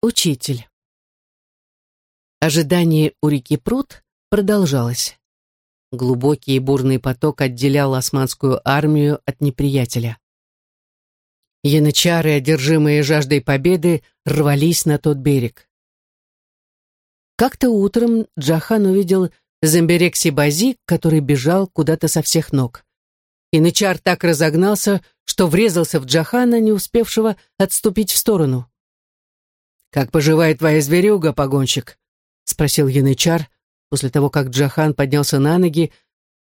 Учитель. Ожидание у реки Пруд продолжалось. Глубокий и бурный поток отделял османскую армию от неприятеля. Янычары, одержимые жаждой победы, рвались на тот берег. Как-то утром Джахан увидел Замберек Сибази, который бежал куда-то со всех ног. Янычар так разогнался, что врезался в Джахана, не успевшего отступить в сторону. «Как поживает твоя зверюга, погонщик?» — спросил янычар, после того, как Джахан поднялся на ноги,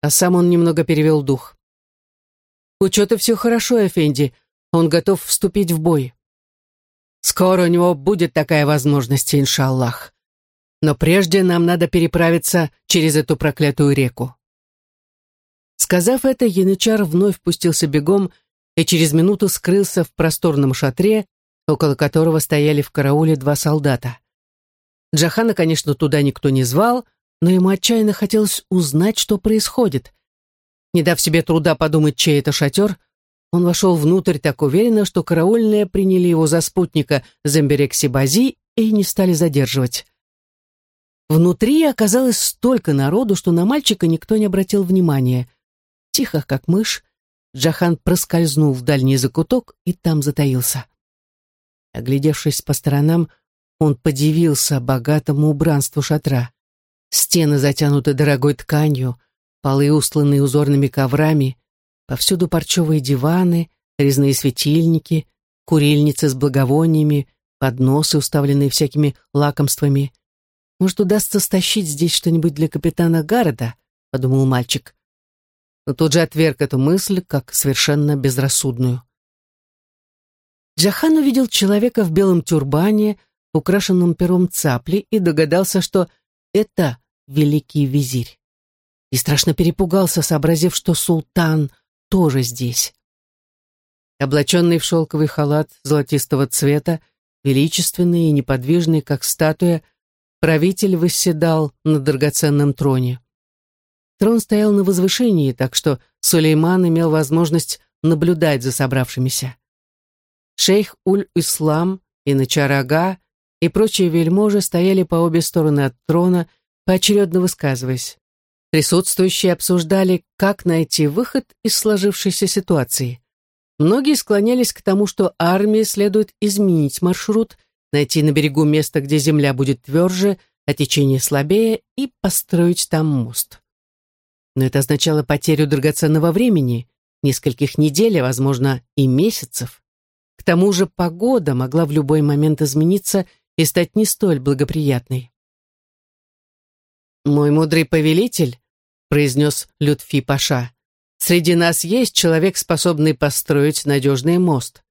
а сам он немного перевел дух. «У Чота все хорошо, Эфенди. Он готов вступить в бой. Скоро у него будет такая возможность, иншаллах. Но прежде нам надо переправиться через эту проклятую реку». Сказав это, янычар вновь пустился бегом и через минуту скрылся в просторном шатре, около которого стояли в карауле два солдата. Джахана, конечно, туда никто не звал, но ему отчаянно хотелось узнать, что происходит. Не дав себе труда подумать, чей это шатер, он вошел внутрь так уверенно, что караульные приняли его за спутника Земберек Сибази и не стали задерживать. Внутри оказалось столько народу, что на мальчика никто не обратил внимания. Тихо, как мышь, Джахан проскользнул в дальний закуток и там затаился. Оглядевшись по сторонам, он подивился богатому убранству шатра. Стены затянуты дорогой тканью, полы устланы узорными коврами, повсюду парчевые диваны, резные светильники, курильницы с благовониями, подносы, уставленные всякими лакомствами. «Может, удастся стащить здесь что-нибудь для капитана Гарода?» — подумал мальчик. Но тут же отверг эту мысль, как совершенно безрассудную. Джахан увидел человека в белом тюрбане, украшенном пером цапли, и догадался, что это великий визирь. И страшно перепугался, сообразив, что султан тоже здесь. Облаченный в шелковый халат золотистого цвета, величественный и неподвижный, как статуя, правитель восседал на драгоценном троне. Трон стоял на возвышении, так что Сулейман имел возможность наблюдать за собравшимися шейх Уль-Ислам и Начарага и прочие вельможи стояли по обе стороны от трона, поочередно высказываясь. Присутствующие обсуждали, как найти выход из сложившейся ситуации. Многие склонялись к тому, что армии следует изменить маршрут, найти на берегу место, где земля будет тверже, а течение слабее, и построить там мост. Но это означало потерю драгоценного времени, нескольких недель, а, возможно, и месяцев. Тому же погода могла в любой момент измениться и стать не столь благоприятной. «Мой мудрый повелитель», — произнес Лютфи Паша, «среди нас есть человек, способный построить надежный мост».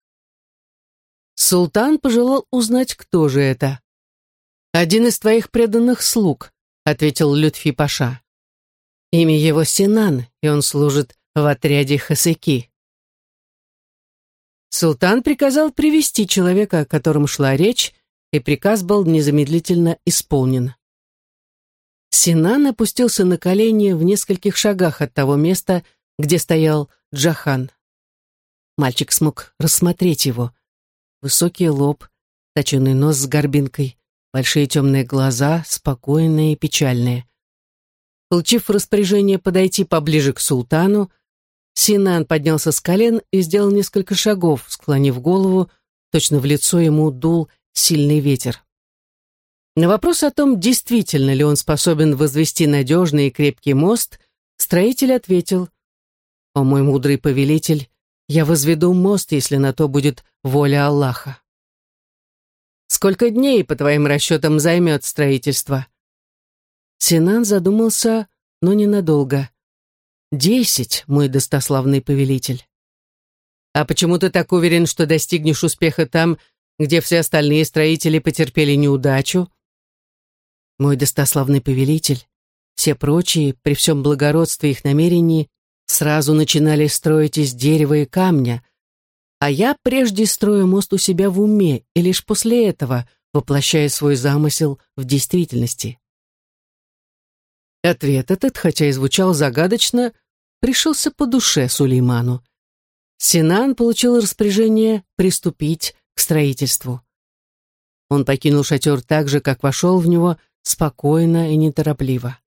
Султан пожелал узнать, кто же это. «Один из твоих преданных слуг», — ответил Лютфи Паша. «Имя его Синан, и он служит в отряде Хасыки». Султан приказал привести человека, о котором шла речь, и приказ был незамедлительно исполнен. Синан опустился на колени в нескольких шагах от того места, где стоял Джахан. Мальчик смог рассмотреть его. Высокий лоб, точеный нос с горбинкой, большие темные глаза, спокойные и печальные. Получив распоряжение подойти поближе к султану, Синан поднялся с колен и сделал несколько шагов, склонив голову, точно в лицо ему дул сильный ветер. На вопрос о том, действительно ли он способен возвести надежный и крепкий мост, строитель ответил, «О мой мудрый повелитель, я возведу мост, если на то будет воля Аллаха». «Сколько дней, по твоим расчетам, займет строительство?» Синан задумался, но ненадолго. Десять, мой достославный повелитель. А почему ты так уверен, что достигнешь успеха там, где все остальные строители потерпели неудачу? Мой достославный повелитель, все прочие, при всем благородстве их намерений, сразу начинали строить из дерева и камня, а я прежде строю мост у себя в уме и лишь после этого воплощаю свой замысел в действительности. Ответ этот, хотя и звучал загадочно, пришелся по душе Сулейману. Синан получил распоряжение приступить к строительству. Он покинул шатер так же, как вошел в него, спокойно и неторопливо.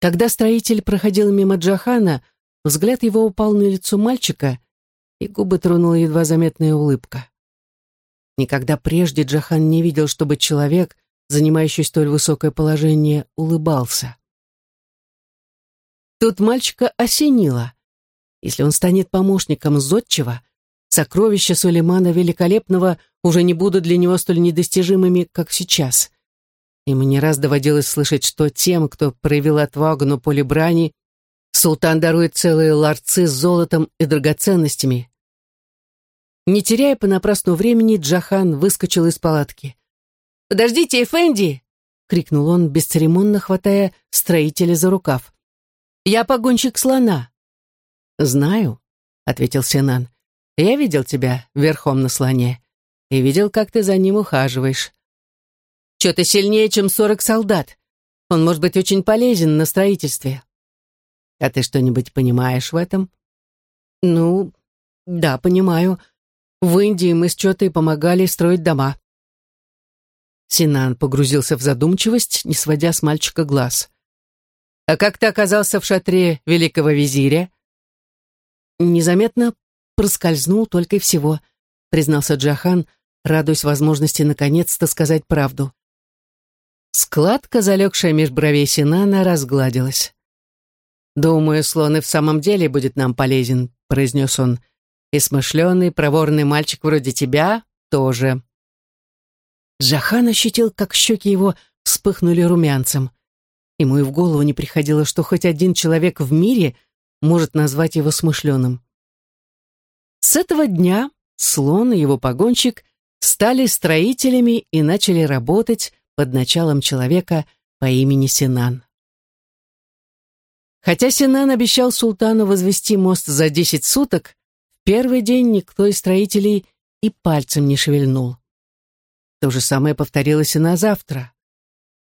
Когда строитель проходил мимо Джахана, взгляд его упал на лицо мальчика, и губы тронула едва заметная улыбка. Никогда прежде Джахан не видел, чтобы человек, занимающий столь высокое положение, улыбался. Тут мальчика осенило. Если он станет помощником Зодчего, сокровища Сулеймана Великолепного уже не будут для него столь недостижимыми, как сейчас. Ему не раз доводилось слышать, что тем, кто проявил отвагу на поле брани, султан дарует целые ларцы с золотом и драгоценностями. Не теряя понапрасну времени, Джахан выскочил из палатки. «Подождите, Эфенди!» — крикнул он, бесцеремонно хватая строителя за рукав. «Я погонщик слона». «Знаю», — ответил Сенан. «Я видел тебя верхом на слоне и видел, как ты за ним ухаживаешь. Че ты сильнее, чем сорок солдат. Он может быть очень полезен на строительстве. А ты что-нибудь понимаешь в этом? Ну, да, понимаю. В Индии мы с Чотой помогали строить дома. Синан погрузился в задумчивость, не сводя с мальчика глаз. «А как ты оказался в шатре великого визиря?» «Незаметно проскользнул только и всего», признался Джахан, радуясь возможности наконец-то сказать правду. Складка, залегшая меж бровей Синана, разгладилась. «Думаю, слон и в самом деле будет нам полезен», — произнес он. «И смышленый, проворный мальчик вроде тебя тоже». Джахан ощутил, как щеки его вспыхнули румянцем. Ему и в голову не приходило, что хоть один человек в мире может назвать его смышленым. С этого дня слон и его погонщик стали строителями и начали работать под началом человека по имени Синан. Хотя Синан обещал султану возвести мост за десять суток, в первый день никто из строителей и пальцем не шевельнул. То же самое повторилось и на завтра.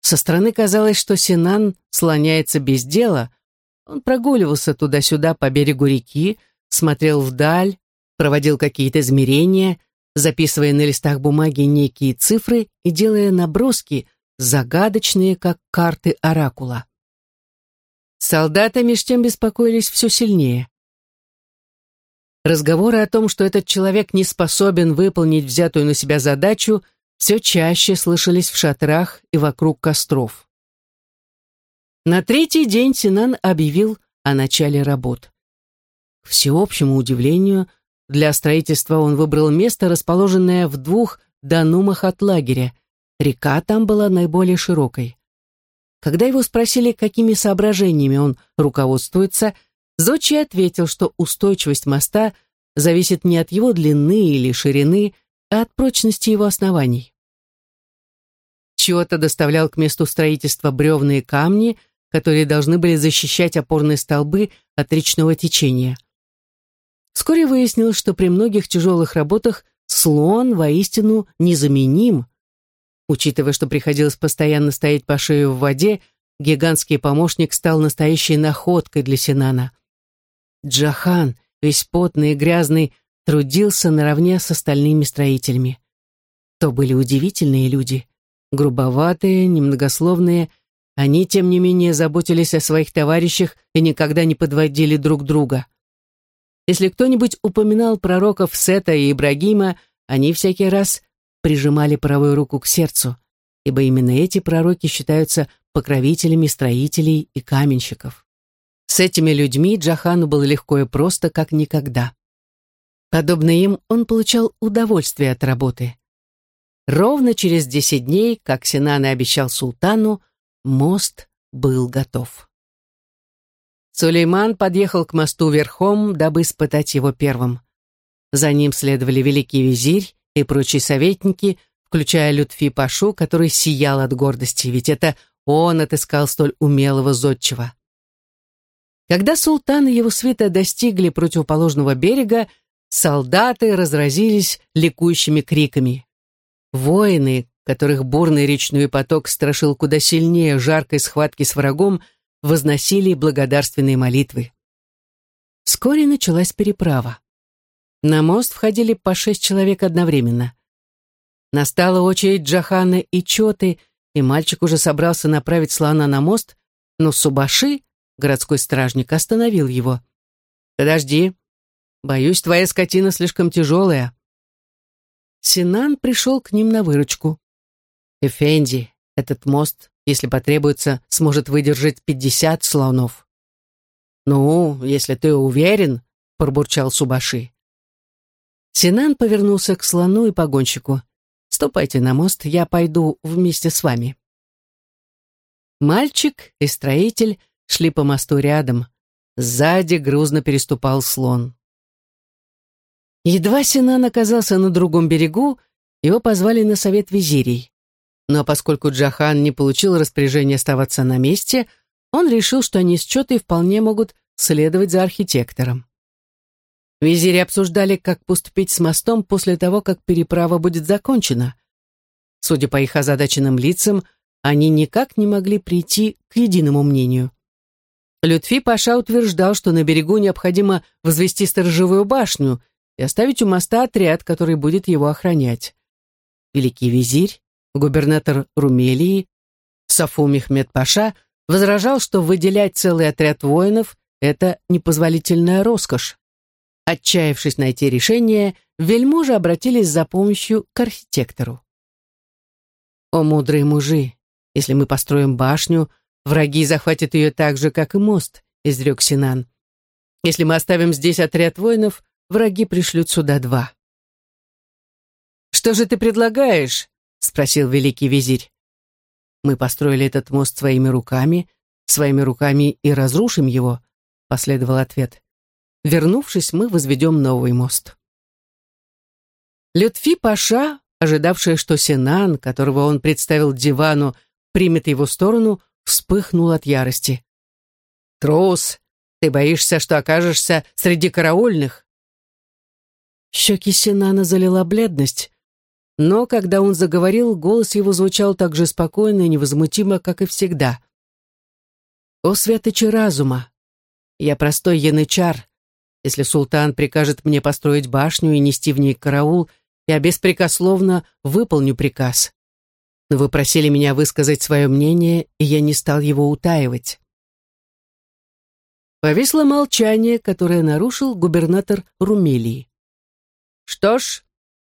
Со стороны казалось, что Синан слоняется без дела. Он прогуливался туда-сюда по берегу реки, смотрел вдаль, проводил какие-то измерения, записывая на листах бумаги некие цифры и делая наброски, загадочные, как карты оракула. Солдаты меж тем беспокоились все сильнее. Разговоры о том, что этот человек не способен выполнить взятую на себя задачу, все чаще слышались в шатрах и вокруг костров. На третий день Синан объявил о начале работ. К всеобщему удивлению, для строительства он выбрал место, расположенное в двух данумах от лагеря. Река там была наиболее широкой. Когда его спросили, какими соображениями он руководствуется, Зочи ответил, что устойчивость моста зависит не от его длины или ширины, а от прочности его оснований. Чего-то доставлял к месту строительства бревные камни, которые должны были защищать опорные столбы от речного течения. Вскоре выяснилось, что при многих тяжелых работах слон воистину незаменим. Учитывая, что приходилось постоянно стоять по шею в воде, гигантский помощник стал настоящей находкой для Синана. Джахан, весь потный и грязный, трудился наравне с остальными строителями. То были удивительные люди, грубоватые, немногословные, они, тем не менее, заботились о своих товарищах и никогда не подводили друг друга. Если кто-нибудь упоминал пророков Сета и Ибрагима, они всякий раз прижимали правую руку к сердцу, ибо именно эти пророки считаются покровителями строителей и каменщиков. С этими людьми Джахану было легко и просто, как никогда. Подобно им, он получал удовольствие от работы. Ровно через десять дней, как Синан и обещал султану, мост был готов. Сулейман подъехал к мосту верхом, дабы испытать его первым. За ним следовали великий визирь и прочие советники, включая Лютфи Пашу, который сиял от гордости, ведь это он отыскал столь умелого зодчего. Когда султан и его свита достигли противоположного берега, солдаты разразились ликующими криками. Воины, которых бурный речной поток страшил куда сильнее жаркой схватки с врагом, возносили благодарственные молитвы. Вскоре началась переправа. На мост входили по шесть человек одновременно. Настала очередь Джахана и Чоты, и мальчик уже собрался направить слона на мост, но Субаши, городской стражник, остановил его. «Подожди. Боюсь, твоя скотина слишком тяжелая». Синан пришел к ним на выручку. «Эфенди, этот мост, если потребуется, сможет выдержать пятьдесят слонов». «Ну, если ты уверен», — пробурчал Субаши. Синан повернулся к слону и погонщику. «Ступайте на мост, я пойду вместе с вами». Мальчик и строитель шли по мосту рядом. Сзади грузно переступал слон. Едва Синан оказался на другом берегу, его позвали на совет визирей. Но поскольку Джахан не получил распоряжения оставаться на месте, он решил, что они с Чотой вполне могут следовать за архитектором. Визири обсуждали, как поступить с мостом после того, как переправа будет закончена. Судя по их озадаченным лицам, они никак не могли прийти к единому мнению. Лютфи Паша утверждал, что на берегу необходимо возвести сторожевую башню и оставить у моста отряд, который будет его охранять. Великий визирь, губернатор Румелии, Сафу Мехмед Паша возражал, что выделять целый отряд воинов – это непозволительная роскошь. Отчаявшись найти решение, вельможи обратились за помощью к архитектору. «О, мудрые мужи, если мы построим башню, враги захватят ее так же, как и мост», — изрек Синан. «Если мы оставим здесь отряд воинов, враги пришлют сюда два». «Что же ты предлагаешь?» — спросил великий визирь. «Мы построили этот мост своими руками, своими руками и разрушим его», — последовал ответ. Вернувшись, мы возведем новый мост. Лютфи Паша, ожидавшая, что Синан, которого он представил дивану, примет его сторону, вспыхнул от ярости. «Трус! Ты боишься, что окажешься среди караульных?» Щеки Синана залила бледность, но когда он заговорил, голос его звучал так же спокойно и невозмутимо, как и всегда. «О, светочи разума! Я простой янычар, если султан прикажет мне построить башню и нести в ней караул, я беспрекословно выполню приказ. Но вы просили меня высказать свое мнение, и я не стал его утаивать. Повисло молчание, которое нарушил губернатор Румелии. «Что ж,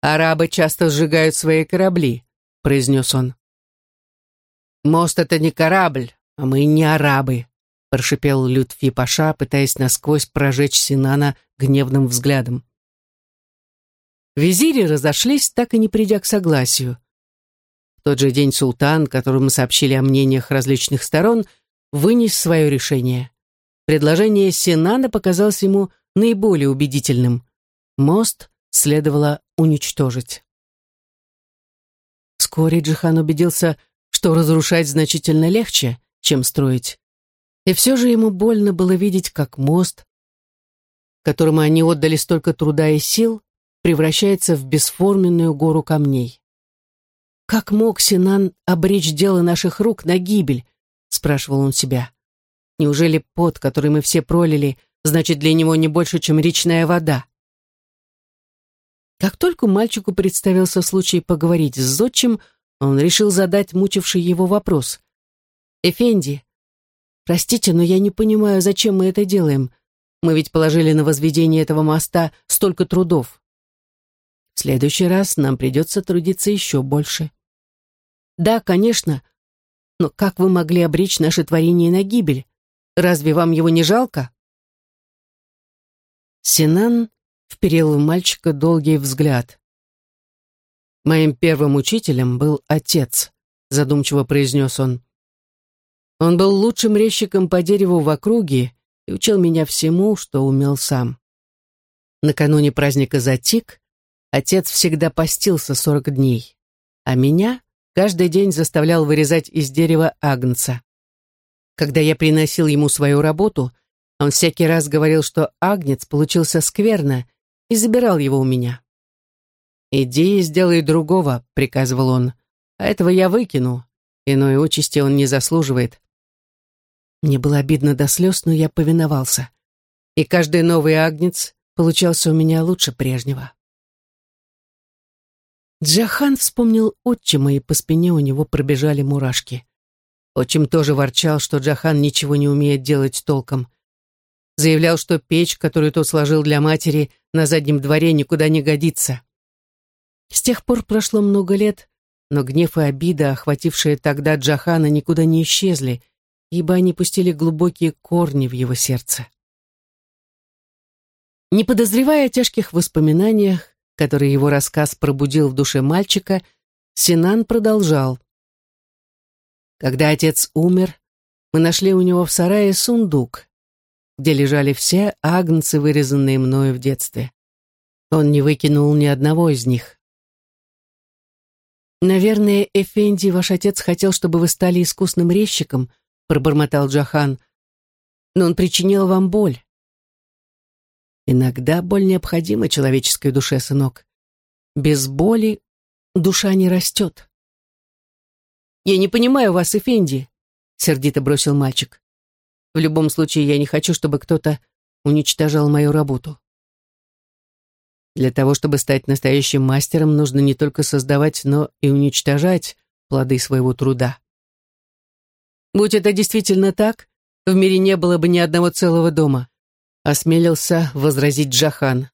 арабы часто сжигают свои корабли», — произнес он. «Мост — это не корабль, а мы не арабы», прошипел Лютфи Паша, пытаясь насквозь прожечь Синана гневным взглядом. Визири разошлись, так и не придя к согласию. В тот же день султан, которому сообщили о мнениях различных сторон, вынес свое решение. Предложение Синана показалось ему наиболее убедительным. Мост следовало уничтожить. Вскоре Джихан убедился, что разрушать значительно легче, чем строить. И все же ему больно было видеть, как мост, которому они отдали столько труда и сил, превращается в бесформенную гору камней. «Как мог Синан обречь дело наших рук на гибель?» — спрашивал он себя. «Неужели пот, который мы все пролили, значит для него не больше, чем речная вода?» Как только мальчику представился случай поговорить с зодчим, он решил задать мучивший его вопрос. «Эфенди, Простите, но я не понимаю, зачем мы это делаем. Мы ведь положили на возведение этого моста столько трудов. В следующий раз нам придется трудиться еще больше. Да, конечно, но как вы могли обречь наше творение на гибель? Разве вам его не жалко? Синан вперил в мальчика долгий взгляд. «Моим первым учителем был отец», — задумчиво произнес он. Он был лучшим резчиком по дереву в округе и учил меня всему, что умел сам. Накануне праздника Затик отец всегда постился сорок дней, а меня каждый день заставлял вырезать из дерева агнца. Когда я приносил ему свою работу, он всякий раз говорил, что агнец получился скверно, и забирал его у меня. «Иди и сделай другого», — приказывал он, — «а этого я выкину. Иной участи он не заслуживает. Мне было обидно до слез, но я повиновался. И каждый новый агнец получался у меня лучше прежнего. Джахан вспомнил отчима, и по спине у него пробежали мурашки. Отчим тоже ворчал, что Джахан ничего не умеет делать толком. Заявлял, что печь, которую тот сложил для матери, на заднем дворе никуда не годится. С тех пор прошло много лет, но гнев и обида, охватившие тогда Джахана, никуда не исчезли, ибо они пустили глубокие корни в его сердце. Не подозревая о тяжких воспоминаниях, которые его рассказ пробудил в душе мальчика, Синан продолжал. Когда отец умер, мы нашли у него в сарае сундук, где лежали все агнцы, вырезанные мною в детстве. Он не выкинул ни одного из них. «Наверное, Эфенди, ваш отец хотел, чтобы вы стали искусным резчиком», пробормотал Джахан. «Но он причинил вам боль». «Иногда боль необходима человеческой душе, сынок. Без боли душа не растет». «Я не понимаю вас, Эфенди», — сердито бросил мальчик. «В любом случае, я не хочу, чтобы кто-то уничтожал мою работу». Для того, чтобы стать настоящим мастером, нужно не только создавать, но и уничтожать плоды своего труда. Будь это действительно так, в мире не было бы ни одного целого дома, осмелился возразить Джахан.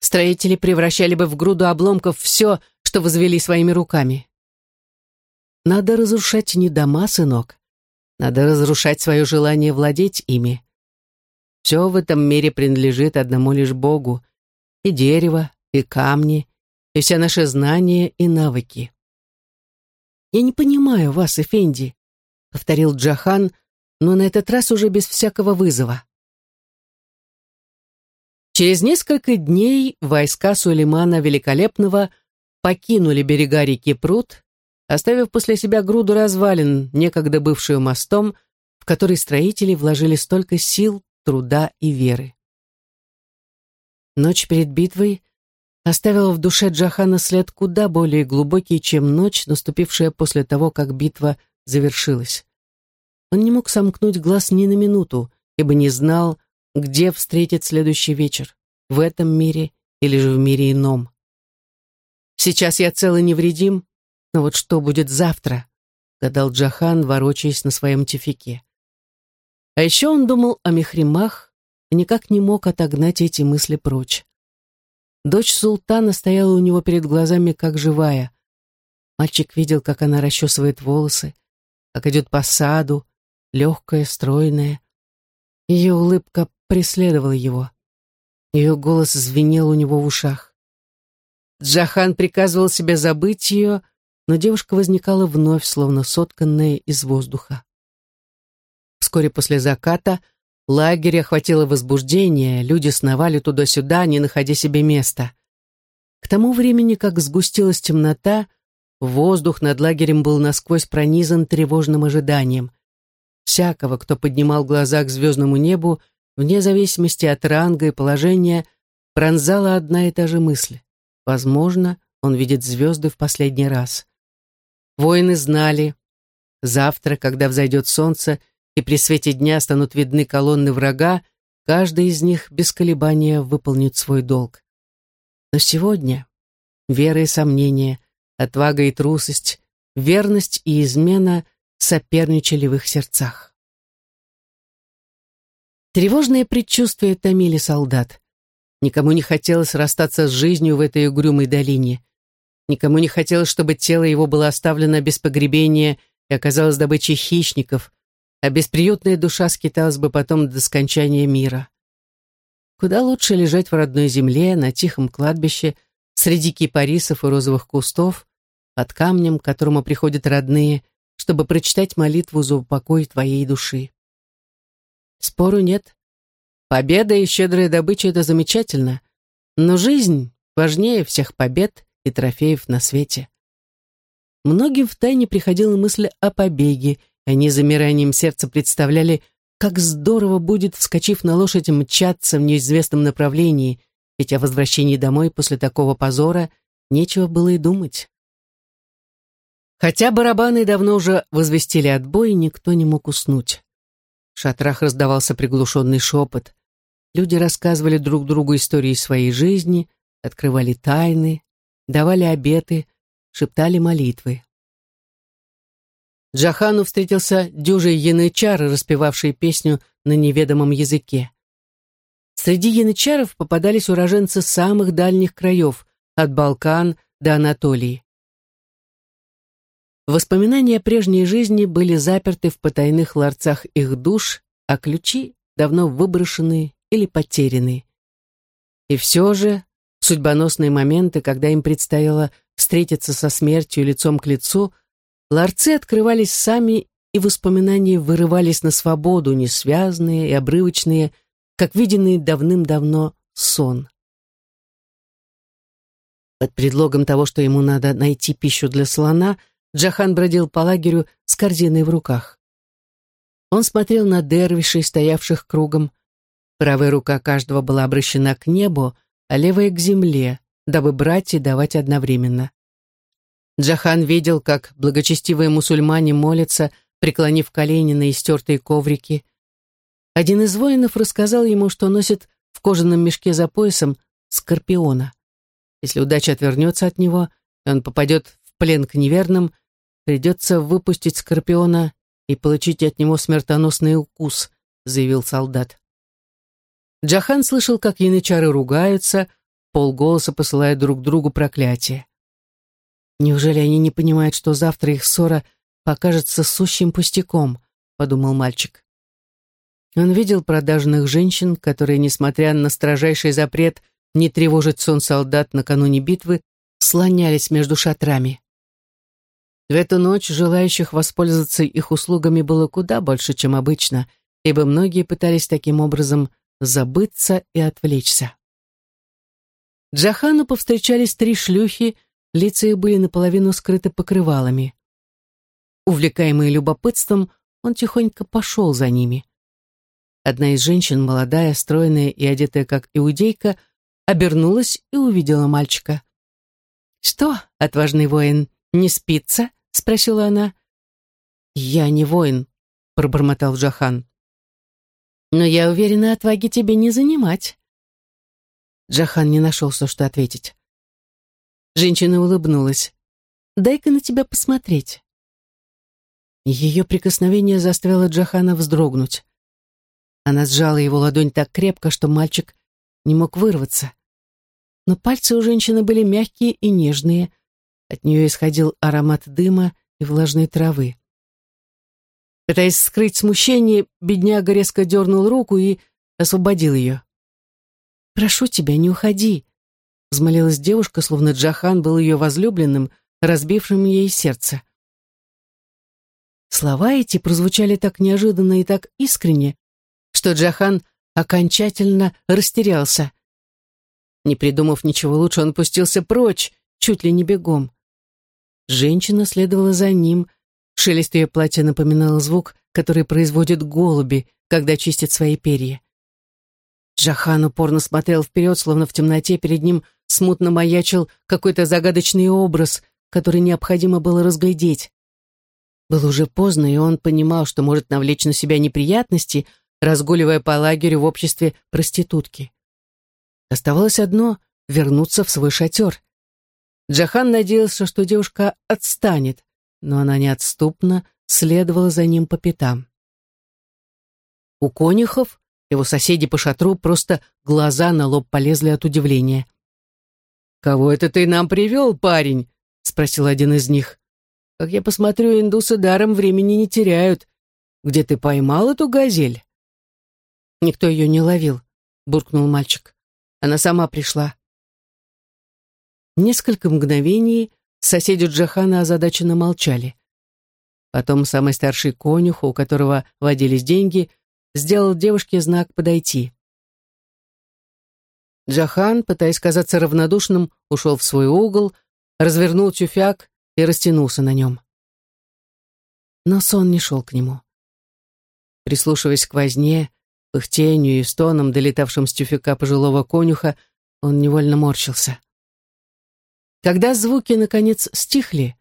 Строители превращали бы в груду обломков все, что возвели своими руками. Надо разрушать не дома, сынок. Надо разрушать свое желание владеть ими. Все в этом мире принадлежит одному лишь Богу, и дерево, и камни, и все наши знания и навыки. «Я не понимаю вас, Эфенди», — повторил Джахан, но на этот раз уже без всякого вызова. Через несколько дней войска Сулеймана Великолепного покинули берега реки Прут, оставив после себя груду развалин, некогда бывшую мостом, в который строители вложили столько сил, труда и веры. Ночь перед битвой оставила в душе Джахана след куда более глубокий, чем ночь, наступившая после того, как битва завершилась. Он не мог сомкнуть глаз ни на минуту, ибо не знал, где встретит следующий вечер, в этом мире или же в мире ином. «Сейчас я цел и невредим, но вот что будет завтра?» — гадал Джахан, ворочаясь на своем тифике. А еще он думал о Мехримах, никак не мог отогнать эти мысли прочь. Дочь султана стояла у него перед глазами, как живая. Мальчик видел, как она расчесывает волосы, как идет по саду, легкая, стройная. Ее улыбка преследовала его. Ее голос звенел у него в ушах. Джахан приказывал себе забыть ее, но девушка возникала вновь, словно сотканная из воздуха. Вскоре после заката — Лагерь охватило возбуждение, люди сновали туда-сюда, не находя себе места. К тому времени, как сгустилась темнота, воздух над лагерем был насквозь пронизан тревожным ожиданием. Всякого, кто поднимал глаза к звездному небу, вне зависимости от ранга и положения, пронзала одна и та же мысль. Возможно, он видит звезды в последний раз. Воины знали, завтра, когда взойдет солнце, и при свете дня станут видны колонны врага, каждый из них без колебания выполнит свой долг. Но сегодня вера и сомнения, отвага и трусость, верность и измена соперничали в их сердцах. Тревожные предчувствия томили солдат. Никому не хотелось расстаться с жизнью в этой угрюмой долине. Никому не хотелось, чтобы тело его было оставлено без погребения и оказалось добычей хищников, а бесприютная душа скиталась бы потом до скончания мира. Куда лучше лежать в родной земле, на тихом кладбище, среди кипарисов и розовых кустов, под камнем, к которому приходят родные, чтобы прочитать молитву за упокой твоей души. Спору нет. Победа и щедрая добыча — это замечательно, но жизнь важнее всех побед и трофеев на свете. Многим втайне приходила мысль о побеге — они замиранием сердца представляли, как здорово будет, вскочив на лошадь, мчаться в неизвестном направлении, ведь о возвращении домой после такого позора нечего было и думать. Хотя барабаны давно уже возвестили отбой, никто не мог уснуть. В шатрах раздавался приглушенный шепот. Люди рассказывали друг другу истории своей жизни, открывали тайны, давали обеты, шептали молитвы. Джахану встретился дюжий янычар, распевавший песню на неведомом языке. Среди янычаров попадались уроженцы самых дальних краев, от Балкан до Анатолии. Воспоминания о прежней жизни были заперты в потайных ларцах их душ, а ключи давно выброшены или потеряны. И все же судьбоносные моменты, когда им предстояло встретиться со смертью лицом к лицу, ларцы открывались сами, и воспоминания вырывались на свободу, несвязные и обрывочные, как виденный давным-давно сон. Под предлогом того, что ему надо найти пищу для слона, Джахан бродил по лагерю с корзиной в руках. Он смотрел на дервишей, стоявших кругом. Правая рука каждого была обращена к небу, а левая к земле, дабы брать и давать одновременно. Джахан видел, как благочестивые мусульмане молятся, преклонив колени на истертые коврики. Один из воинов рассказал ему, что носит в кожаном мешке за поясом скорпиона. Если удача отвернется от него, и он попадет в плен к неверным, Придется выпустить Скорпиона и получить от него смертоносный укус, заявил солдат. Джахан слышал, как янычары ругаются, полголоса посылая друг другу проклятие. Неужели они не понимают, что завтра их ссора покажется сущим пустяком, подумал мальчик. Он видел продажных женщин, которые, несмотря на строжайший запрет не тревожить сон солдат накануне битвы, слонялись между шатрами. В эту ночь желающих воспользоваться их услугами было куда больше, чем обычно, ибо многие пытались таким образом забыться и отвлечься. Джахану повстречались три шлюхи, лица их были наполовину скрыты покрывалами. Увлекаемый любопытством, он тихонько пошел за ними. Одна из женщин, молодая, стройная и одетая как иудейка, обернулась и увидела мальчика. «Что, отважный воин, не спится?» — спросила она. «Я не воин», — пробормотал Джахан. «Но я уверена, отваги тебе не занимать». Джахан не нашелся, что ответить. Женщина улыбнулась. «Дай-ка на тебя посмотреть». Ее прикосновение заставило Джахана вздрогнуть. Она сжала его ладонь так крепко, что мальчик не мог вырваться. Но пальцы у женщины были мягкие и нежные, от нее исходил аромат дыма и влажной травы. Пытаясь скрыть смущение, бедняга резко дернул руку и освободил ее. «Прошу тебя, не уходи», — взмолилась девушка, словно Джахан был ее возлюбленным, разбившим ей сердце. Слова эти прозвучали так неожиданно и так искренне, что Джахан окончательно растерялся. Не придумав ничего лучше, он пустился прочь, чуть ли не бегом. Женщина следовала за ним. Шелест ее платья напоминал звук, который производят голуби, когда чистят свои перья. Джахан упорно смотрел вперед, словно в темноте перед ним смутно маячил какой-то загадочный образ, который необходимо было разглядеть. Было уже поздно, и он понимал, что может навлечь на себя неприятности, разгуливая по лагерю в обществе проститутки. Оставалось одно — вернуться в свой шатер. Джахан надеялся, что девушка отстанет, но она неотступно следовала за ним по пятам. У конюхов, его соседи по шатру, просто глаза на лоб полезли от удивления. «Кого это ты нам привел, парень?» — спросил один из них. «Как я посмотрю, индусы даром времени не теряют. Где ты поймал эту газель?» «Никто ее не ловил», — буркнул мальчик. «Она сама пришла». Несколько мгновений соседи Джахана озадаченно молчали. Потом самый старший конюх, у которого водились деньги, сделал девушке знак подойти. Джахан, пытаясь казаться равнодушным, ушел в свой угол, развернул тюфяк и растянулся на нем. Но сон не шел к нему. Прислушиваясь к возне, пыхтению и стонам, долетавшим с тюфяка пожилого конюха, он невольно морщился. Когда звуки, наконец, стихли,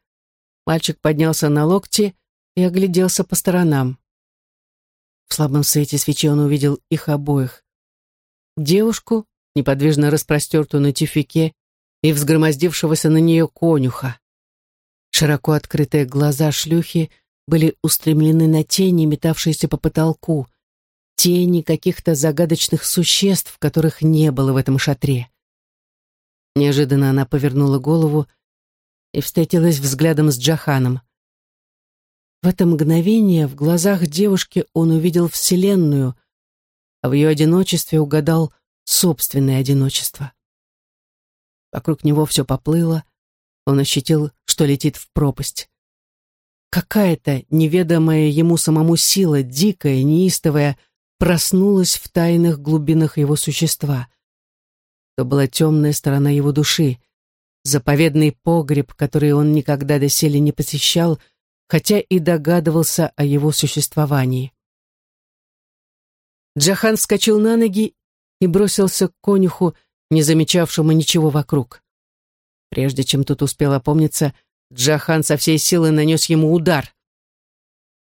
мальчик поднялся на локти и огляделся по сторонам. В слабом свете свечи он увидел их обоих. Девушку, неподвижно распростертую на тюфике, и взгромоздившегося на нее конюха. Широко открытые глаза шлюхи были устремлены на тени, метавшиеся по потолку, тени каких-то загадочных существ, которых не было в этом шатре. Неожиданно она повернула голову и встретилась взглядом с Джаханом. В это мгновение в глазах девушки он увидел Вселенную, а в ее одиночестве угадал собственное одиночество. Вокруг него все поплыло, он ощутил, что летит в пропасть. Какая-то неведомая ему самому сила, дикая, неистовая, проснулась в тайных глубинах его существа. То была темная сторона его души, заповедный погреб, который он никогда доселе не посещал, хотя и догадывался о его существовании. Джахан вскочил на ноги и бросился к конюху, не замечавшему ничего вокруг. Прежде чем тот успел опомниться, Джахан со всей силы нанес ему удар.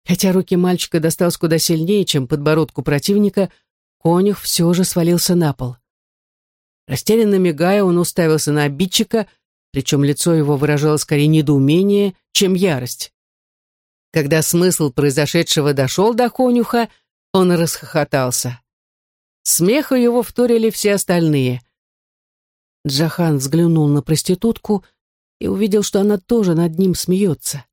Хотя руки мальчика досталось куда сильнее, чем подбородку противника, конюх все же свалился на пол. Растерянно мигая, он уставился на обидчика, причем лицо его выражало скорее недоумение, чем ярость. Когда смысл произошедшего дошел до конюха, он расхохотался. Смеху его вторили все остальные. Джахан взглянул на проститутку и увидел, что она тоже над ним смеется.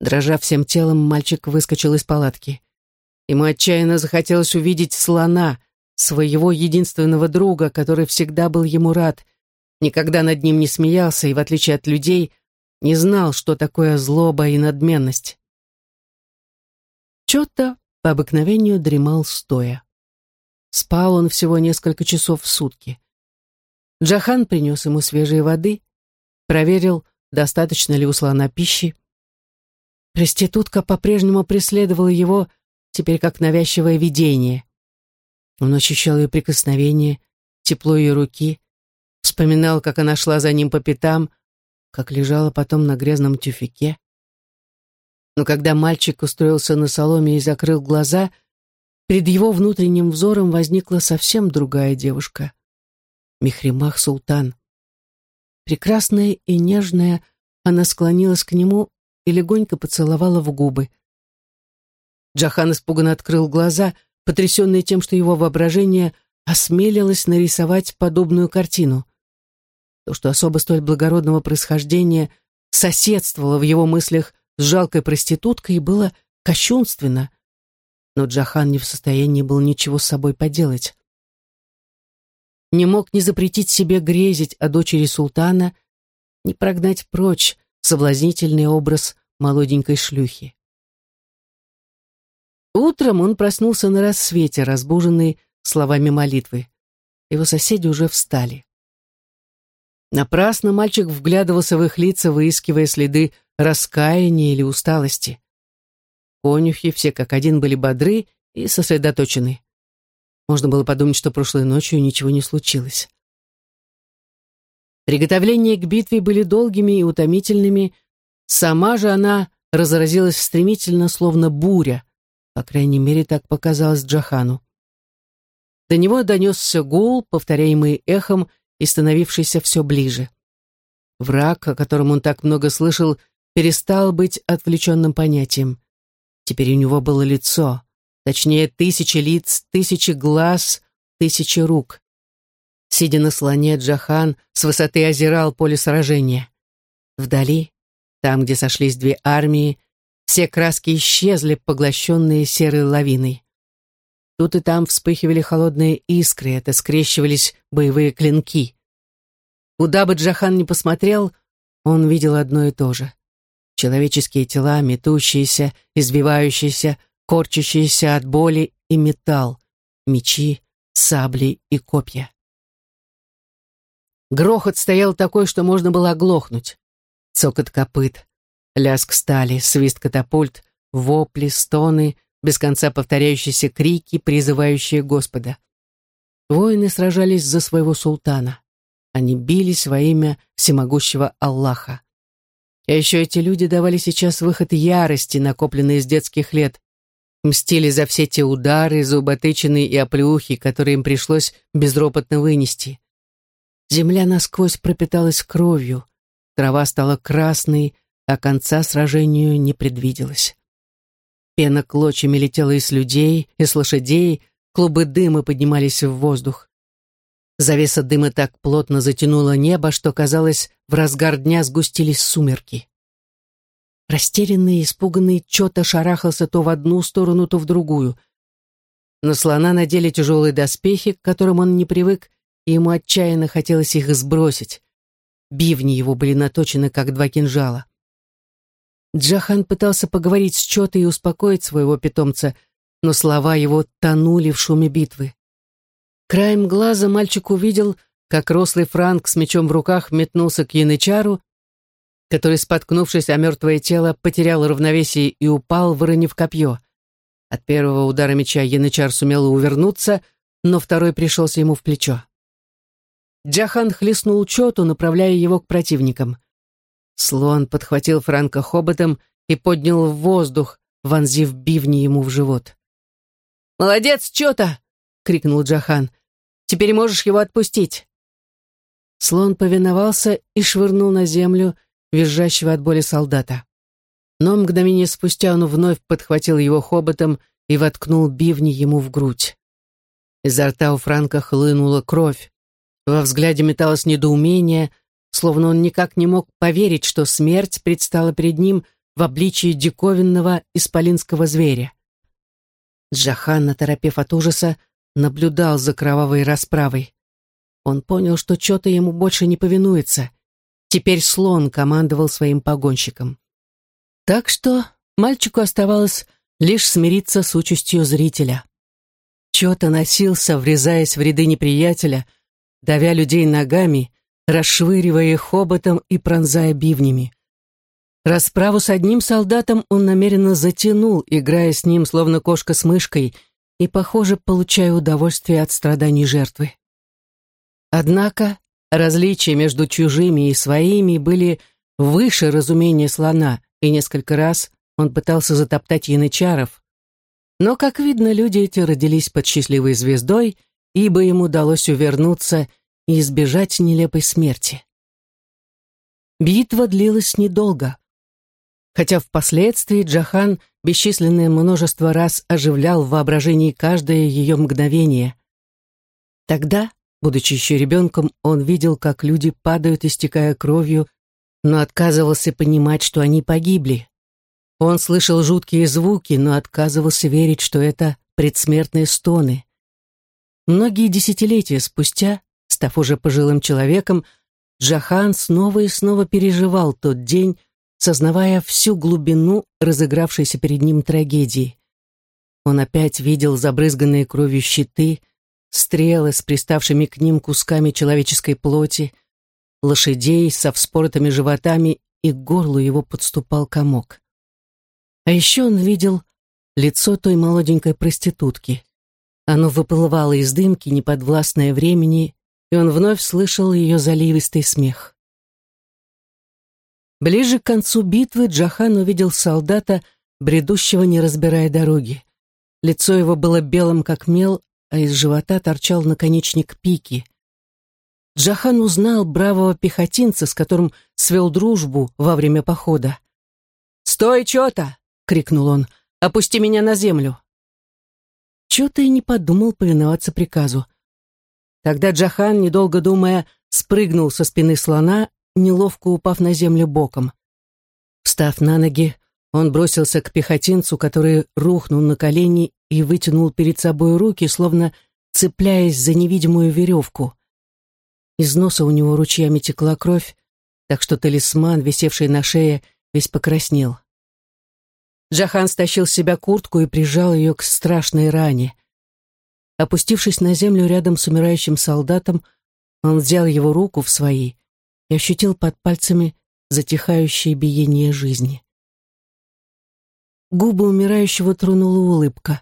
Дрожа всем телом, мальчик выскочил из палатки. Ему отчаянно захотелось увидеть слона, своего единственного друга, который всегда был ему рад, никогда над ним не смеялся и, в отличие от людей, не знал, что такое злоба и надменность. Чё-то по обыкновению дремал стоя. Спал он всего несколько часов в сутки. Джахан принес ему свежей воды, проверил, достаточно ли у слона пищи. Проститутка по-прежнему преследовала его, теперь как навязчивое видение. Он ощущал ее прикосновение, тепло ее руки, вспоминал, как она шла за ним по пятам, как лежала потом на грязном тюфике. Но когда мальчик устроился на соломе и закрыл глаза, перед его внутренним взором возникла совсем другая девушка. Мехримах Султан. Прекрасная и нежная, она склонилась к нему и легонько поцеловала в губы. Джахан испуганно открыл глаза, потрясенный тем, что его воображение осмелилось нарисовать подобную картину. То, что особо столь благородного происхождения соседствовало в его мыслях с жалкой проституткой, было кощунственно. Но Джахан не в состоянии был ничего с собой поделать. Не мог ни запретить себе грезить о дочери султана, ни прогнать прочь соблазнительный образ молоденькой шлюхи. Утром он проснулся на рассвете, разбуженный словами молитвы. Его соседи уже встали. Напрасно мальчик вглядывался в их лица, выискивая следы раскаяния или усталости. Конюхи все как один были бодры и сосредоточены. Можно было подумать, что прошлой ночью ничего не случилось. Приготовления к битве были долгими и утомительными. Сама же она разразилась стремительно, словно буря. По крайней мере, так показалось Джахану. До него донесся гул, повторяемый эхом и становившийся все ближе. Враг, о котором он так много слышал, перестал быть отвлеченным понятием. Теперь у него было лицо, точнее, тысячи лиц, тысячи глаз, тысячи рук. Сидя на слоне, Джахан с высоты озирал поле сражения. Вдали, там, где сошлись две армии, все краски исчезли, поглощенные серой лавиной. Тут и там вспыхивали холодные искры, это скрещивались боевые клинки. Куда бы Джахан ни посмотрел, он видел одно и то же. Человеческие тела, метущиеся, избивающиеся, корчащиеся от боли и металл, мечи, сабли и копья. Грохот стоял такой, что можно было оглохнуть. Цокот копыт, Лязг стали, свист катапульт, вопли, стоны, без конца повторяющиеся крики, призывающие Господа. Воины сражались за своего султана. Они бились во имя всемогущего Аллаха. А еще эти люди давали сейчас выход ярости, накопленной с детских лет, мстили за все те удары, зуботычины и оплеухи, которые им пришлось безропотно вынести. Земля насквозь пропиталась кровью, трава стала красной, а конца сражению не предвиделось. Пена клочьями летела из людей, из лошадей, клубы дыма поднимались в воздух. Завеса дыма так плотно затянула небо, что, казалось, в разгар дня сгустились сумерки. Растерянный и испуганный Чота шарахался то в одну сторону, то в другую. На слона надели тяжелые доспехи, к которым он не привык, и ему отчаянно хотелось их сбросить. Бивни его были наточены, как два кинжала. Джахан пытался поговорить с Чота и успокоить своего питомца, но слова его тонули в шуме битвы. Краем глаза мальчик увидел, как рослый Франк с мечом в руках метнулся к янычару, который, споткнувшись о мертвое тело, потерял равновесие и упал, выронив копье. От первого удара меча янычар сумел увернуться, но второй пришелся ему в плечо. Джахан хлестнул Чоту, направляя его к противникам. Слон подхватил Франка хоботом и поднял в воздух, вонзив бивни ему в живот. «Молодец, Чота!» — крикнул Джахан. «Теперь можешь его отпустить!» Слон повиновался и швырнул на землю, визжащего от боли солдата. Но мгновение спустя он вновь подхватил его хоботом и воткнул бивни ему в грудь. Изо рта у Франка хлынула кровь. Во взгляде металось недоумение, словно он никак не мог поверить, что смерть предстала перед ним в обличии диковинного исполинского зверя. Джахан, наторопев от ужаса, наблюдал за кровавой расправой. Он понял, что что-то ему больше не повинуется, Теперь слон командовал своим погонщиком. Так что мальчику оставалось лишь смириться с участью зрителя. Чё-то носился, врезаясь в ряды неприятеля, давя людей ногами, расшвыривая хоботом и пронзая бивнями. Расправу с одним солдатом он намеренно затянул, играя с ним, словно кошка с мышкой, и, похоже, получая удовольствие от страданий жертвы. Однако Различия между чужими и своими были выше разумения слона, и несколько раз он пытался затоптать янычаров. Но, как видно, люди эти родились под счастливой звездой, ибо им удалось увернуться и избежать нелепой смерти. Битва длилась недолго. Хотя впоследствии Джахан бесчисленное множество раз оживлял в воображении каждое ее мгновение. Тогда Будучи еще ребенком, он видел, как люди падают, истекая кровью, но отказывался понимать, что они погибли. Он слышал жуткие звуки, но отказывался верить, что это предсмертные стоны. Многие десятилетия спустя, став уже пожилым человеком, Джахан снова и снова переживал тот день, сознавая всю глубину разыгравшейся перед ним трагедии. Он опять видел забрызганные кровью щиты, стрелы с приставшими к ним кусками человеческой плоти, лошадей со вспоротыми животами, и к горлу его подступал комок. А еще он видел лицо той молоденькой проститутки. Оно выплывало из дымки, неподвластное времени, и он вновь слышал ее заливистый смех. Ближе к концу битвы Джахан увидел солдата, бредущего, не разбирая дороги. Лицо его было белым, как мел, а из живота торчал наконечник пики. Джахан узнал бравого пехотинца, с которым свел дружбу во время похода. «Стой, Чота!» — крикнул он. «Опусти меня на землю!» Чота и не подумал повиноваться приказу. Тогда Джахан, недолго думая, спрыгнул со спины слона, неловко упав на землю боком. Встав на ноги, он бросился к пехотинцу, который рухнул на колени и вытянул перед собой руки, словно цепляясь за невидимую веревку. Из носа у него ручьями текла кровь, так что талисман, висевший на шее, весь покраснел. Джахан стащил с себя куртку и прижал ее к страшной ране. Опустившись на землю рядом с умирающим солдатом, он взял его руку в свои и ощутил под пальцами затихающее биение жизни. Губы умирающего тронула улыбка.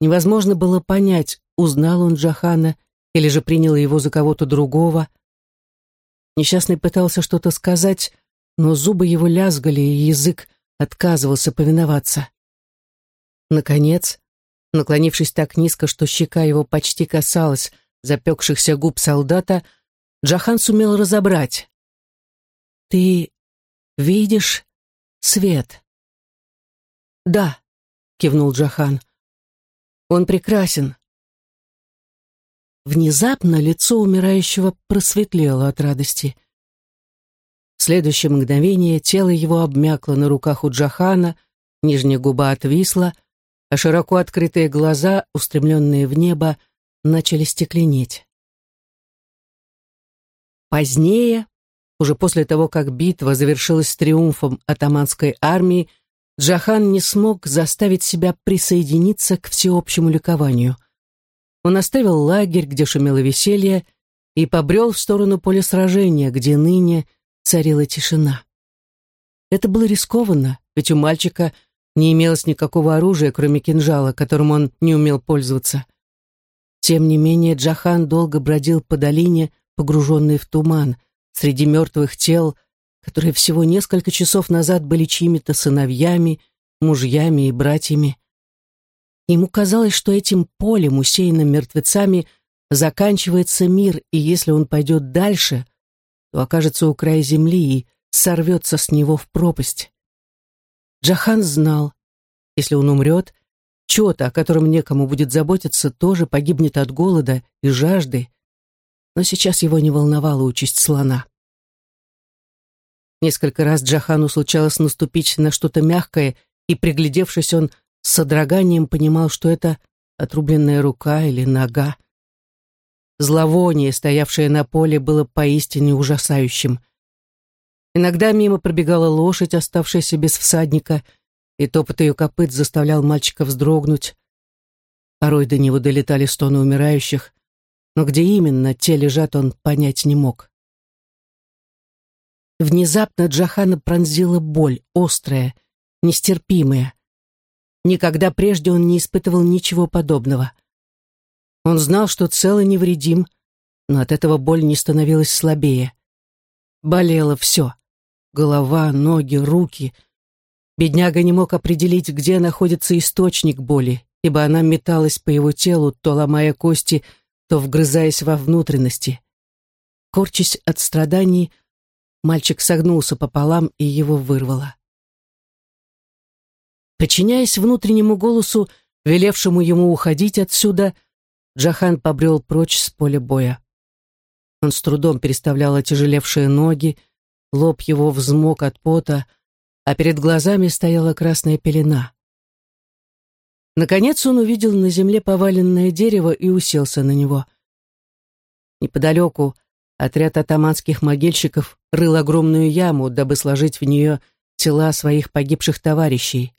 Невозможно было понять, узнал он Джахана или же принял его за кого-то другого. Несчастный пытался что-то сказать, но зубы его лязгали, и язык отказывался повиноваться. Наконец, наклонившись так низко, что щека его почти касалась запекшихся губ солдата, Джахан сумел разобрать. «Ты видишь свет?» «Да», — кивнул Джахан. «Он прекрасен». Внезапно лицо умирающего просветлело от радости. В следующее мгновение тело его обмякло на руках у Джахана, нижняя губа отвисла, а широко открытые глаза, устремленные в небо, начали стекленеть. Позднее, уже после того, как битва завершилась триумфом атаманской армии, Джахан не смог заставить себя присоединиться к всеобщему ликованию. Он оставил лагерь, где шумело веселье, и побрел в сторону поля сражения, где ныне царила тишина. Это было рискованно, ведь у мальчика не имелось никакого оружия, кроме кинжала, которым он не умел пользоваться. Тем не менее, Джахан долго бродил по долине, погруженный в туман, среди мертвых тел, которые всего несколько часов назад были чьими-то сыновьями, мужьями и братьями. Ему казалось, что этим полем, усеянным мертвецами, заканчивается мир, и если он пойдет дальше, то окажется у края земли и сорвется с него в пропасть. Джахан знал, если он умрет, Чота, о котором некому будет заботиться, тоже погибнет от голода и жажды, но сейчас его не волновала участь слона. Несколько раз Джахану случалось наступить на что-то мягкое, и, приглядевшись, он с содроганием понимал, что это отрубленная рука или нога. Зловоние, стоявшее на поле, было поистине ужасающим. Иногда мимо пробегала лошадь, оставшаяся без всадника, и топот ее копыт заставлял мальчика вздрогнуть. Порой до него долетали стоны умирающих, но где именно те лежат, он понять не мог. Внезапно Джахана пронзила боль, острая, нестерпимая. Никогда прежде он не испытывал ничего подобного. Он знал, что цел и невредим, но от этого боль не становилась слабее. Болело все. Голова, ноги, руки. Бедняга не мог определить, где находится источник боли, ибо она металась по его телу, то ломая кости, то вгрызаясь во внутренности. Корчась от страданий, мальчик согнулся пополам и его вырвало. Подчиняясь внутреннему голосу, велевшему ему уходить отсюда, Джахан побрел прочь с поля боя. Он с трудом переставлял отяжелевшие ноги, лоб его взмок от пота, а перед глазами стояла красная пелена. Наконец он увидел на земле поваленное дерево и уселся на него. Неподалеку отряд атаманских могильщиков рыл огромную яму, дабы сложить в нее тела своих погибших товарищей.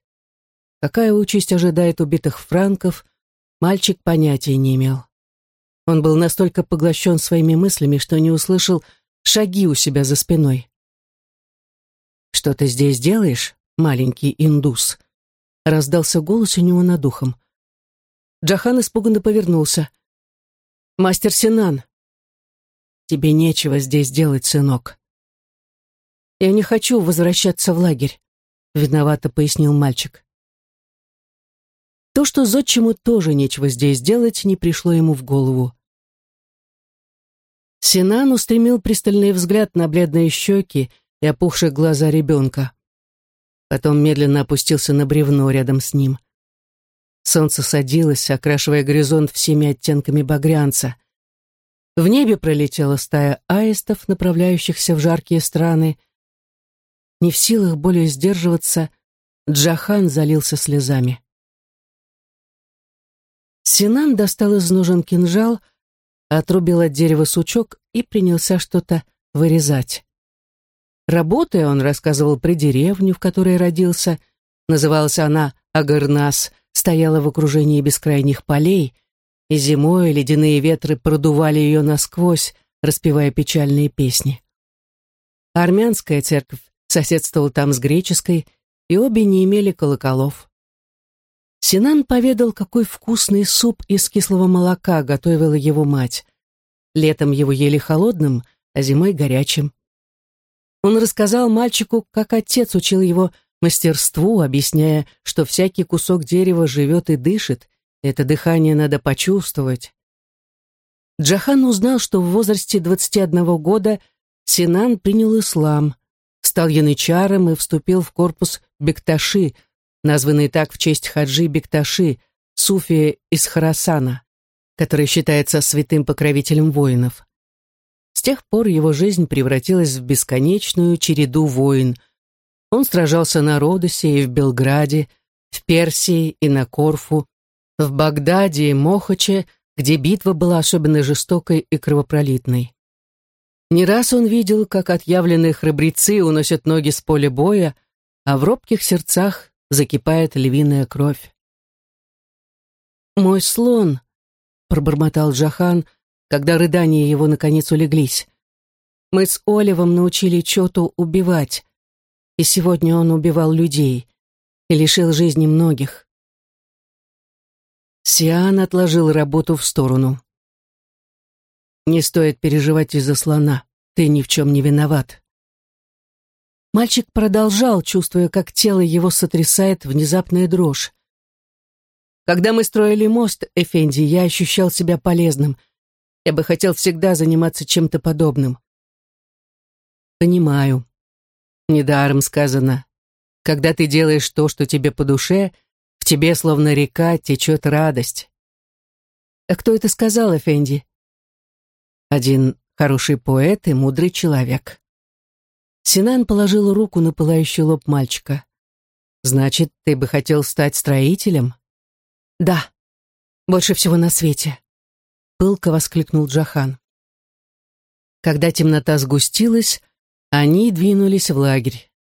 Какая участь ожидает убитых франков, мальчик понятия не имел. Он был настолько поглощен своими мыслями, что не услышал шаги у себя за спиной. «Что ты здесь делаешь, маленький индус?» Раздался голос у него над ухом. Джахан испуганно повернулся. «Мастер Синан!» «Тебе нечего здесь делать, сынок». «Я не хочу возвращаться в лагерь», — виновато пояснил мальчик. То, что зодчему тоже нечего здесь делать, не пришло ему в голову. Синан устремил пристальный взгляд на бледные щеки и опухшие глаза ребенка. Потом медленно опустился на бревно рядом с ним. Солнце садилось, окрашивая горизонт всеми оттенками багрянца. В небе пролетела стая аистов, направляющихся в жаркие страны. Не в силах более сдерживаться, Джахан залился слезами. Синан достал из ножен кинжал, отрубил от дерева сучок и принялся что-то вырезать. Работая, он рассказывал про деревню, в которой родился. Называлась она Агарнас, стояла в окружении бескрайних полей, и зимой ледяные ветры продували ее насквозь, распевая печальные песни. Армянская церковь соседствовала там с греческой, и обе не имели колоколов. Синан поведал, какой вкусный суп из кислого молока готовила его мать. Летом его ели холодным, а зимой горячим. Он рассказал мальчику, как отец учил его мастерству, объясняя, что всякий кусок дерева живет и дышит, это дыхание надо почувствовать. Джахан узнал, что в возрасте 21 года Синан принял ислам, стал янычаром и вступил в корпус Бекташи, названный так в честь Хаджи Бекташи, суфия из Харасана, который считается святым покровителем воинов. Тех пор его жизнь превратилась в бесконечную череду войн. Он сражался на Родосе и в Белграде, в Персии и на Корфу, в Багдаде и Мохаче, где битва была особенно жестокой и кровопролитной. Не раз он видел, как отъявленные храбрецы уносят ноги с поля боя, а в робких сердцах закипает львиная кровь. «Мой слон», — пробормотал Джахан, когда рыдания его наконец улеглись. «Мы с Оливом научили Чоту убивать, и сегодня он убивал людей и лишил жизни многих». Сиан отложил работу в сторону. «Не стоит переживать из-за слона. Ты ни в чем не виноват». Мальчик продолжал, чувствуя, как тело его сотрясает внезапная дрожь. «Когда мы строили мост, Эфенди, я ощущал себя полезным. Я бы хотел всегда заниматься чем-то подобным». «Понимаю. Недаром сказано. Когда ты делаешь то, что тебе по душе, в тебе, словно река, течет радость. А кто это сказал, Эфенди? Один хороший поэт и мудрый человек. Синан положил руку на пылающий лоб мальчика. «Значит, ты бы хотел стать строителем?» «Да, больше всего на свете», — пылко воскликнул Джахан. Когда темнота сгустилась, они двинулись в лагерь.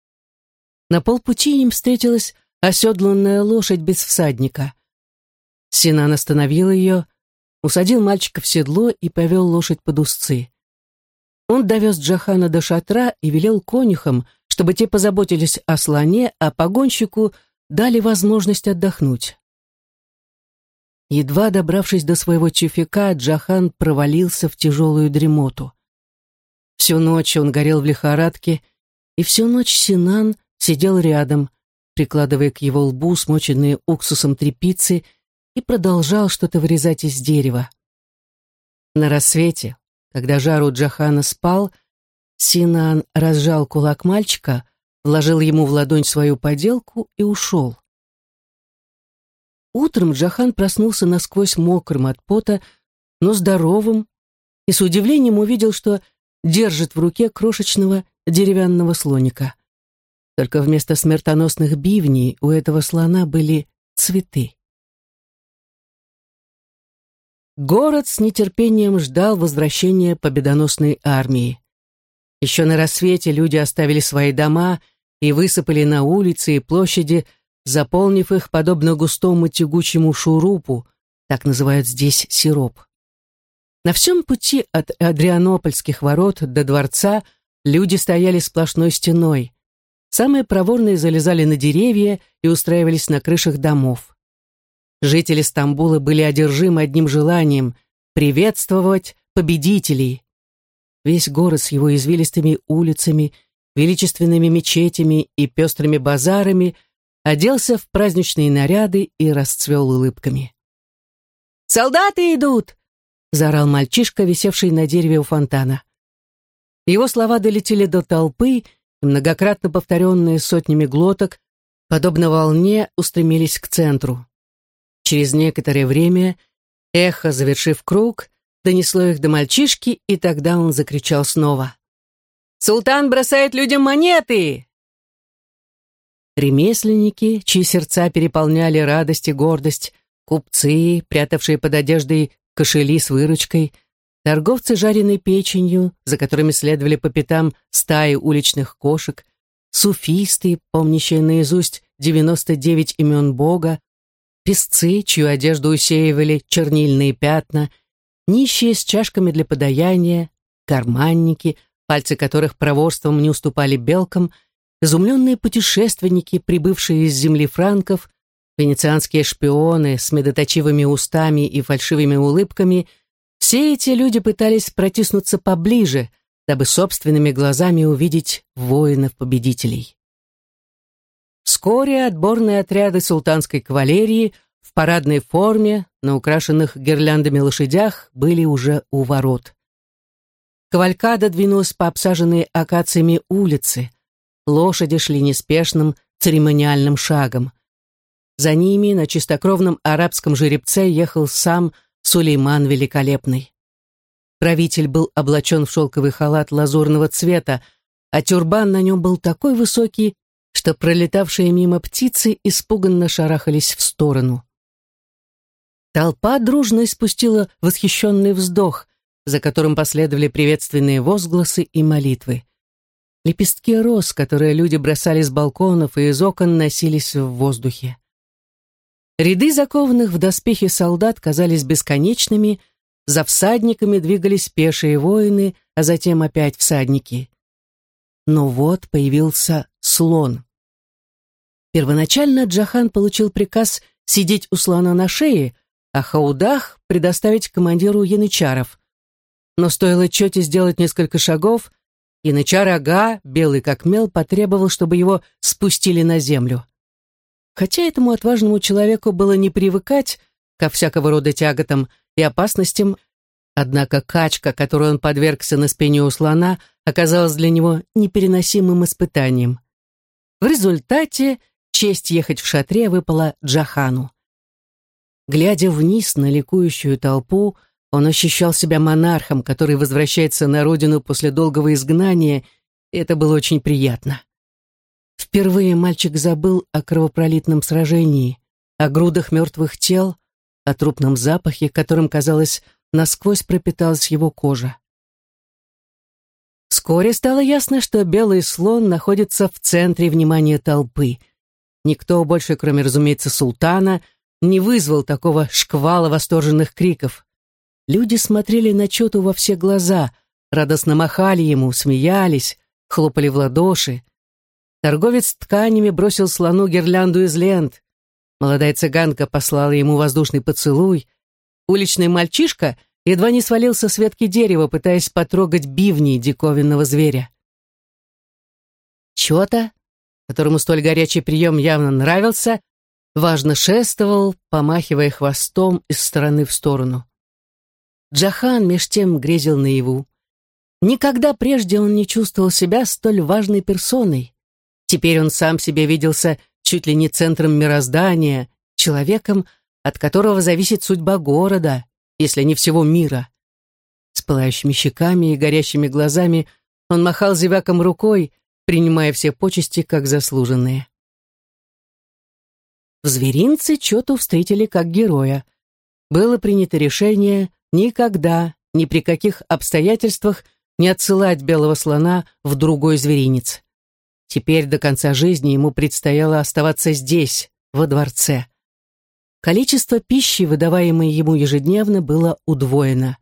На полпути им встретилась оседланная лошадь без всадника. Синан остановил ее, усадил мальчика в седло и повел лошадь под узцы. Он довез Джахана до шатра и велел конюхам, чтобы те позаботились о слоне, а погонщику дали возможность отдохнуть. Едва добравшись до своего чефика, Джахан провалился в тяжелую дремоту. Всю ночь он горел в лихорадке, и всю ночь Синан сидел рядом, прикладывая к его лбу смоченные уксусом трепицы, и продолжал что-то вырезать из дерева. На рассвете, когда Жару Джахана спал, Синан разжал кулак мальчика, вложил ему в ладонь свою поделку и ушел. Утром Джахан проснулся насквозь мокрым от пота, но здоровым, и с удивлением увидел, что держит в руке крошечного деревянного слоника. Только вместо смертоносных бивней у этого слона были цветы. Город с нетерпением ждал возвращения победоносной армии. Еще на рассвете люди оставили свои дома и высыпали на улицы и площади, заполнив их подобно густому тягучему шурупу, так называют здесь сироп. На всем пути от Адрианопольских ворот до дворца люди стояли сплошной стеной. Самые проворные залезали на деревья и устраивались на крышах домов. Жители Стамбула были одержимы одним желанием — приветствовать победителей. Весь город с его извилистыми улицами, величественными мечетями и пестрыми базарами оделся в праздничные наряды и расцвел улыбками. «Солдаты идут!» — заорал мальчишка, висевший на дереве у фонтана. Его слова долетели до толпы, многократно повторенные сотнями глоток, подобно волне, устремились к центру. Через некоторое время эхо, завершив круг, донесло их до мальчишки, и тогда он закричал снова. «Султан бросает людям монеты!» Ремесленники, чьи сердца переполняли радость и гордость, купцы, прятавшие под одеждой кошели с выручкой, торговцы жареной печенью, за которыми следовали по пятам стаи уличных кошек, суфисты, помнящие наизусть 99 имен Бога, песцы, чью одежду усеивали чернильные пятна, нищие с чашками для подаяния, карманники, пальцы которых проворством не уступали белкам, изумленные путешественники, прибывшие из земли франков, венецианские шпионы с медоточивыми устами и фальшивыми улыбками — все эти люди пытались протиснуться поближе, дабы собственными глазами увидеть воинов-победителей. Вскоре отборные отряды султанской кавалерии в парадной форме, на украшенных гирляндами лошадях, были уже у ворот. Кавалькада двинулась по обсаженной акациями улице. Лошади шли неспешным церемониальным шагом. За ними на чистокровном арабском жеребце ехал сам Сулейман Великолепный. Правитель был облачен в шелковый халат лазурного цвета, а тюрбан на нем был такой высокий, что пролетавшие мимо птицы испуганно шарахались в сторону. Толпа дружно испустила восхищенный вздох, за которым последовали приветственные возгласы и молитвы. Лепестки роз, которые люди бросали с балконов и из окон, носились в воздухе. Ряды закованных в доспехи солдат казались бесконечными, за всадниками двигались пешие воины, а затем опять всадники. Но вот появился слон. Первоначально Джахан получил приказ сидеть у слона на шее, а Хаудах предоставить командиру янычаров. Но стоило Чете сделать несколько шагов, янычар Ага, белый как мел, потребовал, чтобы его спустили на землю. Хотя этому отважному человеку было не привыкать ко всякого рода тяготам и опасностям, однако качка, которой он подвергся на спине у слона, оказалась для него непереносимым испытанием. В результате честь ехать в шатре выпала Джахану. Глядя вниз на ликующую толпу, он ощущал себя монархом, который возвращается на родину после долгого изгнания, и это было очень приятно. Впервые мальчик забыл о кровопролитном сражении, о грудах мертвых тел, о трупном запахе, которым, казалось, насквозь пропиталась его кожа. Вскоре стало ясно, что белый слон находится в центре внимания толпы. Никто больше, кроме, разумеется, султана, не вызвал такого шквала восторженных криков. Люди смотрели на Чоту во все глаза, радостно махали ему, смеялись, хлопали в ладоши. Торговец тканями бросил слону гирлянду из лент. Молодая цыганка послала ему воздушный поцелуй. Уличный мальчишка едва не свалился с ветки дерева, пытаясь потрогать бивни диковинного зверя. Чота, которому столь горячий прием явно нравился, важно шествовал, помахивая хвостом из стороны в сторону. Джахан меж тем грезил наяву. Никогда прежде он не чувствовал себя столь важной персоной. Теперь он сам себе виделся чуть ли не центром мироздания, человеком, от которого зависит судьба города, если не всего мира. С пылающими щеками и горящими глазами он махал зеваком рукой, принимая все почести как заслуженные. В зверинце Чоту встретили как героя. Было принято решение никогда, ни при каких обстоятельствах не отсылать белого слона в другой зверинец. Теперь до конца жизни ему предстояло оставаться здесь, во дворце. Количество пищи, выдаваемой ему ежедневно, было удвоено.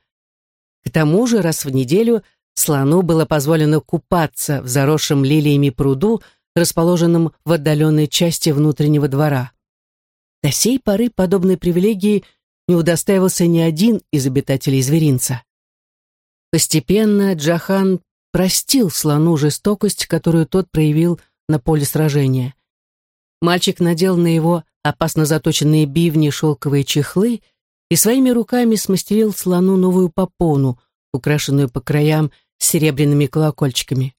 К тому же раз в неделю слону было позволено купаться в заросшем лилиями пруду, расположенном в отдаленной части внутреннего двора. До сей поры подобной привилегии не удостаивался ни один из обитателей зверинца. Постепенно Джахан простил слону жестокость, которую тот проявил на поле сражения. Мальчик надел на его опасно заточенные бивни шелковые чехлы и своими руками смастерил слону новую попону, украшенную по краям серебряными колокольчиками.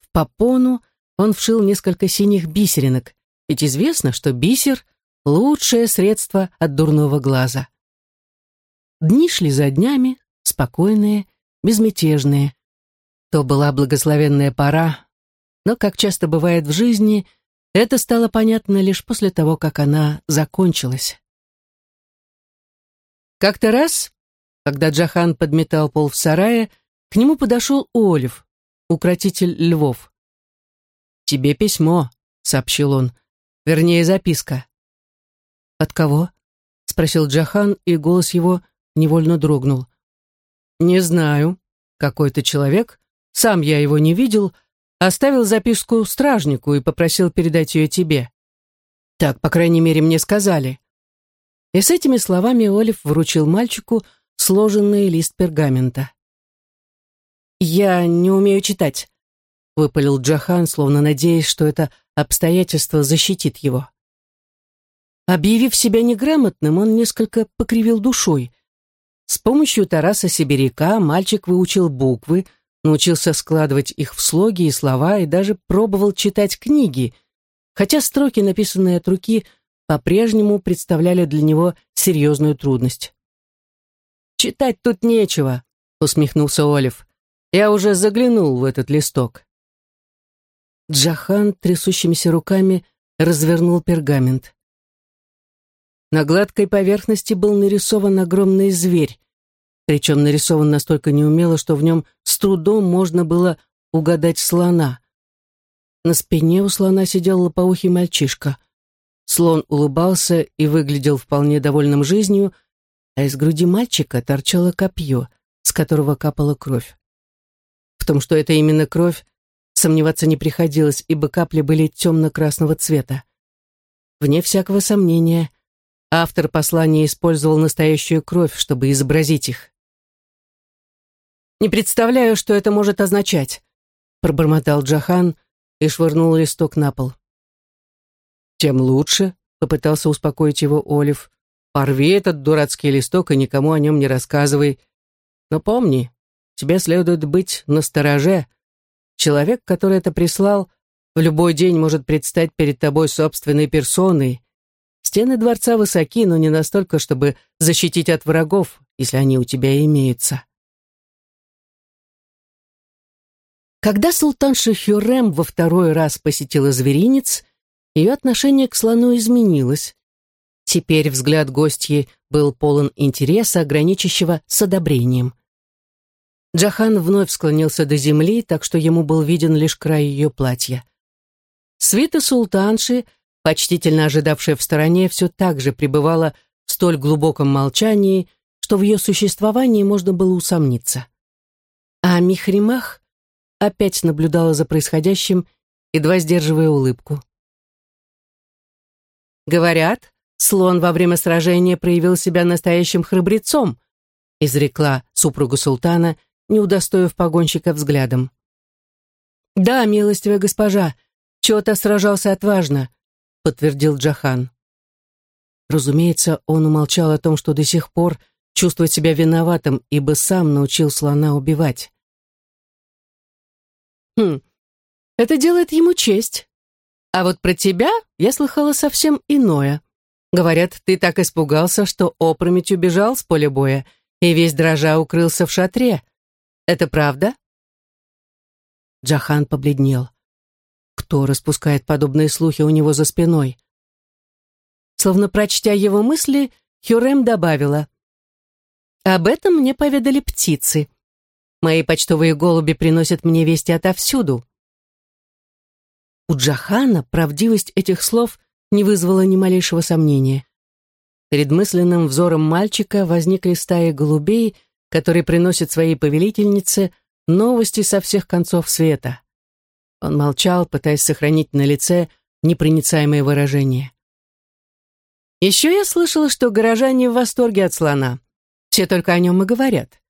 В попону он вшил несколько синих бисеринок, ведь известно, что бисер — лучшее средство от дурного глаза. Дни шли за днями, спокойные, безмятежные. То была благословенная пора, но, как часто бывает в жизни, это стало понятно лишь после того, как она закончилась. Как-то раз, когда Джахан подметал пол в сарае, к нему подошел Олив, укротитель львов. «Тебе письмо», — сообщил он, — «вернее, записка». «От кого?» — спросил Джахан, и голос его невольно дрогнул. «Не знаю. Какой-то человек сам я его не видел, оставил записку стражнику и попросил передать ее тебе. Так, по крайней мере, мне сказали. И с этими словами Олив вручил мальчику сложенный лист пергамента. «Я не умею читать», — выпалил Джахан, словно надеясь, что это обстоятельство защитит его. Объявив себя неграмотным, он несколько покривил душой. С помощью Тараса Сибиряка мальчик выучил буквы, научился складывать их в слоги и слова и даже пробовал читать книги, хотя строки, написанные от руки, по-прежнему представляли для него серьезную трудность. «Читать тут нечего», — усмехнулся Олив. «Я уже заглянул в этот листок». Джахан трясущимися руками развернул пергамент. На гладкой поверхности был нарисован огромный зверь, причем нарисован настолько неумело, что в нем с трудом можно было угадать слона. На спине у слона сидел лопоухий мальчишка. Слон улыбался и выглядел вполне довольным жизнью, а из груди мальчика торчало копье, с которого капала кровь. В том, что это именно кровь, сомневаться не приходилось, ибо капли были темно-красного цвета. Вне всякого сомнения, Автор послания использовал настоящую кровь, чтобы изобразить их. «Не представляю, что это может означать», — пробормотал Джахан и швырнул листок на пол. «Тем лучше», — попытался успокоить его Олив. «Порви этот дурацкий листок и никому о нем не рассказывай. Но помни, тебе следует быть настороже. Человек, который это прислал, в любой день может предстать перед тобой собственной персоной, Стены дворца высоки, но не настолько, чтобы защитить от врагов, если они у тебя имеются. Когда султанша Хюррем во второй раз посетила зверинец, ее отношение к слону изменилось. Теперь взгляд гостьи был полон интереса, граничащего с одобрением. Джахан вновь склонился до земли, так что ему был виден лишь край ее платья. Свита султанши — почтительно ожидавшая в стороне, все так же пребывала в столь глубоком молчании, что в ее существовании можно было усомниться. А Михримах опять наблюдала за происходящим, едва сдерживая улыбку. «Говорят, слон во время сражения проявил себя настоящим храбрецом», изрекла супруга султана, не удостоив погонщика взглядом. «Да, милостивая госпожа, Чота сражался отважно, подтвердил Джахан. Разумеется, он умолчал о том, что до сих пор чувствует себя виноватым, ибо сам научил слона убивать. «Хм, это делает ему честь. А вот про тебя я слыхала совсем иное. Говорят, ты так испугался, что опрометью бежал с поля боя и весь дрожа укрылся в шатре. Это правда?» Джахан побледнел. Кто распускает подобные слухи у него за спиной? Словно прочтя его мысли, Хюрем добавила. «Об этом мне поведали птицы. Мои почтовые голуби приносят мне вести отовсюду». У Джахана правдивость этих слов не вызвала ни малейшего сомнения. Перед мысленным взором мальчика возникли стаи голубей, которые приносят своей повелительнице новости со всех концов света. Он молчал, пытаясь сохранить на лице непроницаемое выражение. Еще я слышала, что горожане в восторге от слона. Все только о нем и говорят.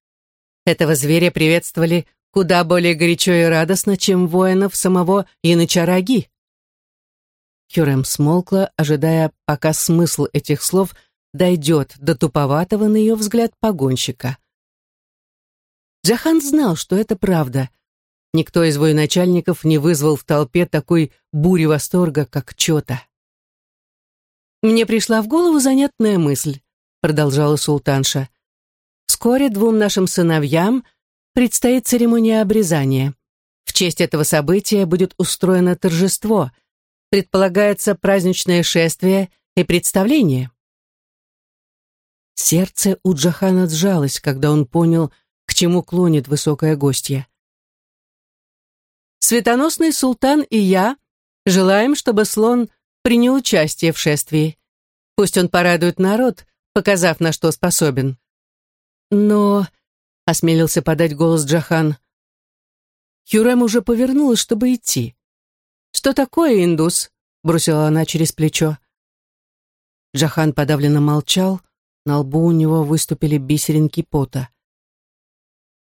Этого зверя приветствовали куда более горячо и радостно, чем воинов самого Янычараги. Хюрем смолкла, ожидая, пока смысл этих слов дойдет до туповатого, на ее взгляд, погонщика. Джахан знал, что это правда, Никто из военачальников не вызвал в толпе такой бури восторга, как Чота. «Мне пришла в голову занятная мысль», — продолжала султанша. «Вскоре двум нашим сыновьям предстоит церемония обрезания. В честь этого события будет устроено торжество. Предполагается праздничное шествие и представление». Сердце у Джахана сжалось, когда он понял, к чему клонит высокая гостья. Светоносный султан и я желаем, чтобы слон принял участие в шествии. Пусть он порадует народ, показав, на что способен. Но, — осмелился подать голос Джахан, Хюрем уже повернулась, чтобы идти. «Что такое, индус?» — бросила она через плечо. Джахан подавленно молчал, на лбу у него выступили бисеринки пота.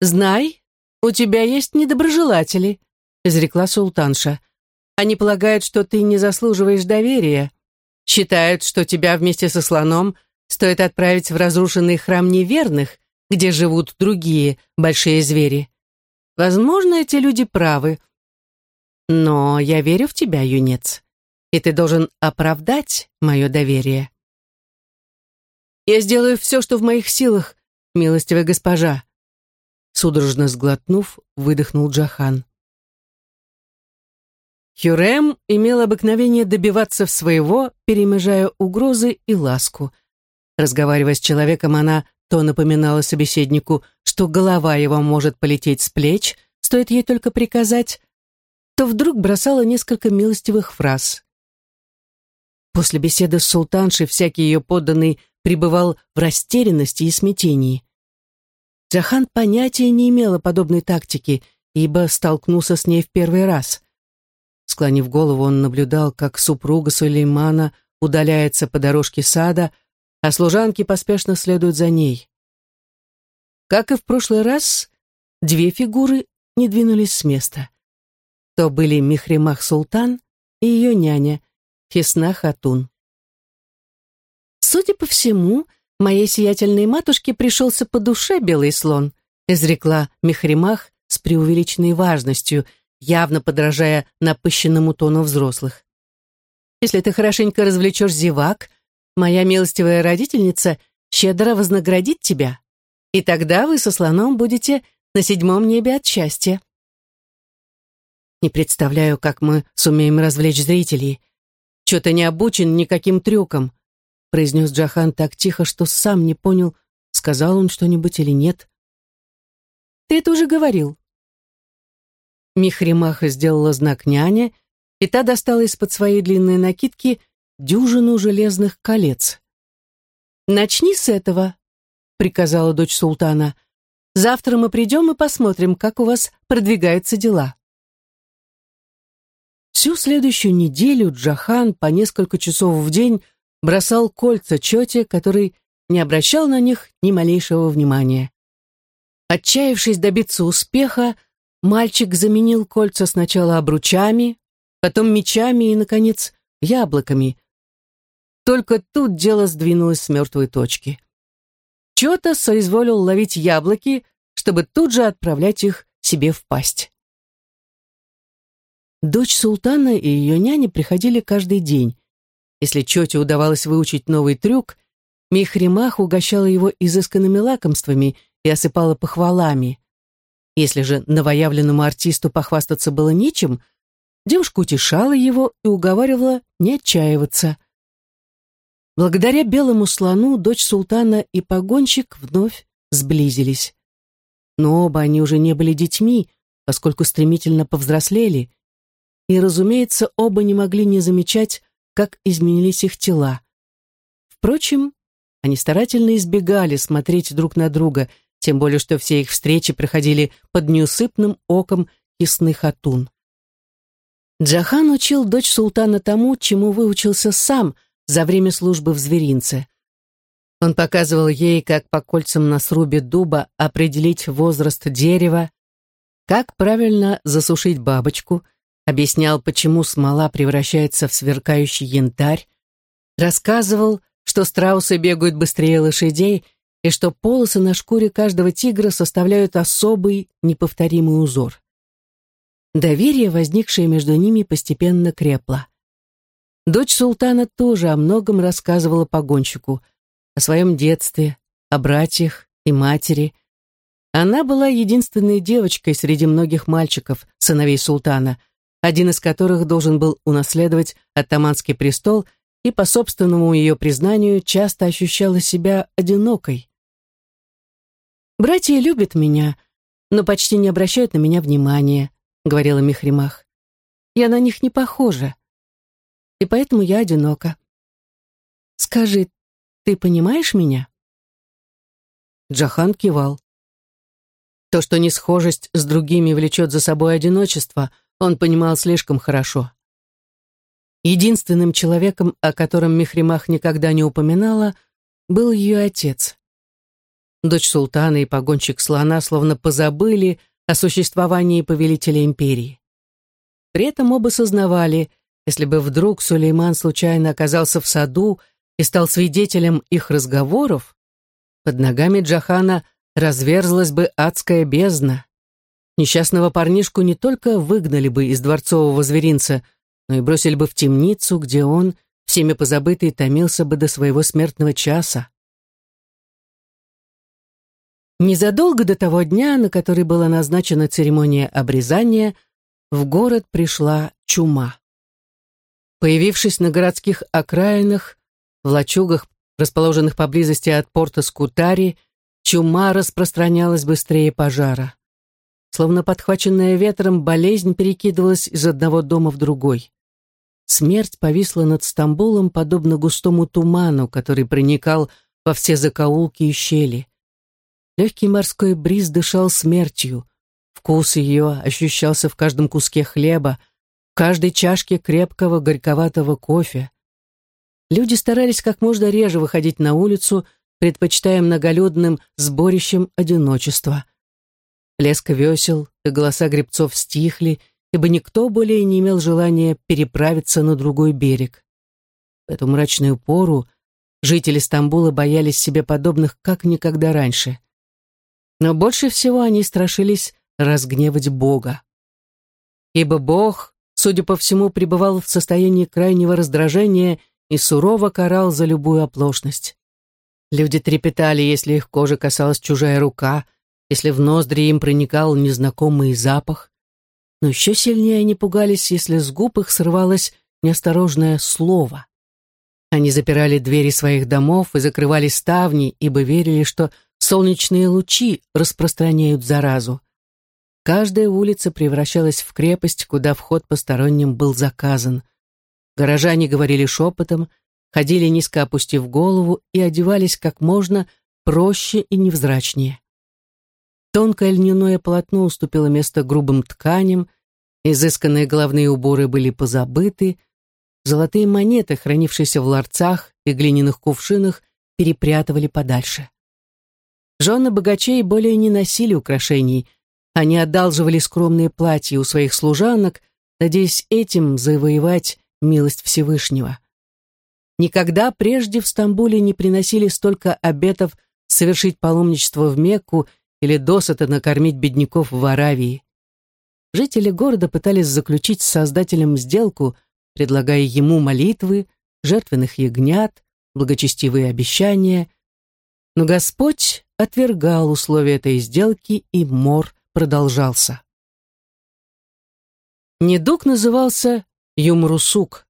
«Знай, у тебя есть недоброжелатели», изрекла султанша. «Они полагают, что ты не заслуживаешь доверия. Считают, что тебя вместе со слоном стоит отправить в разрушенный храм неверных, где живут другие большие звери. Возможно, эти люди правы. Но я верю в тебя, юнец, и ты должен оправдать мое доверие. Я сделаю все, что в моих силах, милостивая госпожа. Судорожно сглотнув, выдохнул Джахан. Хюрем имел обыкновение добиваться своего, перемежая угрозы и ласку. Разговаривая с человеком, она то напоминала собеседнику, что голова его может полететь с плеч, стоит ей только приказать, то вдруг бросала несколько милостивых фраз. После беседы с султаншей всякий ее подданный пребывал в растерянности и смятении. Джахан понятия не имела подобной тактики, ибо столкнулся с ней в первый раз. Склонив голову, он наблюдал, как супруга Сулеймана удаляется по дорожке сада, а служанки поспешно следуют за ней. Как и в прошлый раз, две фигуры не двинулись с места. То были Михримах Султан и ее няня, Хисна Хатун. «Судя по всему, моей сиятельной матушке пришелся по душе белый слон», изрекла Михримах с преувеличенной важностью, явно подражая напыщенному тону взрослых. «Если ты хорошенько развлечешь зевак, моя милостивая родительница щедро вознаградит тебя, и тогда вы со слоном будете на седьмом небе от счастья. Не представляю, как мы сумеем развлечь зрителей. Чё-то не обучен никаким трюкам, произнес Джахан так тихо, что сам не понял, сказал он что-нибудь или нет. Ты это уже говорил. Михримаха сделала знак няне, и та достала из-под своей длинной накидки дюжину железных колец. «Начни с этого», — приказала дочь султана. «Завтра мы придем и посмотрим, как у вас продвигаются дела». Всю следующую неделю Джахан по несколько часов в день бросал кольца чете, который не обращал на них ни малейшего внимания. Отчаявшись добиться успеха, мальчик заменил кольца сначала обручами, потом мечами и, наконец, яблоками, только тут дело сдвинулось с мертвой точки. Чё-то соизволил ловить яблоки, чтобы тут же отправлять их себе в пасть. Дочь султана и ее няня приходили каждый день. Если Чете удавалось выучить новый трюк, Михримах угощала его изысканными лакомствами и осыпала похвалами. Если же новоявленному артисту похвастаться было нечем, девушка утешала его и уговаривала не отчаиваться – Благодаря белому слону дочь султана и погонщик вновь сблизились. Но оба они уже не были детьми, поскольку стремительно повзрослели, и, разумеется, оба не могли не замечать, как изменились их тела. Впрочем, они старательно избегали смотреть друг на друга, тем более что все их встречи проходили под неусыпным оком ясных хатун. Джахан учил дочь султана тому, чему выучился сам – за время службы в зверинце. Он показывал ей, как по кольцам на срубе дуба определить возраст дерева, как правильно засушить бабочку, объяснял, почему смола превращается в сверкающий янтарь, рассказывал, что страусы бегают быстрее лошадей и что полосы на шкуре каждого тигра составляют особый неповторимый узор. Доверие, возникшее между ними, постепенно крепло. Дочь султана тоже о многом рассказывала погонщику, о своем детстве, о братьях и матери. Она была единственной девочкой среди многих мальчиков, сыновей султана, один из которых должен был унаследовать оттаманский престол и, по собственному ее признанию, часто ощущала себя одинокой. «Братья любят меня, но почти не обращают на меня внимания», — говорила Михримах. «Я на них не похожа и поэтому я одинока. Скажи, ты понимаешь меня?» Джахан кивал. То, что несхожесть с другими влечет за собой одиночество, он понимал слишком хорошо. Единственным человеком, о котором Мехримах никогда не упоминала, был ее отец. Дочь султана и погонщик слона словно позабыли о существовании повелителя империи. При этом оба сознавали, если бы вдруг Сулейман случайно оказался в саду и стал свидетелем их разговоров, под ногами Джахана разверзлась бы адская бездна. Несчастного парнишку не только выгнали бы из дворцового зверинца, но и бросили бы в темницу, где он, всеми позабытый, томился бы до своего смертного часа. Незадолго до того дня, на который была назначена церемония обрезания, в город пришла чума. Появившись на городских окраинах, в лачугах, расположенных поблизости от порта Скутари, чума распространялась быстрее пожара. Словно подхваченная ветром, болезнь перекидывалась из одного дома в другой. Смерть повисла над Стамбулом, подобно густому туману, который проникал во все закоулки и щели. Легкий морской бриз дышал смертью. Вкус ее ощущался в каждом куске хлеба, в каждой чашке крепкого горьковатого кофе. Люди старались как можно реже выходить на улицу, предпочитая многолюдным сборищем одиночества. Леска весел и голоса гребцов стихли, ибо никто более не имел желания переправиться на другой берег. В эту мрачную пору жители Стамбула боялись себе подобных как никогда раньше. Но больше всего они страшились разгневать Бога. Ибо Бог, судя по всему, пребывал в состоянии крайнего раздражения и сурово карал за любую оплошность. Люди трепетали, если их кожи касалась чужая рука, если в ноздри им проникал незнакомый запах. Но еще сильнее они пугались, если с губ их срывалось неосторожное слово. Они запирали двери своих домов и закрывали ставни, ибо верили, что солнечные лучи распространяют заразу. Каждая улица превращалась в крепость, куда вход посторонним был заказан. Горожане говорили шепотом, ходили низко опустив голову и одевались как можно проще и невзрачнее. Тонкое льняное полотно уступило место грубым тканям, изысканные головные уборы были позабыты, золотые монеты, хранившиеся в ларцах и глиняных кувшинах, перепрятывали подальше. Жены богачей более не носили украшений, они одалживали скромные платья у своих служанок, надеясь этим завоевать милость Всевышнего. Никогда прежде в Стамбуле не приносили столько обетов совершить паломничество в Мекку или досыта накормить бедняков в Аравии. Жители города пытались заключить с Создателем сделку, предлагая ему молитвы, жертвенных ягнят, благочестивые обещания. Но Господь отвергал условия этой сделки, и мор продолжался. Недуг назывался юмрусук,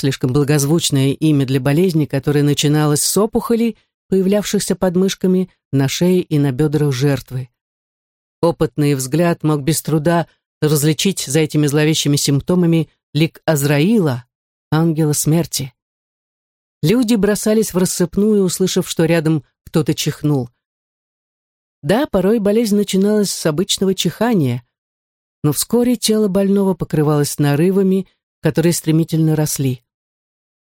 слишком благозвучное имя для болезни, которая начиналась с опухолей, появлявшихся под мышками, на шее и на бедрах жертвы. Опытный взгляд мог без труда различить за этими зловещими симптомами лик Азраила, ангела смерти. Люди бросались в рассыпную, услышав, что рядом кто-то чихнул. Да, порой болезнь начиналась с обычного чихания, но вскоре тело больного покрывалось нарывами, которые стремительно росли.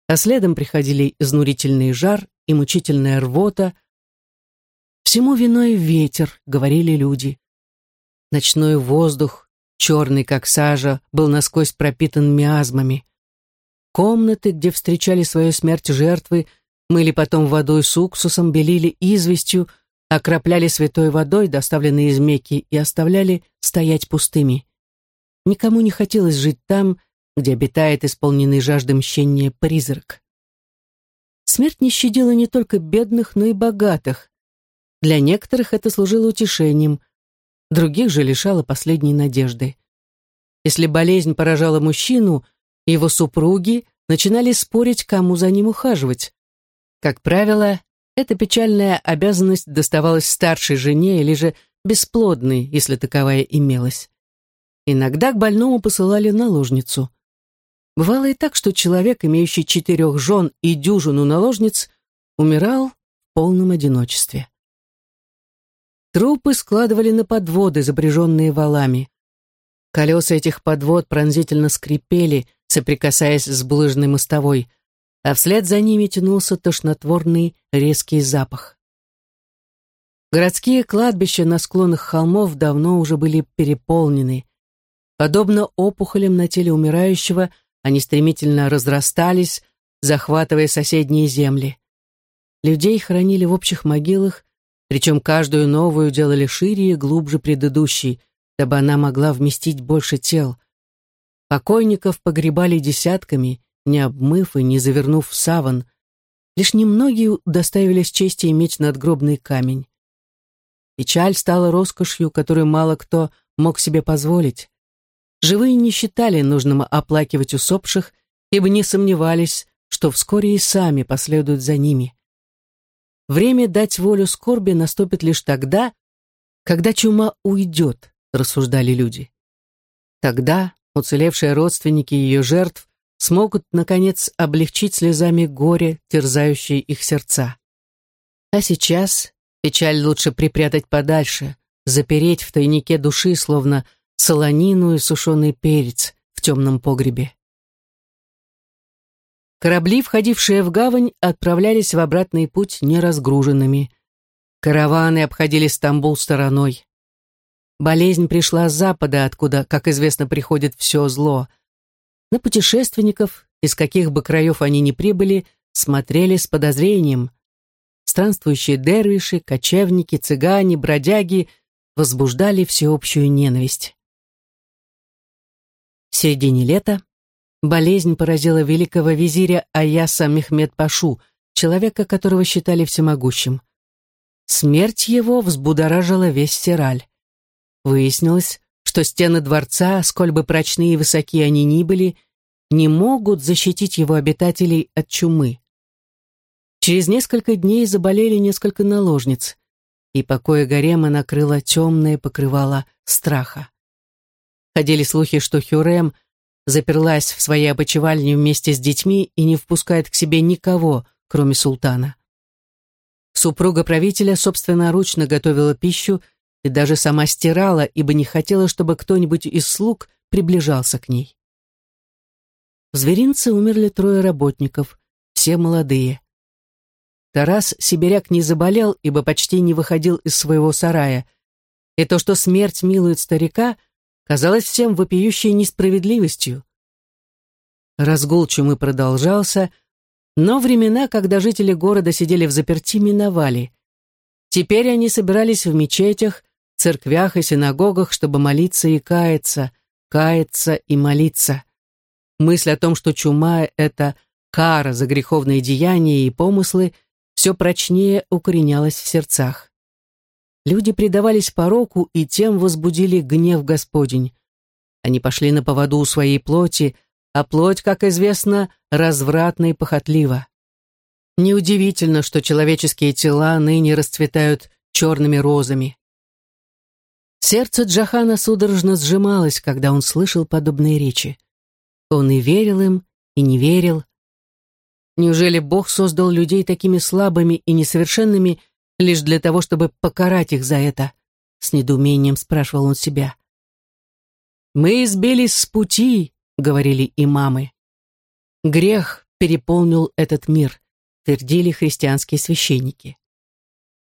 А следом приходили изнурительный жар и мучительная рвота. «Всему виной ветер», — говорили люди. Ночной воздух, черный как сажа, был насквозь пропитан миазмами. Комнаты, где встречали свою смерть жертвы, мыли потом водой с уксусом, белили известью, окропляли святой водой, доставленной из Мекки, и оставляли стоять пустыми. Никому не хотелось жить там, где обитает исполненный жажды мщения призрак. Смерть не щадила не только бедных, но и богатых. Для некоторых это служило утешением, других же лишало последней надежды. Если болезнь поражала мужчину, его супруги начинали спорить, кому за ним ухаживать. Как правило, эта печальная обязанность доставалась старшей жене или же бесплодной, если таковая имелась. Иногда к больному посылали наложницу. Бывало и так, что человек, имеющий четырех жен и дюжину наложниц, умирал в полном одиночестве. Трупы складывали на подводы, запряженные валами. Колеса этих подвод пронзительно скрипели, соприкасаясь с булыжной мостовой – а вслед за ними тянулся тошнотворный резкий запах. Городские кладбища на склонах холмов давно уже были переполнены. Подобно опухолям на теле умирающего, они стремительно разрастались, захватывая соседние земли. Людей хоронили в общих могилах, причем каждую новую делали шире и глубже предыдущей, дабы она могла вместить больше тел. Покойников погребали десятками, не обмыв и не завернув в саван. Лишь немногие удоставились чести иметь надгробный камень. Печаль стала роскошью, которую мало кто мог себе позволить. Живые не считали нужным оплакивать усопших, ибо не сомневались, что вскоре и сами последуют за ними. Время дать волю скорби наступит лишь тогда, когда чума уйдет, рассуждали люди. Тогда уцелевшие родственники ее жертв смогут, наконец, облегчить слезами горе, терзающие их сердца. А сейчас печаль лучше припрятать подальше, запереть в тайнике души, словно солонину и сушеный перец в темном погребе. Корабли, входившие в гавань, отправлялись в обратный путь неразгруженными. Караваны обходили Стамбул стороной. Болезнь пришла с запада, откуда, как известно, приходит все зло. На путешественников, из каких бы краев они ни прибыли, смотрели с подозрением. Странствующие дервиши, кочевники, цыгане, бродяги возбуждали всеобщую ненависть. В середине лета болезнь поразила великого визиря Аяса Мехмед-Пашу, человека, которого считали всемогущим. Смерть его взбудоражила весь Сираль. Выяснилось, что стены дворца, сколь бы прочные и высокие они ни были, не могут защитить его обитателей от чумы. Через несколько дней заболели несколько наложниц, и покоя гарема накрыло темное покрывало страха. Ходили слухи, что Хюрем заперлась в своей опочивальне вместе с детьми и не впускает к себе никого, кроме султана. Супруга правителя собственноручно готовила пищу и даже сама стирала, ибо не хотела, чтобы кто-нибудь из слуг приближался к ней. В зверинце умерли трое работников, все молодые. Тарас Сибиряк не заболел, ибо почти не выходил из своего сарая, и то, что смерть милует старика, казалось всем вопиющей несправедливостью. Разгул чумы продолжался, но времена, когда жители города сидели в заперти, миновали. Теперь они собирались в мечетях, церквях и синагогах, чтобы молиться и каяться, каяться и молиться. Мысль о том, что чума — это кара за греховные деяния и помыслы, все прочнее укоренялась в сердцах. Люди предавались пороку и тем возбудили гнев Господень. Они пошли на поводу у своей плоти, а плоть, как известно, развратна и похотлива. Неудивительно, что человеческие тела ныне расцветают черными розами. Сердце Джахана судорожно сжималось, когда он слышал подобные речи. Он и верил им, и не верил. Неужели Бог создал людей такими слабыми и несовершенными, лишь для того, чтобы покарать их за это? С недоумением спрашивал он себя. «Мы избились с пути», — говорили имамы. «Грех переполнил этот мир», — твердили христианские священники.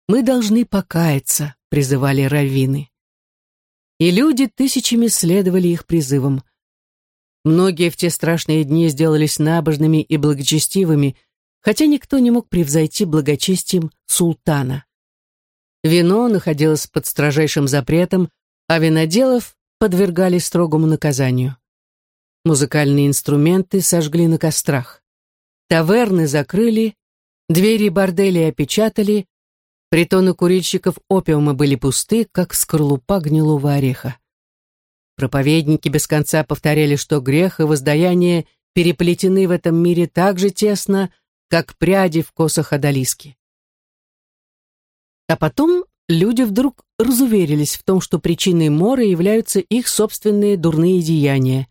«Мы должны покаяться», — призывали раввины. И люди тысячами следовали их призывам. Многие в те страшные дни сделались набожными и благочестивыми, хотя никто не мог превзойти благочестием султана. Вино находилось под строжайшим запретом, а виноделов подвергали строгому наказанию. Музыкальные инструменты сожгли на кострах. Таверны закрыли, двери борделей опечатали, притоны курильщиков опиума были пусты, как скорлупа гнилого ореха. Проповедники без конца повторяли, что грех и воздаяние переплетены в этом мире так же тесно, как пряди в косах Адалиски. А потом люди вдруг разуверились в том, что причиной мора являются их собственные дурные деяния.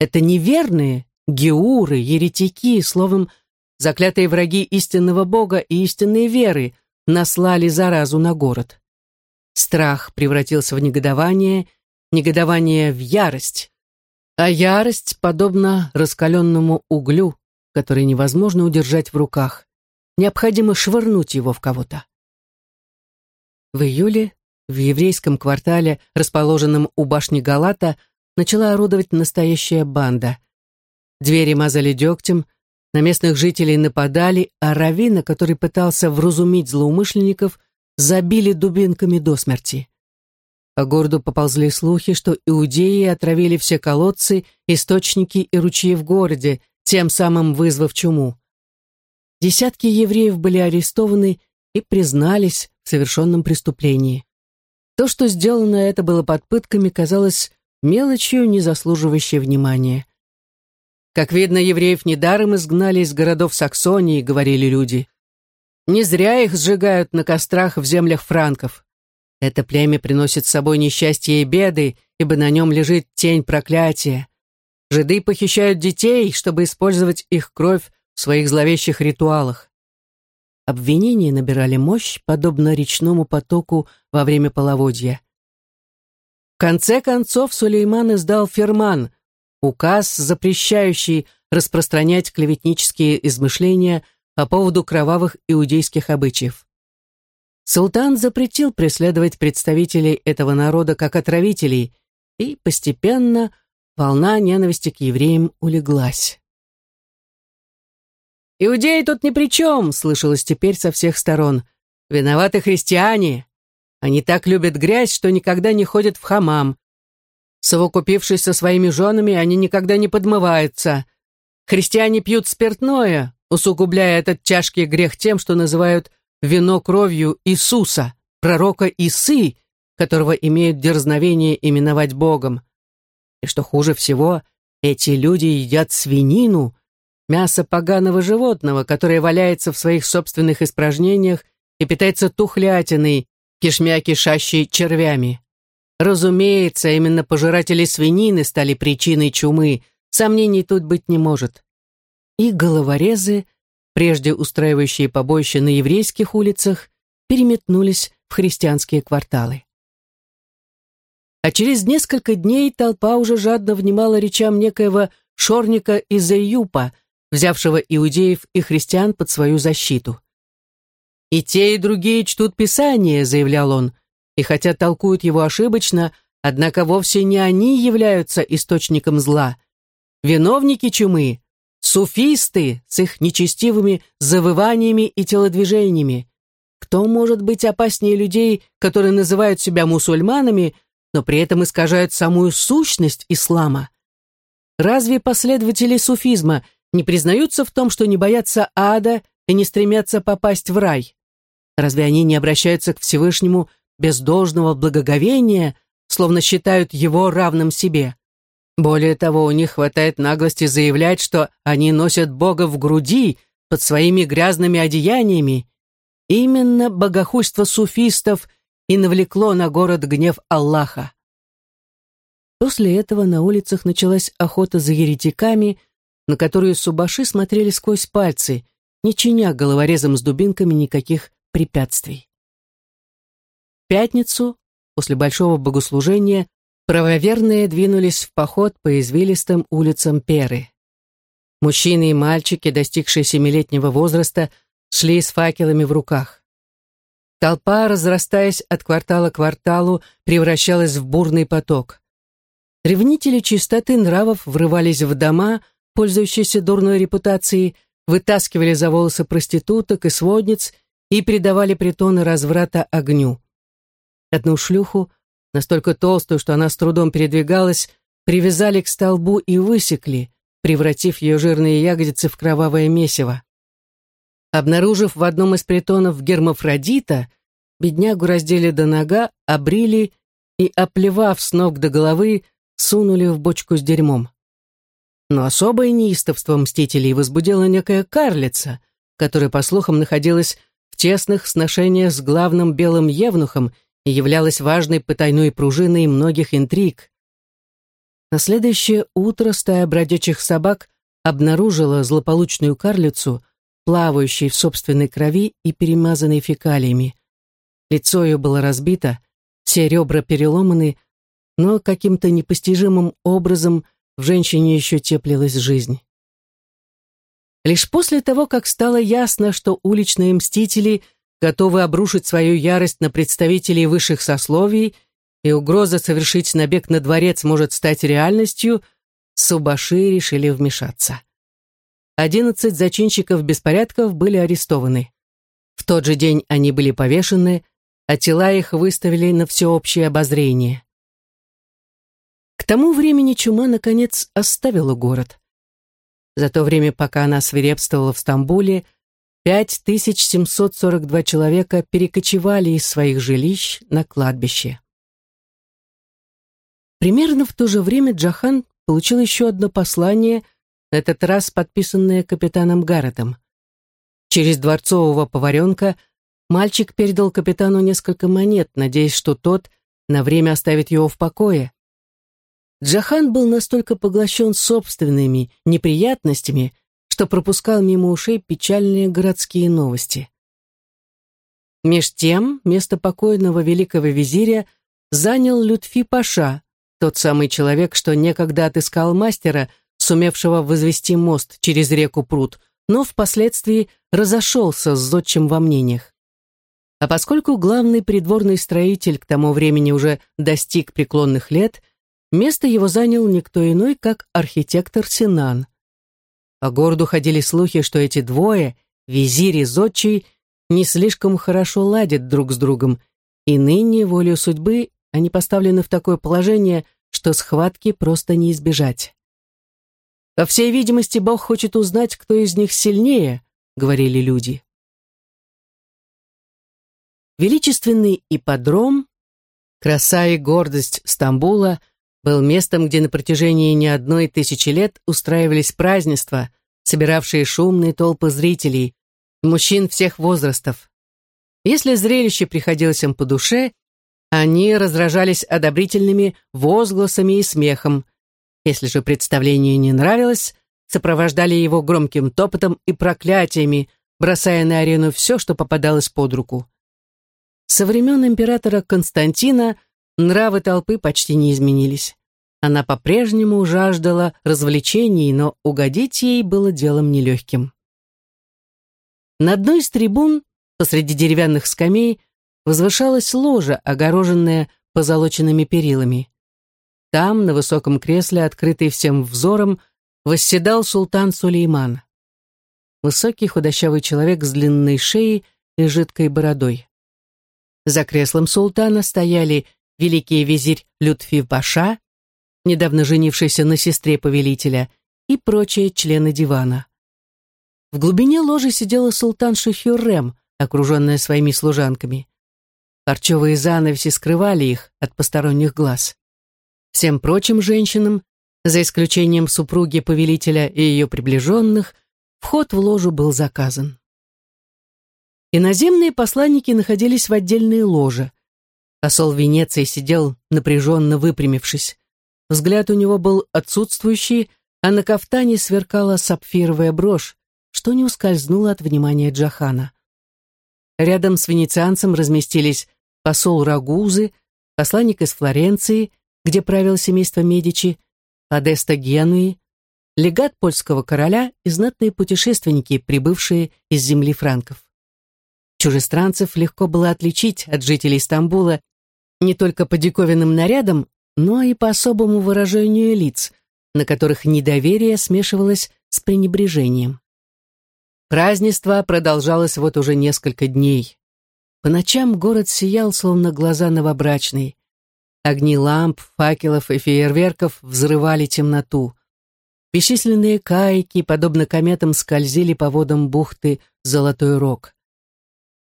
Это неверные, геуры, еретики, словом, заклятые враги истинного Бога и истинной веры наслали заразу на город. Страх превратился в негодование – негодование в ярость, а ярость подобна раскаленному углю, который невозможно удержать в руках. Необходимо швырнуть его в кого-то. В июле в еврейском квартале, расположенном у башни Галата, начала орудовать настоящая банда. Двери мазали дегтем, на местных жителей нападали, а Равина, который пытался вразумить злоумышленников, забили дубинками до смерти. По городу поползли слухи, что иудеи отравили все колодцы, источники и ручьи в городе, тем самым вызвав чуму. Десятки евреев были арестованы и признались в совершенном преступлении. То, что сделано это было под пытками, казалось мелочью, не заслуживающей внимания. Как видно, евреев недаром изгнали из городов Саксонии, говорили люди. Не зря их сжигают на кострах в землях франков. Это племя приносит с собой несчастье и беды, ибо на нем лежит тень проклятия. Жиды похищают детей, чтобы использовать их кровь в своих зловещих ритуалах. Обвинения набирали мощь, подобно речному потоку во время половодья. В конце концов Сулейман издал ферман, указ, запрещающий распространять клеветнические измышления по поводу кровавых иудейских обычаев. Султан запретил преследовать представителей этого народа как отравителей, и постепенно волна ненависти к евреям улеглась. «Иудеи тут ни при чем!» — слышалось теперь со всех сторон. «Виноваты христиане! Они так любят грязь, что никогда не ходят в хамам. Совокупившись со своими женами, они никогда не подмываются. Христиане пьют спиртное, усугубляя этот тяжкий грех тем, что называют вино кровью Иисуса, пророка Исы, которого имеют дерзновение именовать Богом. И что хуже всего, эти люди едят свинину, мясо поганого животного, которое валяется в своих собственных испражнениях и питается тухлятиной, кишмя кишащей червями. Разумеется, именно пожиратели свинины стали причиной чумы, сомнений тут быть не может и головорезы, прежде устраивающие побоища на еврейских улицах, переметнулись в христианские кварталы. А через несколько дней толпа уже жадно внимала речам некоего шорника из Эюпа, взявшего иудеев и христиан под свою защиту. «И те, и другие чтут Писание», — заявлял он, «и хотя толкуют его ошибочно, однако вовсе не они являются источником зла. Виновники чумы Суфисты с их нечестивыми завываниями и телодвижениями. Кто может быть опаснее людей, которые называют себя мусульманами, но при этом искажают самую сущность ислама? Разве последователи суфизма не признаются в том, что не боятся ада и не стремятся попасть в рай? Разве они не обращаются к Всевышнему без должного благоговения, словно считают его равным себе? Более того, у них хватает наглости заявлять, что они носят Бога в груди под своими грязными одеяниями. Именно богохульство суфистов и навлекло на город гнев Аллаха. После этого на улицах началась охота за еретиками, на которую субаши смотрели сквозь пальцы, не чиня головорезом с дубинками никаких препятствий. Пятницу, после большого богослужения, Правоверные двинулись в поход по извилистым улицам Перы. Мужчины и мальчики, достигшие семилетнего возраста, шли с факелами в руках. Толпа, разрастаясь от квартала к кварталу, превращалась в бурный поток. Ревнители чистоты нравов врывались в дома, пользующиеся дурной репутацией, вытаскивали за волосы проституток и сводниц и придавали притоны разврата огню. Одну шлюху настолько толстую, что она с трудом передвигалась, привязали к столбу и высекли, превратив ее жирные ягодицы в кровавое месиво. Обнаружив в одном из притонов гермафродита, беднягу раздели до нога, обрили и, оплевав с ног до головы, сунули в бочку с дерьмом. Но особое неистовство мстителей возбудила некая карлица, которая, по слухам, находилась в тесных сношениях с главным белым евнухом и являлась важной потайной пружиной многих интриг. На следующее утро стая бродячих собак обнаружила злополучную карлицу, плавающей в собственной крови и перемазанной фекалиями. Лицо ее было разбито, все ребра переломаны, но каким-то непостижимым образом в женщине еще теплилась жизнь. Лишь после того, как стало ясно, что уличные мстители готовы обрушить свою ярость на представителей высших сословий, и угроза совершить набег на дворец может стать реальностью, Субаши решили вмешаться. Одиннадцать зачинщиков беспорядков были арестованы. В тот же день они были повешены, а тела их выставили на всеобщее обозрение. К тому времени чума, наконец, оставила город. За то время, пока она свирепствовала в Стамбуле, 5742 человека перекочевали из своих жилищ на кладбище. Примерно в то же время Джахан получил еще одно послание, на этот раз подписанное капитаном Гарретом. Через дворцового поваренка мальчик передал капитану несколько монет, надеясь, что тот на время оставит его в покое. Джахан был настолько поглощен собственными неприятностями, что пропускал мимо ушей печальные городские новости. Меж тем место покойного великого визиря занял Лютфи Паша, тот самый человек, что некогда отыскал мастера, сумевшего возвести мост через реку Пруд, но впоследствии разошелся с зодчим во мнениях. А поскольку главный придворный строитель к тому времени уже достиг преклонных лет, место его занял никто иной, как архитектор Синан. По городу ходили слухи, что эти двое, визирь и зодчий, не слишком хорошо ладят друг с другом, и ныне, волею судьбы, они поставлены в такое положение, что схватки просто не избежать. «По всей видимости, Бог хочет узнать, кто из них сильнее», — говорили люди. Величественный ипподром, краса и гордость Стамбула, был местом, где на протяжении не одной тысячи лет устраивались празднества, собиравшие шумные толпы зрителей, мужчин всех возрастов. Если зрелище приходилось им по душе, они разражались одобрительными возгласами и смехом. Если же представление не нравилось, сопровождали его громким топотом и проклятиями, бросая на арену все, что попадалось под руку. Со времен императора Константина нравы толпы почти не изменились. Она по-прежнему жаждала развлечений, но угодить ей было делом нелегким. На одной из трибун, посреди деревянных скамей, возвышалась ложа, огороженная позолоченными перилами. Там, на высоком кресле, открытый всем взором, восседал султан Сулейман. Высокий худощавый человек с длинной шеей и жидкой бородой. За креслом султана стояли великий визирь Лютфи Баша, недавно женившийся на сестре повелителя, и прочие члены дивана. В глубине ложи сидела султан Шахюррем, окруженная своими служанками. Парчевые занавеси скрывали их от посторонних глаз. Всем прочим женщинам, за исключением супруги повелителя и ее приближенных, вход в ложу был заказан. Иноземные посланники находились в отдельной ложе. Посол Венеции сидел напряженно выпрямившись. Взгляд у него был отсутствующий, а на кафтане сверкала сапфировая брошь, что не ускользнуло от внимания Джахана. Рядом с венецианцем разместились посол Рагузы, посланник из Флоренции, где правил семейство Медичи, Адеста Генуи, легат польского короля и знатные путешественники, прибывшие из земли франков. Чужестранцев легко было отличить от жителей Стамбула не только по диковинным нарядам, но и по особому выражению лиц, на которых недоверие смешивалось с пренебрежением. Празднество продолжалось вот уже несколько дней. По ночам город сиял, словно глаза новобрачной. Огни ламп, факелов и фейерверков взрывали темноту. Бесчисленные кайки, подобно кометам, скользили по водам бухты Золотой Рог.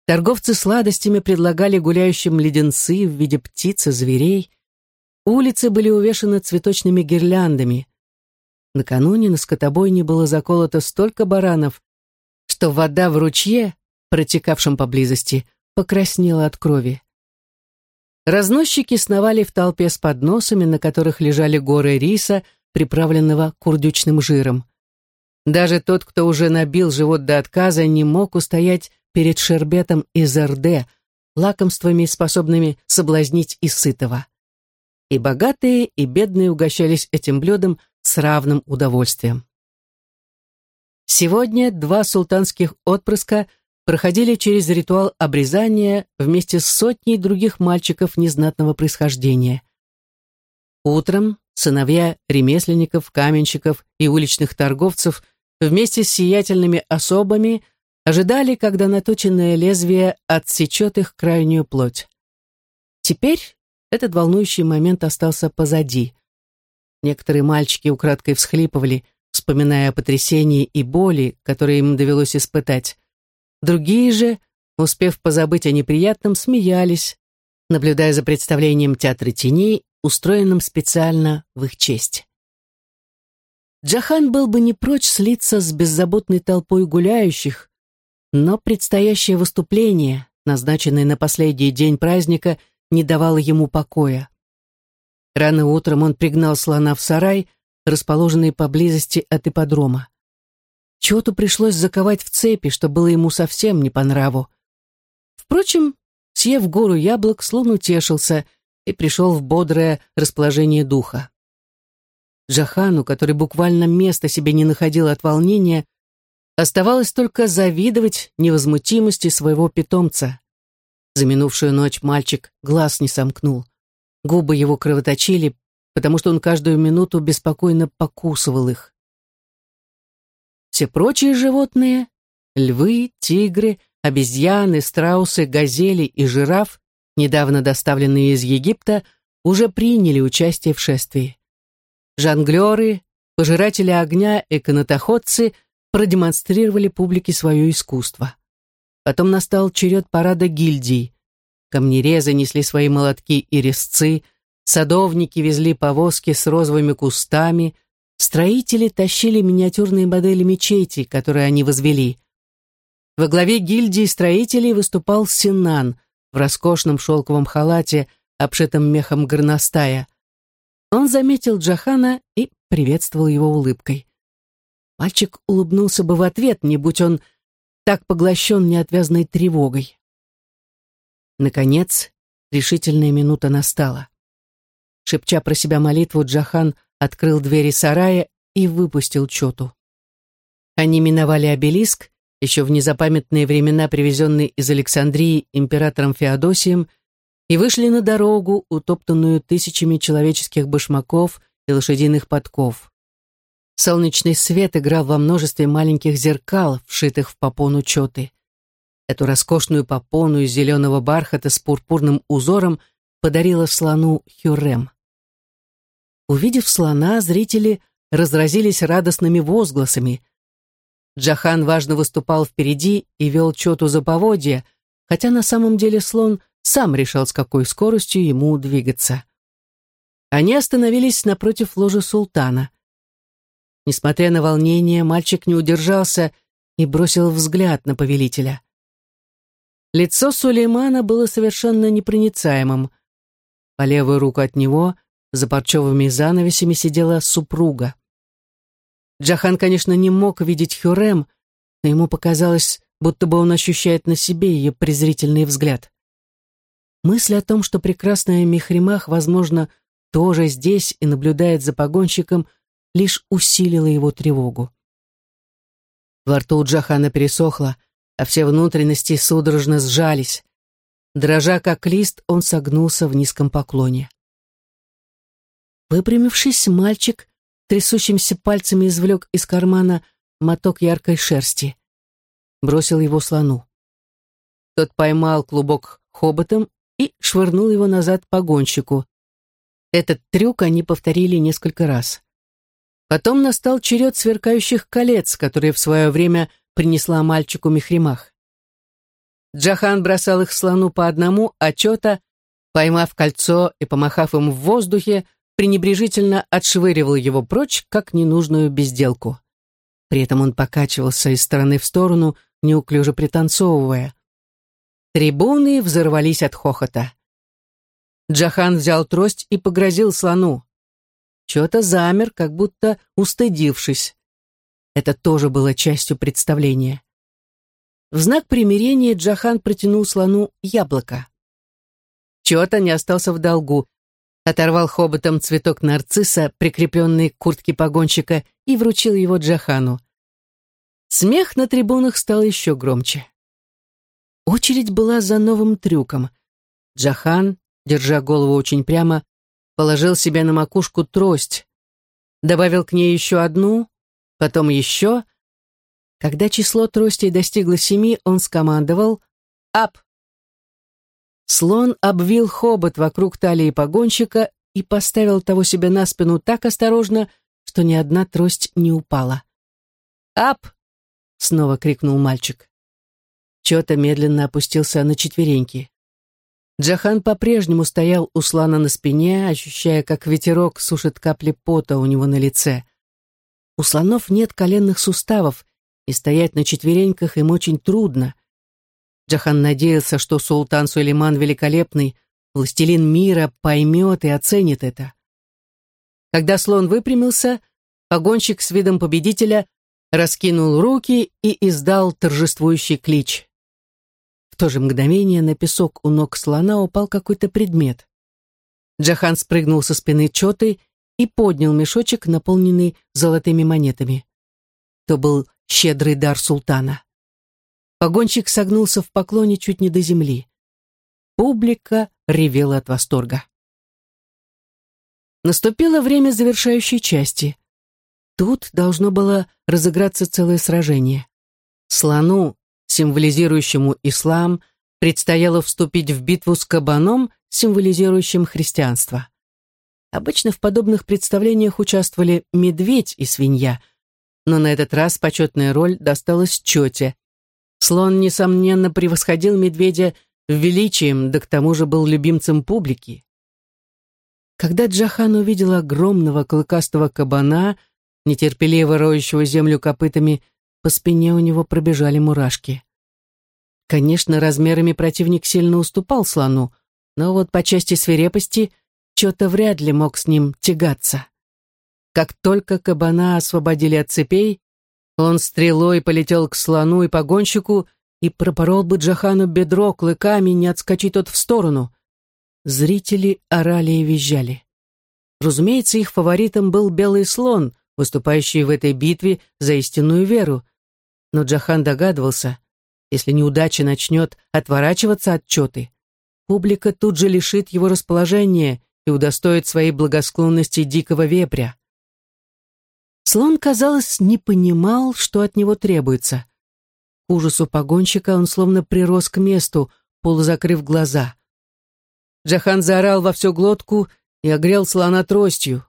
Торговцы сладостями предлагали гуляющим леденцы в виде птиц и зверей. Улицы были увешаны цветочными гирляндами. Накануне на скотобойне было заколото столько баранов, что вода в ручье, протекавшем поблизости, покраснела от крови. Разносчики сновали в толпе с подносами, на которых лежали горы риса, приправленного курдючным жиром. Даже тот, кто уже набил живот до отказа, не мог устоять перед шербетом из РД, лакомствами, способными соблазнить и сытого. И богатые, и бедные угощались этим блюдом с равным удовольствием. Сегодня два султанских отпрыска проходили через ритуал обрезания вместе с сотней других мальчиков незнатного происхождения. Утром сыновья ремесленников, каменщиков и уличных торговцев вместе с сиятельными особами ожидали, когда наточенное лезвие отсечет их крайнюю плоть. Теперь этот волнующий момент остался позади. Некоторые мальчики украдкой всхлипывали, вспоминая о потрясении и боли, которые им довелось испытать. Другие же, успев позабыть о неприятном, смеялись, наблюдая за представлением театра теней, устроенным специально в их честь. Джахан был бы не прочь слиться с беззаботной толпой гуляющих, но предстоящее выступление, назначенное на последний день праздника, не давало ему покоя. Рано утром он пригнал слона в сарай, расположенный поблизости от ипподрома. Чего-то пришлось заковать в цепи, что было ему совсем не по нраву. Впрочем, съев гору яблок, слон утешился и пришел в бодрое расположение духа. Джахану, который буквально места себе не находил от волнения, оставалось только завидовать невозмутимости своего питомца. За минувшую ночь мальчик глаз не сомкнул. Губы его кровоточили, потому что он каждую минуту беспокойно покусывал их. Все прочие животные — львы, тигры, обезьяны, страусы, газели и жираф, недавно доставленные из Египта, уже приняли участие в шествии. Жонглеры, пожиратели огня и канатоходцы продемонстрировали публике свое искусство. Потом настал черед парада гильдий. Камнерезы несли свои молотки и резцы, садовники везли повозки с розовыми кустами, строители тащили миниатюрные модели мечети, которые они возвели. Во главе гильдии строителей выступал Синан в роскошном шелковом халате, обшитом мехом горностая. Он заметил Джахана и приветствовал его улыбкой. Мальчик улыбнулся бы в ответ, не будь он так поглощен неотвязной тревогой. Наконец, решительная минута настала. Шепча про себя молитву, Джахан открыл двери сарая и выпустил Чоту. Они миновали обелиск, еще в незапамятные времена привезенный из Александрии императором Феодосием, и вышли на дорогу, утоптанную тысячами человеческих башмаков и лошадиных подков. Солнечный свет играл во множестве маленьких зеркал, вшитых в попону Чоты. Эту роскошную попону из зеленого бархата с пурпурным узором подарила слону Хюррем. Увидев слона, зрители разразились радостными возгласами. Джахан важно выступал впереди и вел чоту за поводья, хотя на самом деле слон сам решал, с какой скоростью ему двигаться. Они остановились напротив ложи султана. Несмотря на волнение, мальчик не удержался и бросил взгляд на повелителя. Лицо Сулеймана было совершенно непроницаемым. По левую руку от него, за парчевыми занавесями, сидела супруга. Джахан, конечно, не мог видеть Хюрем, но ему показалось, будто бы он ощущает на себе ее презрительный взгляд. Мысль о том, что прекрасная Мехримах, возможно, тоже здесь и наблюдает за погонщиком, лишь усилила его тревогу. Во рту у Джахана пересохло, а все внутренности судорожно сжались. Дрожа как лист, он согнулся в низком поклоне. Выпрямившись, мальчик трясущимися пальцами извлек из кармана моток яркой шерсти. Бросил его слону. Тот поймал клубок хоботом и швырнул его назад погонщику. Этот трюк они повторили несколько раз. Потом настал черед сверкающих колец, которые в свое время принесла мальчику Мехримах. Джахан бросал их слону по одному, а Чота, поймав кольцо и помахав им в воздухе, пренебрежительно отшвыривал его прочь, как ненужную безделку. При этом он покачивался из стороны в сторону, неуклюже пританцовывая. Трибуны взорвались от хохота. Джахан взял трость и погрозил слону. Чё-то замер, как будто устыдившись. Это тоже было частью представления. В знак примирения Джахан протянул слону яблоко. Чё-то не остался в долгу, оторвал хоботом цветок нарцисса, прикрепленный к куртке погонщика, и вручил его Джахану. Смех на трибунах стал еще громче. Очередь была за новым трюком. Джахан, держа голову очень прямо, положил себе на макушку трость, добавил к ней еще одну, потом еще. Когда число тростей достигло семи, он скомандовал «Ап!». Слон обвил хобот вокруг талии погонщика и поставил того себе на спину так осторожно, что ни одна трость не упала. «Ап!» — снова крикнул мальчик. Чё-то медленно опустился на четвереньки. Джахан по-прежнему стоял у слона на спине, ощущая, как ветерок сушит капли пота у него на лице. У слонов нет коленных суставов, и стоять на четвереньках им очень трудно. Джахан надеялся, что султан Сулейман Великолепный, властелин мира, поймет и оценит это. Когда слон выпрямился, погонщик с видом победителя раскинул руки и издал торжествующий клич то же мгновение на песок у ног слона упал какой-то предмет. Джахан спрыгнул со спины Чоты и поднял мешочек, наполненный золотыми монетами. То был щедрый дар султана. Погонщик согнулся в поклоне чуть не до земли. Публика ревела от восторга. Наступило время завершающей части. Тут должно было разыграться целое сражение. Слону, символизирующему ислам, предстояло вступить в битву с кабаном, символизирующим христианство. Обычно в подобных представлениях участвовали медведь и свинья, но на этот раз почетная роль досталась чете. Слон, несомненно, превосходил медведя величием, да к тому же был любимцем публики. Когда Джахан увидел огромного клыкастого кабана, нетерпеливо роющего землю копытами, по спине у него пробежали мурашки. Конечно, размерами противник сильно уступал слону, но вот по части свирепости что-то вряд ли мог с ним тягаться. Как только кабана освободили от цепей, он стрелой полетел к слону и погонщику и пропорол бы Джахану бедро клыками, не отскочить тот в сторону. Зрители орали и визжали. Разумеется, их фаворитом был белый слон, выступающий в этой битве за истинную веру, но Джахан догадывался, если неудача начнет отворачиваться от чоты, публика тут же лишит его расположения и удостоит своей благосклонности дикого вепря. Слон, казалось, не понимал, что от него требуется. К ужасу погонщика он словно прирос к месту, полузакрыв глаза. Джахан заорал во всю глотку и огрел слона тростью.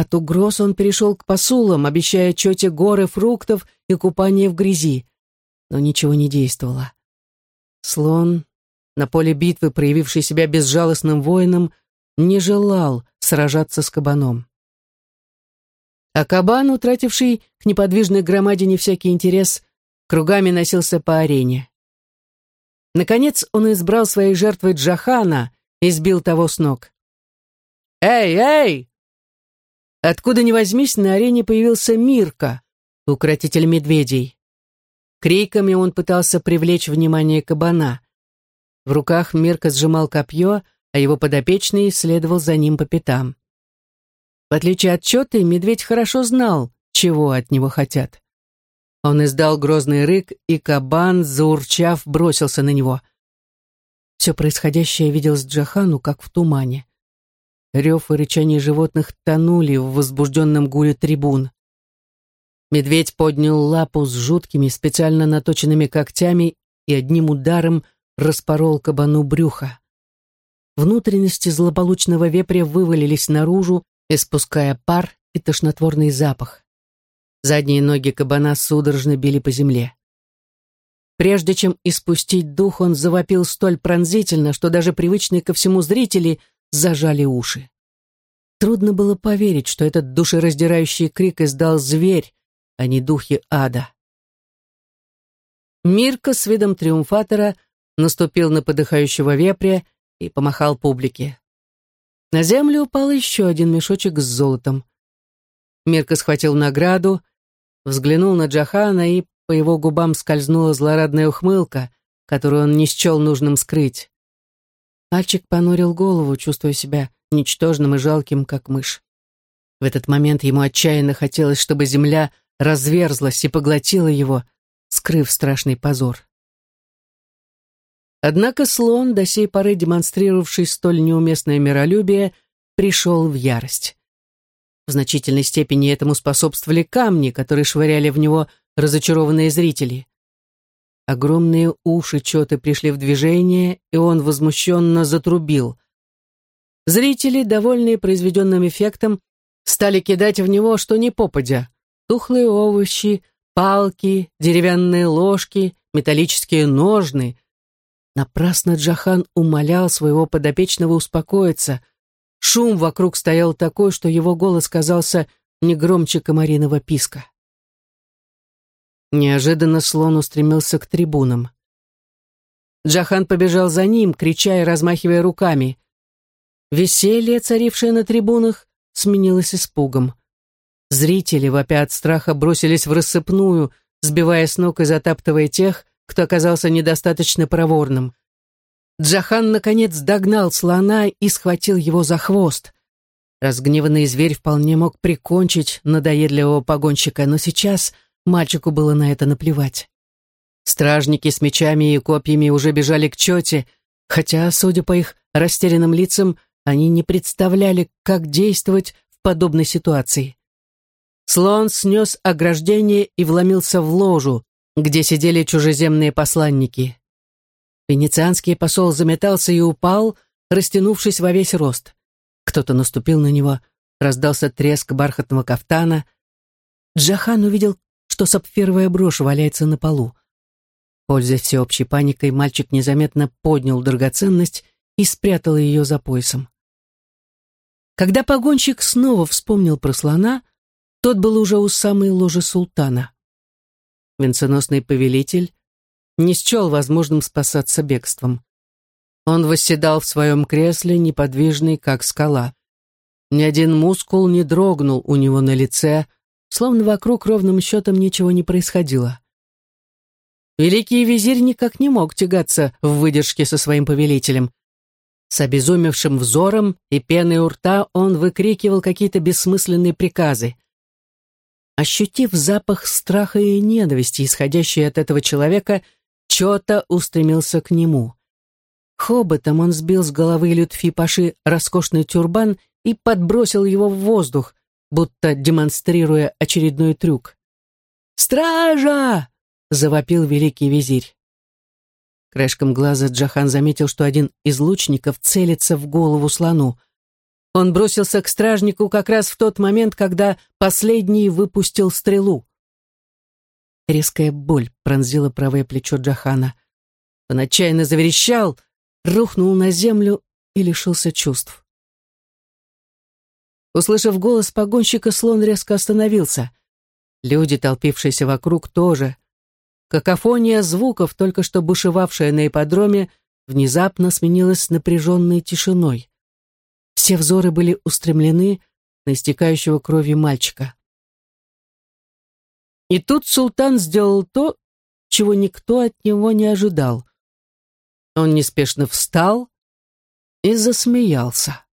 От угроз он перешел к посулам, обещая чете горы фруктов и купание в грязи. Но ничего не действовало. Слон, на поле битвы проявивший себя безжалостным воином, не желал сражаться с кабаном. А кабан, утративший к неподвижной громадине всякий интерес, кругами носился по арене. Наконец он избрал своей жертвой Джахана и сбил того с ног. «Эй, эй!» Откуда ни возьмись, на арене появился Мирка, укротитель медведей. Криками он пытался привлечь внимание кабана. В руках Мирка сжимал копье, а его подопечный следовал за ним по пятам. В отличие от Чоты, медведь хорошо знал, чего от него хотят. Он издал грозный рык, и кабан, заурчав, бросился на него. Все происходящее виделось Джахану, как в тумане. Рев и рычание животных тонули в возбужденном гуле трибун. Медведь поднял лапу с жуткими, специально наточенными когтями и одним ударом распорол кабану брюха. Внутренности злополучного вепря вывалились наружу, испуская пар и тошнотворный запах. Задние ноги кабана судорожно били по земле. Прежде чем испустить дух, он завопил столь пронзительно, что даже привычные ко всему зрители зажали уши. Трудно было поверить, что этот душераздирающий крик издал зверь, а не духи ада. Мирка с видом триумфатора наступил на подыхающего вепря и помахал публике. На землю упал еще один мешочек с золотом. Мирка схватил награду, взглянул на Джахана, и по его губам скользнула злорадная ухмылка, которую он не счел нужным скрыть. Мальчик понурил голову, чувствуя себя ничтожным и жалким, как мышь. В этот момент ему отчаянно хотелось, чтобы земля разверзлась и поглотила его, скрыв страшный позор. Однако слон, до сей поры демонстрировавший столь неуместное миролюбие, пришел в ярость. В значительной степени этому способствовали камни, которые швыряли в него разочарованные зрители. Огромные уши Чоты пришли в движение, и он возмущенно затрубил. Зрители, довольные произведенным эффектом, стали кидать в него что ни попадя. Тухлые овощи, палки, деревянные ложки, металлические ножны. Напрасно Джахан умолял своего подопечного успокоиться. Шум вокруг стоял такой, что его голос казался не громче комариного писка. Неожиданно слон устремился к трибунам. Джахан побежал за ним, крича и размахивая руками. Веселье, царившее на трибунах, сменилось испугом. Зрители, вопя от страха, бросились в рассыпную, сбивая с ног и затаптывая тех, кто оказался недостаточно проворным. Джахан, наконец, догнал слона и схватил его за хвост. Разгневанный зверь вполне мог прикончить надоедливого погонщика, но сейчас мальчику было на это наплевать. Стражники с мечами и копьями уже бежали к чете, хотя, судя по их растерянным лицам, они не представляли, как действовать в подобной ситуации. Слон снес ограждение и вломился в ложу, где сидели чужеземные посланники. Венецианский посол заметался и упал, растянувшись во весь рост. Кто-то наступил на него, раздался треск бархатного кафтана. Джахан увидел, что сапфировая брошь валяется на полу. Пользуясь всеобщей паникой, мальчик незаметно поднял драгоценность и спрятал ее за поясом. Когда погонщик снова вспомнил про слона, тот был уже у самой ложи султана. Венценосный повелитель не счел возможным спасаться бегством. Он восседал в своем кресле, неподвижный, как скала. Ни один мускул не дрогнул у него на лице, словно вокруг ровным счетом ничего не происходило. Великий визирь никак не мог тягаться в выдержке со своим повелителем. С обезумевшим взором и пеной у рта он выкрикивал какие-то бессмысленные приказы. Ощутив запах страха и ненависти, исходящий от этого человека, Чота устремился к нему. Хоботом он сбил с головы Лютфи Паши роскошный тюрбан и подбросил его в воздух, будто демонстрируя очередной трюк. «Стража!» — завопил великий визирь. Краешком глаза Джахан заметил, что один из лучников целится в голову слону. Он бросился к стражнику как раз в тот момент, когда последний выпустил стрелу. Резкая боль пронзила правое плечо Джахана. Он отчаянно заверещал — рухнул на землю и лишился чувств. Услышав голос погонщика, слон резко остановился. Люди, толпившиеся вокруг, тоже. Какофония звуков, только что бушевавшая на ипподроме, внезапно сменилась напряженной тишиной. Все взоры были устремлены на истекающего кровью мальчика. И тут султан сделал то, чего никто от него не ожидал. Он неспешно встал и засмеялся.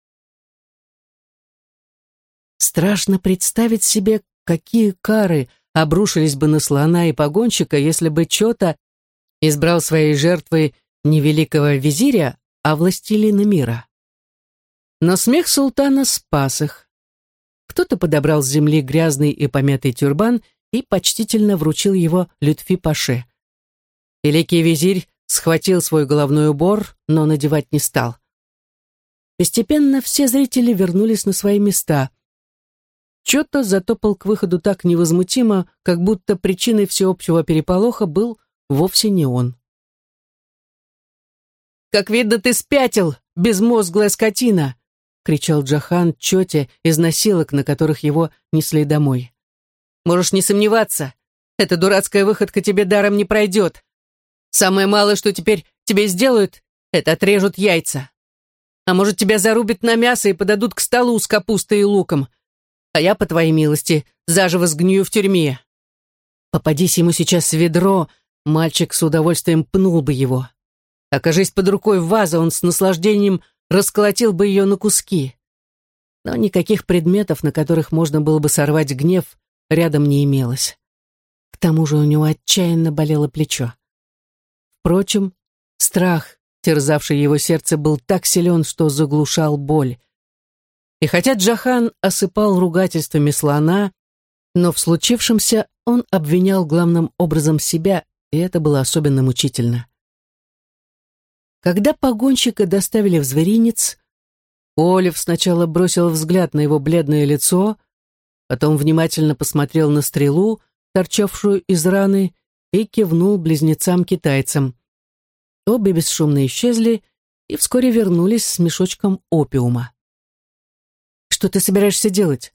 Страшно представить себе, какие кары обрушились бы на слона и погонщика, если бы Чота избрал своей жертвой не великого визиря, а властелина мира. Но смех султана спас их. Кто-то подобрал с земли грязный и помятый тюрбан и почтительно вручил его Лютфи Паше. Великий визирь схватил свой головной убор, но надевать не стал. Постепенно все зрители вернулись на свои места. Чото затопал к выходу так невозмутимо, как будто причиной всеобщего переполоха был вовсе не он. «Как видно, ты спятил, безмозглая скотина!» — кричал Джахан Чоте из носилок, на которых его несли домой. «Можешь не сомневаться, эта дурацкая выходка тебе даром не пройдет. Самое малое, что теперь тебе сделают, это отрежут яйца. А может, тебя зарубят на мясо и подадут к столу с капустой и луком. А я, по твоей милости, заживо сгнию в тюрьме. Попадись ему сейчас в ведро, мальчик с удовольствием пнул бы его. Окажись под рукой ваза, он с наслаждением расколотил бы ее на куски. Но никаких предметов, на которых можно было бы сорвать гнев, рядом не имелось. К тому же у него отчаянно болело плечо. Впрочем, страх, терзавший его сердце, был так силен, что заглушал боль. И хотя Джахан осыпал ругательствами слона, но в случившемся он обвинял главным образом себя и это было особенно мучительно. Когда погонщика доставили в зверинец, Олив сначала бросил взгляд на его бледное лицо, потом внимательно посмотрел на стрелу, торчавшую из раны, и кивнул близнецам-китайцам. Обе бесшумно исчезли и вскоре вернулись с мешочком опиума. «Что ты собираешься делать?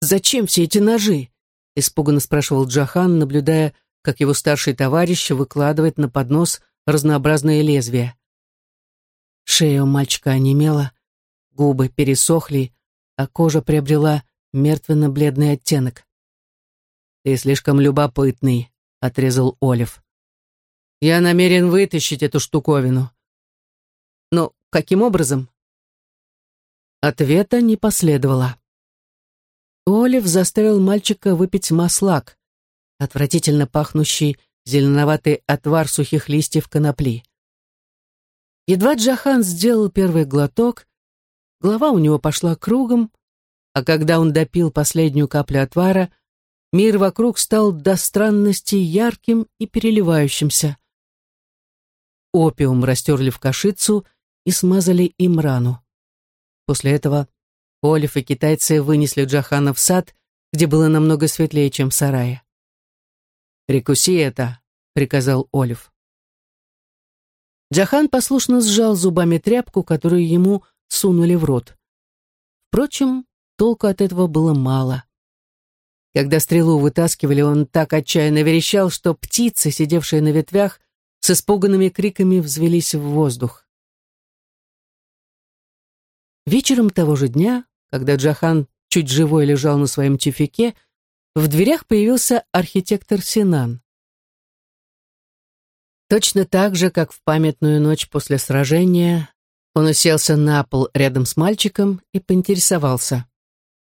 Зачем все эти ножи?» — испуганно спрашивал Джахан, наблюдая, как его старший товарищ выкладывает на поднос разнообразные лезвия. Шея у мальчика онемела, губы пересохли, а кожа приобрела мертвенно-бледный оттенок. «Ты слишком любопытный», — отрезал Олив. «Я намерен вытащить эту штуковину». «Но каким образом?» Ответа не последовало. Олив заставил мальчика выпить маслак, отвратительно пахнущий зеленоватый отвар сухих листьев конопли. Едва Джахан сделал первый глоток, голова у него пошла кругом, а когда он допил последнюю каплю отвара, мир вокруг стал до странности ярким и переливающимся. Опиум растерли в кашицу и смазали им рану. После этого Олив и китайцы вынесли Джахана в сад, где было намного светлее, чем в сарае. «Прикуси это», — приказал Олив. Джахан послушно сжал зубами тряпку, которую ему сунули в рот. Впрочем, толку от этого было мало. Когда стрелу вытаскивали, он так отчаянно верещал, что птицы, сидевшие на ветвях, с испуганными криками взвелись в воздух. Вечером того же дня, когда Джахан чуть живой лежал на своем тюфике, в дверях появился архитектор Синан. Точно так же, как в памятную ночь после сражения, он уселся на пол рядом с мальчиком и поинтересовался.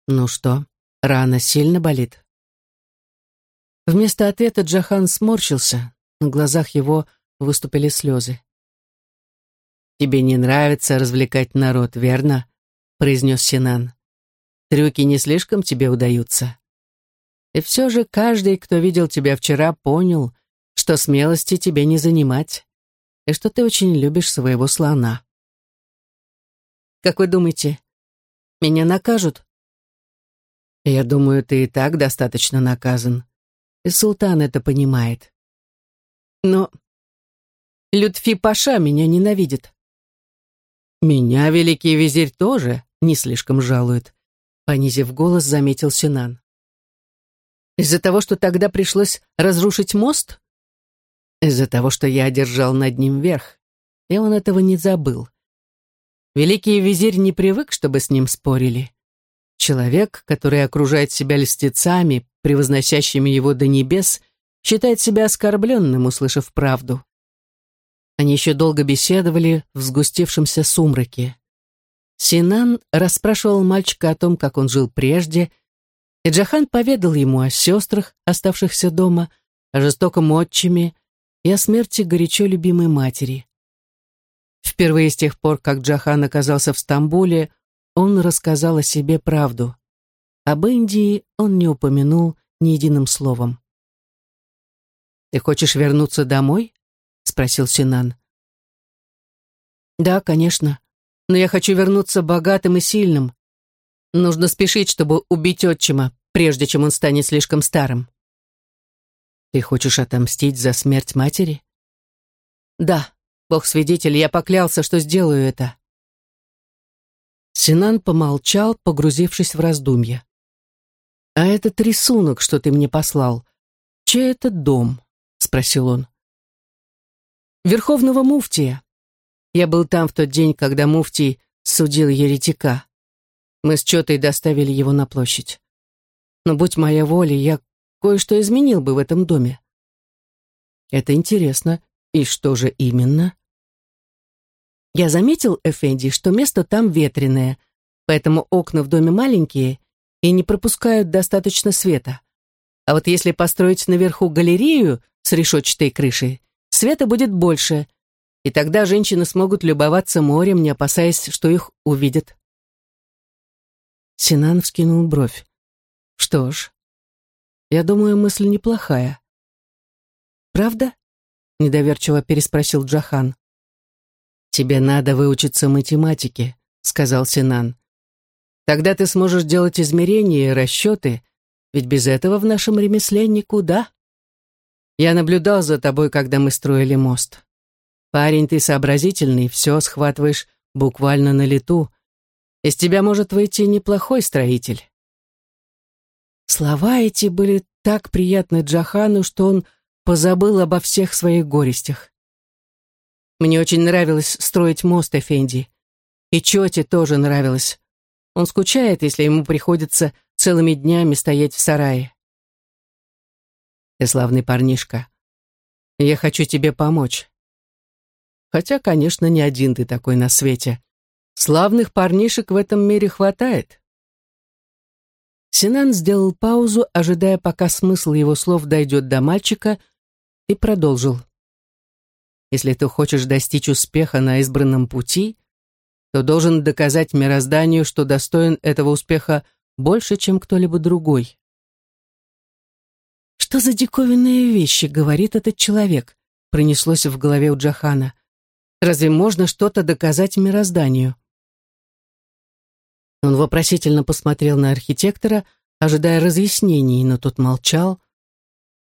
«Ну что, рана сильно болит?» Вместо ответа Джахан сморщился, на глазах его выступили слезы. «Тебе не нравится развлекать народ, верно?» — произнес Синан. «Трюки не слишком тебе удаются?» И все же каждый, кто видел тебя вчера, понял, что смелости тебе не занимать, и что ты очень любишь своего слона. Как вы думаете, меня накажут? Я думаю, ты и так достаточно наказан. И султан это понимает. Но Лютфи Паша меня ненавидит. Меня великий визирь тоже не слишком жалует, понизив голос, заметил Синан. Из-за того, что тогда пришлось разрушить мост? Из-за того, что я одержал над ним верх. И он этого не забыл. Великий визирь не привык, чтобы с ним спорили. Человек, который окружает себя льстецами, превозносящими его до небес, считает себя оскорбленным, услышав правду. Они еще долго беседовали в сгустевшемся сумраке. Синан расспрашивал мальчика о том, как он жил прежде, и Джахан поведал ему о сестрах, оставшихся дома, о жестоком отчиме и о смерти горячо любимой матери. Впервые с тех пор, как Джахан оказался в Стамбуле, он рассказал о себе правду. Об Индии он не упомянул ни единым словом. «Ты хочешь вернуться домой?» — спросил Синан. «Да, конечно, но я хочу вернуться богатым и сильным, Нужно спешить, чтобы убить отчима, прежде чем он станет слишком старым. Ты хочешь отомстить за смерть матери? Да, Бог свидетель, я поклялся, что сделаю это. Синан помолчал, погрузившись в раздумья. «А этот рисунок, что ты мне послал, чей это дом?» — спросил он. «Верховного муфтия. Я был там в тот день, когда муфтий судил еретика. Мы с Чотой доставили его на площадь. Но будь моя воля, я кое-что изменил бы в этом доме. Это интересно. И что же именно? Я заметил, Эфенди, что место там ветреное, поэтому окна в доме маленькие и не пропускают достаточно света. А вот если построить наверху галерею с решетчатой крышей, света будет больше, и тогда женщины смогут любоваться морем, не опасаясь, что их увидят. Синан вскинул бровь. Что ж, я думаю, мысль неплохая. правда?» — недоверчиво переспросил Джахан. «Тебе надо выучиться математике», — сказал Синан. «Тогда ты сможешь делать измерения и расчеты, ведь без этого в нашем ремесле никуда. Я наблюдал за тобой, когда мы строили мост. Парень, ты сообразительный, все схватываешь буквально на лету. Из тебя может выйти неплохой строитель». Слова эти были так приятны Джахану, что он позабыл обо всех своих горестях. Мне очень нравилось строить мост Эфенди. И Чоте тоже нравилось. Он скучает, если ему приходится целыми днями стоять в сарае. Ты славный парнишка. Я хочу тебе помочь. Хотя, конечно, не один ты такой на свете. Славных парнишек в этом мире хватает. Синан сделал паузу, ожидая, пока смысл его слов дойдет до мальчика, и продолжил. Если ты хочешь достичь успеха на избранном пути, то должен доказать мирозданию, что достоин этого успеха больше, чем кто-либо другой. Что за диковинные вещи говорит этот человек, пронеслось в голове у Джахана. Разве можно что-то доказать мирозданию? Он вопросительно посмотрел на архитектора, ожидая разъяснений, но тот молчал.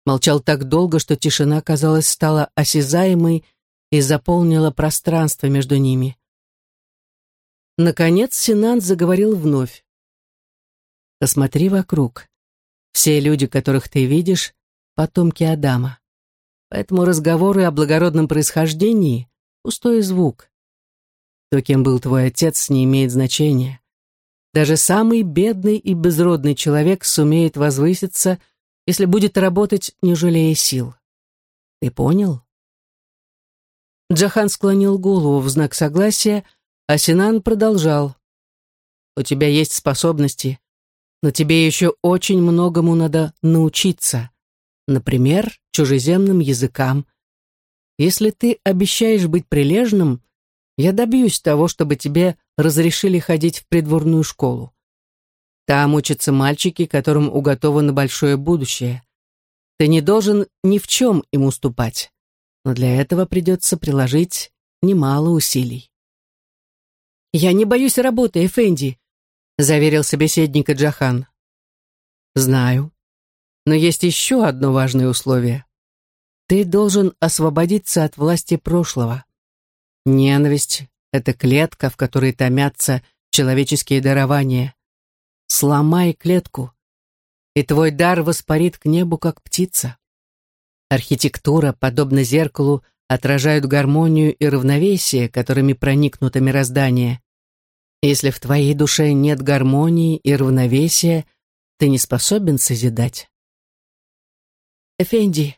Молчал так долго, что тишина, казалось, стала осязаемой и заполнила пространство между ними. Наконец Синан заговорил вновь. «Посмотри вокруг. Все люди, которых ты видишь, потомки Адама. Поэтому разговоры о благородном происхождении — пустой звук. То, кем был твой отец, не имеет значения. Даже самый бедный и безродный человек сумеет возвыситься, если будет работать, не жалея сил. Ты понял? Джахан склонил голову в знак согласия, а Синан продолжал. «У тебя есть способности, но тебе еще очень многому надо научиться. Например, чужеземным языкам. Если ты обещаешь быть прилежным, я добьюсь того, чтобы тебе разрешили ходить в придворную школу. Там учатся мальчики, которым уготовано большое будущее. Ты не должен ни в чем им уступать но для этого придется приложить немало усилий. «Я не боюсь работы, Эфенди», — заверил собеседника Джахан. «Знаю. Но есть еще одно важное условие. Ты должен освободиться от власти прошлого. Ненависть — это клетка, в которой томятся человеческие дарования. Сломай клетку, и твой дар воспарит к небу, как птица. Архитектура, подобно зеркалу, отражают гармонию и равновесие, которыми проникнуто мироздание. Если в твоей душе нет гармонии и равновесия, ты не способен созидать. «Эфенди,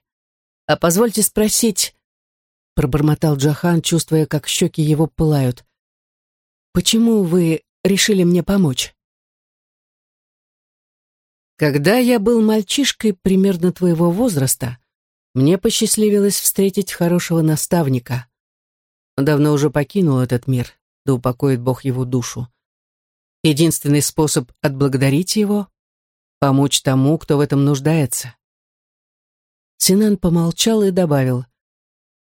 а позвольте спросить», — пробормотал Джахан, чувствуя, как щеки его пылают, «почему вы решили мне помочь?» «Когда я был мальчишкой примерно твоего возраста», мне посчастливилось встретить хорошего наставника. Он давно уже покинул этот мир, да упокоит Бог его душу. Единственный способ отблагодарить его — помочь тому, кто в этом нуждается. Синан помолчал и добавил.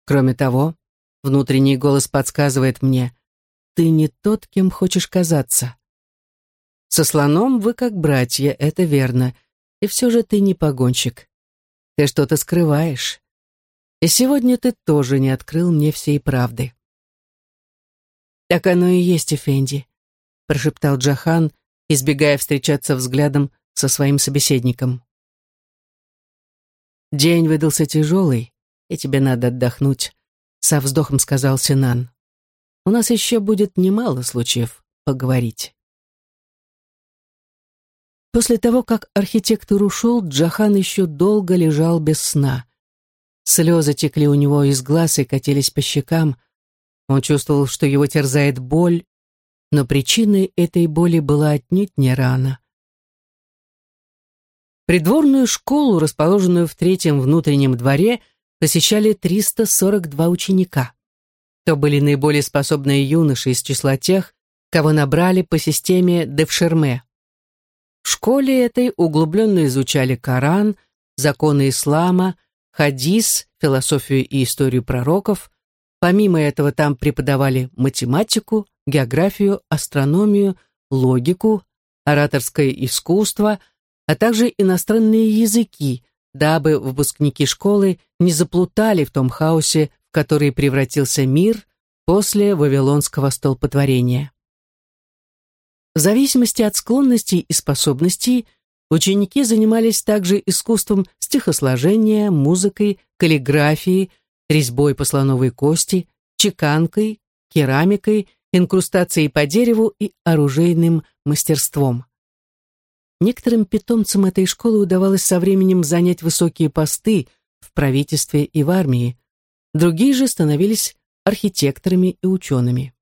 Кроме того, внутренний голос подсказывает мне, ты не тот, кем хочешь казаться. Со слоном вы как братья, это верно, и все же ты не погонщик. Ты что-то скрываешь. И сегодня ты тоже не открыл мне всей правды. Так оно и есть, Эфенди, прошептал Джахан, избегая встречаться взглядом со своим собеседником. День выдался тяжелый, и тебе надо отдохнуть, со вздохом сказал Синан. У нас еще будет немало случаев поговорить. После того, как архитектор ушел, Джахан еще долго лежал без сна. Слезы текли у него из глаз и катились по щекам. Он чувствовал, что его терзает боль, но причиной этой боли была отнюдь не рана. Придворную школу, расположенную в третьем внутреннем дворе, посещали 342 ученика. То были наиболее способные юноши из числа тех, кого набрали по системе Девшерме. В школе этой углубленно изучали Коран, законы ислама, хадис, философию и историю пророков. Помимо этого там преподавали математику, географию, астрономию, логику, ораторское искусство, а также иностранные языки, дабы выпускники школы не заплутали в том хаосе, в который превратился мир после Вавилонского столпотворения. В зависимости от склонностей и способностей ученики занимались также искусством стихосложения, музыкой, каллиграфией, резьбой по слоновой кости, чеканкой, керамикой, инкрустацией по дереву и оружейным мастерством. Некоторым питомцам этой школы удавалось со временем занять высокие посты в правительстве и в армии, другие же становились архитекторами и учеными.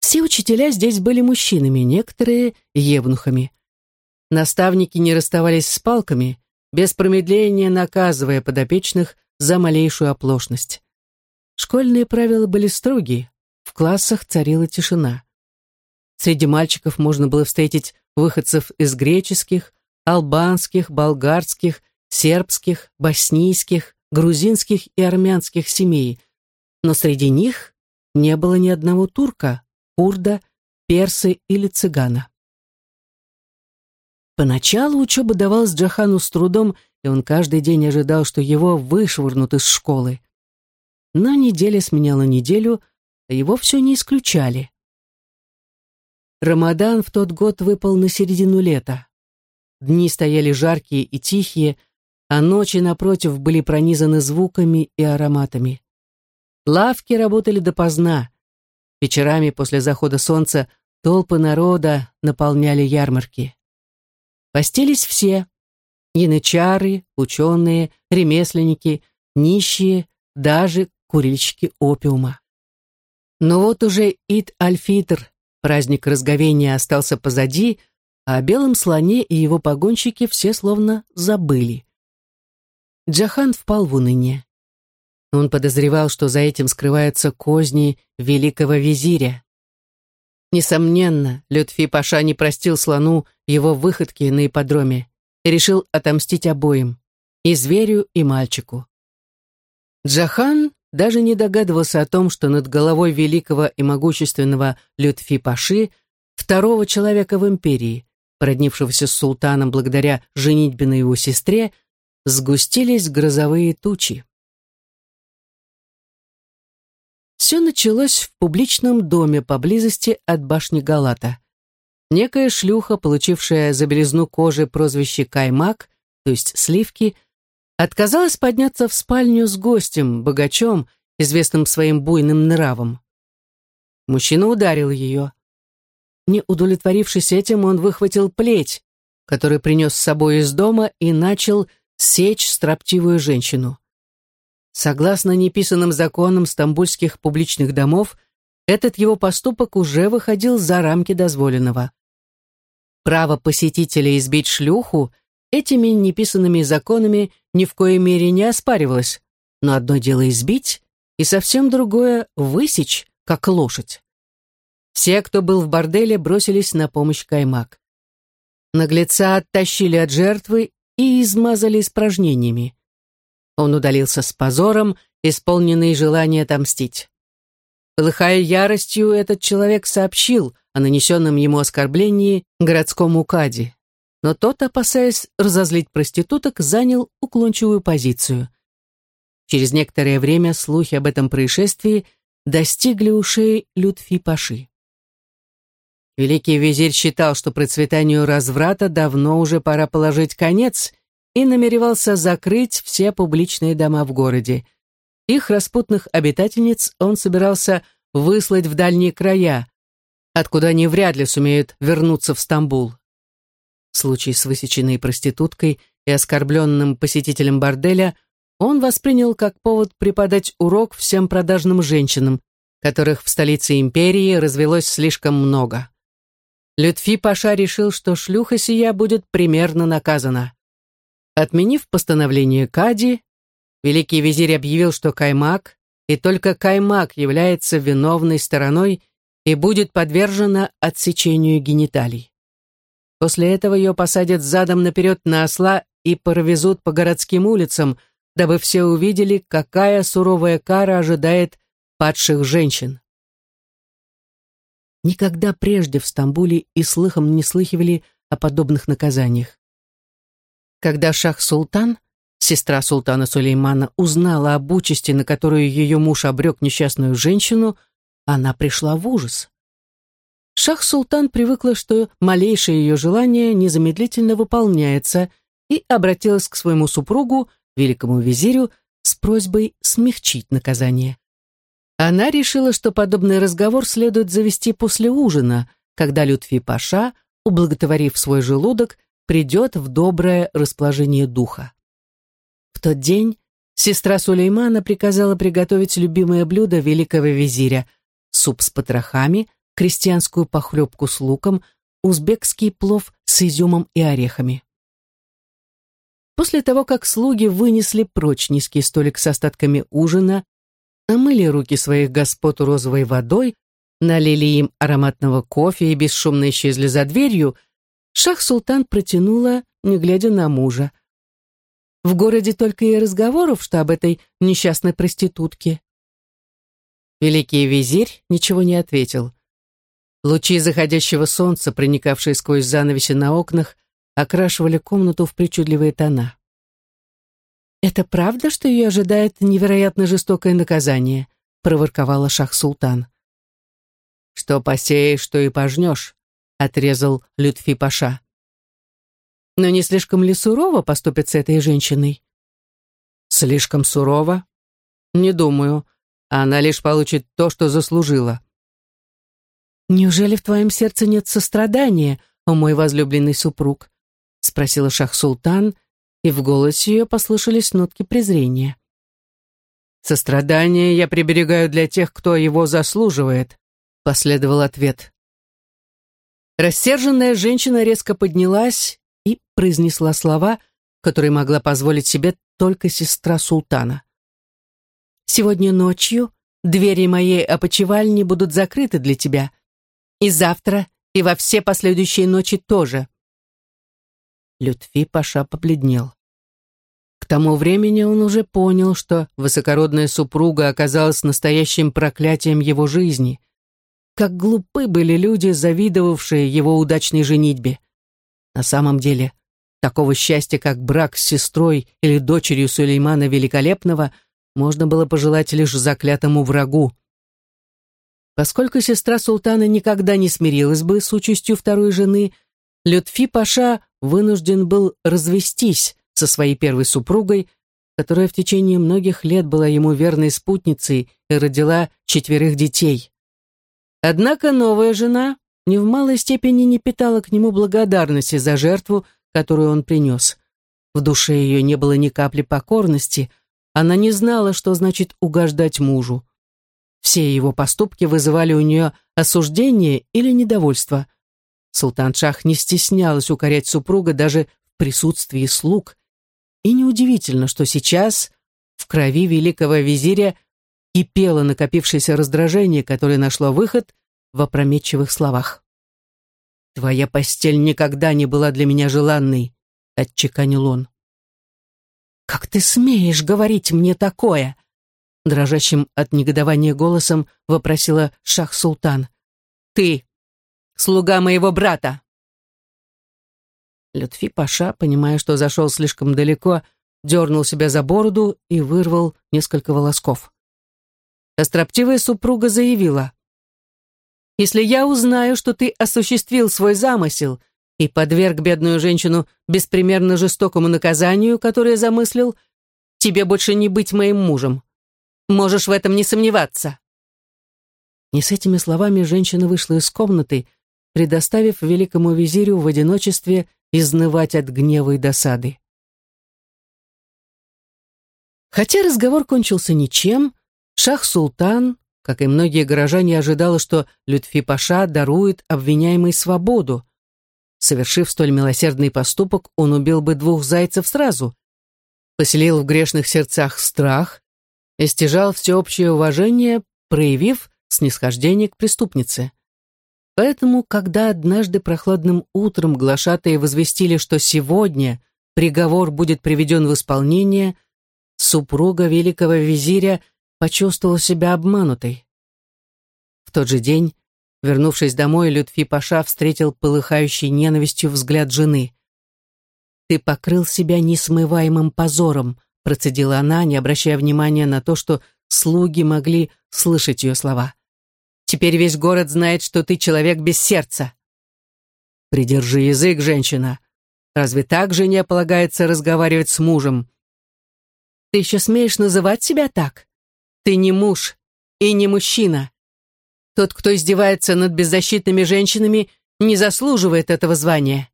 Все учителя здесь были мужчинами, некоторые — евнухами. Наставники не расставались с палками, без промедления наказывая подопечных за малейшую оплошность. Школьные правила были строгие, в классах царила тишина. Среди мальчиков можно было встретить выходцев из греческих, албанских, болгарских, сербских, боснийских, грузинских и армянских семей, но среди них не было ни одного турка, курда, персы или цыгана. Поначалу учеба давалась Джахану с трудом, и он каждый день ожидал, что его вышвырнут из школы. Но неделя сменяла неделю, а его все не исключали. Рамадан в тот год выпал на середину лета. Дни стояли жаркие и тихие, а ночи, напротив, были пронизаны звуками и ароматами. Лавки работали допоздна, Вечерами после захода солнца толпы народа наполняли ярмарки. Постились все — янычары, ученые, ремесленники, нищие, даже курильщики опиума. Но вот уже Ид-Аль-Фитр, праздник разговения, остался позади, а о белом слоне и его погонщики все словно забыли. Джахан впал в уныние. Он подозревал, что за этим скрываются козни великого визиря. Несомненно, Лютфи Паша не простил слону его выходки на ипподроме и решил отомстить обоим, и зверю, и мальчику. Джахан даже не догадывался о том, что над головой великого и могущественного Лютфи Паши, второго человека в империи, породнившегося с султаном благодаря женитьбе на его сестре, сгустились грозовые тучи. Все началось в публичном доме поблизости от башни Галата. Некая шлюха, получившая за белизну кожи прозвище Каймак, то есть сливки, отказалась подняться в спальню с гостем, богачом, известным своим буйным нравом. Мужчина ударил ее. Не удовлетворившись этим, он выхватил плеть, который принес с собой из дома и начал сечь строптивую женщину. Согласно неписанным законам стамбульских публичных домов, этот его поступок уже выходил за рамки дозволенного. Право посетителя избить шлюху этими неписанными законами ни в коей мере не оспаривалось, но одно дело избить, и совсем другое — высечь, как лошадь. Все, кто был в борделе, бросились на помощь Каймак. Наглеца оттащили от жертвы и измазали испражнениями. Он удалился с позором, исполненный желания отомстить. Полыхая яростью, этот человек сообщил о нанесенном ему оскорблении городскому кади. Но тот, опасаясь разозлить проституток, занял уклончивую позицию. Через некоторое время слухи об этом происшествии достигли ушей Лютфи Паши. Великий визирь считал, что процветанию разврата давно уже пора положить конец – и намеревался закрыть все публичные дома в городе. Их распутных обитательниц он собирался выслать в дальние края, откуда они вряд ли сумеют вернуться в Стамбул. Случай с высеченной проституткой и оскорбленным посетителем борделя он воспринял как повод преподать урок всем продажным женщинам, которых в столице империи развелось слишком много. Лютфи Паша решил, что шлюха сия будет примерно наказана. Отменив постановление Кади, великий визирь объявил, что Каймак, и только Каймак является виновной стороной и будет подвержена отсечению гениталий. После этого ее посадят задом наперед на осла и провезут по городским улицам, дабы все увидели, какая суровая кара ожидает падших женщин. Никогда прежде в Стамбуле и слыхом не слыхивали о подобных наказаниях. Когда шах-султан, сестра султана Сулеймана, узнала об участи, на которую ее муж обрек несчастную женщину, она пришла в ужас. Шах-султан привыкла, что малейшее ее желание незамедлительно выполняется, и обратилась к своему супругу, великому визирю, с просьбой смягчить наказание. Она решила, что подобный разговор следует завести после ужина, когда Лютфи Паша, ублаготворив свой желудок, придет в доброе расположение духа. В тот день сестра Сулеймана приказала приготовить любимое блюдо великого визиря – суп с потрохами, крестьянскую похлебку с луком, узбекский плов с изюмом и орехами. После того, как слуги вынесли прочь низкий столик с остатками ужина, омыли руки своих господ розовой водой, налили им ароматного кофе и бесшумно исчезли за дверью, шах-султан протянула, не глядя на мужа. В городе только и разговоров, что об этой несчастной проститутке. Великий визирь ничего не ответил. Лучи заходящего солнца, проникавшие сквозь занавеси на окнах, окрашивали комнату в причудливые тона. «Это правда, что ее ожидает невероятно жестокое наказание?» — проворковала шах-султан. «Что посеешь, что и пожнешь», — отрезал Лютфи Паша. «Но не слишком ли сурово поступить с этой женщиной?» «Слишком сурово? Не думаю. Она лишь получит то, что заслужила». «Неужели в твоем сердце нет сострадания, о мой возлюбленный супруг?» — спросила шах-султан, и в голосе ее послышались нотки презрения. «Сострадание я приберегаю для тех, кто его заслуживает», — последовал ответ. Рассерженная женщина резко поднялась и произнесла слова, которые могла позволить себе только сестра султана. «Сегодня ночью двери моей опочивальни будут закрыты для тебя, и завтра, и во все последующие ночи тоже». Лютфи Паша побледнел. К тому времени он уже понял, что высокородная супруга оказалась настоящим проклятием его жизни. Как глупы были люди, завидовавшие его удачной женитьбе. На самом деле, такого счастья, как брак с сестрой или дочерью Сулеймана Великолепного, можно было пожелать лишь заклятому врагу. Поскольку сестра султана никогда не смирилась бы с участью второй жены, Лютфи Паша вынужден был развестись, со своей первой супругой, которая в течение многих лет была ему верной спутницей и родила четверых детей. Однако новая жена ни в малой степени не питала к нему благодарности за жертву, которую он принес. В душе ее не было ни капли покорности, она не знала, что значит угождать мужу. Все его поступки вызывали у нее осуждение или недовольство. Султан Шах не стеснялась укорять супруга даже в присутствии слуг, и неудивительно, что сейчас в крови великого визиря кипело накопившееся раздражение, которое нашло выход в опрометчивых словах. «Твоя постель никогда не была для меня желанной», — отчеканил он. «Как ты смеешь говорить мне такое?» Дрожащим от негодования голосом вопросила шах-султан. «Ты, слуга моего брата!» Лютфи Паша, понимая, что зашел слишком далеко, дернул себя за бороду и вырвал несколько волосков. Остроптивая супруга заявила, «Если я узнаю, что ты осуществил свой замысел и подверг бедную женщину беспримерно жестокому наказанию, которое замыслил, тебе больше не быть моим мужем. Можешь в этом не сомневаться». Не с этими словами женщина вышла из комнаты, предоставив великому визирю в одиночестве изнывать от гнева и досады. Хотя разговор кончился ничем, Шах-Султан, как и многие горожане, ожидала, что Лютфи-Паша дарует обвиняемой свободу. Совершив столь милосердный поступок, он убил бы двух зайцев сразу, поселил в грешных сердцах страх и стяжал всеобщее уважение, проявив снисхождение к преступнице. Поэтому, когда однажды прохладным утром глашатые возвестили, что сегодня, приговор будет приведен в исполнение, супруга великого визиря почувствовала себя обманутой. В тот же день, вернувшись домой, Лютфи Паша встретил полыхающий ненавистью взгляд жены. «Ты покрыл себя несмываемым позором», процедила она, не обращая внимания на то, что слуги могли слышать ее слова. «Теперь весь город знает, что ты человек без сердца». «Придержи язык, женщина. Разве так жене полагается разговаривать с мужем?» «Ты еще смеешь называть себя так? Ты не муж и не мужчина. Тот, кто издевается над беззащитными женщинами, не заслуживает этого звания».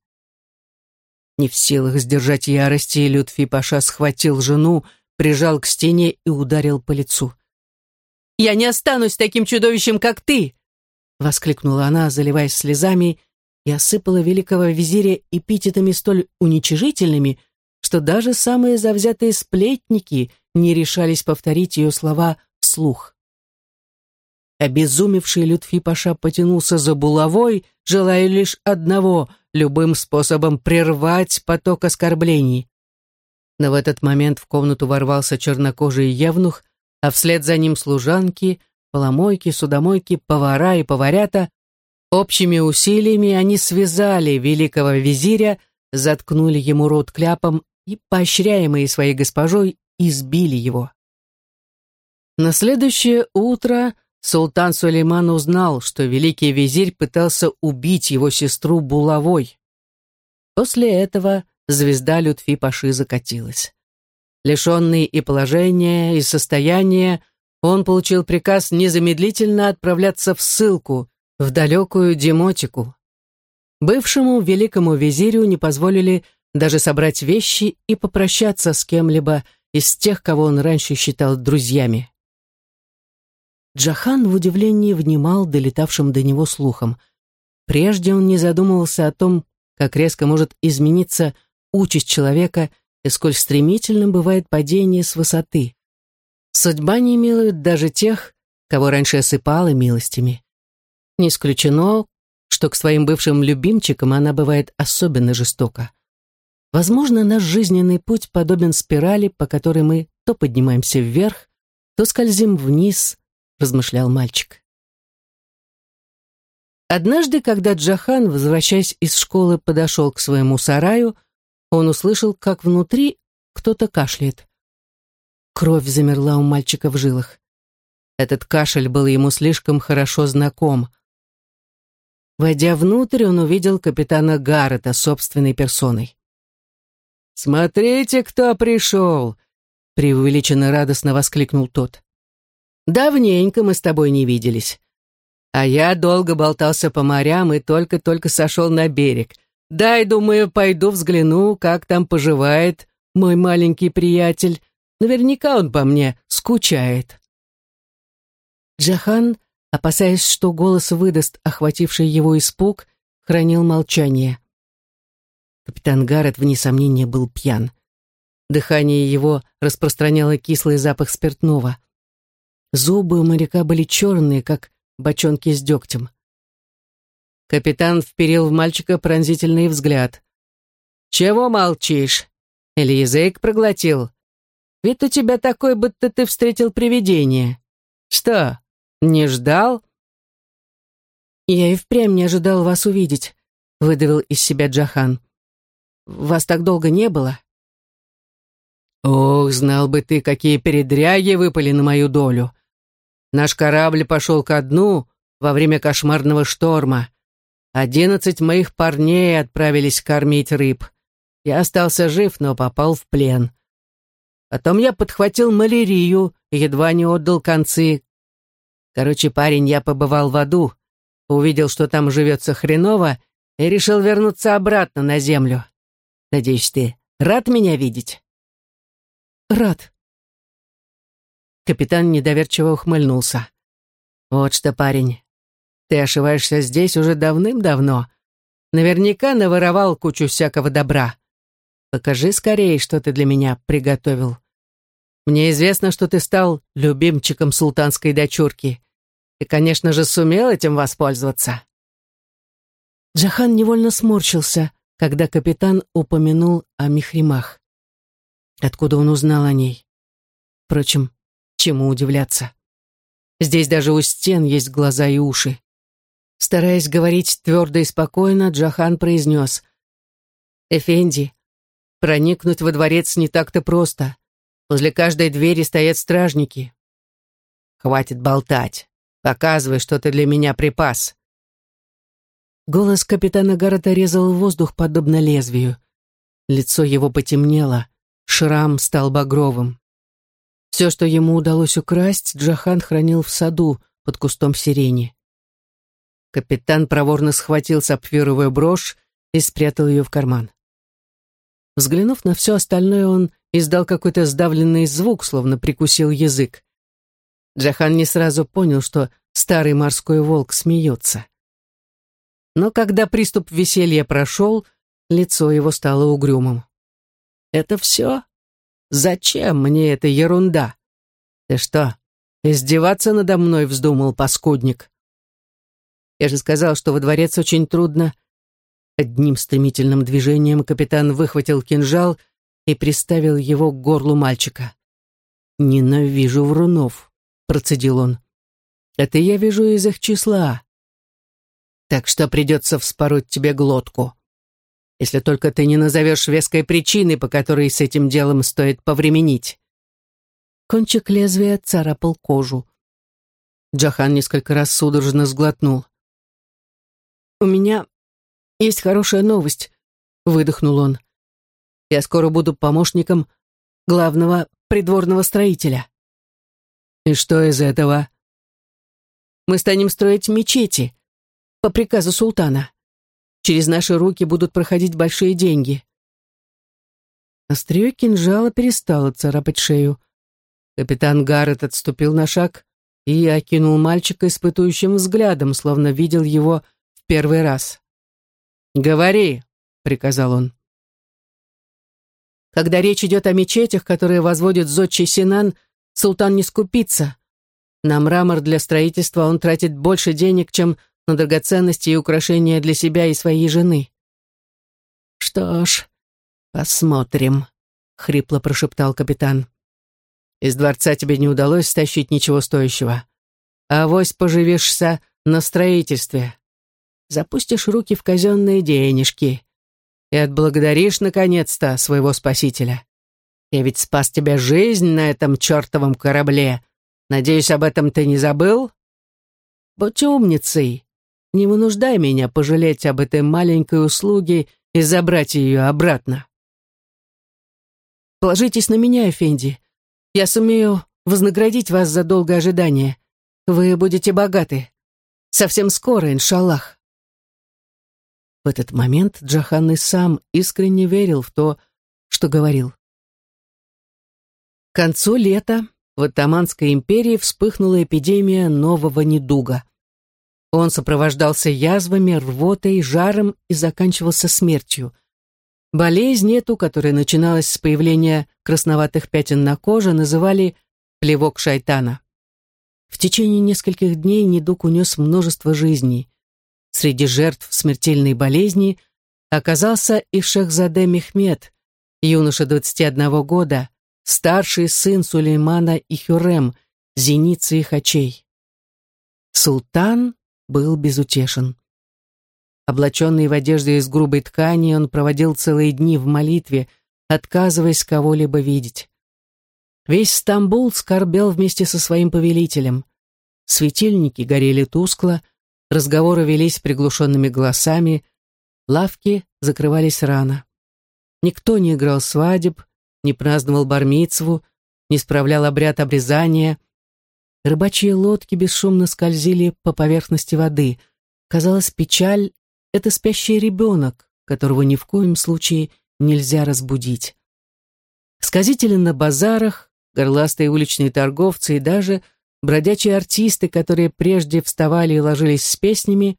Не в силах сдержать ярости, Лютфи Паша схватил жену, прижал к стене и ударил по лицу. «Я не останусь таким чудовищем, как ты!» Воскликнула она, заливаясь слезами, и осыпала великого визиря эпитетами столь уничижительными, что даже самые завзятые сплетники не решались повторить ее слова вслух. Обезумевший Лютфи Паша потянулся за булавой, желая лишь одного — любым способом прервать поток оскорблений. Но в этот момент в комнату ворвался чернокожий явнух, а вслед за ним служанки, поломойки, судомойки, повара и поварята. Общими усилиями они связали великого визиря, заткнули ему рот кляпом и, поощряемые своей госпожой, избили его. На следующее утро Султан Сулейман узнал, что великий визирь пытался убить его сестру булавой. После этого звезда Лютфи Паши закатилась. Лишенный и положения, и состояния, он получил приказ незамедлительно отправляться в ссылку, в далекую Демотику. Бывшему великому визирю не позволили даже собрать вещи и попрощаться с кем-либо из тех, кого он раньше считал друзьями. Джахан в удивлении внимал долетавшим до него слухам. Прежде он не задумывался о том, как резко может измениться участь человека и сколь стремительным бывает падение с высоты. Судьба не милует даже тех, кого раньше осыпала милостями. Не исключено, что к своим бывшим любимчикам она бывает особенно жестока. Возможно, наш жизненный путь подобен спирали, по которой мы то поднимаемся вверх, то скользим вниз, размышлял мальчик. Однажды, когда Джахан, возвращаясь из школы, подошел к своему сараю, он услышал, как внутри кто-то кашляет. Кровь замерла у мальчика в жилах. Этот кашель был ему слишком хорошо знаком. Войдя внутрь, он увидел капитана Гаррета собственной персоной. «Смотрите, кто пришел!» — преувеличенно радостно воскликнул тот. Давненько мы с тобой не виделись. А я долго болтался по морям и только-только сошел на берег. Дай, думаю, пойду взгляну, как там поживает мой маленький приятель. Наверняка он по мне скучает. Джахан, опасаясь, что голос выдаст охвативший его испуг, хранил молчание. Капитан Гаррет, вне сомнения, был пьян. Дыхание его распространяло кислый запах спиртного. Зубы у моряка были черные, как бочонки с дегтем. Капитан вперил в мальчика пронзительный взгляд. «Чего молчишь? Или язык проглотил? Вид у тебя такой, будто ты встретил привидение. Что, не ждал?» «Я и впрямь не ожидал вас увидеть», — выдавил из себя Джахан. «Вас так долго не было?» «Ох, знал бы ты, какие передряги выпали на мою долю!» Наш корабль пошел ко дну во время кошмарного шторма. Одиннадцать моих парней отправились кормить рыб. Я остался жив, но попал в плен. Потом я подхватил малярию и едва не отдал концы. Короче, парень, я побывал в аду, увидел, что там живется хреново, и решил вернуться обратно на землю. Надеюсь, ты рад меня видеть? Рад, Капитан недоверчиво ухмыльнулся. «Вот что, парень, ты ошиваешься здесь уже давным-давно. Наверняка наворовал кучу всякого добра. Покажи скорее, что ты для меня приготовил. Мне известно, что ты стал любимчиком султанской дочурки. И, конечно же, сумел этим воспользоваться». Джахан невольно сморщился, когда капитан упомянул о Михримах. Откуда он узнал о ней? Впрочем, чему удивляться? Здесь даже у стен есть глаза и уши. Стараясь говорить твердо и спокойно, Джахан произнес. «Эфенди, проникнуть во дворец не так-то просто. Возле каждой двери стоят стражники». «Хватит болтать. Показывай, что ты для меня припас». Голос капитана Гаррета резал воздух, подобно лезвию. Лицо его потемнело, шрам стал багровым. Все, что ему удалось украсть, Джахан хранил в саду под кустом сирени. Капитан проворно схватил сапфировую брошь и спрятал ее в карман. Взглянув на все остальное, он издал какой-то сдавленный звук, словно прикусил язык. Джахан не сразу понял, что старый морской волк смеется. Но когда приступ веселья прошел, лицо его стало угрюмым. «Это все? Зачем мне эта ерунда? Ты что, издеваться надо мной вздумал, паскудник?» Я же сказал, что во дворец очень трудно. Одним стремительным движением капитан выхватил кинжал и приставил его к горлу мальчика. «Ненавижу врунов», — процедил он. «Это я вижу из их числа. Так что придется вспороть тебе глотку. Если только ты не назовешь веской причины, по которой с этим делом стоит повременить». Кончик лезвия царапал кожу. Джахан несколько раз судорожно сглотнул. «У меня есть хорошая новость», — выдохнул он. «Я скоро буду помощником главного придворного строителя». «И что из этого?» «Мы станем строить мечети по приказу султана. Через наши руки будут проходить большие деньги». Острие кинжала перестало царапать шею. Капитан Гаррет отступил на шаг и окинул мальчика испытующим взглядом, словно видел его первый раз. «Говори», — приказал он. Когда речь идет о мечетях, которые возводит зодчий Синан, султан не скупится. На мрамор для строительства он тратит больше денег, чем на драгоценности и украшения для себя и своей жены. «Что ж, посмотрим», — хрипло прошептал капитан. «Из дворца тебе не удалось стащить ничего стоящего. Авось поживешься на строительстве запустишь руки в казенные денежки и отблагодаришь, наконец-то, своего спасителя. Я ведь спас тебе жизнь на этом чертовом корабле. Надеюсь, об этом ты не забыл? Будь умницей. Не вынуждай меня пожалеть об этой маленькой услуге и забрать ее обратно. Положитесь на меня, Эфенди. Я сумею вознаградить вас за долгое ожидание. Вы будете богаты. Совсем скоро, иншаллах. В этот момент Джахан и сам искренне верил в то, что говорил. К концу лета в Оттаманской империи вспыхнула эпидемия нового недуга. Он сопровождался язвами, рвотой, жаром и заканчивался смертью. Болезнь эту, которая начиналась с появления красноватых пятен на коже, называли «плевок шайтана». В течение нескольких дней недуг унес множество жизней. Среди жертв смертельной болезни оказался и Шехзаде Мехмед, юноша 21 года, старший сын Сулеймана и Хюрем, зеницы их очей. Султан был безутешен. Облаченный в одежды из грубой ткани, он проводил целые дни в молитве, отказываясь кого-либо видеть. Весь Стамбул скорбел вместе со своим повелителем. Светильники горели тускло, Разговоры велись приглушенными голосами, лавки закрывались рано. Никто не играл свадеб, не праздновал бармицву, не справлял обряд обрезания. Рыбачьи лодки бесшумно скользили по поверхности воды. Казалось, печаль — это спящий ребенок, которого ни в коем случае нельзя разбудить. Сказители на базарах, горластые уличные торговцы и даже Бродячие артисты, которые прежде вставали и ложились с песнями,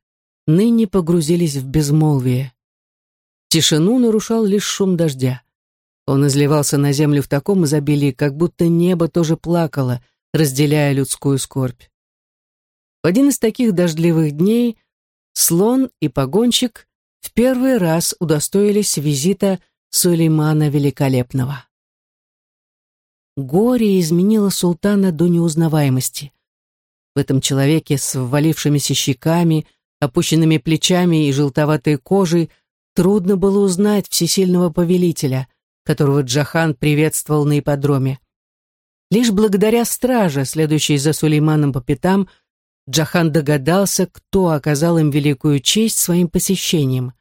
ныне погрузились в безмолвие. Тишину нарушал лишь шум дождя. Он изливался на землю в таком изобилии, как будто небо тоже плакало, разделяя людскую скорбь. В один из таких дождливых дней слон и погонщик в первый раз удостоились визита Сулеймана Великолепного. Горе изменило султана до неузнаваемости. В этом человеке с ввалившимися щеками, опущенными плечами и желтоватой кожей трудно было узнать всесильного повелителя, которого Джахан приветствовал на ипподроме. Лишь благодаря страже, следующей за Сулейманом по пятам, Джахан догадался, кто оказал им великую честь своим посещением.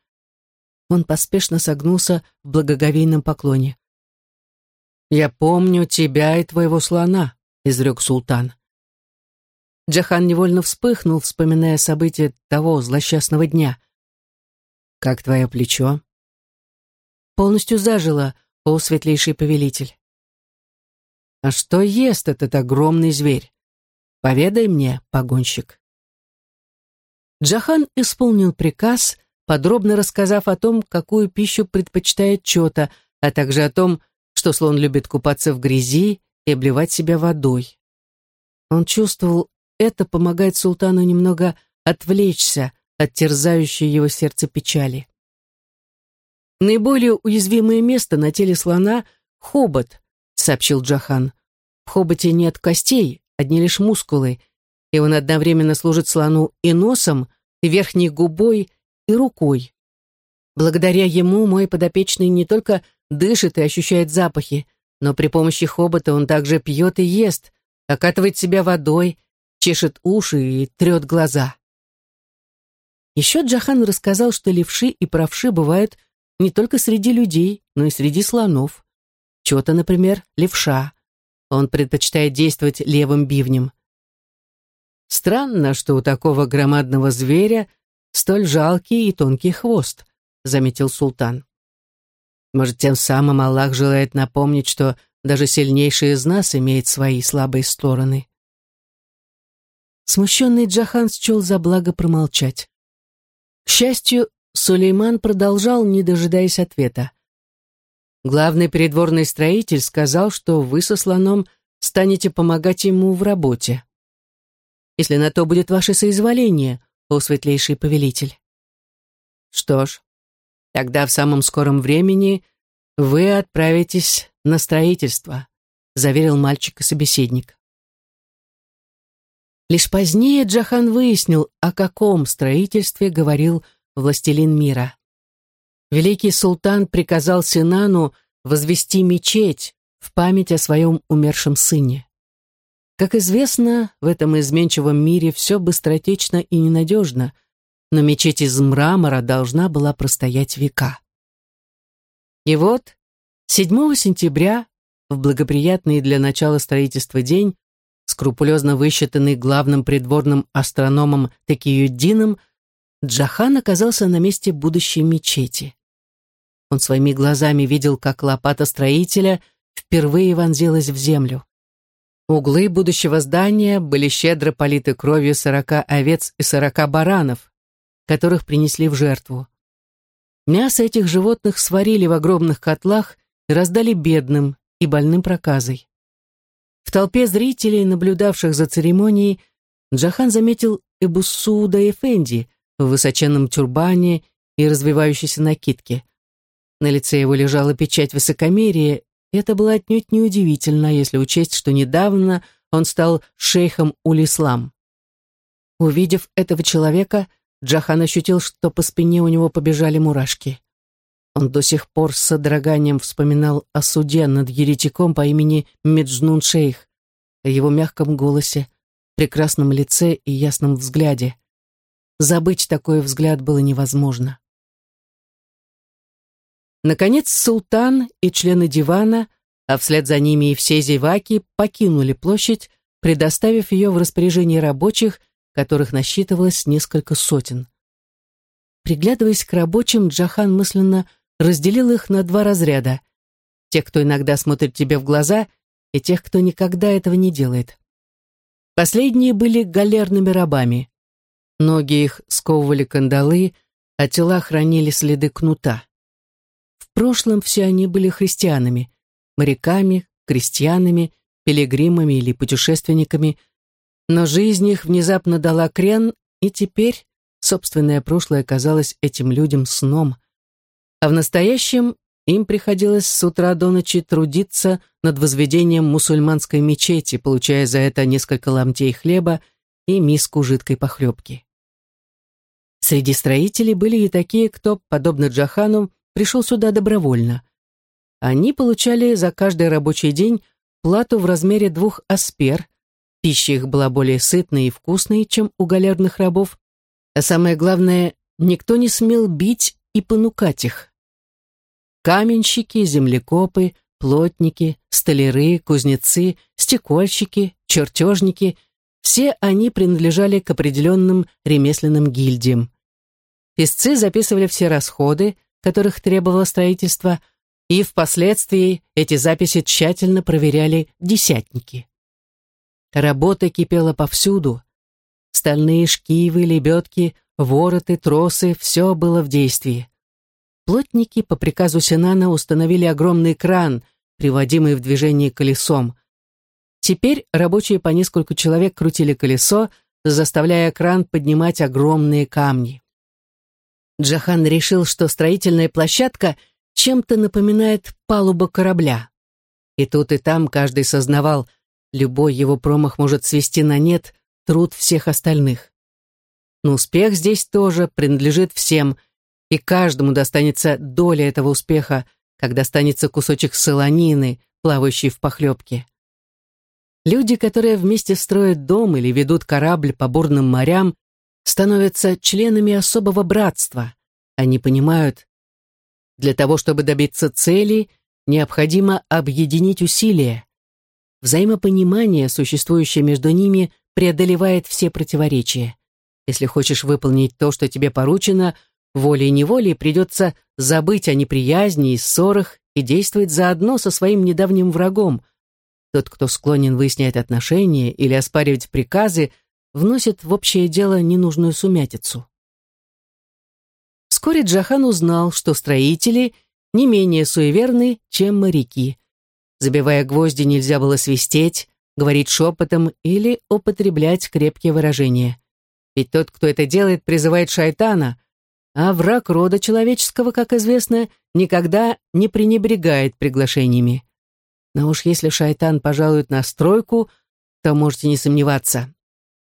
Он поспешно согнулся в благоговейном поклоне. «Я помню тебя и твоего слона», — изрек султан. Джахан невольно вспыхнул, вспоминая события того злосчастного дня. «Как твое плечо?» «Полностью зажило, о светлейший повелитель». «А что ест этот огромный зверь? Поведай мне, погонщик». Джахан исполнил приказ, подробно рассказав о том, какую пищу предпочитает Чота, а также о том, что слон любит купаться в грязи и обливать себя водой. Он чувствовал, это помогает султану немного отвлечься от терзающей его сердце печали. «Наиболее уязвимое место на теле слона — хобот», — сообщил Джахан. «В хоботе нет костей, одни лишь мускулы, и он одновременно служит слону и носом, и верхней губой, и рукой. Благодаря ему мой подопечный не только дышит и ощущает запахи, но при помощи хобота он также пьет и ест, окатывает себя водой, чешет уши и трет глаза. Еще Джахан рассказал, что левши и правши бывают не только среди людей, но и среди слонов. Чё-то, например, левша. Он предпочитает действовать левым бивнем. Странно, что у такого громадного зверя столь жалкий и тонкий хвост, заметил султан. Может, тем самым Аллах желает напомнить, что даже сильнейший из нас имеет свои слабые стороны. Смущенный Джахан счел за благо промолчать. К счастью, Сулейман продолжал, не дожидаясь ответа. Главный придворный строитель сказал, что вы со слоном станете помогать ему в работе. Если на то будет ваше соизволение, о светлейший повелитель. Что ж, Тогда в самом скором времени вы отправитесь на строительство, заверил мальчика собеседник. Лишь позднее Джахан выяснил, о каком строительстве говорил властелин мира. Великий султан приказал Синану возвести мечеть в память о своем умершем сыне. Как известно, в этом изменчивом мире все быстротечно и ненадежно, но мечеть из мрамора должна была простоять века. И вот 7 сентября, в благоприятный для начала строительства день, скрупулезно высчитанный главным придворным астрономом Такиюддином, Джахан оказался на месте будущей мечети. Он своими глазами видел, как лопата строителя впервые вонзилась в землю. Углы будущего здания были щедро политы кровью сорока овец и сорока баранов, которых принесли в жертву. Мясо этих животных сварили в огромных котлах и раздали бедным и больным проказой. В толпе зрителей, наблюдавших за церемонией, Джахан заметил Эбуссуда Эфенди в высоченном тюрбане и развивающейся накидке. На лице его лежала печать высокомерия, и это было отнюдь неудивительно, если учесть, что недавно он стал шейхом Улислам. Увидев этого человека, Джахан ощутил, что по спине у него побежали мурашки. Он до сих пор с содроганием вспоминал о суде над еретиком по имени Меджнун Шейх, о его мягком голосе, прекрасном лице и ясном взгляде. Забыть такой взгляд было невозможно. Наконец султан и члены дивана, а вслед за ними и все зеваки, покинули площадь, предоставив ее в распоряжение рабочих которых насчитывалось несколько сотен. Приглядываясь к рабочим, Джахан мысленно разделил их на два разряда. Тех, кто иногда смотрит тебе в глаза, и тех, кто никогда этого не делает. Последние были галерными рабами. Ноги их сковывали кандалы, а тела хранили следы кнута. В прошлом все они были христианами, моряками, крестьянами, пилигримами или путешественниками – но жизнь их внезапно дала крен, и теперь собственное прошлое казалось этим людям сном. А в настоящем им приходилось с утра до ночи трудиться над возведением мусульманской мечети, получая за это несколько ломтей хлеба и миску жидкой похлебки. Среди строителей были и такие, кто, подобно Джахану, пришел сюда добровольно. Они получали за каждый рабочий день плату в размере двух аспер, пища их была более сытной и вкусной, чем у галерных рабов, а самое главное, никто не смел бить и понукать их. Каменщики, землекопы, плотники, столяры, кузнецы, стекольщики, чертежники – все они принадлежали к определенным ремесленным гильдиям. Песцы записывали все расходы, которых требовало строительство, и впоследствии эти записи тщательно проверяли десятники. Работа кипела повсюду. Стальные шкивы, лебедки, вороты, тросы – все было в действии. Плотники по приказу Синана установили огромный кран, приводимый в движение колесом. Теперь рабочие по нескольку человек крутили колесо, заставляя кран поднимать огромные камни. Джахан решил, что строительная площадка чем-то напоминает палубу корабля. И тут и там каждый сознавал, любой его промах может свести на нет труд всех остальных. Но успех здесь тоже принадлежит всем – и каждому достанется доля этого успеха, когда останется кусочек солонины, плавающий в похлебке. Люди, которые вместе строят дом или ведут корабль по бурным морям, становятся членами особого братства. Они понимают, для того, чтобы добиться цели, необходимо объединить усилия. Взаимопонимание, существующее между ними, преодолевает все противоречия. Если хочешь выполнить то, что тебе поручено – волей-неволей придется забыть о неприязни и ссорах и действовать заодно со своим недавним врагом. Тот, кто склонен выяснять отношения или оспаривать приказы, вносит в общее дело ненужную сумятицу. Вскоре Джахан узнал, что строители не менее суеверны, чем моряки. Забивая гвозди, нельзя было свистеть, говорить шепотом или употреблять крепкие выражения. Ведь тот, кто это делает, призывает шайтана, а враг рода человеческого, как известно, никогда не пренебрегает приглашениями. Но уж если шайтан пожалует на стройку, то можете не сомневаться.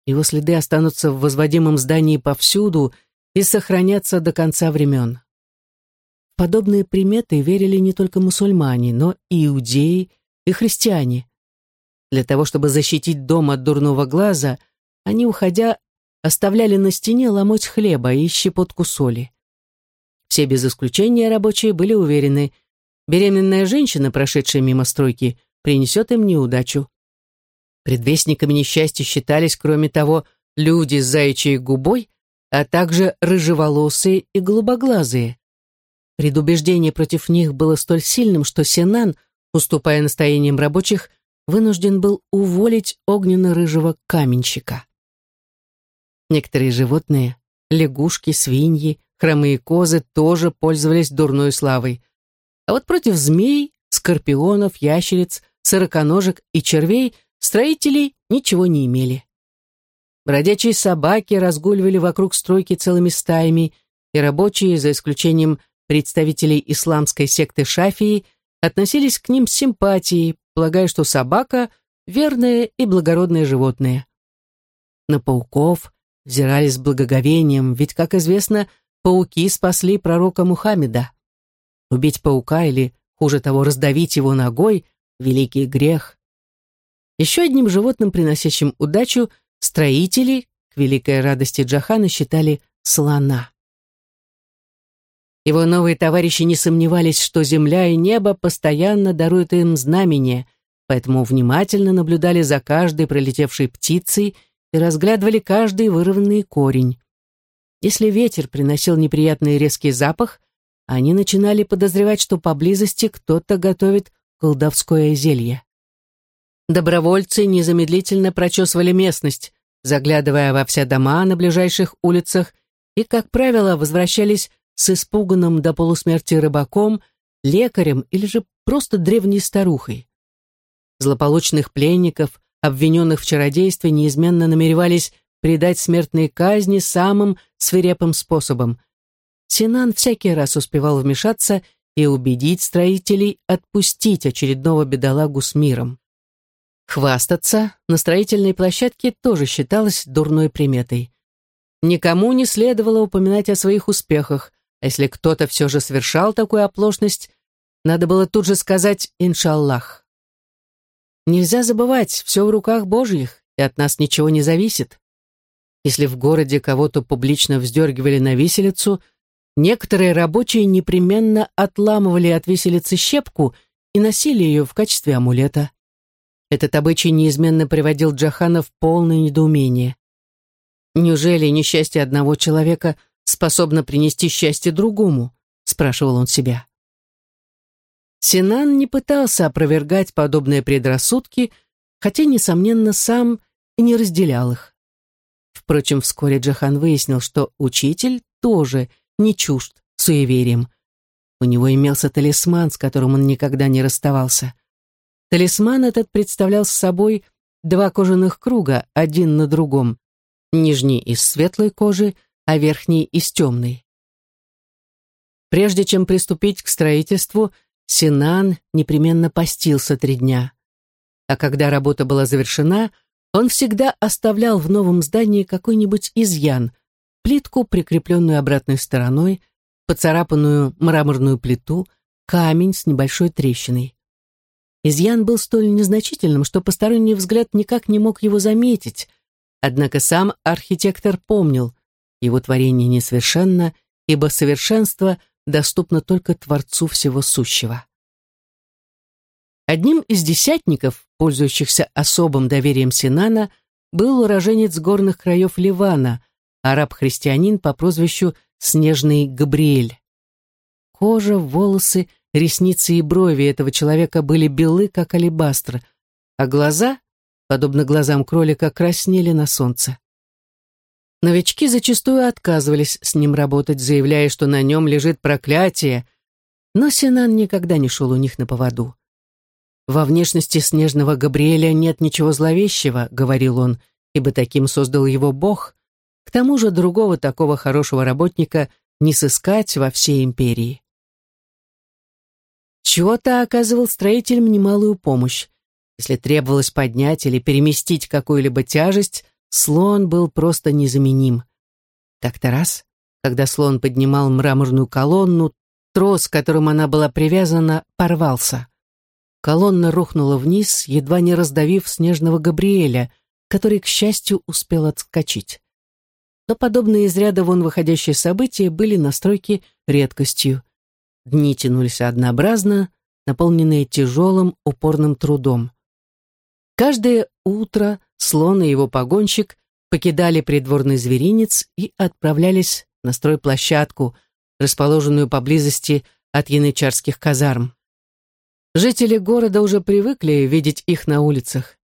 Его следы останутся в возводимом здании повсюду и сохранятся до конца времен. Подобные приметы верили не только мусульмане, но и иудеи, и христиане. Для того, чтобы защитить дом от дурного глаза, они, уходя, оставляли на стене ломоть хлеба и щепотку соли. Все без исключения рабочие были уверены, беременная женщина, прошедшая мимо стройки, принесет им неудачу. Предвестниками несчастья считались, кроме того, люди с заячьей губой, а также рыжеволосые и голубоглазые. Предубеждение против них было столь сильным, что Сенан, уступая настояниям рабочих, вынужден был уволить огненно-рыжего каменщика. Некоторые животные, лягушки, свиньи, хромые козы тоже пользовались дурной славой. А вот против змей, скорпионов, ящериц, сороконожек и червей строители ничего не имели. Бродячие собаки разгуливали вокруг стройки целыми стаями, и рабочие, за исключением представителей исламской секты Шафии, относились к ним с симпатией, полагая, что собака — верное и благородное животное. На пауков, взирали с благоговением, ведь, как известно, пауки спасли пророка Мухаммеда. Убить паука или, хуже того, раздавить его ногой — великий грех. Еще одним животным, приносящим удачу, строители, к великой радости Джахана, считали слона. Его новые товарищи не сомневались, что земля и небо постоянно даруют им знамения, поэтому внимательно наблюдали за каждой пролетевшей птицей и разглядывали каждый вырванный корень. Если ветер приносил неприятный резкий запах, они начинали подозревать, что поблизости кто-то готовит колдовское зелье. Добровольцы незамедлительно прочесывали местность, заглядывая во все дома на ближайших улицах и, как правило, возвращались с испуганным до полусмерти рыбаком, лекарем или же просто древней старухой. Злополучных пленников обвиненных в чародействе, неизменно намеревались предать смертной казни самым свирепым способом. Синан всякий раз успевал вмешаться и убедить строителей отпустить очередного бедолагу с миром. Хвастаться на строительной площадке тоже считалось дурной приметой. Никому не следовало упоминать о своих успехах, а если кто-то все же совершал такую оплошность, надо было тут же сказать «Иншаллах». Нельзя забывать, все в руках Божьих, и от нас ничего не зависит. Если в городе кого-то публично вздергивали на виселицу, некоторые рабочие непременно отламывали от виселицы щепку и носили ее в качестве амулета. Этот обычай неизменно приводил Джахана в полное недоумение. Неужели несчастье одного человека способно принести счастье другому? спрашивал он себя. Синан не пытался опровергать подобные предрассудки, хотя, несомненно, сам и не разделял их. Впрочем, вскоре Джахан выяснил, что учитель тоже не чужд суеверием. У него имелся талисман, с которым он никогда не расставался. Талисман этот представлял собой два кожаных круга, один на другом. Нижний из светлой кожи, а верхний из темной. Прежде чем приступить к строительству, Синан непременно постился три дня. А когда работа была завершена, он всегда оставлял в новом здании какой-нибудь изъян, плитку, прикрепленную обратной стороной, поцарапанную мраморную плиту, камень с небольшой трещиной. Изъян был столь незначительным, что посторонний взгляд никак не мог его заметить, однако сам архитектор помнил, его творение несовершенно, ибо совершенство доступно только Творцу Всего Сущего. Одним из десятников, пользующихся особым доверием Синана, был уроженец горных краев Ливана, араб-христианин по прозвищу Снежный Габриэль. Кожа, волосы, ресницы и брови этого человека были белы, как алебастр, а глаза, подобно глазам кролика, краснели на солнце. Новички зачастую отказывались с ним работать, заявляя, что на нем лежит проклятие, но Синан никогда не шел у них на поводу. «Во внешности снежного Габриэля нет ничего зловещего», — говорил он, «ибо таким создал его Бог. К тому же другого такого хорошего работника не сыскать во всей империи». Чего-то оказывал строителям немалую помощь. Если требовалось поднять или переместить какую-либо тяжесть, слон был просто незаменим. Как-то раз, когда слон поднимал мраморную колонну, трос, к которому она была привязана, порвался. Колонна рухнула вниз, едва не раздавив снежного Габриэля, который, к счастью, успел отскочить. Но подобные из ряда вон выходящие события были на стройке редкостью. Дни тянулись однообразно, наполненные тяжелым, упорным трудом. Каждое утро слон и его погонщик покидали придворный зверинец и отправлялись на стройплощадку, расположенную поблизости от янычарских казарм. Жители города уже привыкли видеть их на улицах.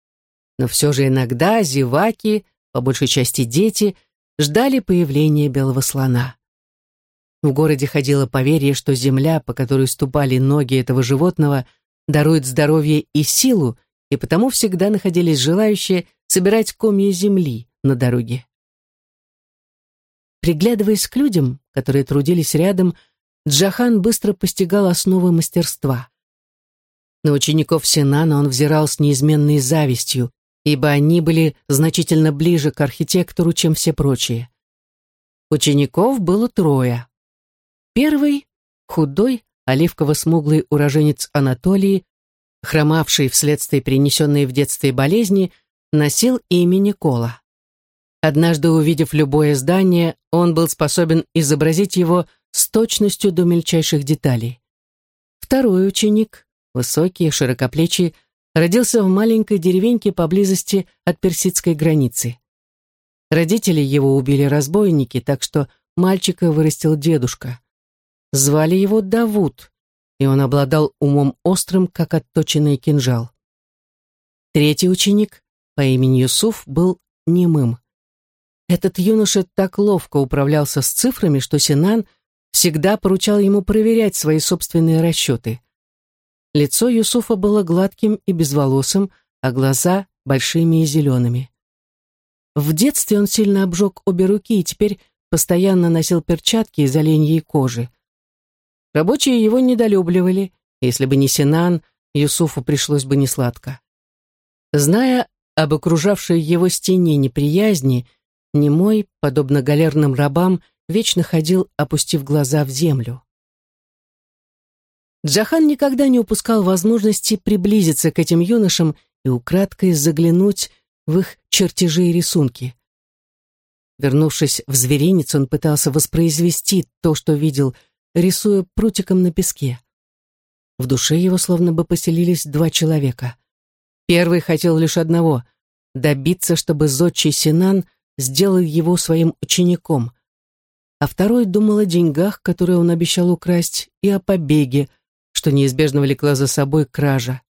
Но все же иногда зеваки, по большей части дети, ждали появления белого слона. В городе ходило поверье, что земля, по которой ступали ноги этого животного, дарует здоровье и силу, и потому всегда находились желающие собирать комья земли на дороге. Приглядываясь к людям, которые трудились рядом, Джахан быстро постигал основы мастерства. На учеников Синана он взирал с неизменной завистью, ибо они были значительно ближе к архитектору, чем все прочие. Учеников было трое. Первый — худой, оливково-смуглый уроженец Анатолии, хромавший вследствие принесенной в детстве болезни, носил имя Никола. Однажды увидев любое здание, он был способен изобразить его с точностью до мельчайших деталей. Второй ученик, высокий, широкоплечий, родился в маленькой деревеньке поблизости от персидской границы. Родители его убили разбойники, так что мальчика вырастил дедушка. Звали его Давуд, и он обладал умом острым, как отточенный кинжал. Третий ученик по имени Юсуф был немым. Этот юноша так ловко управлялся с цифрами, что Синан всегда поручал ему проверять свои собственные расчеты. Лицо Юсуфа было гладким и безволосым, а глаза — большими и зелеными. В детстве он сильно обжег обе руки и теперь постоянно носил перчатки из оленьей кожи. Рабочие его недолюбливали, если бы не Синан, Юсуфу пришлось бы несладко. Зная об окружавшей его стене неприязни, немой, подобно галерным рабам, вечно ходил, опустив глаза в землю. Джахан никогда не упускал возможности приблизиться к этим юношам и украдкой заглянуть в их чертежи и рисунки. Вернувшись в зверинец, он пытался воспроизвести то, что видел, рисуя прутиком на песке. В душе его словно бы поселились два человека. Первый хотел лишь одного — добиться, чтобы зодчий Синан сделал его своим учеником. А второй думал о деньгах, которые он обещал украсть, и о побеге, что неизбежно влекла за собой кража.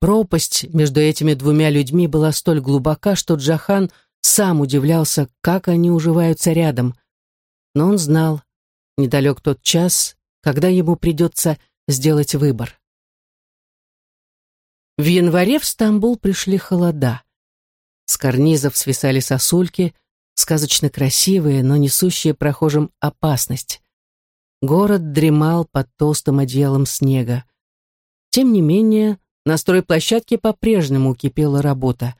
Пропасть между этими двумя людьми была столь глубока, что Джахан сам удивлялся, как они уживаются рядом. Но он знал, недалек тот час, когда ему придется сделать выбор. В январе в Стамбул пришли холода. С карнизов свисали сосульки, сказочно красивые, но несущие прохожим опасность. Город дремал под толстым одеялом снега. Тем не менее, на стройплощадке по-прежнему кипела работа.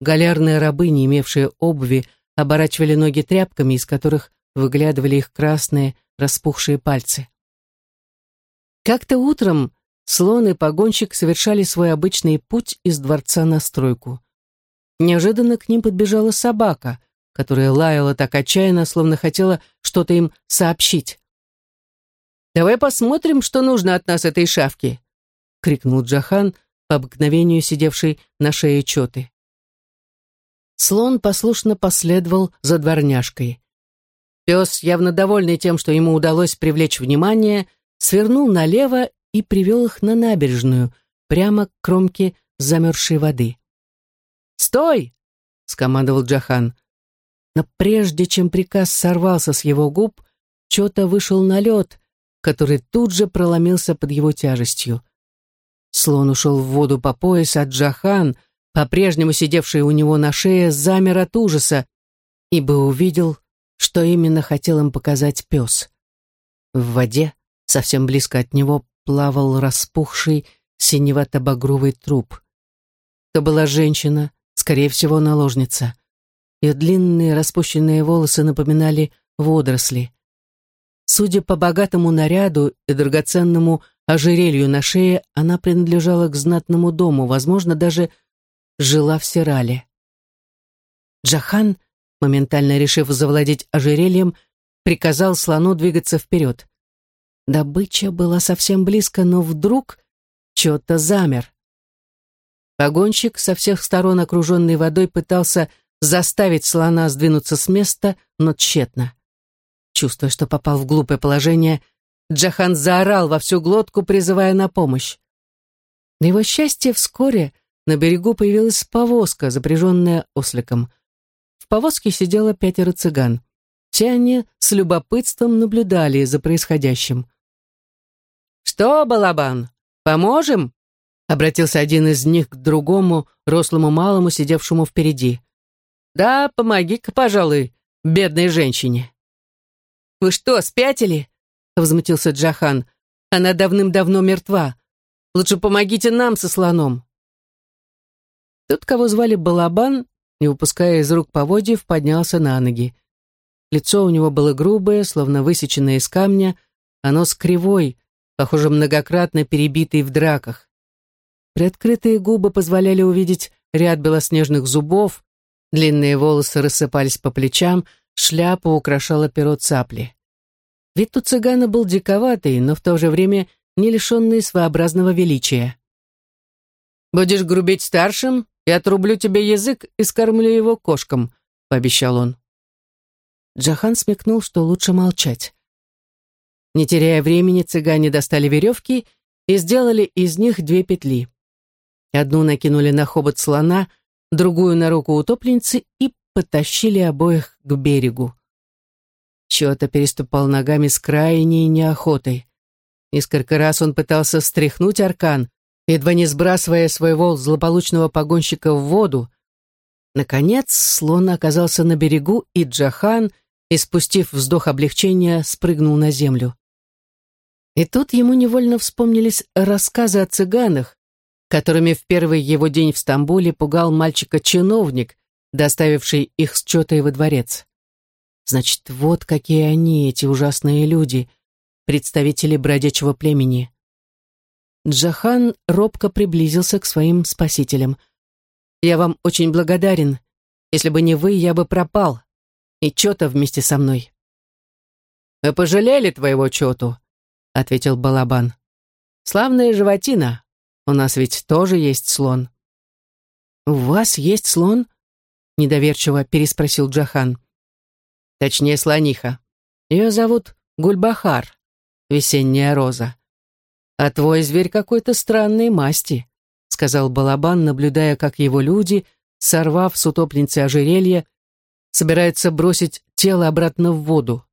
Галерные рабы, не имевшие обуви, оборачивали ноги тряпками, из которых выглядывали их красные, распухшие пальцы. Как-то утром слон и погонщик совершали свой обычный путь из дворца на стройку. Неожиданно к ним подбежала собака, которая лаяла так отчаянно, словно хотела что-то им сообщить. «Давай посмотрим, что нужно от нас этой шавки!» — крикнул Джахан, по обыкновению сидевший на шее Чоты. Слон послушно последовал за дворняжкой. Пес, явно довольный тем, что ему удалось привлечь внимание, свернул налево и привел их на набережную, прямо к кромке замерзшей воды. «Стой!» — скомандовал Джахан. Но прежде чем приказ сорвался с его губ, Чота вышел на лед, который тут же проломился под его тяжестью. Слон ушел в воду по пояс, а Джахан, по-прежнему сидевший у него на шее, замер от ужаса, ибо увидел, что именно хотел им показать пес. В воде, совсем близко от него, плавал распухший синевато-багровый труп. То была женщина, скорее всего, наложница. Ее длинные распущенные волосы напоминали водоросли. Судя по богатому наряду и драгоценному ожерелью на шее, она принадлежала к знатному дому, возможно, даже жила в Сирале. Джахан, моментально решив завладеть ожерельем, приказал слону двигаться вперед. Добыча была совсем близко, но вдруг что-то замер. Погонщик, со всех сторон окруженный водой, пытался заставить слона сдвинуться с места, но тщетно. Чувствуя, что попал в глупое положение, Джахан заорал во всю глотку, призывая на помощь. На его счастье, вскоре на берегу появилась повозка, запряженная осликом. Повозке сидело пятеро цыган. Все они с любопытством наблюдали за происходящим. «Что, Балабан, поможем?» Обратился один из них к другому, рослому малому, сидевшему впереди. «Да, помоги-ка, пожалуй, бедной женщине». «Вы что, спятили?» — возмутился Джахан. «Она давным-давно мертва. Лучше помогите нам со слоном». Тот, кого звали Балабан, не выпуская из рук поводьев, поднялся на ноги. Лицо у него было грубое, словно высеченное из камня, а нос кривой, похоже, многократно перебитый в драках. Приоткрытые губы позволяли увидеть ряд белоснежных зубов, длинные волосы рассыпались по плечам, шляпу украшала перо цапли. Вид у цыгана был диковатый, но в то же время не лишенный своеобразного величия. «Будешь грубить старшим, я отрублю тебе язык и скормлю его кошкам», — пообещал он. Джахан смекнул, что лучше молчать. Не теряя времени, цыгане достали веревки и сделали из них две петли. Одну накинули на хобот слона, другую на руку утопленницы и потащили обоих к берегу. Чё-то переступал ногами с крайней неохотой. Несколько раз он пытался стряхнуть аркан, едва не сбрасывая своего злополучного погонщика в воду, Наконец слон оказался на берегу, и Джахан, испустив вздох облегчения, спрыгнул на землю. И тут ему невольно вспомнились рассказы о цыганах, которыми в первый его день в Стамбуле пугал мальчика-чиновник, доставивший их с Чотой во дворец. Значит, вот какие они, эти ужасные люди, представители бродячего племени. Джахан робко приблизился к своим спасителям. «Я вам очень благодарен. Если бы не вы, я бы пропал. И Чота вместе со мной». «Мы пожалели твоего Чоту», — ответил Балабан. «Славная животина. У нас ведь тоже есть слон». «У вас есть слон?» — недоверчиво переспросил Джахан. «Точнее, слониха. Ее зовут Гульбахар, весенняя роза. А твой зверь какой-то странной масти», — сказал Балабан, наблюдая, как его люди, сорвав с утопленницы ожерелье, собираются бросить тело обратно в воду.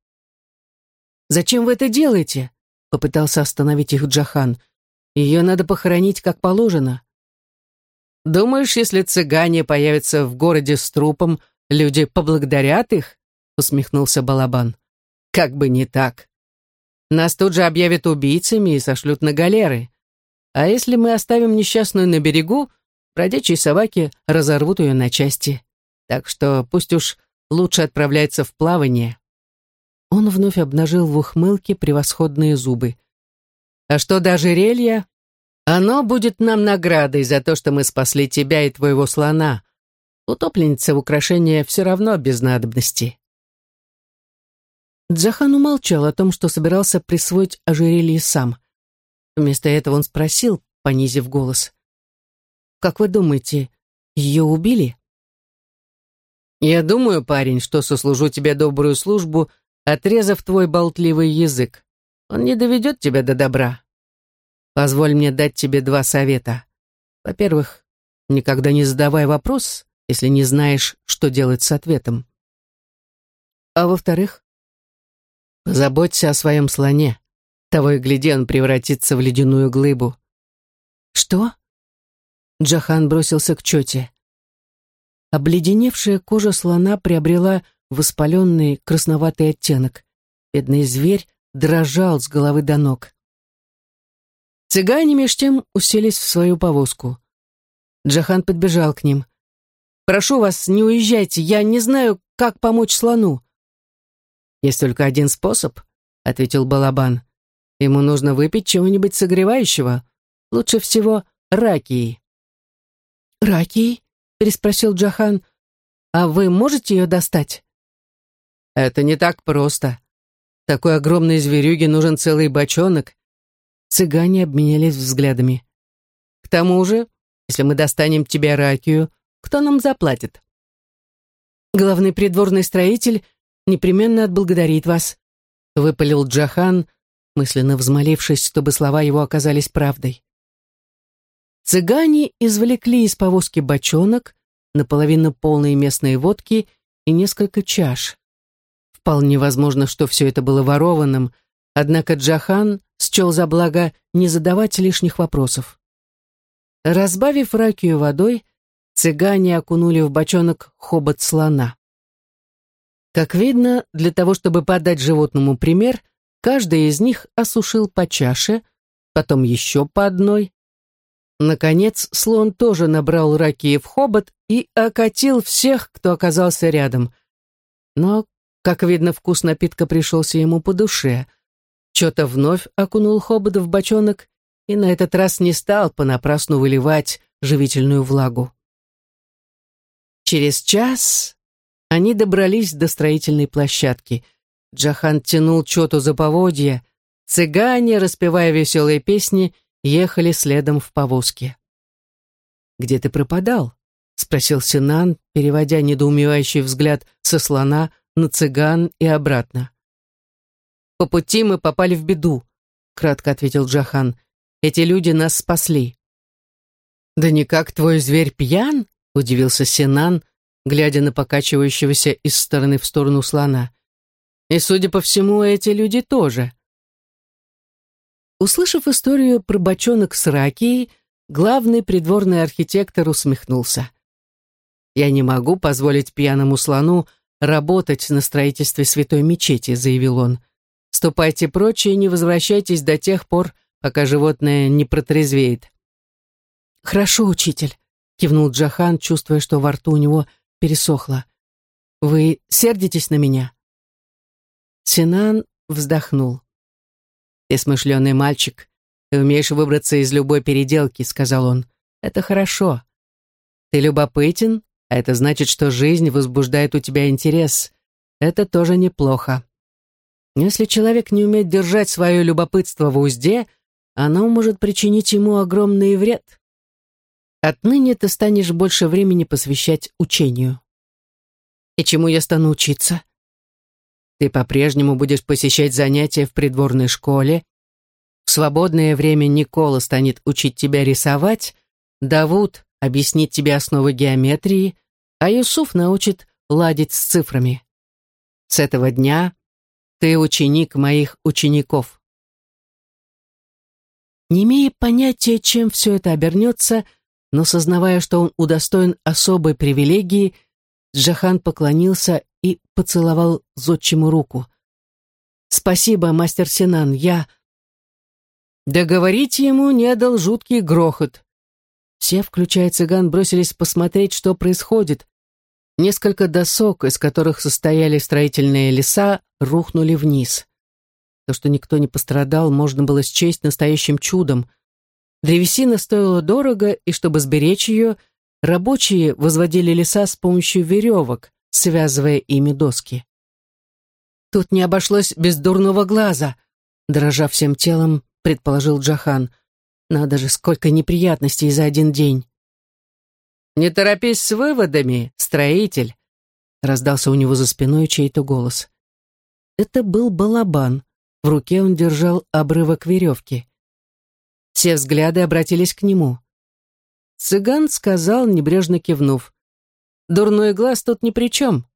«Зачем вы это делаете?» — попытался остановить их Джахан. Ее надо похоронить как положено. Думаешь, если цыгане появятся в городе с трупом, люди поблагодарят их? Усмехнулся Балабан. Как бы не так. Нас тут же объявят убийцами и сошлют на галеры. А если мы оставим несчастную на берегу, бродячие собаки разорвут ее на части. Так что пусть уж лучше отправляется в плавание. Он вновь обнажил в ухмылке превосходные зубы. А что до ожерелья? Оно будет нам наградой за то, что мы спасли тебя и твоего слона. Утопленница украшения все равно без надобности. Джахан умолчал о том, что собирался присвоить ожерелье сам. Вместо этого он спросил, понизив голос. «Как вы думаете, ее убили?» «Я думаю, парень, что сослужу тебе добрую службу, отрезав твой болтливый язык. Он не доведет тебя до добра. Позволь мне дать тебе два совета. Во-первых, никогда не задавай вопрос, если не знаешь, что делать с ответом. А во-вторых, позаботься о своем слоне. Того и гляди, он превратится в ледяную глыбу. Что? Джахан бросился к чете. Обледеневшая кожа слона приобрела воспаленный красноватый оттенок. Бедный зверь дрожал с головы до ног. Цыгане меж тем уселись в свою повозку. Джахан подбежал к ним. «Прошу вас, не уезжайте, я не знаю, как помочь слону». «Есть только один способ», — ответил Балабан. «Ему нужно выпить чего-нибудь согревающего, лучше всего ракии». «Ракии?» — переспросил Джахан. «А вы можете ее достать?» «Это не так просто. Такой огромной зверюге нужен целый бочонок. Цыгане обменялись взглядами. К тому же, если мы достанем тебе ракию, кто нам заплатит? Главный придворный строитель непременно отблагодарит вас, выпалил Джахан, мысленно взмолившись, чтобы слова его оказались правдой. Цыгане извлекли из повозки бочонок, наполовину полные местной водки и несколько чаш. Вполне возможно, что все это было ворованным, однако Джахан счел за благо не задавать лишних вопросов. Разбавив ракию водой, цыгане окунули в бочонок хобот слона. Как видно, для того, чтобы подать животному пример, каждый из них осушил по чаше, потом еще по одной. Наконец, слон тоже набрал ракии в хобот и окатил всех, кто оказался рядом. Но как видно, вкус напитка пришелся ему по душе. Чё-то вновь окунул хобот в бочонок и на этот раз не стал понапрасну выливать живительную влагу. Через час они добрались до строительной площадки. Джахан тянул Чоту за поводья. Цыгане, распевая веселые песни, ехали следом в повозке. «Где ты пропадал?» — спросил Синан, переводя недоумевающий взгляд со слона на цыган и обратно. «По пути мы попали в беду», — кратко ответил Джахан. «Эти люди нас спасли». «Да никак твой зверь пьян?» — удивился Синан, глядя на покачивающегося из стороны в сторону слона. «И, судя по всему, эти люди тоже». Услышав историю про бочонок с ракией, главный придворный архитектор усмехнулся. «Я не могу позволить пьяному слону работать на строительстве святой мечети», — заявил он. «Ступайте прочь и не возвращайтесь до тех пор, пока животное не протрезвеет». «Хорошо, учитель», — кивнул Джахан, чувствуя, что во рту у него пересохло. «Вы сердитесь на меня?» Синан вздохнул. «Ты смышленый мальчик. Ты умеешь выбраться из любой переделки», — сказал он. «Это хорошо. Ты любопытен, а это значит, что жизнь возбуждает у тебя интерес. Это тоже неплохо. Если человек не умеет держать свое любопытство в узде, оно может причинить ему огромный вред. Отныне ты станешь больше времени посвящать учению. И чему я стану учиться? Ты по-прежнему будешь посещать занятия в придворной школе. В свободное время Никола станет учить тебя рисовать, Давуд объяснит тебе основы геометрии, а Юсуф научит ладить с цифрами. С этого дня ты ученик моих учеников. Не имея понятия, чем все это обернется, но сознавая, что он удостоен особой привилегии, Джахан поклонился и поцеловал зодчему руку. «Спасибо, мастер Синан, я...» Договорить ему не дал жуткий грохот. Все, включая цыган, бросились посмотреть, что происходит. Несколько досок, из которых состояли строительные леса, рухнули вниз. То, что никто не пострадал, можно было счесть настоящим чудом. Древесина стоила дорого, и чтобы сберечь ее, рабочие возводили леса с помощью веревок, связывая ими доски. «Тут не обошлось без дурного глаза», — дрожа всем телом, предположил Джахан. «Надо же, сколько неприятностей за один день». «Не торопись с выводами, строитель», — раздался у него за спиной чей-то голос. Это был балабан. В руке он держал обрывок веревки. Все взгляды обратились к нему. Цыган сказал, небрежно кивнув. «Дурной глаз тут ни при чем.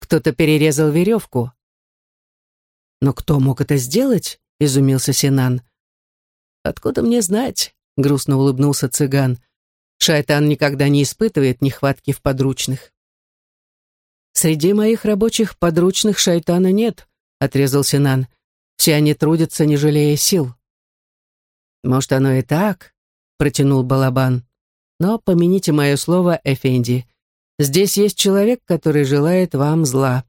Кто-то перерезал веревку». «Но кто мог это сделать?» — изумился Синан. «Откуда мне знать?» — грустно улыбнулся цыган. «Шайтан никогда не испытывает нехватки в подручных». «Среди моих рабочих подручных шайтана нет», — отрезал Синан. «Все они трудятся, не жалея сил». «Может, оно и так?» — протянул Балабан. «Но помяните мое слово, Эфенди. Здесь есть человек, который желает вам зла.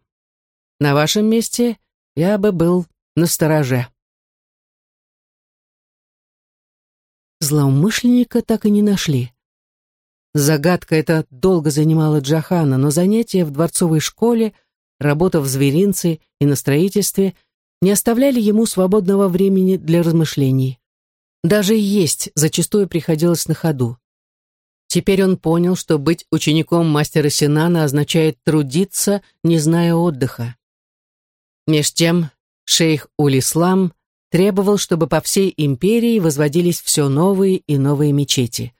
На вашем месте я бы был настороже». Злоумышленника так и не нашли. Загадка эта долго занимала Джахана, но занятия в дворцовой школе, работа в зверинце и на строительстве не оставляли ему свободного времени для размышлений. Даже есть зачастую приходилось на ходу. Теперь он понял, что быть учеником мастера Синана означает трудиться, не зная отдыха. Меж тем шейх Улислам требовал, чтобы по всей империи возводились все новые и новые мечети.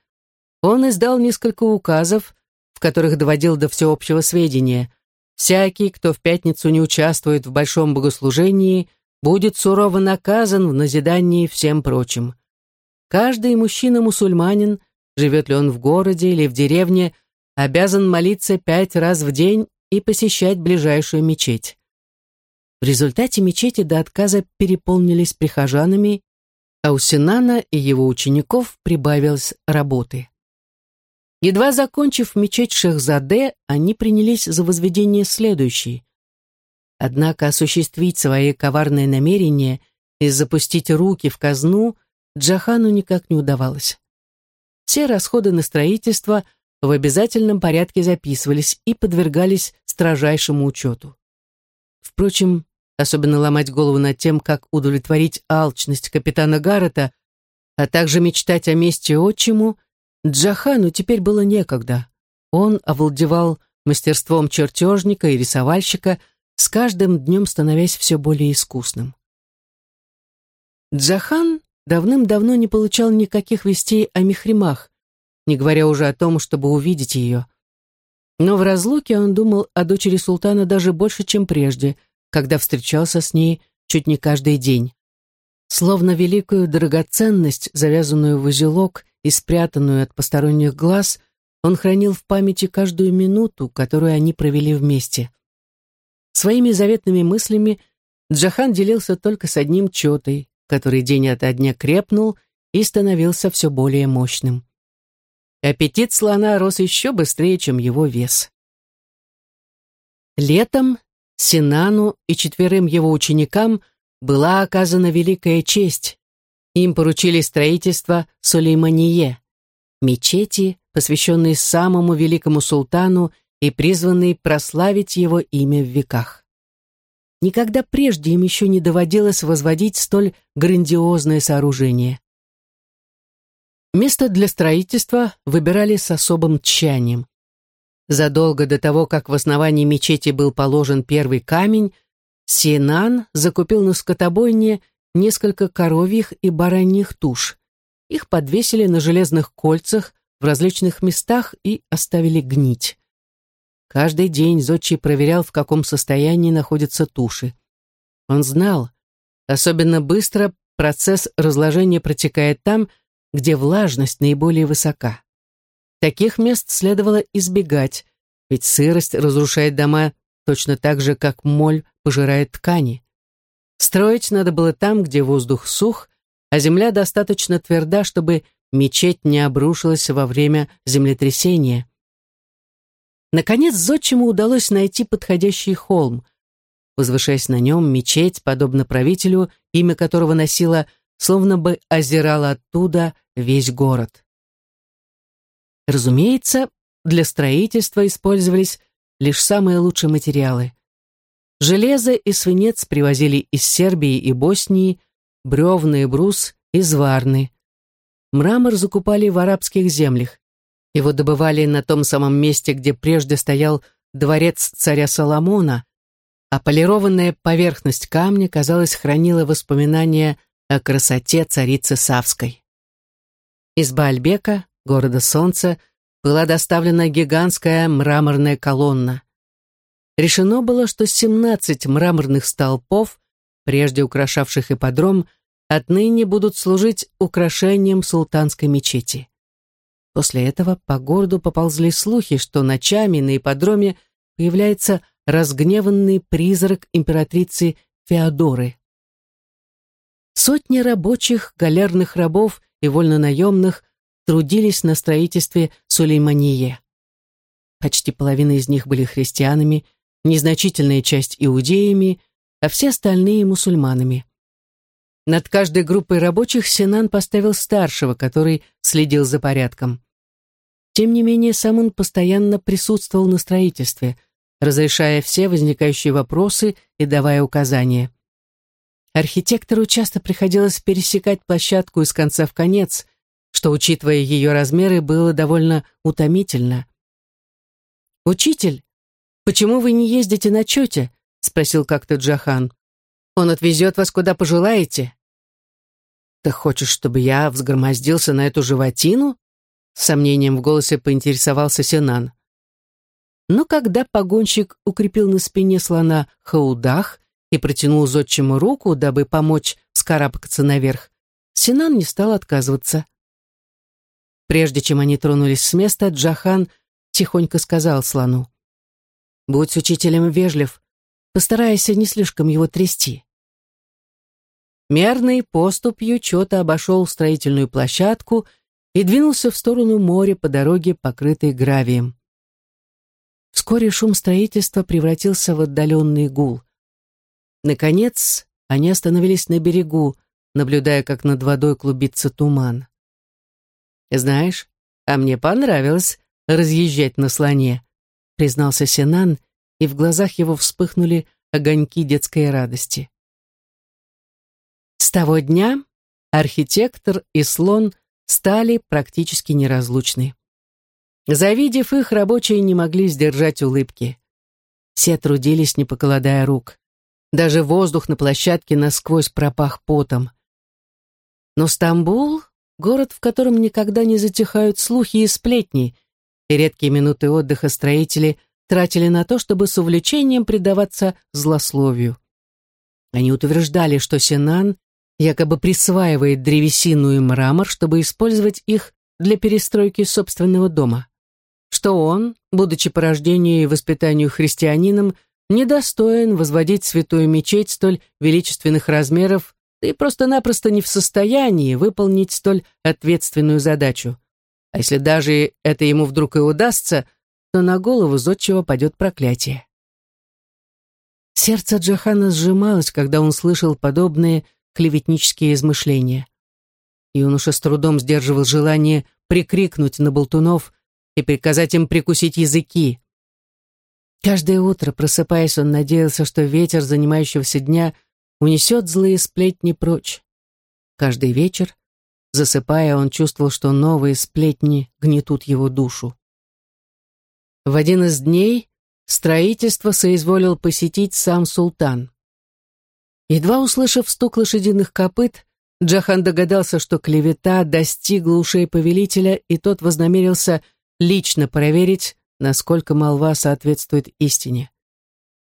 Он издал несколько указов, в которых доводил до всеобщего сведения. Всякий, кто в пятницу не участвует в большом богослужении, будет сурово наказан в назидании всем прочим. Каждый мужчина-мусульманин, живет ли он в городе или в деревне, обязан молиться пять раз в день и посещать ближайшую мечеть. В результате мечети до отказа переполнились прихожанами, а у Синана и его учеников прибавилось работы. Едва закончив мечеть Шехзаде, они принялись за возведение следующей. Однако осуществить свои коварные намерения и запустить руки в казну Джахану никак не удавалось. Все расходы на строительство в обязательном порядке записывались и подвергались строжайшему учету. Впрочем, особенно ломать голову над тем, как удовлетворить алчность капитана Гаррета, а также мечтать о месте отчиму, Джахану теперь было некогда. Он овладевал мастерством чертежника и рисовальщика, с каждым днем становясь все более искусным. Джахан давным-давно не получал никаких вестей о Мехримах, не говоря уже о том, чтобы увидеть ее. Но в разлуке он думал о дочери султана даже больше, чем прежде — когда встречался с ней чуть не каждый день. Словно великую драгоценность, завязанную в узелок и спрятанную от посторонних глаз, он хранил в памяти каждую минуту, которую они провели вместе. Своими заветными мыслями Джахан делился только с одним четой, который день ото дня крепнул и становился все более мощным. Аппетит слона рос еще быстрее, чем его вес. Летом Синану и четверым его ученикам была оказана великая честь. Им поручили строительство Сулеймание, мечети, посвященной самому великому султану и призванной прославить его имя в веках. Никогда прежде им еще не доводилось возводить столь грандиозное сооружение. Место для строительства выбирали с особым тщанием. Задолго до того, как в основании мечети был положен первый камень, Синан закупил на скотобойне несколько коровьих и бараньих туш. Их подвесили на железных кольцах в различных местах и оставили гнить. Каждый день Зодчий проверял, в каком состоянии находятся туши. Он знал, особенно быстро процесс разложения протекает там, где влажность наиболее высока. Таких мест следовало избегать, ведь сырость разрушает дома точно так же, как моль пожирает ткани. Строить надо было там, где воздух сух, а земля достаточно тверда, чтобы мечеть не обрушилась во время землетрясения. Наконец Зодчему удалось найти подходящий холм. Возвышаясь на нем, мечеть, подобно правителю, имя которого носила, словно бы озирала оттуда весь город. Разумеется, для строительства использовались лишь самые лучшие материалы. Железо и свинец привозили из Сербии и Боснии, бревна и брус из Варны. Мрамор закупали в арабских землях. Его добывали на том самом месте, где прежде стоял дворец царя Соломона, а полированная поверхность камня, казалось, хранила воспоминания о красоте царицы Савской. Из Баальбека, города солнца, была доставлена гигантская мраморная колонна. Решено было, что 17 мраморных столпов, прежде украшавших ипподром, отныне будут служить украшением султанской мечети. После этого по городу поползли слухи, что ночами на ипподроме появляется разгневанный призрак императрицы Феодоры. Сотни рабочих, галерных рабов и вольнонаемных трудились на строительстве Сулеймании. Почти половина из них были христианами, незначительная часть иудеями, а все остальные мусульманами. Над каждой группой рабочих Синан поставил старшего, который следил за порядком. Тем не менее, сам он постоянно присутствовал на строительстве, разрешая все возникающие вопросы и давая указания. Архитектору часто приходилось пересекать площадку из конца в конец, что, учитывая ее размеры, было довольно утомительно. «Учитель, почему вы не ездите на чете?» — спросил как-то Джахан. «Он отвезет вас куда пожелаете». «Ты хочешь, чтобы я взгромоздился на эту животину?» С сомнением в голосе поинтересовался Сенан. Но когда погонщик укрепил на спине слона хаудах и протянул зодчему руку, дабы помочь вскарабкаться наверх, Синан не стал отказываться. Прежде чем они тронулись с места, Джахан тихонько сказал слону. «Будь с учителем вежлив, постарайся не слишком его трясти». Мерной поступью Чота обошел строительную площадку и двинулся в сторону моря по дороге, покрытой гравием. Вскоре шум строительства превратился в отдаленный гул. Наконец, они остановились на берегу, наблюдая, как над водой клубится туман. «Знаешь, а мне понравилось разъезжать на слоне», признался Сенан, и в глазах его вспыхнули огоньки детской радости. С того дня архитектор и слон стали практически неразлучны. Завидев их, рабочие не могли сдержать улыбки. Все трудились, не покладая рук. Даже воздух на площадке насквозь пропах потом. Но Стамбул — город, в котором никогда не затихают слухи и сплетни, и редкие минуты отдыха строители тратили на то, чтобы с увлечением предаваться злословию. Они утверждали, что Синан якобы присваивает древесину и мрамор, чтобы использовать их для перестройки собственного дома. что он, будучи по рождению и воспитанию христианином, недостоин возводить святую мечеть столь величественных размеров и просто-напросто не в состоянии выполнить столь ответственную задачу. А если даже это ему вдруг и удастся, то на голову зодчего падет проклятие. Сердце Джахана сжималось, когда он слышал подобные клеветнические измышления. Юноша с трудом сдерживал желание прикрикнуть на болтунов и приказать им прикусить языки. Каждое утро, просыпаясь, он надеялся, что ветер занимающегося дня унесет злые сплетни прочь. Каждый вечер, засыпая, он чувствовал, что новые сплетни гнетут его душу. В один из дней строительство соизволил посетить сам султан. Едва услышав стук лошадиных копыт, Джахан догадался, что клевета достигла ушей повелителя, и тот вознамерился лично проверить, насколько молва соответствует истине.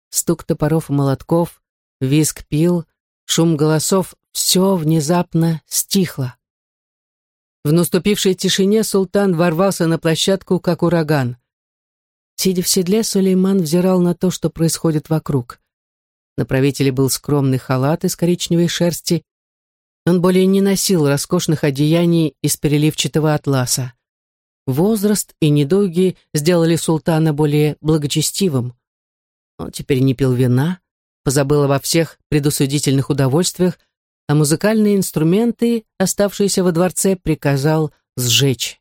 Стук топоров и молотков, визг пил, шум голосов — все внезапно стихло. В наступившей тишине султан ворвался на площадку, как ураган. Сидя в седле, Сулейман взирал на то, что происходит вокруг. На правителе был скромный халат из коричневой шерсти. Он более не носил роскошных одеяний из переливчатого атласа. Возраст и недуги сделали султана более благочестивым. Он теперь не пил вина, позабыл обо всех предусудительных удовольствиях, а музыкальные инструменты, оставшиеся во дворце, приказал сжечь.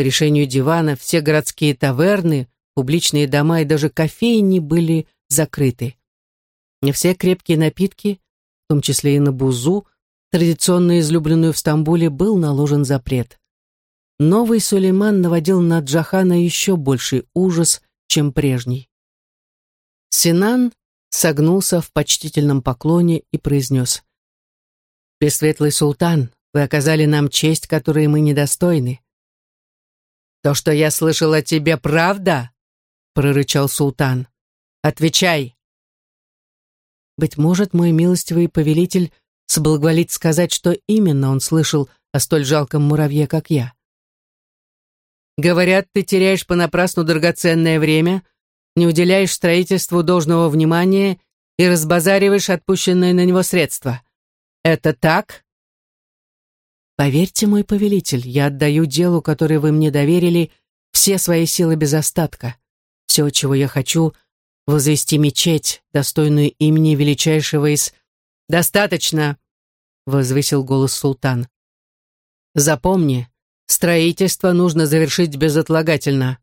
По решению дивана все городские таверны, публичные дома и даже кофейни были закрыты. Не все крепкие напитки, в том числе и на бузу, традиционно излюбленную в Стамбуле, был наложен запрет. Новый Сулейман наводил на Джахана еще больший ужас, чем прежний. Синан согнулся в почтительном поклоне и произнес «Пресветлый султан, вы оказали нам честь, которой мы недостойны». «То, что я слышал о тебе, правда?» — прорычал султан. «Отвечай!» Быть может, мой милостивый повелитель соблаговолит сказать, что именно он слышал о столь жалком муравье, как я. Говорят, ты теряешь понапрасну драгоценное время, не уделяешь строительству должного внимания и разбазариваешь отпущенные на него средства. Это так? Поверьте, мой повелитель, я отдаю делу, которое вы мне доверили, все свои силы без остатка. Все, чего я хочу, возвести мечеть, достойную имени величайшего из... «Достаточно!» — возвысил голос султан. «Запомни, строительство нужно завершить безотлагательно.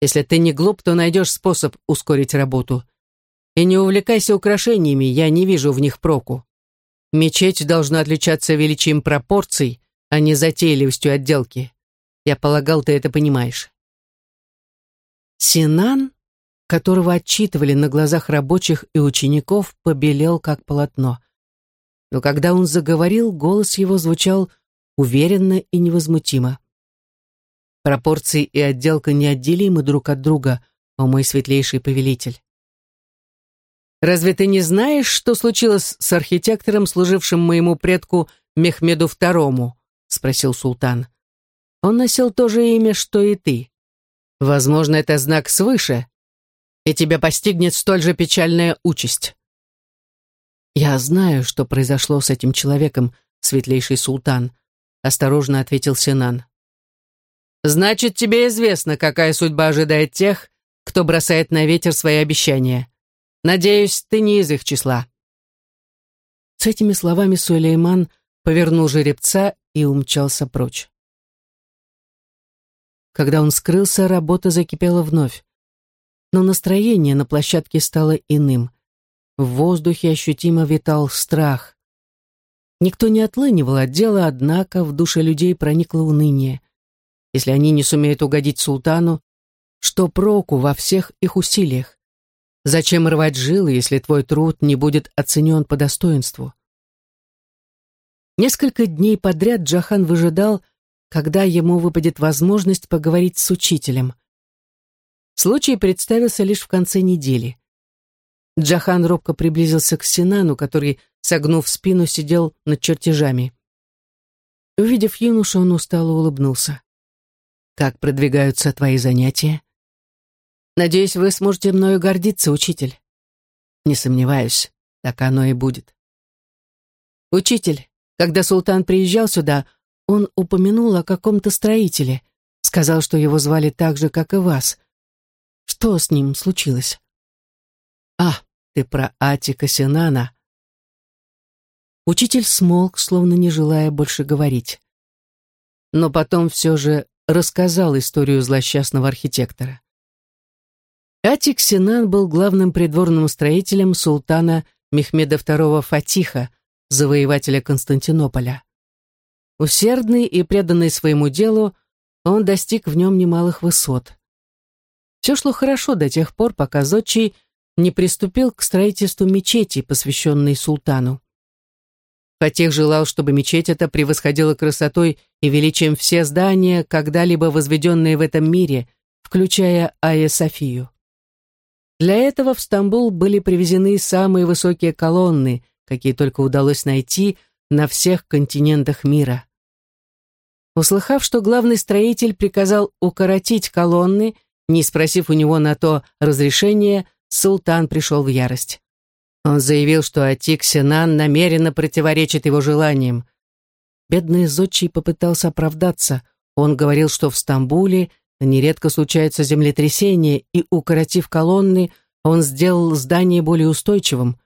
Если ты не глуп, то найдешь способ ускорить работу. И не увлекайся украшениями, я не вижу в них проку. Мечеть должна отличаться величием пропорций, а не затейливостью отделки. Я полагал, ты это понимаешь». Синан которого отчитывали на глазах рабочих и учеников, побелел как полотно. Но когда он заговорил, голос его звучал уверенно и невозмутимо. Пропорции и отделка неотделимы друг от друга, о мой светлейший повелитель. «Разве ты не знаешь, что случилось с архитектором, служившим моему предку Мехмеду II?» — спросил султан. «Он носил то же имя, что и ты. Возможно, это знак свыше, и тебя постигнет столь же печальная участь. Я знаю, что произошло с этим человеком, светлейший султан, осторожно ответил Синан. Значит, тебе известно, какая судьба ожидает тех, кто бросает на ветер свои обещания. Надеюсь, ты не из их числа. С этими словами Сулейман повернул жеребца и умчался прочь. Когда он скрылся, работа закипела вновь но настроение на площадке стало иным. В воздухе ощутимо витал страх. Никто не отлынивал от дела, однако в душе людей проникло уныние. Если они не сумеют угодить султану, что проку во всех их усилиях? Зачем рвать жилы, если твой труд не будет оценен по достоинству? Несколько дней подряд Джахан выжидал, когда ему выпадет возможность поговорить с учителем. Случай представился лишь в конце недели. Джахан робко приблизился к Синану, который, согнув спину, сидел над чертежами. Увидев юношу, он устало улыбнулся. Как продвигаются твои занятия? Надеюсь, вы сможете мною гордиться, учитель. Не сомневаюсь, так оно и будет. Учитель, когда султан приезжал сюда, он упомянул о каком-то строителе, сказал, что его звали так же, как и вас. Что с ним случилось? А, ты про Атика Синана. Учитель смолк, словно не желая больше говорить. Но потом все же рассказал историю злосчастного архитектора. Атик Синан был главным придворным строителем султана Мехмеда II Фатиха, завоевателя Константинополя. Усердный и преданный своему делу, он достиг в нем немалых высот. Все шло хорошо до тех пор, пока Зодчий не приступил к строительству мечети, посвященной султану. Фатих желал, чтобы мечеть эта превосходила красотой и величием все здания, когда-либо возведенные в этом мире, включая Айя Софию. Для этого в Стамбул были привезены самые высокие колонны, какие только удалось найти на всех континентах мира. Услыхав, что главный строитель приказал укоротить колонны, не спросив у него на то разрешения, султан пришел в ярость. Он заявил, что Атик Синан намеренно противоречит его желаниям. Бедный зодчий попытался оправдаться. Он говорил, что в Стамбуле нередко случаются землетрясения, и, укоротив колонны, он сделал здание более устойчивым.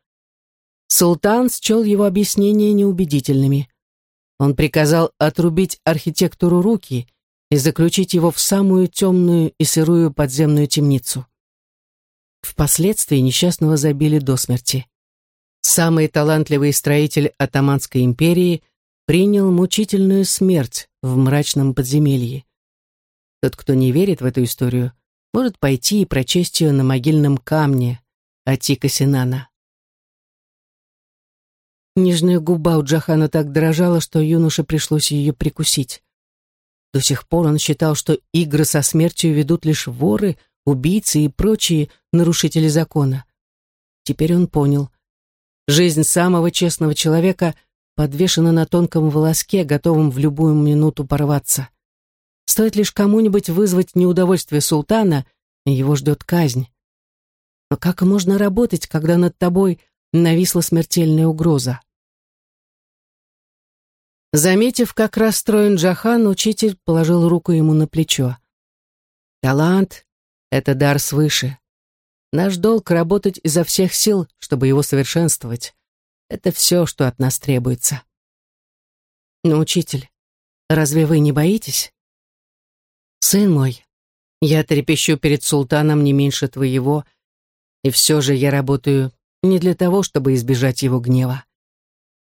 Султан счел его объяснения неубедительными. Он приказал отрубить архитектуру руки и заключить его в самую темную и сырую подземную темницу. Впоследствии несчастного забили до смерти. Самый талантливый строитель Атаманской империи принял мучительную смерть в мрачном подземелье. Тот, кто не верит в эту историю, может пойти и прочесть ее на могильном камне Атика Синана. Нижняя губа у Джахана так дрожала, что юноше пришлось ее прикусить. До сих пор он считал, что игры со смертью ведут лишь воры, убийцы и прочие нарушители закона. Теперь он понял. Жизнь самого честного человека подвешена на тонком волоске, готовом в любую минуту порваться. Стоит лишь кому-нибудь вызвать неудовольствие султана, и его ждет казнь. Но как можно работать, когда над тобой нависла смертельная угроза? Заметив, как расстроен Джахан, учитель положил руку ему на плечо. Талант — это дар свыше. Наш долг — работать изо всех сил, чтобы его совершенствовать. Это все, что от нас требуется. Но, учитель, разве вы не боитесь? Сын мой, я трепещу перед султаном не меньше твоего, и все же я работаю не для того, чтобы избежать его гнева.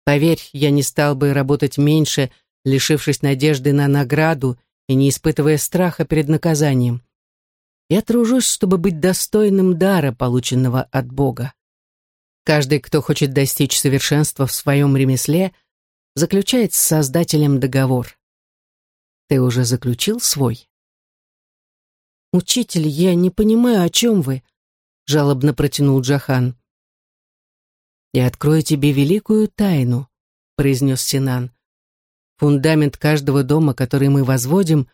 Поверь, я не стал бы работать меньше, лишившись надежды на награду и не испытывая страха перед наказанием. Я тружусь, чтобы быть достойным дара, полученного от Бога. Каждый, кто хочет достичь совершенства в своем ремесле, заключает с Создателем договор. Ты уже заключил свой? «Учитель, я не понимаю, о чем вы», — жалобно протянул Джахан. «Я открою тебе великую тайну», — произнес Синан. «Фундамент каждого дома, который мы возводим,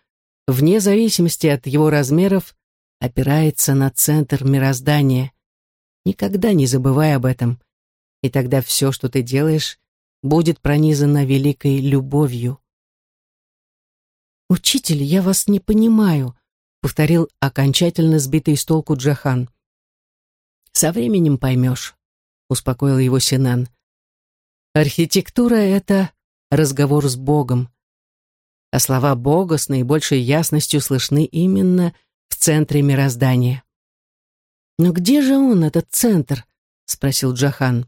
вне зависимости от его размеров, опирается на центр мироздания. Никогда не забывай об этом, и тогда все, что ты делаешь, будет пронизано великой любовью». «Учитель, я вас не понимаю», — повторил окончательно сбитый с толку Джахан. «Со временем поймешь», успокоил его Синан. Архитектура — это разговор с Богом. А слова Бога с наибольшей ясностью слышны именно в центре мироздания. «Но где же он, этот центр?» — спросил Джахан.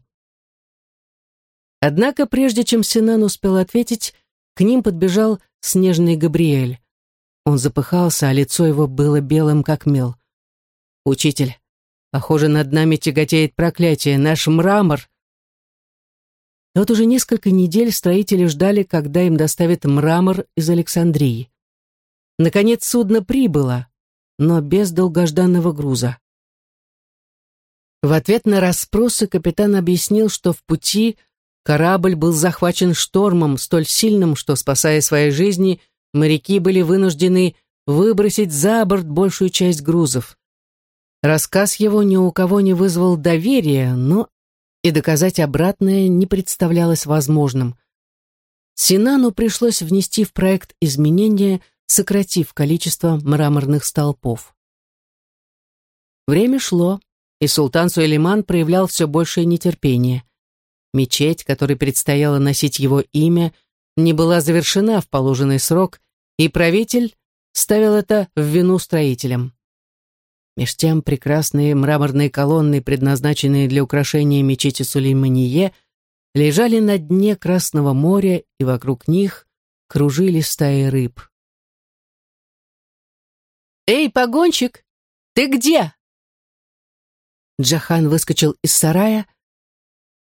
Однако, прежде чем Синан успел ответить, к ним подбежал снежный Габриэль. Он запыхался, а лицо его было белым, как мел. «Учитель, Похоже, над нами тяготеет проклятие, наш мрамор. вот уже несколько недель строители ждали, когда им доставят мрамор из Александрии. Наконец судно прибыло, но без долгожданного груза. В ответ на расспросы капитан объяснил, что в пути корабль был захвачен штормом столь сильным, что, спасая свои жизни, моряки были вынуждены выбросить за борт большую часть грузов. Рассказ его ни у кого не вызвал доверия, но и доказать обратное не представлялось возможным. Синану пришлось внести в проект изменения, сократив количество мраморных столпов. Время шло, и султан Сулейман проявлял все большее нетерпение. Мечеть, которой предстояло носить его имя, не была завершена в положенный срок, и правитель ставил это в вину строителям. Меж тем прекрасные мраморные колонны, предназначенные для украшения мечети Сулеймание, лежали на дне Красного моря, и вокруг них кружили стаи рыб. «Эй, погонщик, ты где?» Джахан выскочил из сарая.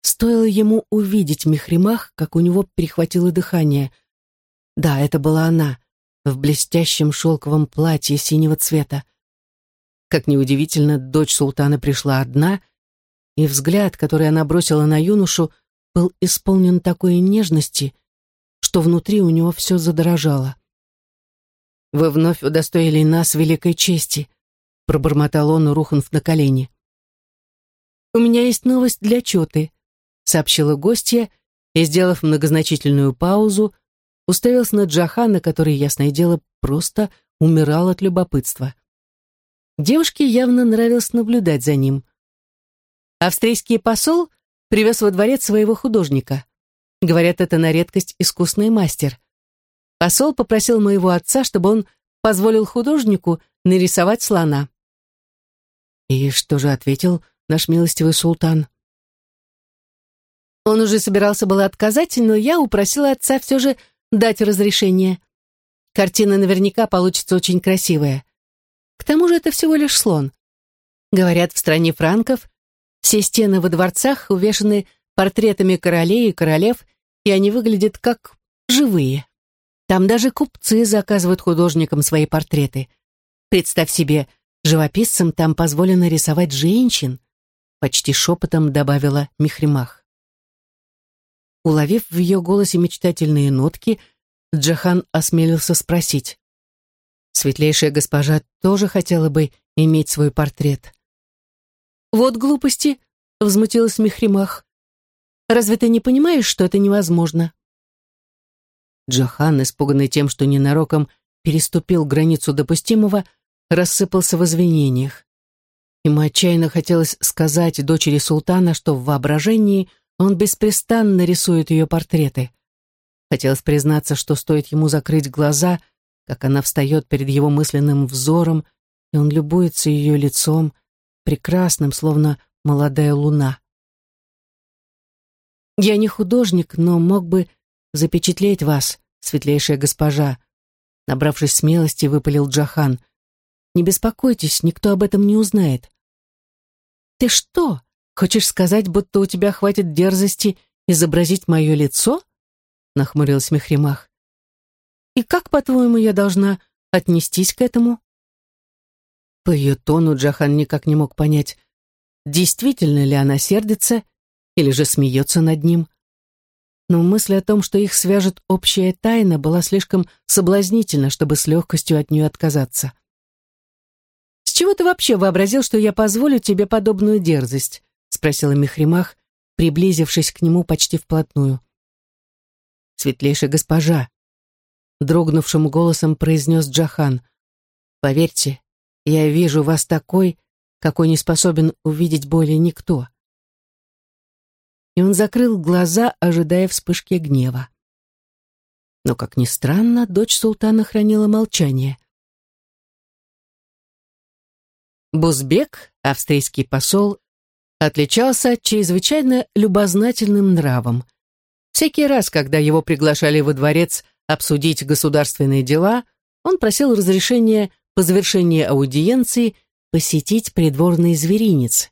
Стоило ему увидеть Мехримах, как у него перехватило дыхание. Да, это была она, в блестящем шелковом платье синего цвета. Как неудивительно, дочь султана пришла одна, и взгляд, который она бросила на юношу, был исполнен такой нежности, что внутри у него все задрожало. «Вы вновь удостоили нас великой чести», — пробормотал он, рухнув на колени. «У меня есть новость для Чоты», — сообщила гостья, и, сделав многозначительную паузу, уставился на Джахана, который, ясное дело, просто умирал от любопытства. Девушке явно нравилось наблюдать за ним. Австрийский посол привез во дворец своего художника. Говорят, это на редкость искусный мастер. Посол попросил моего отца, чтобы он позволил художнику нарисовать слона. И что же ответил наш милостивый султан? Он уже собирался было отказать, но я упросила отца все же дать разрешение. Картина наверняка получится очень красивая. К тому же это всего лишь слон. Говорят, в стране франков все стены во дворцах увешаны портретами королей и королев, и они выглядят как живые. Там даже купцы заказывают художникам свои портреты. Представь себе, живописцам там позволено рисовать женщин, почти шепотом добавила Михримах. Уловив в ее голосе мечтательные нотки, Джахан осмелился спросить. Светлейшая госпожа тоже хотела бы иметь свой портрет. «Вот глупости», — возмутилась Мехримах. «Разве ты не понимаешь, что это невозможно?» Джохан, испуганный тем, что ненароком переступил границу допустимого, рассыпался в извинениях. Ему отчаянно хотелось сказать дочери султана, что в воображении он беспрестанно рисует ее портреты. Хотелось признаться, что стоит ему закрыть глаза — как она встает перед его мысленным взором, и он любуется ее лицом, прекрасным, словно молодая луна. «Я не художник, но мог бы запечатлеть вас, светлейшая госпожа», набравшись смелости, выпалил Джахан. «Не беспокойтесь, никто об этом не узнает». «Ты что, хочешь сказать, будто у тебя хватит дерзости изобразить мое лицо?» нахмурилась Мехримах. И как, по-твоему, я должна отнестись к этому? По ее тону Джахан никак не мог понять, действительно ли она сердится или же смеется над ним. Но мысль о том, что их свяжет общая тайна, была слишком соблазнительна, чтобы с легкостью от нее отказаться. «С чего ты вообще вообразил, что я позволю тебе подобную дерзость?» — спросила Мехримах, приблизившись к нему почти вплотную. «Светлейшая госпожа», дрогнувшим голосом произнес Джахан. «Поверьте, я вижу вас такой, какой не способен увидеть более никто». И он закрыл глаза, ожидая вспышки гнева. Но, как ни странно, дочь султана хранила молчание. Бузбек, австрийский посол, отличался чрезвычайно любознательным нравом. Всякий раз, когда его приглашали во дворец обсудить государственные дела, он просил разрешения по завершении аудиенции посетить придворный зверинец.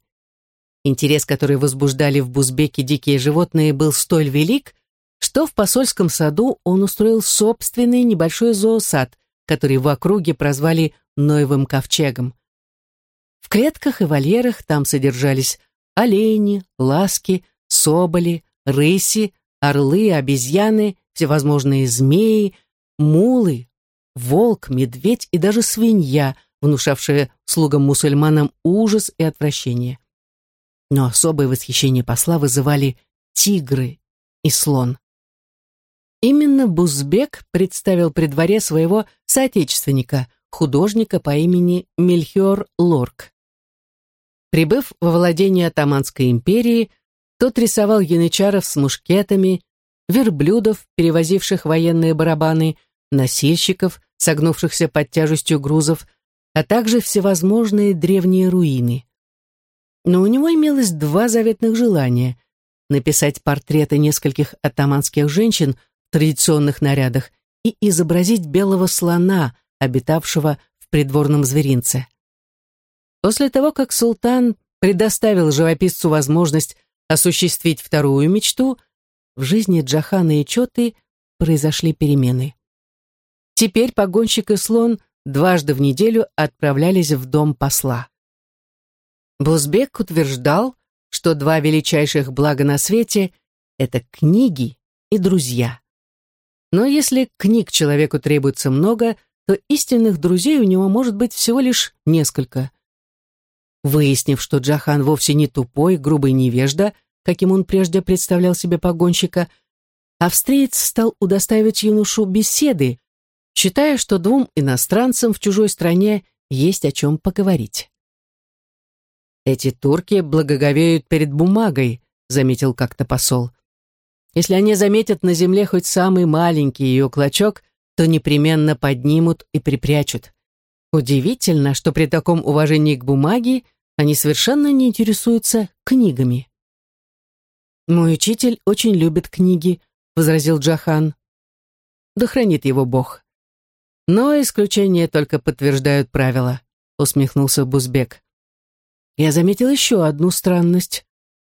Интерес, который возбуждали в Бузбеке дикие животные, был столь велик, что в посольском саду он устроил собственный небольшой зоосад, который в округе прозвали Ноевым ковчегом. В клетках и вольерах там содержались олени, ласки, соболи, рыси, орлы, обезьяны, всевозможные змеи, мулы, волк, медведь и даже свинья, внушавшая слугам-мусульманам ужас и отвращение. Но особое восхищение посла вызывали тигры и слон. Именно Бузбек представил при дворе своего соотечественника, художника по имени Мельхиор Лорк. Прибыв во владение Атаманской империи, тот рисовал янычаров с мушкетами, верблюдов, перевозивших военные барабаны, носильщиков, согнувшихся под тяжестью грузов, а также всевозможные древние руины. Но у него имелось два заветных желания — написать портреты нескольких атаманских женщин в традиционных нарядах и изобразить белого слона, обитавшего в придворном зверинце. После того, как султан предоставил живописцу возможность осуществить вторую мечту, в жизни Джахана и Чоты произошли перемены. Теперь погонщик и слон дважды в неделю отправлялись в дом посла. Бузбек утверждал, что два величайших блага на свете — это книги и друзья. Но если книг человеку требуется много, то истинных друзей у него может быть всего лишь несколько. Выяснив, что Джахан вовсе не тупой, грубый невежда, каким он прежде представлял себе погонщика, австриец стал удостаивать юношу беседы, считая, что двум иностранцам в чужой стране есть о чем поговорить. «Эти турки благоговеют перед бумагой», — заметил как-то посол. «Если они заметят на земле хоть самый маленький ее клочок, то непременно поднимут и припрячут. Удивительно, что при таком уважении к бумаге они совершенно не интересуются книгами. «Мой учитель очень любит книги», — возразил Джахан. «Да хранит его Бог». «Но исключения только подтверждают правила», — усмехнулся Бузбек. Я заметил еще одну странность.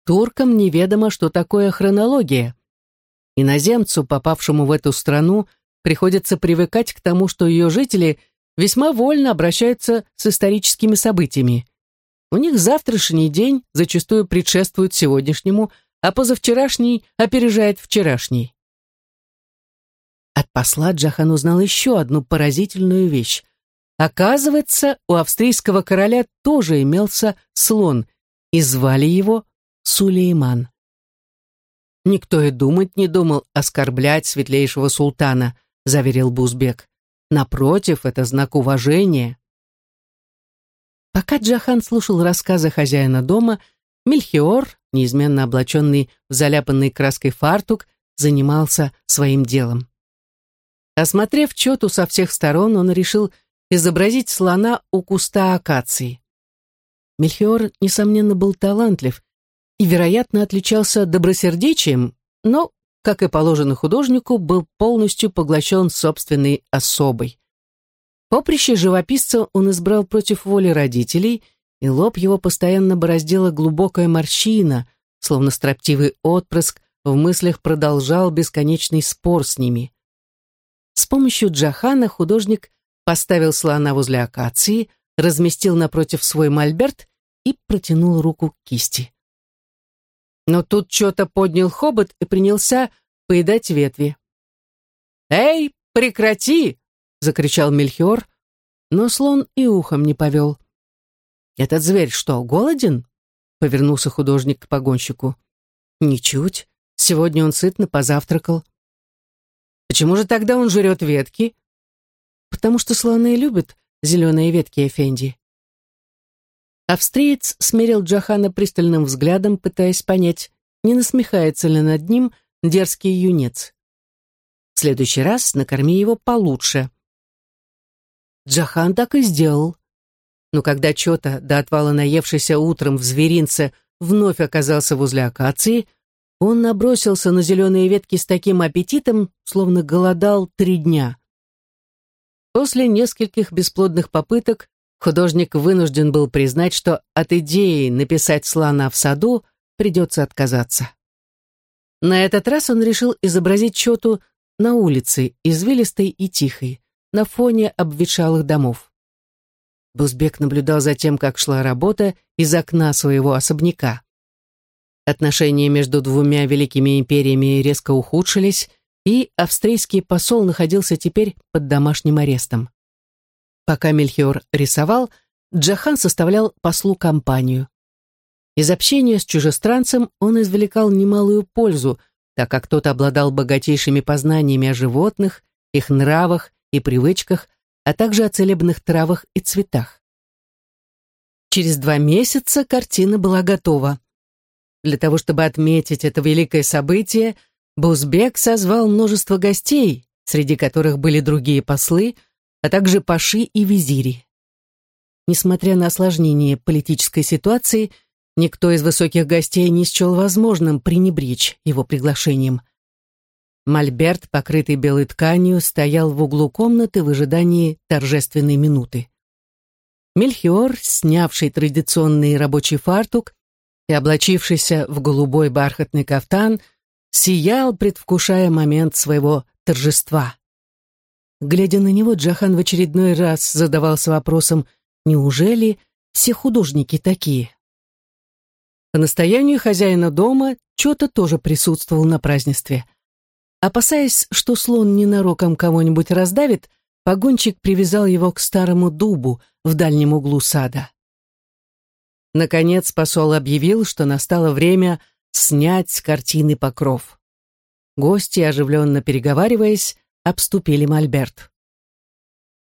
Туркам неведомо, что такое хронология. Иноземцу, попавшему в эту страну, приходится привыкать к тому, что ее жители — весьма вольно обращаются с историческими событиями. У них завтрашний день зачастую предшествует сегодняшнему, а позавчерашний опережает вчерашний. От посла Джахан узнал еще одну поразительную вещь. Оказывается, у австрийского короля тоже имелся слон, и звали его Сулейман. «Никто и думать не думал оскорблять светлейшего султана», заверил Бузбек. Напротив, это знак уважения. Пока Джахан слушал рассказы хозяина дома, Мельхиор, неизменно облаченный в заляпанный краской фартук, занимался своим делом. Осмотрев чету со всех сторон, он решил изобразить слона у куста акации. Мельхиор, несомненно, был талантлив и, вероятно, отличался добросердечием, но как и положено художнику, был полностью поглощен собственной особой. Поприще живописца он избрал против воли родителей, и лоб его постоянно бороздила глубокая морщина, словно строптивый отпрыск в мыслях продолжал бесконечный спор с ними. С помощью Джахана художник поставил слона возле акации, разместил напротив свой мольберт и протянул руку к кисти. Но тут что-то поднял хобот и принялся поедать ветви. «Эй, прекрати!» — закричал Мельхиор, но слон и ухом не повел. «Этот зверь что, голоден?» — повернулся художник к погонщику. «Ничуть. Сегодня он сытно позавтракал». «Почему же тогда он жрет ветки?» «Потому что слоны любят зеленые ветки Эфенди». Австриец смерил Джахана пристальным взглядом, пытаясь понять, не насмехается ли над ним дерзкий юнец. В следующий раз накорми его получше. Джахан так и сделал. Но когда Чота, до отвала наевшийся утром в зверинце, вновь оказался возле акации, он набросился на зеленые ветки с таким аппетитом, словно голодал три дня. После нескольких бесплодных попыток художник вынужден был признать, что от идеи написать слона в саду придется отказаться. На этот раз он решил изобразить Чоту на улице, извилистой и тихой, на фоне обветшалых домов. Бузбек наблюдал за тем, как шла работа из окна своего особняка. Отношения между двумя великими империями резко ухудшились, и австрийский посол находился теперь под домашним арестом. Пока Мельхиор рисовал, Джахан составлял послу компанию. Из общения с чужестранцем он извлекал немалую пользу, так как тот обладал богатейшими познаниями о животных, их нравах и привычках, а также о целебных травах и цветах. Через два месяца картина была готова. Для того, чтобы отметить это великое событие, Бузбек созвал множество гостей, среди которых были другие послы, а также паши и визири. Несмотря на осложнение политической ситуации, никто из высоких гостей не счел возможным пренебречь его приглашением. Мольберт, покрытый белой тканью, стоял в углу комнаты в ожидании торжественной минуты. Мельхиор, снявший традиционный рабочий фартук и облачившийся в голубой бархатный кафтан, сиял, предвкушая момент своего торжества. Глядя на него, Джахан в очередной раз задавался вопросом, неужели все художники такие? По настоянию хозяина дома Чота тоже присутствовал на празднестве. Опасаясь, что слон ненароком кого-нибудь раздавит, погонщик привязал его к старому дубу в дальнем углу сада. Наконец посол объявил, что настало время снять с картины покров. Гости, оживленно переговариваясь, обступили Мольберт.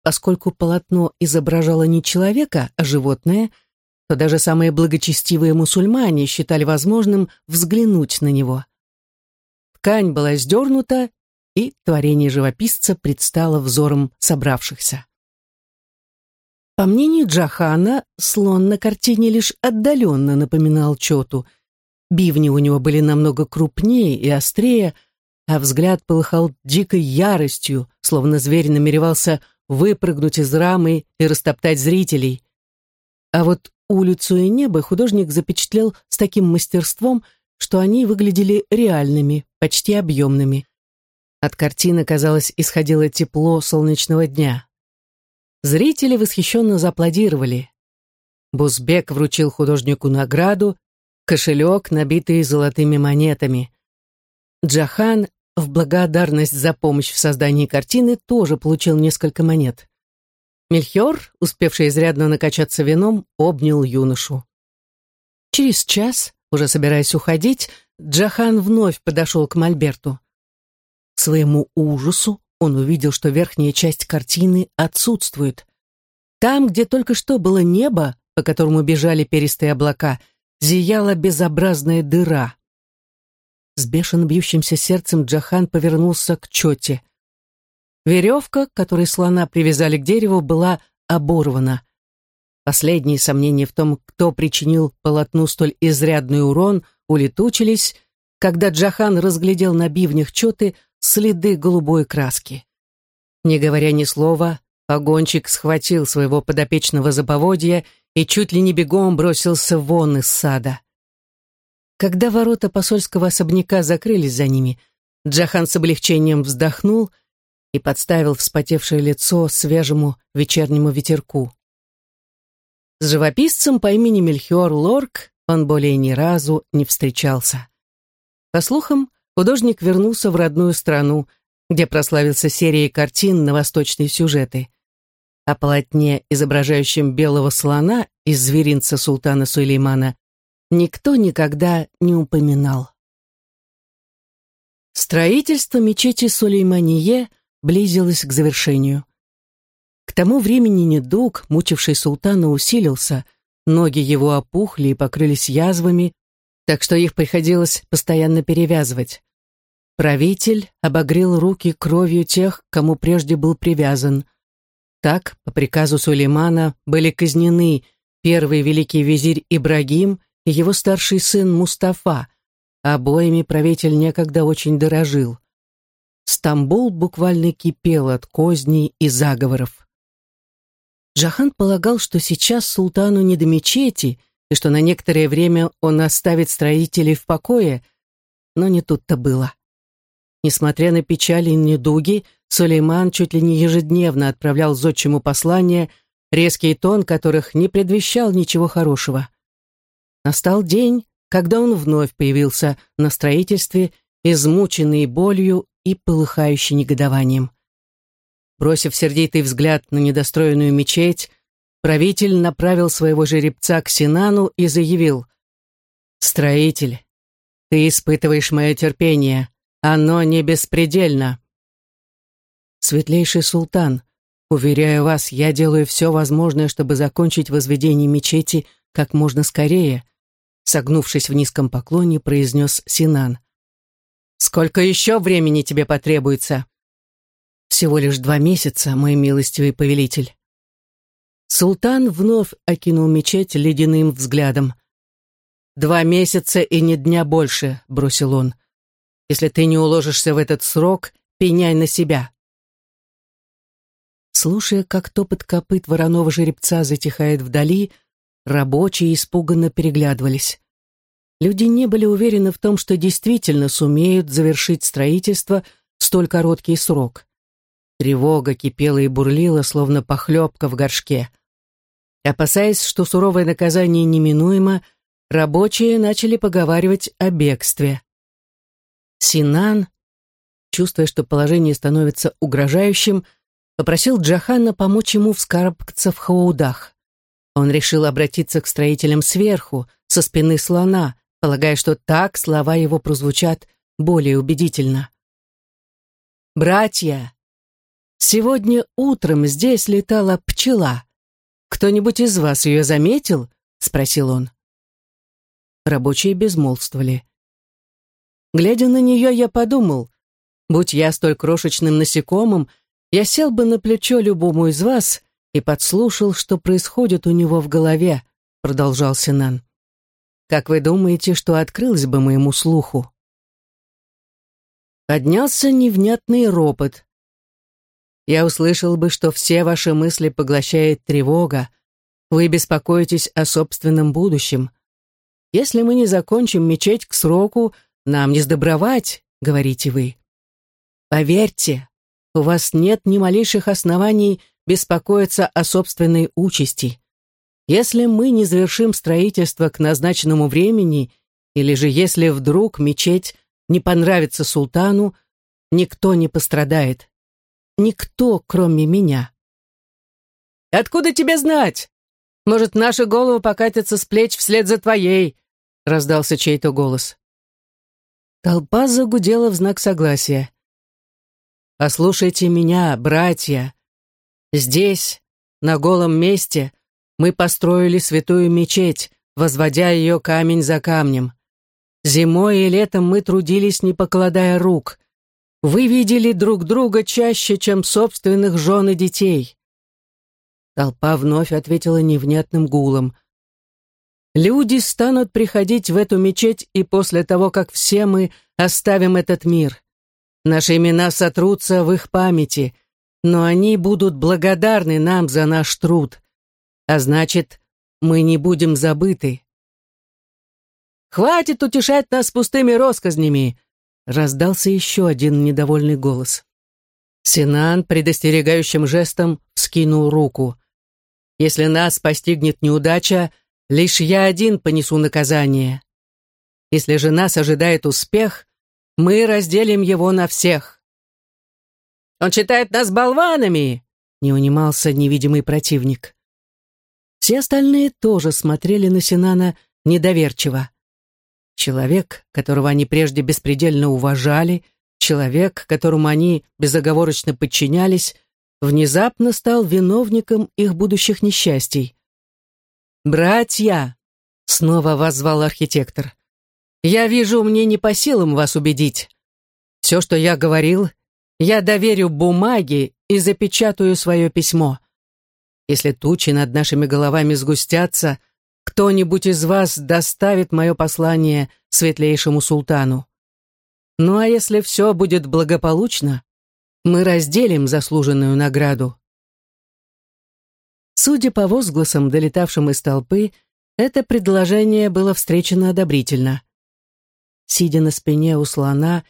Поскольку полотно изображало не человека, а животное, то даже самые благочестивые мусульмане считали возможным взглянуть на него. Ткань была сдернута, и творение живописца предстало взором собравшихся. По мнению Джахана, слон на картине лишь отдаленно напоминал Чоту. Бивни у него были намного крупнее и острее, а взгляд полыхал дикой яростью, словно зверь намеревался выпрыгнуть из рамы и растоптать зрителей. А вот улицу и небо художник запечатлел с таким мастерством, что они выглядели реальными, почти объемными. От картины, казалось, исходило тепло солнечного дня. Зрители восхищенно зааплодировали. Бузбек вручил художнику награду, кошелек, набитый золотыми монетами. Джахан в благодарность за помощь в создании картины тоже получил несколько монет. Мельхиор, успевший изрядно накачаться вином, обнял юношу. Через час уже собираясь уходить, Джахан вновь подошел к Мольберту. К своему ужасу он увидел, что верхняя часть картины отсутствует. Там, где только что было небо, по которому бежали перистые облака, зияла безобразная дыра. С бешено бьющимся сердцем Джахан повернулся к Чоте. Веревка, которой слона привязали к дереву, была оборвана. Последние сомнения в том, кто причинил полотну столь изрядный урон, улетучились, когда Джахан разглядел на бивнях чоты следы голубой краски. Не говоря ни слова, погонщик схватил своего подопечного за поводья и чуть ли не бегом бросился вон из сада. Когда ворота посольского особняка закрылись за ними, Джахан с облегчением вздохнул и подставил вспотевшее лицо свежему вечернему ветерку. С живописцем по имени Мельхиор Лорк он более ни разу не встречался. По слухам, художник вернулся в родную страну, где прославился серией картин на восточные сюжеты. О полотне, изображающем белого слона из зверинца султана Сулеймана, никто никогда не упоминал. Строительство мечети Сулеймание близилось к завершению. К тому времени недуг, мучивший султана, усилился, ноги его опухли и покрылись язвами, так что их приходилось постоянно перевязывать. Правитель обогрел руки кровью тех, кому прежде был привязан. Так, по приказу Сулеймана, были казнены первый великий визирь Ибрагим и его старший сын Мустафа, обоими правитель некогда очень дорожил. Стамбул буквально кипел от козней и заговоров. Джахан полагал, что сейчас султану не до мечети, и что на некоторое время он оставит строителей в покое, но не тут-то было. Несмотря на печали и недуги, Сулейман чуть ли не ежедневно отправлял зодчему послания, резкий тон которых не предвещал ничего хорошего. Настал день, когда он вновь появился на строительстве, измученный болью и полыхающий негодованием. Бросив сердитый взгляд на недостроенную мечеть, правитель направил своего жеребца к Синану и заявил «Строитель, ты испытываешь мое терпение, оно не беспредельно». «Светлейший султан, уверяю вас, я делаю все возможное, чтобы закончить возведение мечети как можно скорее», согнувшись в низком поклоне, произнес Синан. «Сколько еще времени тебе потребуется?» «Всего лишь два месяца, мой милостивый повелитель». Султан вновь окинул мечеть ледяным взглядом. «Два месяца и ни дня больше», — бросил он. «Если ты не уложишься в этот срок, пеняй на себя». Слушая, как топот копыт вороного жеребца затихает вдали, рабочие испуганно переглядывались. Люди не были уверены в том, что действительно сумеют завершить строительство в столь короткий срок. Тревога кипела и бурлила, словно похлебка в горшке. Опасаясь, что суровое наказание неминуемо, рабочие начали поговаривать о бегстве. Синан, чувствуя, что положение становится угрожающим, попросил Джахана помочь ему вскарабкаться в хаудах. Он решил обратиться к строителям сверху, со спины слона, полагая, что так слова его прозвучат более убедительно. «Братья, сегодня утром здесь летала пчела. «Кто-нибудь из вас ее заметил?» — спросил он. Рабочие безмолвствовали. Глядя на нее, я подумал, будь я столь крошечным насекомым, я сел бы на плечо любому из вас и подслушал, что происходит у него в голове, продолжал Синан. Как вы думаете, что открылось бы моему слуху? Поднялся невнятный ропот. Я услышал бы, что все ваши мысли поглощает тревога. Вы беспокоитесь о собственном будущем. Если мы не закончим мечеть к сроку, нам не сдобровать, говорите вы. Поверьте, у вас нет ни малейших оснований беспокоиться о собственной участи. Если мы не завершим строительство к назначенному времени, или же если вдруг мечеть не понравится султану, никто не пострадает. Никто, кроме меня. «Откуда тебе знать? Может, наша голова покатится с плеч вслед за твоей?» раздался чей-то голос. Толпа загудела в знак согласия. «Послушайте меня, братья. Здесь, на голом месте, мы построили святую мечеть, возводя ее камень за камнем. Зимой и летом мы трудились, не покладая рук. Вы видели друг друга чаще, чем собственных жен и детей. Толпа вновь ответила невнятным гулом. Люди станут приходить в эту мечеть и после того, как все мы оставим этот мир. Наши имена сотрутся в их памяти, но они будут благодарны нам за наш труд. А значит, мы не будем забыты. «Хватит утешать нас пустыми россказнями!» Раздался еще один недовольный голос. Синан предостерегающим жестом вскинул руку. «Если нас постигнет неудача, лишь я один понесу наказание. Если же нас ожидает успех, мы разделим его на всех». «Он считает нас болванами!» — не унимался невидимый противник. Все остальные тоже смотрели на Синана недоверчиво. Человек, которого они прежде беспредельно уважали, человек, которому они безоговорочно подчинялись, внезапно стал виновником их будущих несчастий. «Братья!» — снова воззвал архитектор. «Я вижу, мне не по силам вас убедить. Все, что я говорил, я доверю бумаге и запечатаю свое письмо. Если тучи над нашими головами сгустятся — кто-нибудь из вас доставит мое послание светлейшему султану. Ну а если все будет благополучно, мы разделим заслуженную награду. Судя по возгласам, долетавшим из толпы, это предложение было встречено одобрительно. Сидя на спине у слона,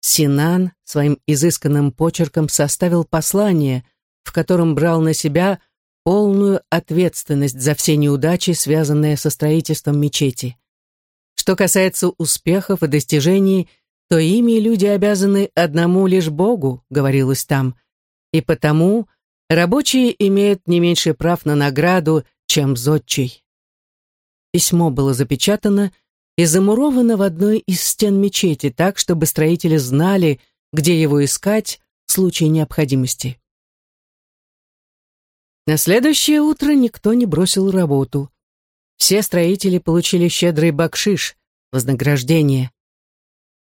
Синан своим изысканным почерком составил послание, в котором брал на себя полную ответственность за все неудачи, связанные со строительством мечети. Что касается успехов и достижений, то ими люди обязаны одному лишь Богу, говорилось там, и потому рабочие имеют не меньше прав на награду, чем зодчий. Письмо было запечатано и замуровано в одной из стен мечети так, чтобы строители знали, где его искать в случае необходимости. На следующее утро никто не бросил работу. Все строители получили щедрый бакшиш, вознаграждение.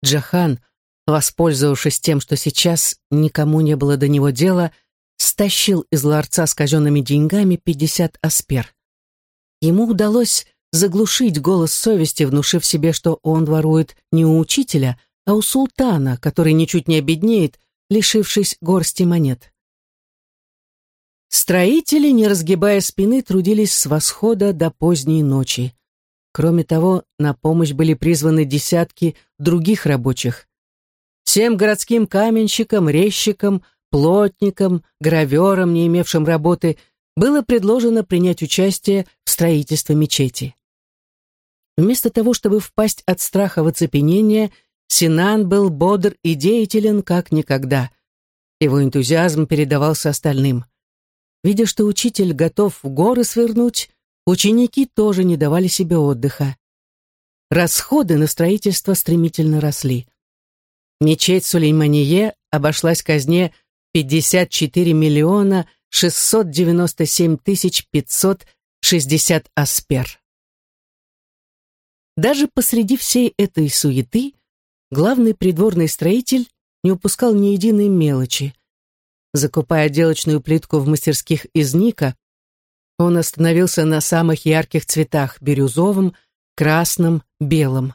Джахан, воспользовавшись тем, что сейчас никому не было до него дела, стащил из ларца с казенными деньгами пятьдесят аспер. Ему удалось заглушить голос совести, внушив себе, что он ворует не у учителя, а у султана, который ничуть не обеднеет, лишившись горсти монет. Строители, не разгибая спины, трудились с восхода до поздней ночи. Кроме того, на помощь были призваны десятки других рабочих. Всем городским каменщикам, резчикам, плотникам, граверам, не имевшим работы, было предложено принять участие в строительстве мечети. Вместо того, чтобы впасть от страха в оцепенение, Синан был бодр и деятелен, как никогда. Его энтузиазм передавался остальным. Видя, что учитель готов в горы свернуть, ученики тоже не давали себе отдыха. Расходы на строительство стремительно росли. Мечеть Сулеймание обошлась казне 54 миллиона 697 тысяч 560 аспер. Даже посреди всей этой суеты главный придворный строитель не упускал ни единой мелочи. Закупая отделочную плитку в мастерских из Ника, он остановился на самых ярких цветах – бирюзовом, красном, белом.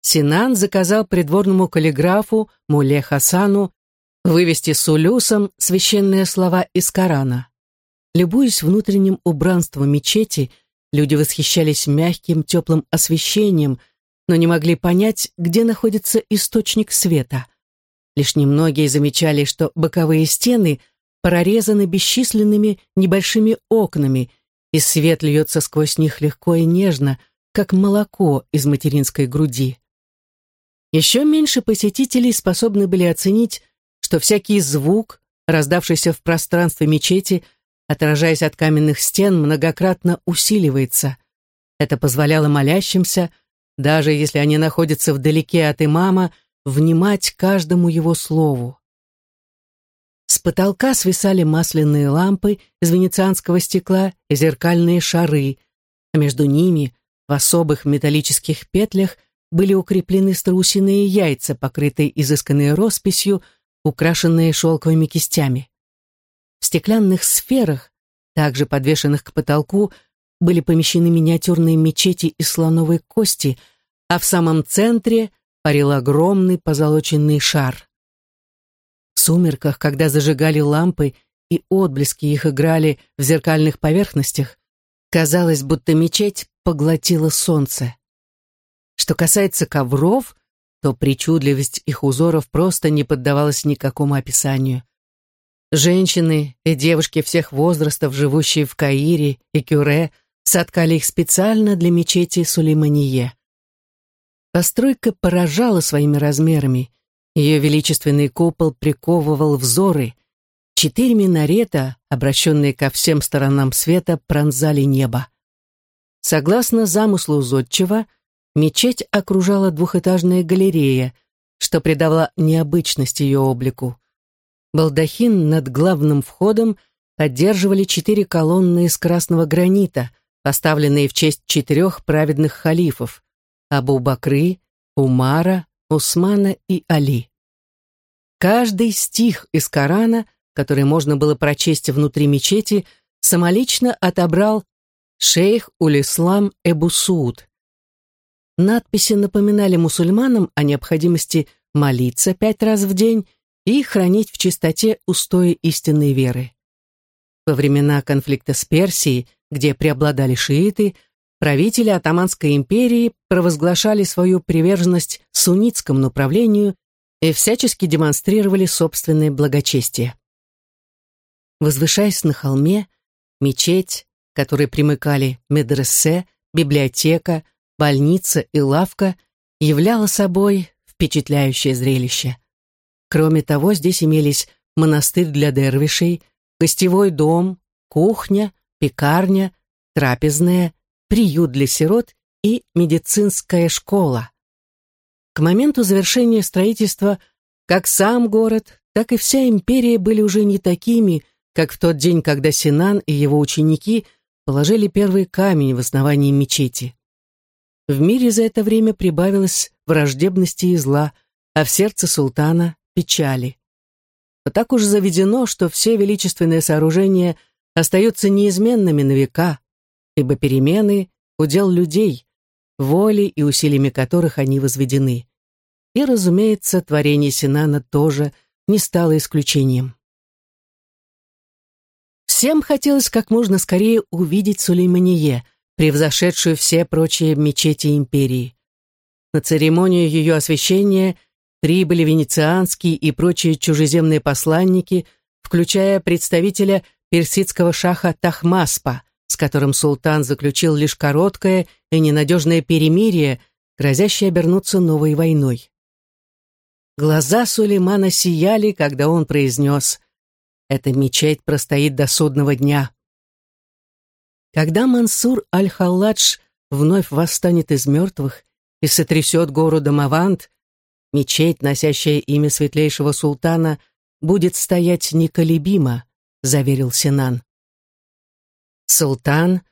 Синан заказал придворному каллиграфу Муле Хасану вывести с улюсом священные слова из Корана. Любуясь внутренним убранством мечети, люди восхищались мягким теплым освещением, но не могли понять, где находится источник света. Лишь немногие замечали, что боковые стены прорезаны бесчисленными небольшими окнами, и свет льется сквозь них легко и нежно, как молоко из материнской груди. Еще меньше посетителей способны были оценить, что всякий звук, раздавшийся в пространстве мечети, отражаясь от каменных стен, многократно усиливается. Это позволяло молящимся, даже если они находятся вдалеке от имама, внимать каждому его слову. С потолка свисали масляные лампы из венецианского стекла и зеркальные шары, а между ними, в особых металлических петлях, были укреплены страусиные яйца, покрытые изысканной росписью, украшенные шелковыми кистями. В стеклянных сферах, также подвешенных к потолку, были помещены миниатюрные мечети из слоновой кости, а в самом центре парил огромный позолоченный шар. В сумерках, когда зажигали лампы и отблески их играли в зеркальных поверхностях, казалось, будто мечеть поглотила солнце. Что касается ковров, то причудливость их узоров просто не поддавалась никакому описанию. Женщины и девушки всех возрастов, живущие в Каире и Кюре, соткали их специально для мечети Сулеймание. Постройка поражала своими размерами. Ее величественный купол приковывал взоры. Четыре минарета, обращенные ко всем сторонам света, пронзали небо. Согласно замыслу Зодчева, мечеть окружала двухэтажная галерея, что придавало необычность ее облику. Балдахин над главным входом поддерживали четыре колонны из красного гранита, поставленные в честь четырех праведных халифов, Абу Бакры, Умара, Усмана и Али. Каждый стих из Корана, который можно было прочесть внутри мечети, самолично отобрал шейх Улислам Эбу Сууд. Надписи напоминали мусульманам о необходимости молиться пять раз в день и хранить в чистоте устои истинной веры. Во времена конфликта с Персией, где преобладали шииты, правители Атаманской империи провозглашали свою приверженность суннитскому направлению и всячески демонстрировали собственное благочестие. Возвышаясь на холме, мечеть, к которой примыкали медресе, библиотека, больница и лавка, являла собой, впечатляющее зрелище. Кроме того, здесь имелись монастырь для дервишей, гостевой дом, кухня, пекарня, трапезная, приют для сирот и медицинская школа. К моменту завершения строительства как сам город, так и вся империя были уже не такими, как в тот день, когда Синан и его ученики положили первый камень в основании мечети. В мире за это время прибавилось враждебности и зла, а в сердце султана — печали. Но так уж заведено, что все величественные сооружения остаются неизменными на века, ибо перемены — удел людей, воли и усилиями которых они возведены. И, разумеется, творение Синана тоже не стало исключением. Всем хотелось как можно скорее увидеть Сулеймание, превзошедшую все прочие мечети империи. На церемонию ее освящения прибыли венецианские и прочие чужеземные посланники, включая представителя персидского шаха Тахмаспа, с которым султан заключил лишь короткое и ненадежное перемирие, грозящее обернуться новой войной. Глаза Сулеймана сияли, когда он произнес «Эта мечеть простоит до судного дня». Когда Мансур аль-Халладж вновь восстанет из мертвых и сотрясет гору Дамавант, мечеть, носящая имя светлейшего султана, будет стоять неколебимо, заверил Синан. Султан,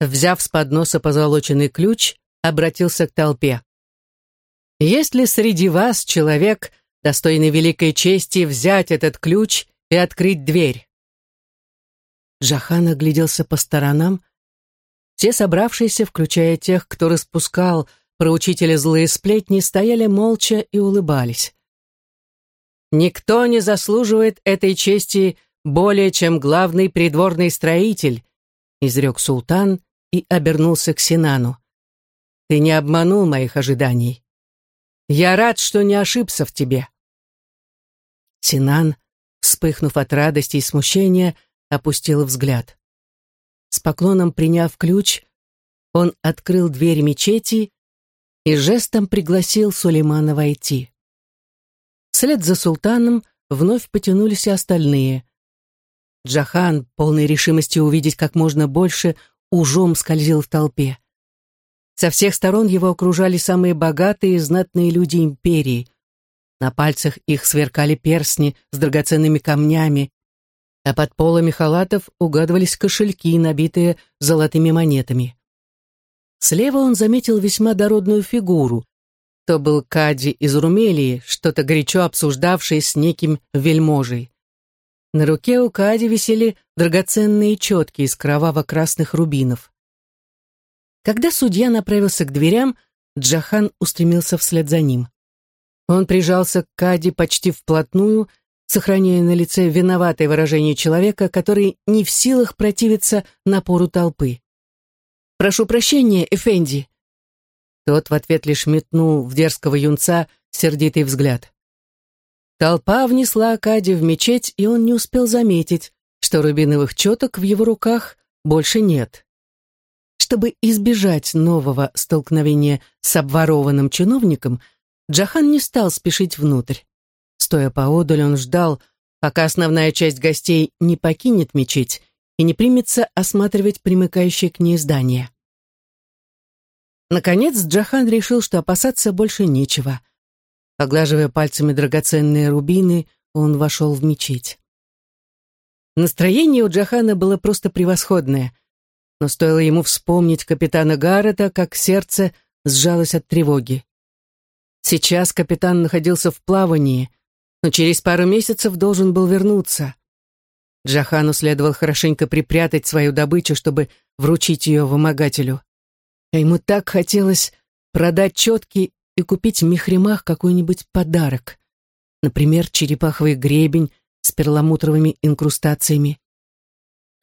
взяв с подноса позолоченный ключ, обратился к толпе. Есть ли среди вас человек, достойный великой чести взять этот ключ и открыть дверь? Джахан огляделся по сторонам. Все собравшиеся, включая тех, кто распускал про учителя злые сплетни, стояли молча и улыбались. «Никто не заслуживает этой чести более, чем главный придворный строитель», изрек султан и обернулся к Синану. «Ты не обманул моих ожиданий. Я рад, что не ошибся в тебе». Синан, вспыхнув от радости и смущения, опустил взгляд. С поклоном приняв ключ, он открыл дверь мечети и жестом пригласил Сулеймана войти. Вслед за султаном вновь потянулись и остальные. Джахан, полной решимости увидеть как можно больше, ужом скользил в толпе. Со всех сторон его окружали самые богатые и знатные люди империи. На пальцах их сверкали перстни с драгоценными камнями, а под полами халатов угадывались кошельки, набитые золотыми монетами. Слева он заметил весьма дородную фигуру. То был Кади из Румелии, что-то горячо обсуждавший с неким вельможей. На руке у Кади висели драгоценные четки из кроваво-красных рубинов. Когда судья направился к дверям, Джахан устремился вслед за ним. Он прижался к Кади почти вплотную, сохраняя на лице виноватое выражение человека, который не в силах противиться напору толпы. «Прошу прощения, Эфенди!» Тот в ответ лишь метнул в дерзкого юнца сердитый взгляд. Толпа внесла Кади в мечеть, и он не успел заметить, что рубиновых четок в его руках больше нет. Чтобы избежать нового столкновения с обворованным чиновником, Джахан не стал спешить внутрь. Стоя поодаль, он ждал, пока основная часть гостей не покинет мечеть и не примется осматривать примыкающее к ней здание. Наконец Джахан решил, что опасаться больше нечего. Поглаживая пальцами драгоценные рубины, он вошел в мечеть. Настроение у Джахана было просто превосходное но стоило ему вспомнить капитана Гаррета, как сердце сжалось от тревоги. Сейчас капитан находился в плавании, но через пару месяцев должен был вернуться. Джахану следовало хорошенько припрятать свою добычу, чтобы вручить ее вымогателю. А ему так хотелось продать четки и купить в Мехремах какой-нибудь подарок. Например, черепаховый гребень с перламутровыми инкрустациями.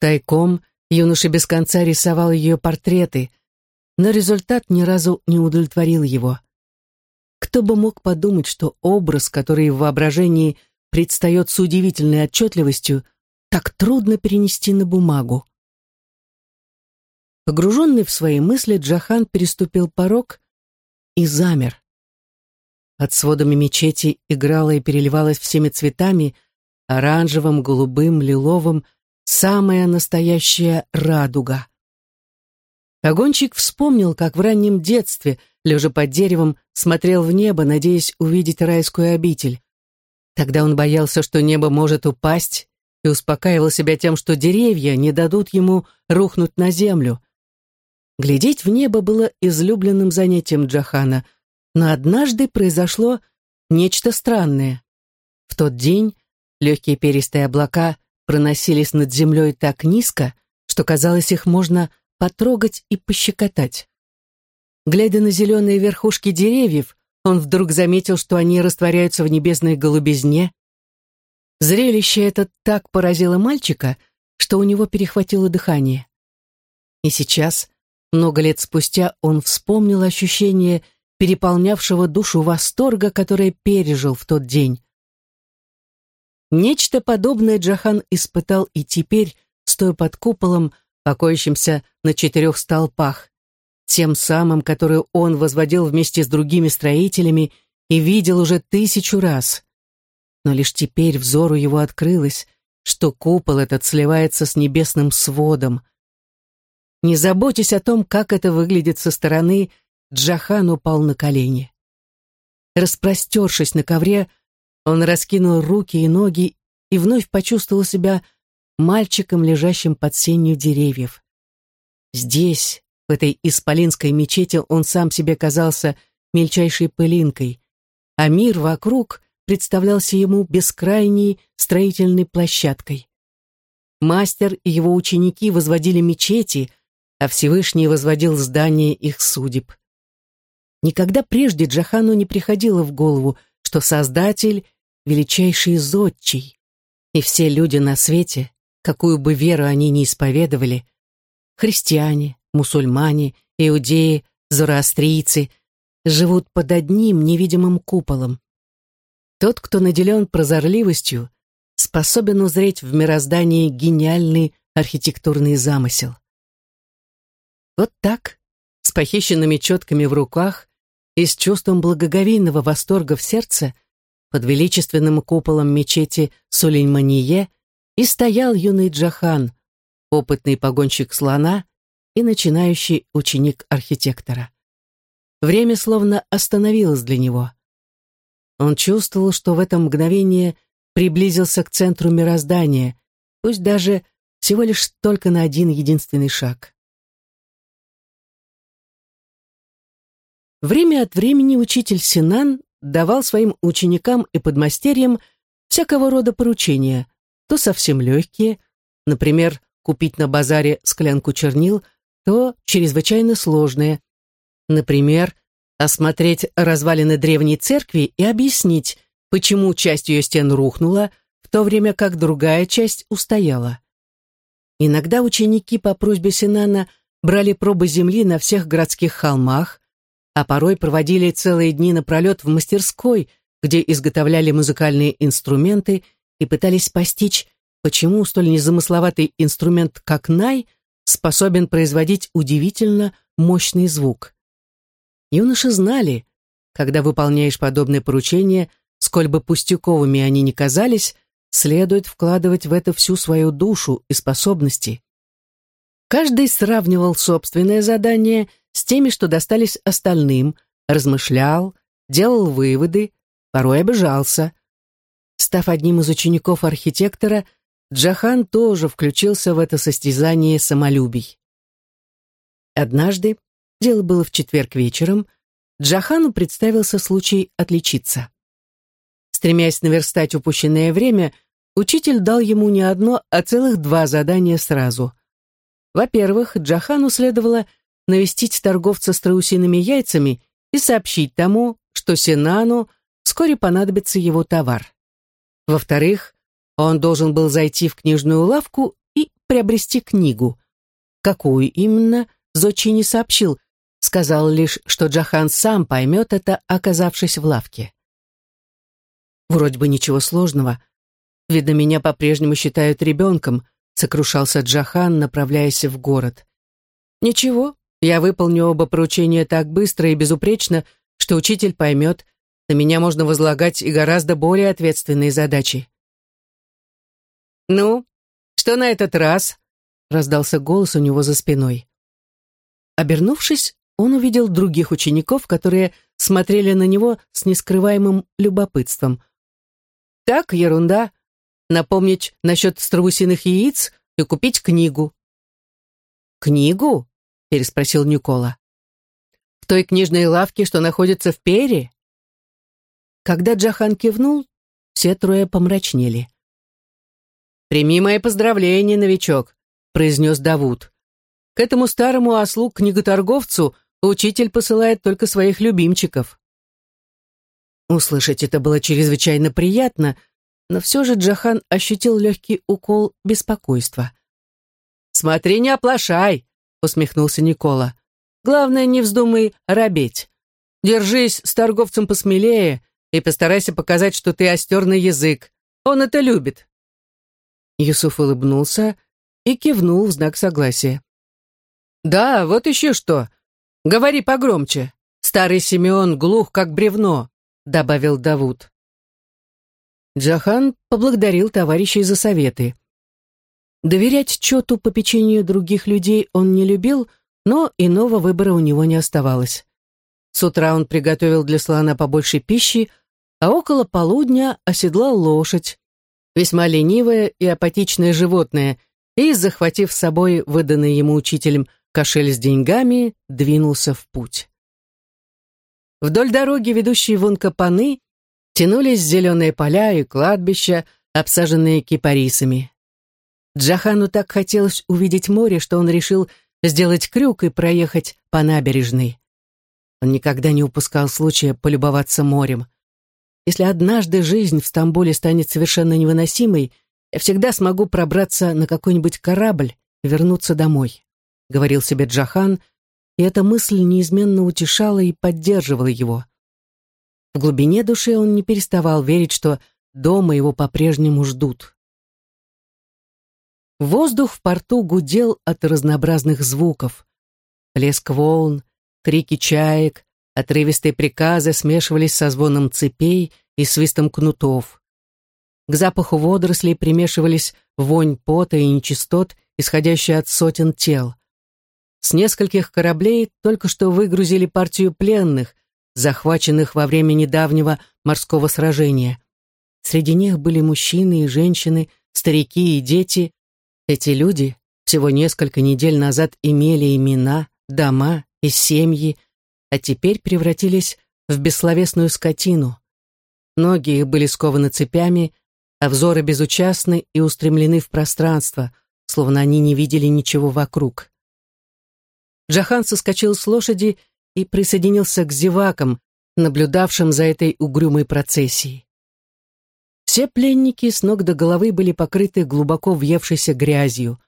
Тайком Юноша без конца рисовал ее портреты, но результат ни разу не удовлетворил его. Кто бы мог подумать, что образ, который в воображении предстает с удивительной отчетливостью, так трудно перенести на бумагу. Погруженный в свои мысли, Джахан переступил порог и замер. Под сводами мечети играла и переливалась всеми цветами, оранжевым, голубым, лиловым, самая настоящая радуга. Огончик вспомнил, как в раннем детстве, лежа под деревом, смотрел в небо, надеясь увидеть райскую обитель. Тогда он боялся, что небо может упасть, и успокаивал себя тем, что деревья не дадут ему рухнуть на землю. Глядеть в небо было излюбленным занятием Джахана, но однажды произошло нечто странное. В тот день легкие перистые облака проносились над землей так низко, что казалось, их можно потрогать и пощекотать. Глядя на зеленые верхушки деревьев, он вдруг заметил, что они растворяются в небесной голубизне. Зрелище это так поразило мальчика, что у него перехватило дыхание. И сейчас, много лет спустя, он вспомнил ощущение переполнявшего душу восторга, которое пережил в тот день. Нечто подобное Джахан испытал и теперь, стоя под куполом, покоящимся на четырех столпах, тем самым, который он возводил вместе с другими строителями и видел уже тысячу раз. Но лишь теперь взору его открылось, что купол этот сливается с небесным сводом. Не заботясь о том, как это выглядит со стороны, Джахан упал на колени. Распростершись на ковре, он раскинул руки и ноги и вновь почувствовал себя мальчиком, лежащим под сенью деревьев. Здесь, в этой исполинской мечети, он сам себе казался мельчайшей пылинкой, а мир вокруг представлялся ему бескрайней строительной площадкой. Мастер и его ученики возводили мечети, а Всевышний возводил здания их судеб. Никогда прежде Джахану не приходило в голову, что Создатель — величайший зодчий, и все люди на свете, какую бы веру они ни исповедовали, христиане, мусульмане, иудеи, зороастрийцы, живут под одним невидимым куполом. Тот, кто наделен прозорливостью, способен узреть в мироздании гениальный архитектурный замысел. Вот так, с похищенными четками в руках, и с чувством благоговейного восторга в сердце под величественным куполом мечети Сулеймание и стоял юный Джахан, опытный погонщик слона и начинающий ученик архитектора. Время словно остановилось для него. Он чувствовал, что в это мгновение приблизился к центру мироздания, пусть даже всего лишь только на один единственный шаг. Время от времени учитель Синан давал своим ученикам и подмастерьям всякого рода поручения, то совсем легкие, например, купить на базаре склянку чернил, то чрезвычайно сложные, например, осмотреть развалины древней церкви и объяснить, почему часть ее стен рухнула, в то время как другая часть устояла. Иногда ученики по просьбе Синана брали пробы земли на всех городских холмах, а порой проводили целые дни напролет в мастерской, где изготовляли музыкальные инструменты и пытались постичь, почему столь незамысловатый инструмент, как най, способен производить удивительно мощный звук. Юноши знали, когда выполняешь подобные поручения, сколь бы пустяковыми они ни казались, следует вкладывать в это всю свою душу и способности. Каждый сравнивал собственное задание с теми, что достались остальным, размышлял, делал выводы, порой обижался. Став одним из учеников архитектора, Джахан тоже включился в это состязание самолюбий. Однажды, дело было в четверг вечером, Джахану представился случай отличиться. Стремясь наверстать упущенное время, учитель дал ему не одно, а целых два задания сразу. Во-первых, Джахану следовало навестить торговца страусиными яйцами и сообщить тому, что Синану вскоре понадобится его товар. Во-вторых, он должен был зайти в книжную лавку и приобрести книгу. Какую именно, Зочи не сообщил, сказал лишь, что Джахан сам поймет это, оказавшись в лавке. Вроде бы ничего сложного. Видно, меня по-прежнему считают ребенком, сокрушался Джахан, направляясь в город. Ничего, я выполню оба поручения так быстро и безупречно, что учитель поймет, на меня можно возлагать и гораздо более ответственные задачи. «Ну, что на этот раз?» — раздался голос у него за спиной. Обернувшись, он увидел других учеников, которые смотрели на него с нескрываемым любопытством. «Так, ерунда. Напомнить насчет страусиных яиц и купить книгу». «Книгу?» — переспросил Никола. «В той книжной лавке, что находится в Пере?» Когда Джахан кивнул, все трое помрачнели. «Прими мои поздравления, новичок», — произнес Давуд. «К этому старому ослу-книготорговцу учитель посылает только своих любимчиков». Услышать это было чрезвычайно приятно, но все же Джахан ощутил легкий укол беспокойства. «Смотри, не оплошай», — усмехнулся Никола. «Главное, не вздумай робеть. Держись с торговцем посмелее и постарайся показать, что ты остерный язык. Он это любит». Юсуф улыбнулся и кивнул в знак согласия. «Да, вот еще что. Говори погромче. Старый Симеон глух, как бревно», — добавил Давуд. Джахан поблагодарил товарищей за советы. Доверять чёту по печенью других людей он не любил, но иного выбора у него не оставалось. С утра он приготовил для слона побольше пищи, а около полудня оседлал лошадь, весьма ленивое и апатичное животное, и, захватив с собой выданный ему учителем кошель с деньгами, двинулся в путь. Вдоль дороги, ведущей в Ункапаны, тянулись зеленые поля и кладбища, обсаженные кипарисами. Джахану так хотелось увидеть море, что он решил сделать крюк и проехать по набережной. Он никогда не упускал случая полюбоваться морем. Если однажды жизнь в Стамбуле станет совершенно невыносимой, я всегда смогу пробраться на какой-нибудь корабль и вернуться домой», — говорил себе Джахан, и эта мысль неизменно утешала и поддерживала его. В глубине души он не переставал верить, что дома его по-прежнему ждут. Воздух в порту гудел от разнообразных звуков. Плеск волн, крики чаек, Отрывистые приказы смешивались со звоном цепей и свистом кнутов. К запаху водорослей примешивались вонь пота и нечистот, исходящие от сотен тел. С нескольких кораблей только что выгрузили партию пленных, захваченных во время недавнего морского сражения. Среди них были мужчины и женщины, старики и дети. Эти люди всего несколько недель назад имели имена, дома и семьи, а теперь превратились в бессловесную скотину. Ноги их были скованы цепями, а взоры безучастны и устремлены в пространство, словно они не видели ничего вокруг. Джахан соскочил с лошади и присоединился к зевакам, наблюдавшим за этой угрюмой процессией. Все пленники с ног до головы были покрыты глубоко въевшейся грязью.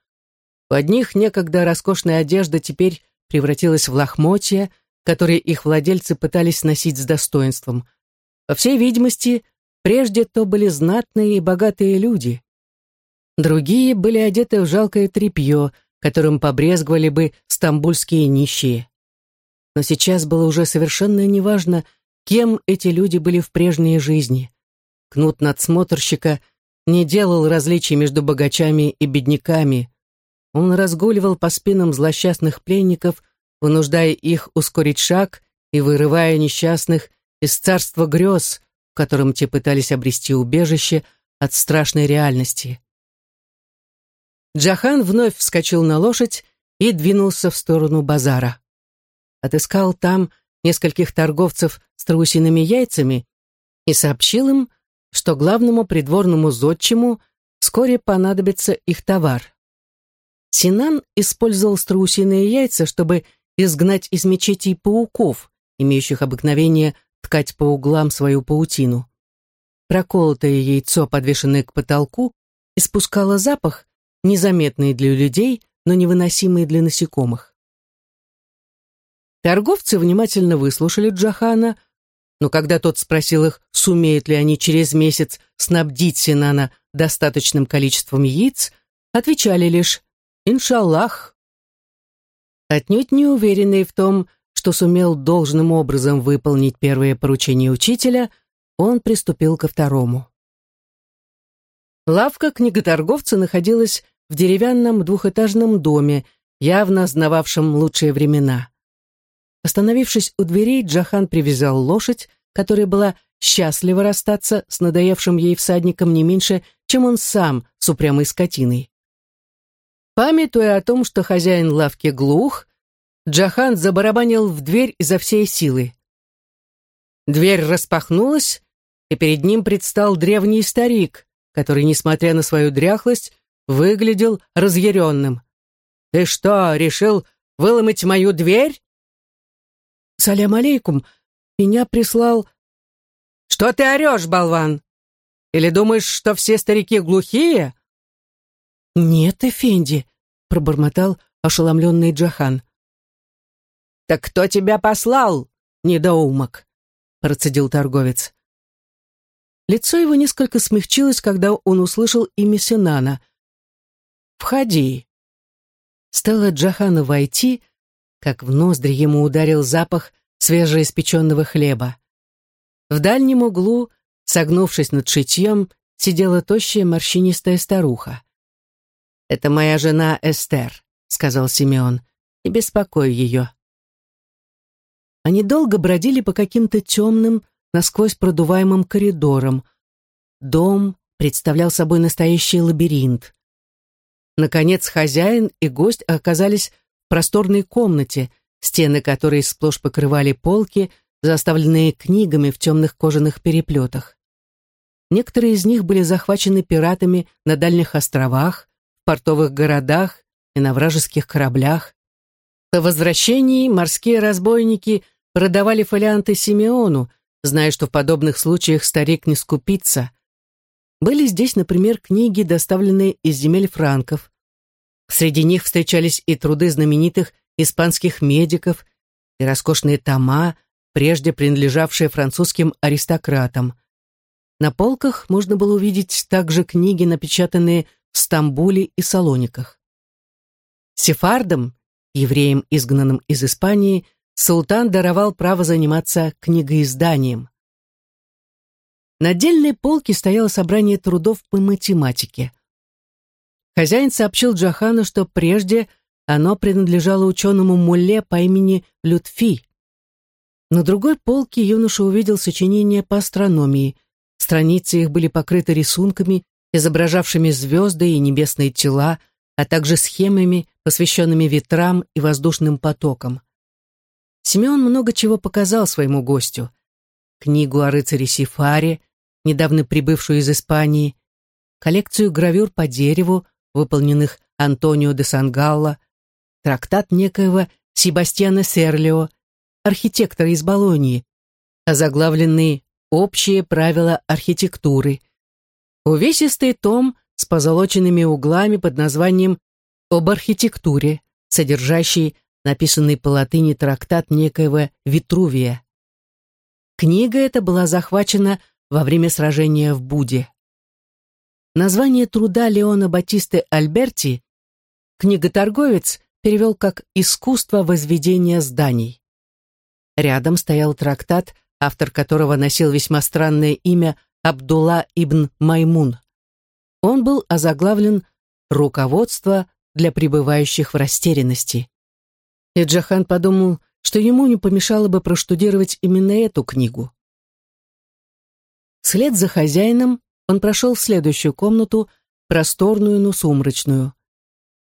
У одних некогда роскошная одежда теперь превратилась в лохмотья, которые их владельцы пытались носить с достоинством. По всей видимости, прежде то были знатные и богатые люди. Другие были одеты в жалкое тряпье, которым побрезговали бы стамбульские нищие. Но сейчас было уже совершенно неважно, кем эти люди были в прежней жизни. Кнут надсмотрщика не делал различий между богачами и бедняками. Он разгуливал по спинам злосчастных пленников, вынуждая их ускорить шаг и вырывая несчастных из царства грез, в котором те пытались обрести убежище от страшной реальности. Джахан вновь вскочил на лошадь и двинулся в сторону базара. Отыскал там нескольких торговцев с страусиными яйцами и сообщил им, что главному придворному зодчему вскоре понадобится их товар. Синан использовал страусиные яйца, чтобы изгнать из мечетей пауков, имеющих обыкновение ткать по углам свою паутину. Проколотое яйцо, подвешенное к потолку, испускало запах, незаметный для людей, но невыносимый для насекомых. Торговцы внимательно выслушали Джахана, но когда тот спросил их, сумеют ли они через месяц снабдить Синана достаточным количеством яиц, отвечали лишь «Иншаллах, отнюдь не уверенные в том, что сумел должным образом выполнить первое поручение учителя, он приступил ко второму. Лавка книготорговца находилась в деревянном двухэтажном доме, явно знававшем лучшие времена. Остановившись у дверей, Джахан привязал лошадь, которая была счастлива расстаться с надоевшим ей всадником не меньше, чем он сам с упрямой скотиной. Памятуя о том, что хозяин лавки глух, Джахан забарабанил в дверь изо всей силы. Дверь распахнулась, и перед ним предстал древний старик, который, несмотря на свою дряхлость, выглядел разъяренным. «Ты что, решил выломать мою дверь?» «Салям алейкум, меня прислал...» «Что ты орешь, болван? Или думаешь, что все старики глухие?» «Нет, Эфенди», — пробормотал ошеломленный Джахан. «Так кто тебя послал, недоумок?» — процедил торговец. Лицо его несколько смягчилось, когда он услышал имя Синана. «Входи». Стоило Джахану войти, как в ноздри ему ударил запах свежеиспеченного хлеба. В дальнем углу, согнувшись над шитьем, сидела тощая морщинистая старуха. «Это моя жена Эстер», — сказал Симеон, — «не беспокой ее». Они долго бродили по каким-то темным, насквозь продуваемым коридорам. Дом представлял собой настоящий лабиринт. Наконец хозяин и гость оказались просторной комнате, стены которой сплошь покрывали полки, заставленные книгами в темных кожаных переплетах. Некоторые из них были захвачены пиратами на дальних островах, в портовых городах и на вражеских кораблях. По возвращении морские разбойники продавали фолианты Симеону, зная, что в подобных случаях старик не скупится. Были здесь, например, книги, доставленные из земель франков. Среди них встречались и труды знаменитых испанских медиков, и роскошные тома, прежде принадлежавшие французским аристократам. На полках можно было увидеть также книги, напечатанные в Стамбуле и Салониках. Сефардам, евреям, изгнанным из Испании, султан даровал право заниматься книгоизданием. На отдельной полке стояло собрание трудов по математике. Хозяин сообщил Джахану, что прежде оно принадлежало ученому Мулле по имени Лютфи. На другой полке юноша увидел сочинения по астрономии. Страницы их были покрыты рисунками, изображавшими звезды и небесные тела, а также схемами, посвященными ветрам и воздушным потокам. Симеон много чего показал своему гостю. Книгу о рыцаре Сифаре, недавно прибывшую из Испании, коллекцию гравюр по дереву, выполненных Антонио де Сангалло, трактат некоего Себастьяна Серлио, архитектора из Болонии, озаглавленный «Общие правила архитектуры». Увесистый том с позолоченными углами под названием «Об архитектуре», содержащий написанный по латыни трактат некоего Витрувия. Книга эта была захвачена во время сражения в Буде. Название труда Леона Батисты Альберти книготорговец перевел как «Искусство возведения зданий». Рядом стоял трактат, автор которого носил весьма странное имя Абдулла ибн Маймун. Он был озаглавлен «Руководство для пребывающих в растерянности». И Джахан подумал, что ему не помешало бы проштудировать именно эту книгу. Вслед за хозяином он прошел в следующую комнату, просторную, но сумрачную.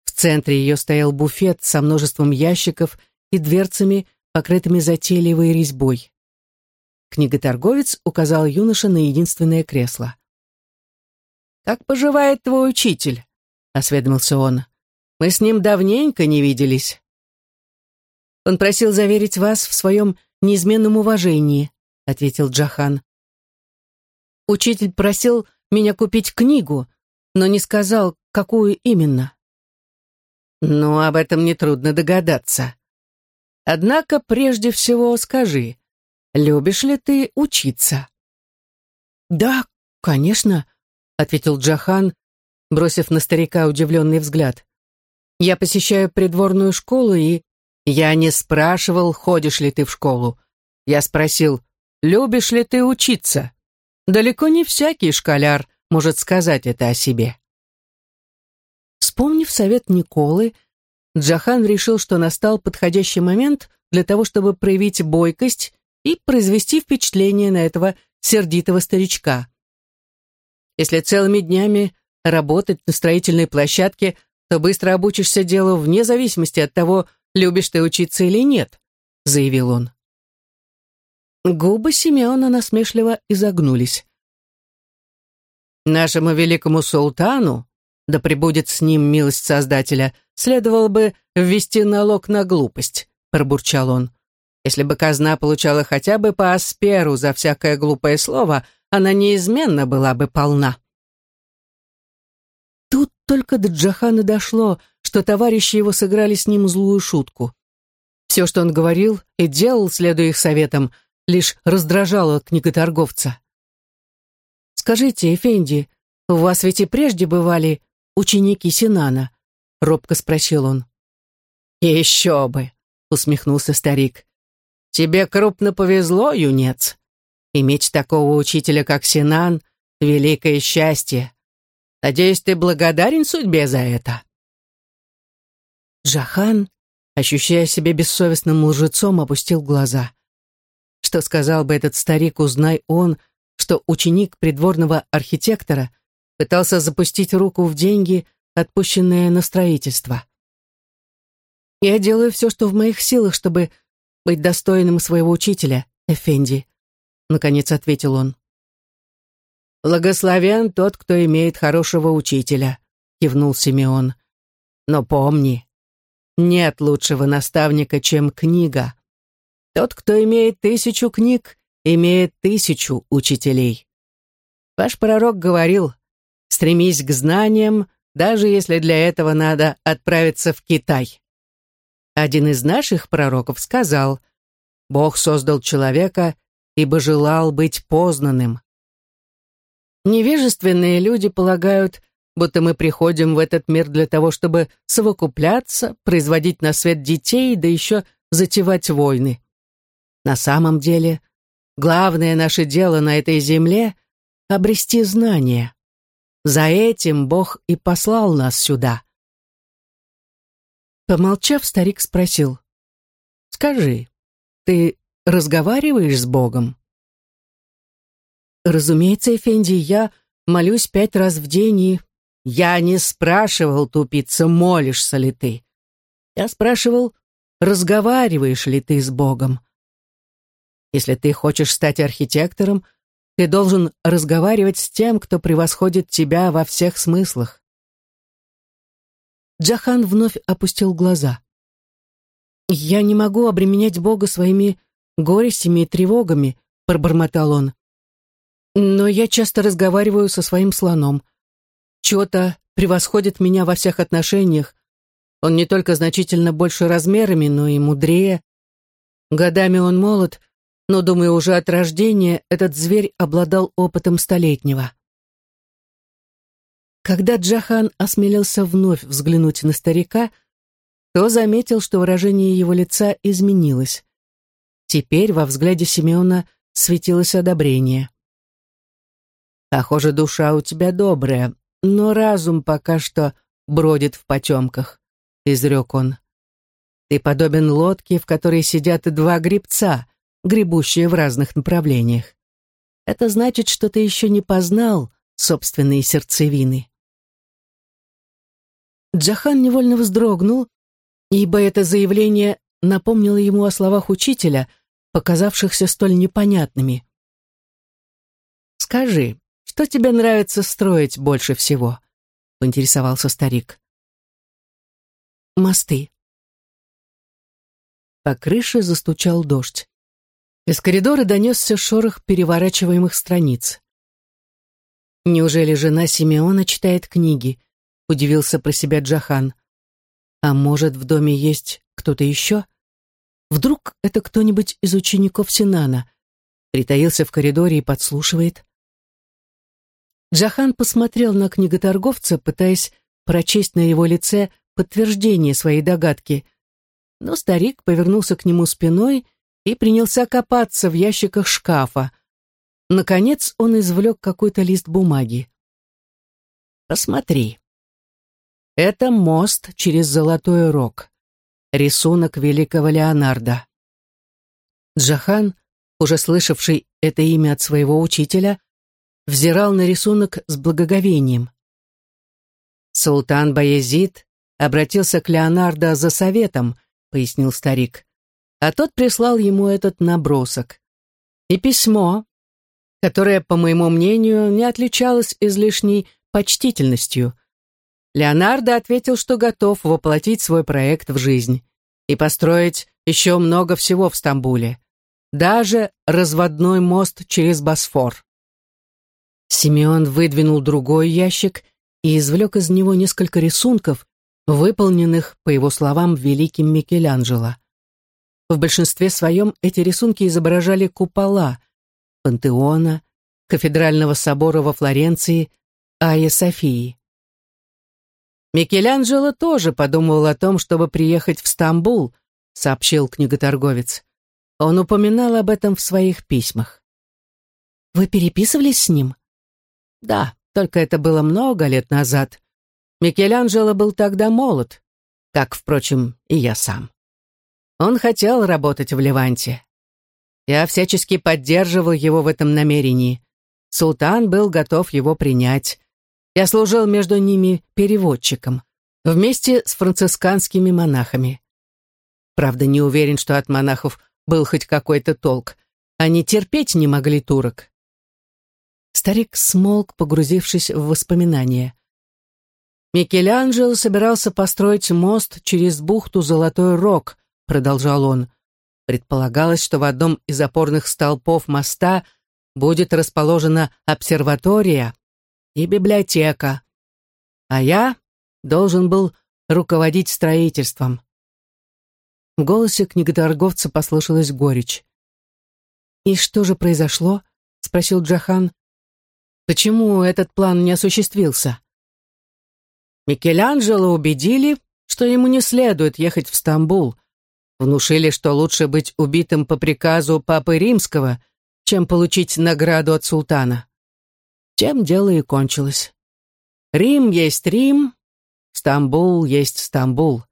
В центре ее стоял буфет со множеством ящиков и дверцами, покрытыми затейливой резьбой. Книготорговец указал юноше на единственное кресло. «Как поживает твой учитель?» — осведомился он. «Мы с ним давненько не виделись». «Он просил заверить вас в своем неизменном уважении», — ответил Джахан. «Учитель просил меня купить книгу, но не сказал, какую именно». «Ну, об этом нетрудно догадаться. Однако прежде всего скажи, любишь ли ты учиться?» «Да, конечно», — ответил Джахан, бросив на старика удивленный взгляд. «Я посещаю придворную школу и Я не спрашивал, ходишь ли ты в школу. Я спросил, любишь ли ты учиться. Далеко не всякий школяр может сказать это о себе. Вспомнив совет Николы, Джахан решил, что настал подходящий момент для того, чтобы проявить бойкость и произвести впечатление на этого сердитого старичка. Если целыми днями работать на строительной площадке, то быстро обучишься делу вне зависимости от того, любишь ты учиться или нет», — заявил он. Губы Симеона насмешливо изогнулись. «Нашему великому султану, да пребудет с ним милость Создателя, следовало бы ввести налог на глупость», — пробурчал он. «Если бы казна получала хотя бы по асперу за всякое глупое слово, она неизменно была бы полна». Тут только до Джахана дошло, что товарищи его сыграли с ним злую шутку. Все, что он говорил и делал, следуя их советам, лишь раздражало книготорговца. «Скажите, Эфенди, у вас ведь и прежде бывали ученики Синана?» — робко спросил он. «Еще бы!» — усмехнулся старик. «Тебе крупно повезло, юнец. Иметь такого учителя, как Синан, — великое счастье. Надеюсь, ты благодарен судьбе за это». Джахан, ощущая себя бессовестным лжецом, опустил глаза. Что сказал бы этот старик, узнай он, что ученик придворного архитектора пытался запустить руку в деньги, отпущенные на строительство. «Я делаю все, что в моих силах, чтобы быть достойным своего учителя, Эфенди», — наконец ответил он. «Благословен тот, кто имеет хорошего учителя», — кивнул Симеон. «Но помни, нет лучшего наставника, чем книга. Тот, кто имеет тысячу книг, имеет тысячу учителей. Ваш пророк говорил, стремись к знаниям, даже если для этого надо отправиться в Китай. Один из наших пророков сказал, Бог создал человека, ибо желал быть познанным. Невежественные люди полагают, будто мы приходим в этот мир для того, чтобы совокупляться, производить на свет детей, да еще затевать войны. На самом деле, главное наше дело на этой земле — обрести знания. За этим Бог и послал нас сюда. Помолчав, старик спросил, «Скажи, ты разговариваешь с Богом?» Разумеется, Эфенди, я молюсь пять раз в день и... Я не спрашивал, тупица, молишься ли ты. Я спрашивал, разговариваешь ли ты с Богом. Если ты хочешь стать архитектором, ты должен разговаривать с тем, кто превосходит тебя во всех смыслах. Джахан вновь опустил глаза. «Я не могу обременять Бога своими горестями и тревогами», — пробормотал он. Но я часто разговариваю со своим слоном. Чего-то превосходит меня во всех отношениях. Он не только значительно больше размерами, но и мудрее. Годами он молод, но, думаю, уже от рождения этот зверь обладал опытом столетнего. Когда Джахан осмелился вновь взглянуть на старика, то заметил, что выражение его лица изменилось. Теперь во взгляде Симеона светилось одобрение. Похоже, душа у тебя добрая, но разум пока что бродит в потемках», — изрек он. «Ты подобен лодке, в которой сидят два гребца, гребущие в разных направлениях. Это значит, что ты еще не познал собственные сердцевины». Джахан невольно вздрогнул, ибо это заявление напомнило ему о словах учителя, показавшихся столь непонятными. «Скажи, «Что тебе нравится строить больше всего?» — поинтересовался старик. «Мосты». По крыше застучал дождь. Из коридора донесся шорох переворачиваемых страниц. «Неужели жена Симеона читает книги?» — удивился про себя Джахан. «А может, в доме есть кто-то еще? Вдруг это кто-нибудь из учеников Синана?» Притаился в коридоре и подслушивает. Джахан посмотрел на книготорговца, пытаясь прочесть на его лице подтверждение своей догадки, Но старик повернулся к нему спиной и принялся копаться в ящиках шкафа. Наконец он извлек какой-то лист бумаги. «Посмотри. Это мост через Золотой Рог. Рисунок великого Леонардо». Джахан, уже слышавший это имя от своего учителя, взирал на рисунок с благоговением. Султан Баязид обратился к Леонардо за советом, пояснил старик, а тот прислал ему этот набросок. И письмо, которое, по моему мнению, не отличалось излишней почтительностью. Леонардо ответил, что готов воплотить свой проект в жизнь и построить еще много всего в Стамбуле, даже разводной мост через Босфор. Симеон выдвинул другой ящик и извлек из него несколько рисунков, выполненных, по его словам, великим Микеланджело. В большинстве своем эти рисунки изображали купола Пантеона, Кафедрального собора во Флоренции, Айя Софии. «Микеланджело тоже подумывал о том, чтобы приехать в Стамбул», сообщил книготорговец. Он упоминал об этом в своих письмах. «Вы переписывались с ним?» Да, только это было много лет назад. Микеланджело был тогда молод, как, впрочем, и я сам. Он хотел работать в Леванте. Я всячески поддерживал его в этом намерении. Султан был готов его принять. Я служил между ними переводчиком, вместе с францисканскими монахами. Правда, не уверен, что от монахов был хоть какой-то толк. Они терпеть не могли турок. Старик смолк, погрузившись в воспоминания. «Микеланджело собирался построить мост через бухту Золотой Рог», — продолжал он. «Предполагалось, что в одном из опорных столпов моста будет расположена обсерватория и библиотека, а я должен был руководить строительством». В голосе книготорговца послышалась горечь. «И что же произошло?» — спросил Джахан. Почему этот план не осуществился? Микеланджело убедили, что ему не следует ехать в Стамбул. Внушили, что лучше быть убитым по приказу Папы Римского, чем получить награду от султана. Тем дело и кончилось. Рим есть Рим, Стамбул есть Стамбул.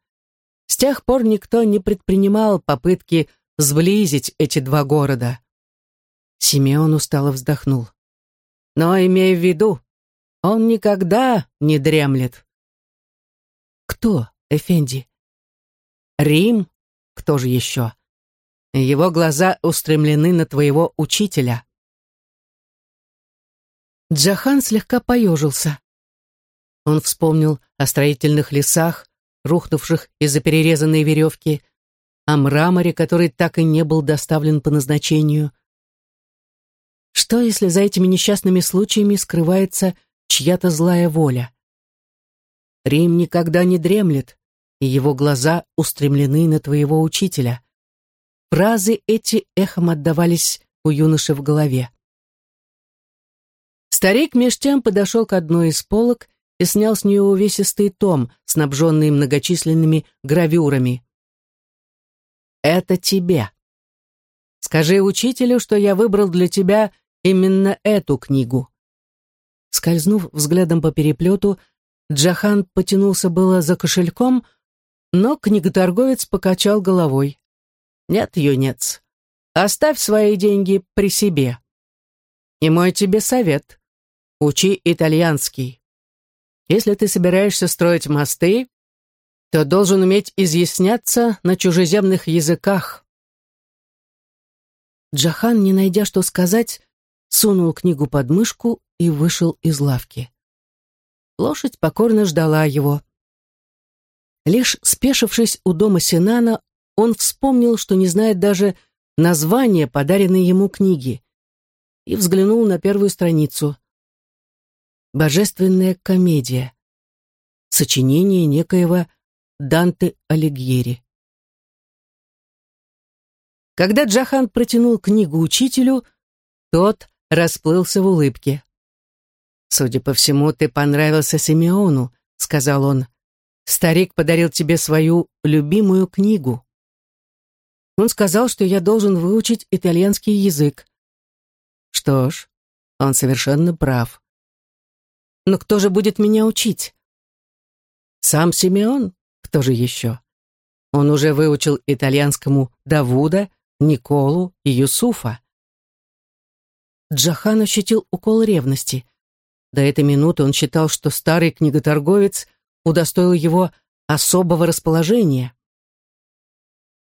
С тех пор никто не предпринимал попытки сблизить эти два города. Симеон устало вздохнул. Но имей в виду, он никогда не дремлет. Кто, Эфенди? Рим? Кто же еще? Его глаза устремлены на твоего учителя. Джахан слегка поежился. Он вспомнил о строительных лесах, рухнувших из-за перерезанной веревки, о мраморе, который так и не был доставлен по назначению, что, если за этими несчастными случаями скрывается чья-то злая воля? Рим никогда не дремлет, и его глаза устремлены на твоего учителя. Фразы эти эхом отдавались у юноши в голове. Старик меж тем подошел к одной из полок и снял с нее увесистый том, снабженный многочисленными гравюрами. «Это тебе. Скажи учителю, что я выбрал для тебя именно эту книгу. Скользнув взглядом по переплету, Джахан потянулся было за кошельком, но книготорговец покачал головой. «Нет, юнец, оставь свои деньги при себе. И мой тебе совет — учи итальянский. Если ты собираешься строить мосты, то должен уметь изъясняться на чужеземных языках». Джахан, не найдя что сказать, сунул книгу под мышку и вышел из лавки. Лошадь покорно ждала его. Лишь спешившись у дома Синана, он вспомнил, что не знает даже названия подаренной ему книги, и взглянул на первую страницу. «Божественная комедия». Сочинение некоего Данте Алигьери. Когда Джахан протянул книгу учителю, тот расплылся в улыбке. «Судя по всему, ты понравился Симеону», — сказал он. «Старик подарил тебе свою любимую книгу». Он сказал, что я должен выучить итальянский язык. Что ж, он совершенно прав. Но кто же будет меня учить? Сам Симеон? Кто же еще? Он уже выучил итальянскому Давуда, Николу и Юсуфа. Джахан ощутил укол ревности. До этой минуты он считал, что старый книготорговец удостоил его особого расположения.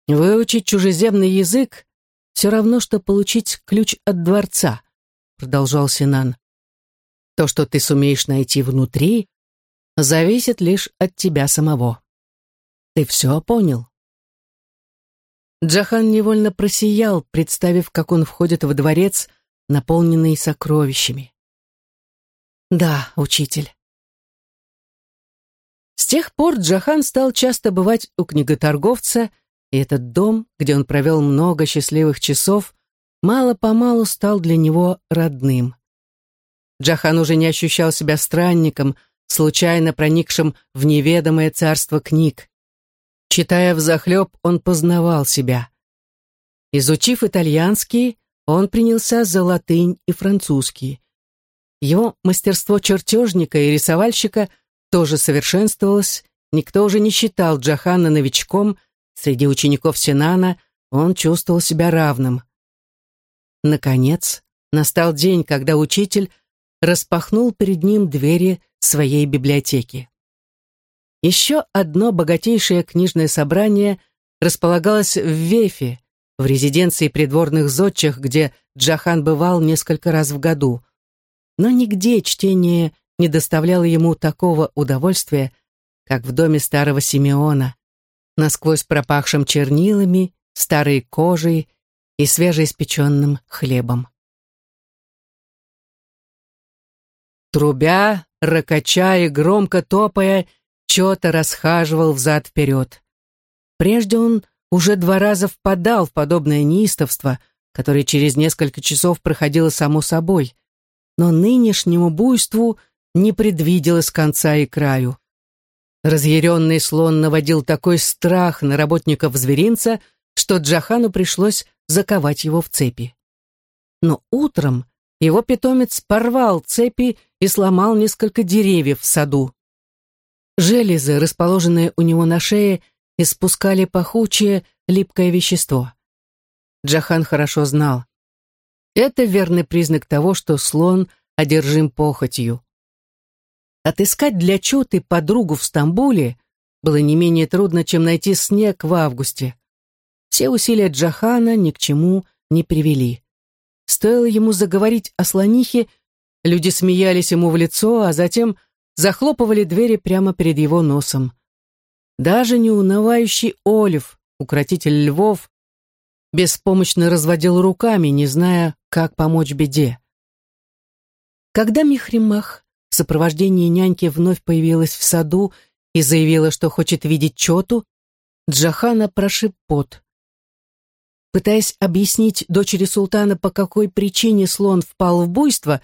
«Выучить чужеземный язык — все равно, что получить ключ от дворца», — продолжал Синан. «То, что ты сумеешь найти внутри, зависит лишь от тебя самого. Ты все понял?» Джахан невольно просиял, представив, как он входит во дворец, наполненный сокровищами. «Да, учитель». С тех пор Джахан стал часто бывать у книготорговца, и этот дом, где он провел много счастливых часов, мало-помалу стал для него родным. Джахан уже не ощущал себя странником, случайно проникшим в неведомое царство книг. Читая взахлеб, он познавал себя. Изучив итальянский, он принялся за латынь и французский. Его мастерство чертежника и рисовальщика тоже совершенствовалось, никто уже не считал Джахана новичком, среди учеников Синана он чувствовал себя равным. Наконец, настал день, когда учитель распахнул перед ним двери своей библиотеки. Еще одно богатейшее книжное собрание располагалось в Вефе, в резиденции придворных зодчих, где Джахан бывал несколько раз в году. Но нигде чтение не доставляло ему такого удовольствия, как в доме старого Симеона, насквозь пропахшим чернилами, старой кожей и свежеиспеченным хлебом. Трубя, ракача и громко топая, Чота расхаживал взад-вперед. Прежде он уже два раза впадал в подобное неистовство, которое через несколько часов проходило само собой, но нынешнему буйству не предвиделось конца и краю. Разъяренный слон наводил такой страх на работников зверинца, что Джахану пришлось заковать его в цепи. Но утром его питомец порвал цепи и сломал несколько деревьев в саду. Железы, расположенные у него на шее, испускали пахучее, липкое вещество. Джахан хорошо знал. Это верный признак того, что слон одержим похотью. Отыскать для Чоты подругу в Стамбуле было не менее трудно, чем найти снег в августе. Все усилия Джахана ни к чему не привели. Стоило ему заговорить о слонихе, люди смеялись ему в лицо, а затем захлопывали двери прямо перед его носом. Даже неунывающий Олив, укротитель львов, беспомощно разводил руками, не зная, как помочь беде. Когда Михримах в сопровождении няньки вновь появилась в саду и заявила, что хочет видеть Чоту, Джахана прошиб пот. Пытаясь объяснить дочери султана, по какой причине слон впал в буйство,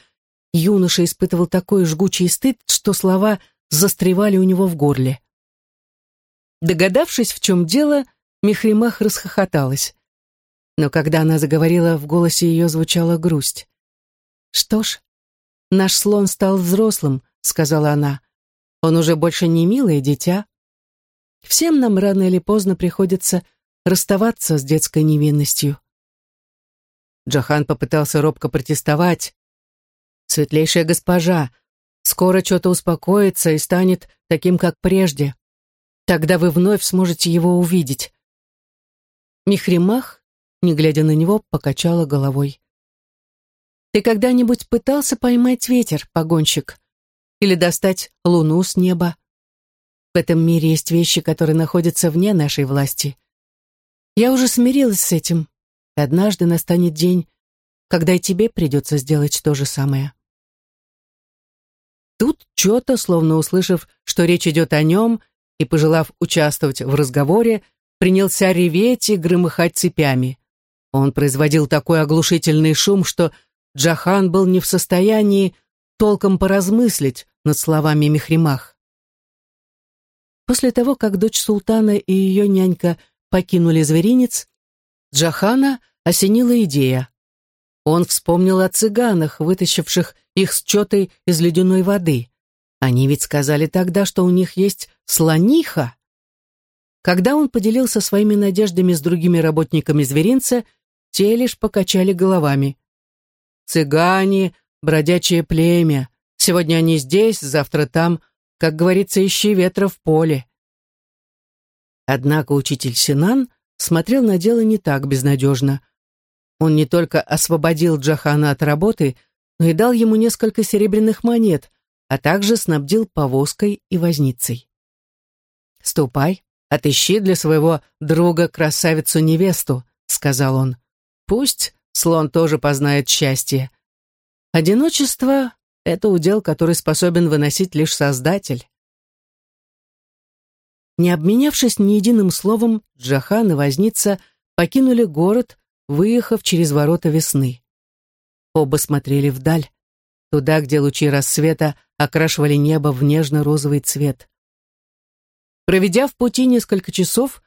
Юноша испытывал такой жгучий стыд, что слова застревали у него в горле. Догадавшись, в чем дело, Михримах расхохоталась. Но когда она заговорила, в голосе ее звучала грусть. «Что ж, наш слон стал взрослым», — сказала она. «Он уже больше не милое дитя. Всем нам рано или поздно приходится расставаться с детской невинностью». Джохан попытался робко протестовать, Светлейшая госпожа, скоро что-то успокоится и станет таким, как прежде. Тогда вы вновь сможете его увидеть. Михримах, не глядя на него, покачала головой. Ты когда-нибудь пытался поймать ветер, погонщик? Или достать луну с неба? В этом мире есть вещи, которые находятся вне нашей власти. Я уже смирилась с этим. И однажды настанет день, когда и тебе придется сделать то же самое. Тут Чота, словно услышав, что речь идет о нем, и пожелав участвовать в разговоре, принялся реветь и громыхать цепями. Он производил такой оглушительный шум, что Джахан был не в состоянии толком поразмыслить над словами Мехримах. После того, как дочь султана и ее нянька покинули зверинец, Джахана осенила идея. Он вспомнил о цыганах, вытащивших их с четой из ледяной воды. Они ведь сказали тогда, что у них есть слониха. Когда он поделился своими надеждами с другими работниками зверинца, те лишь покачали головами. «Цыгане, бродячее племя. Сегодня они здесь, завтра там. Как говорится, ищи ветра в поле». Однако учитель Синан смотрел на дело не так безнадежно. Он не только освободил Джахана от работы, но и дал ему несколько серебряных монет, а также снабдил повозкой и возницей. «Ступай, отыщи для своего друга красавицу-невесту», — сказал он. «Пусть слон тоже познает счастье. Одиночество — это удел, который способен выносить лишь Создатель». Не обменявшись ни единым словом, Джахан и Возница покинули город, выехав через ворота весны. Оба смотрели вдаль, туда, где лучи рассвета окрашивали небо в нежно-розовый цвет. Проведя в пути несколько часов,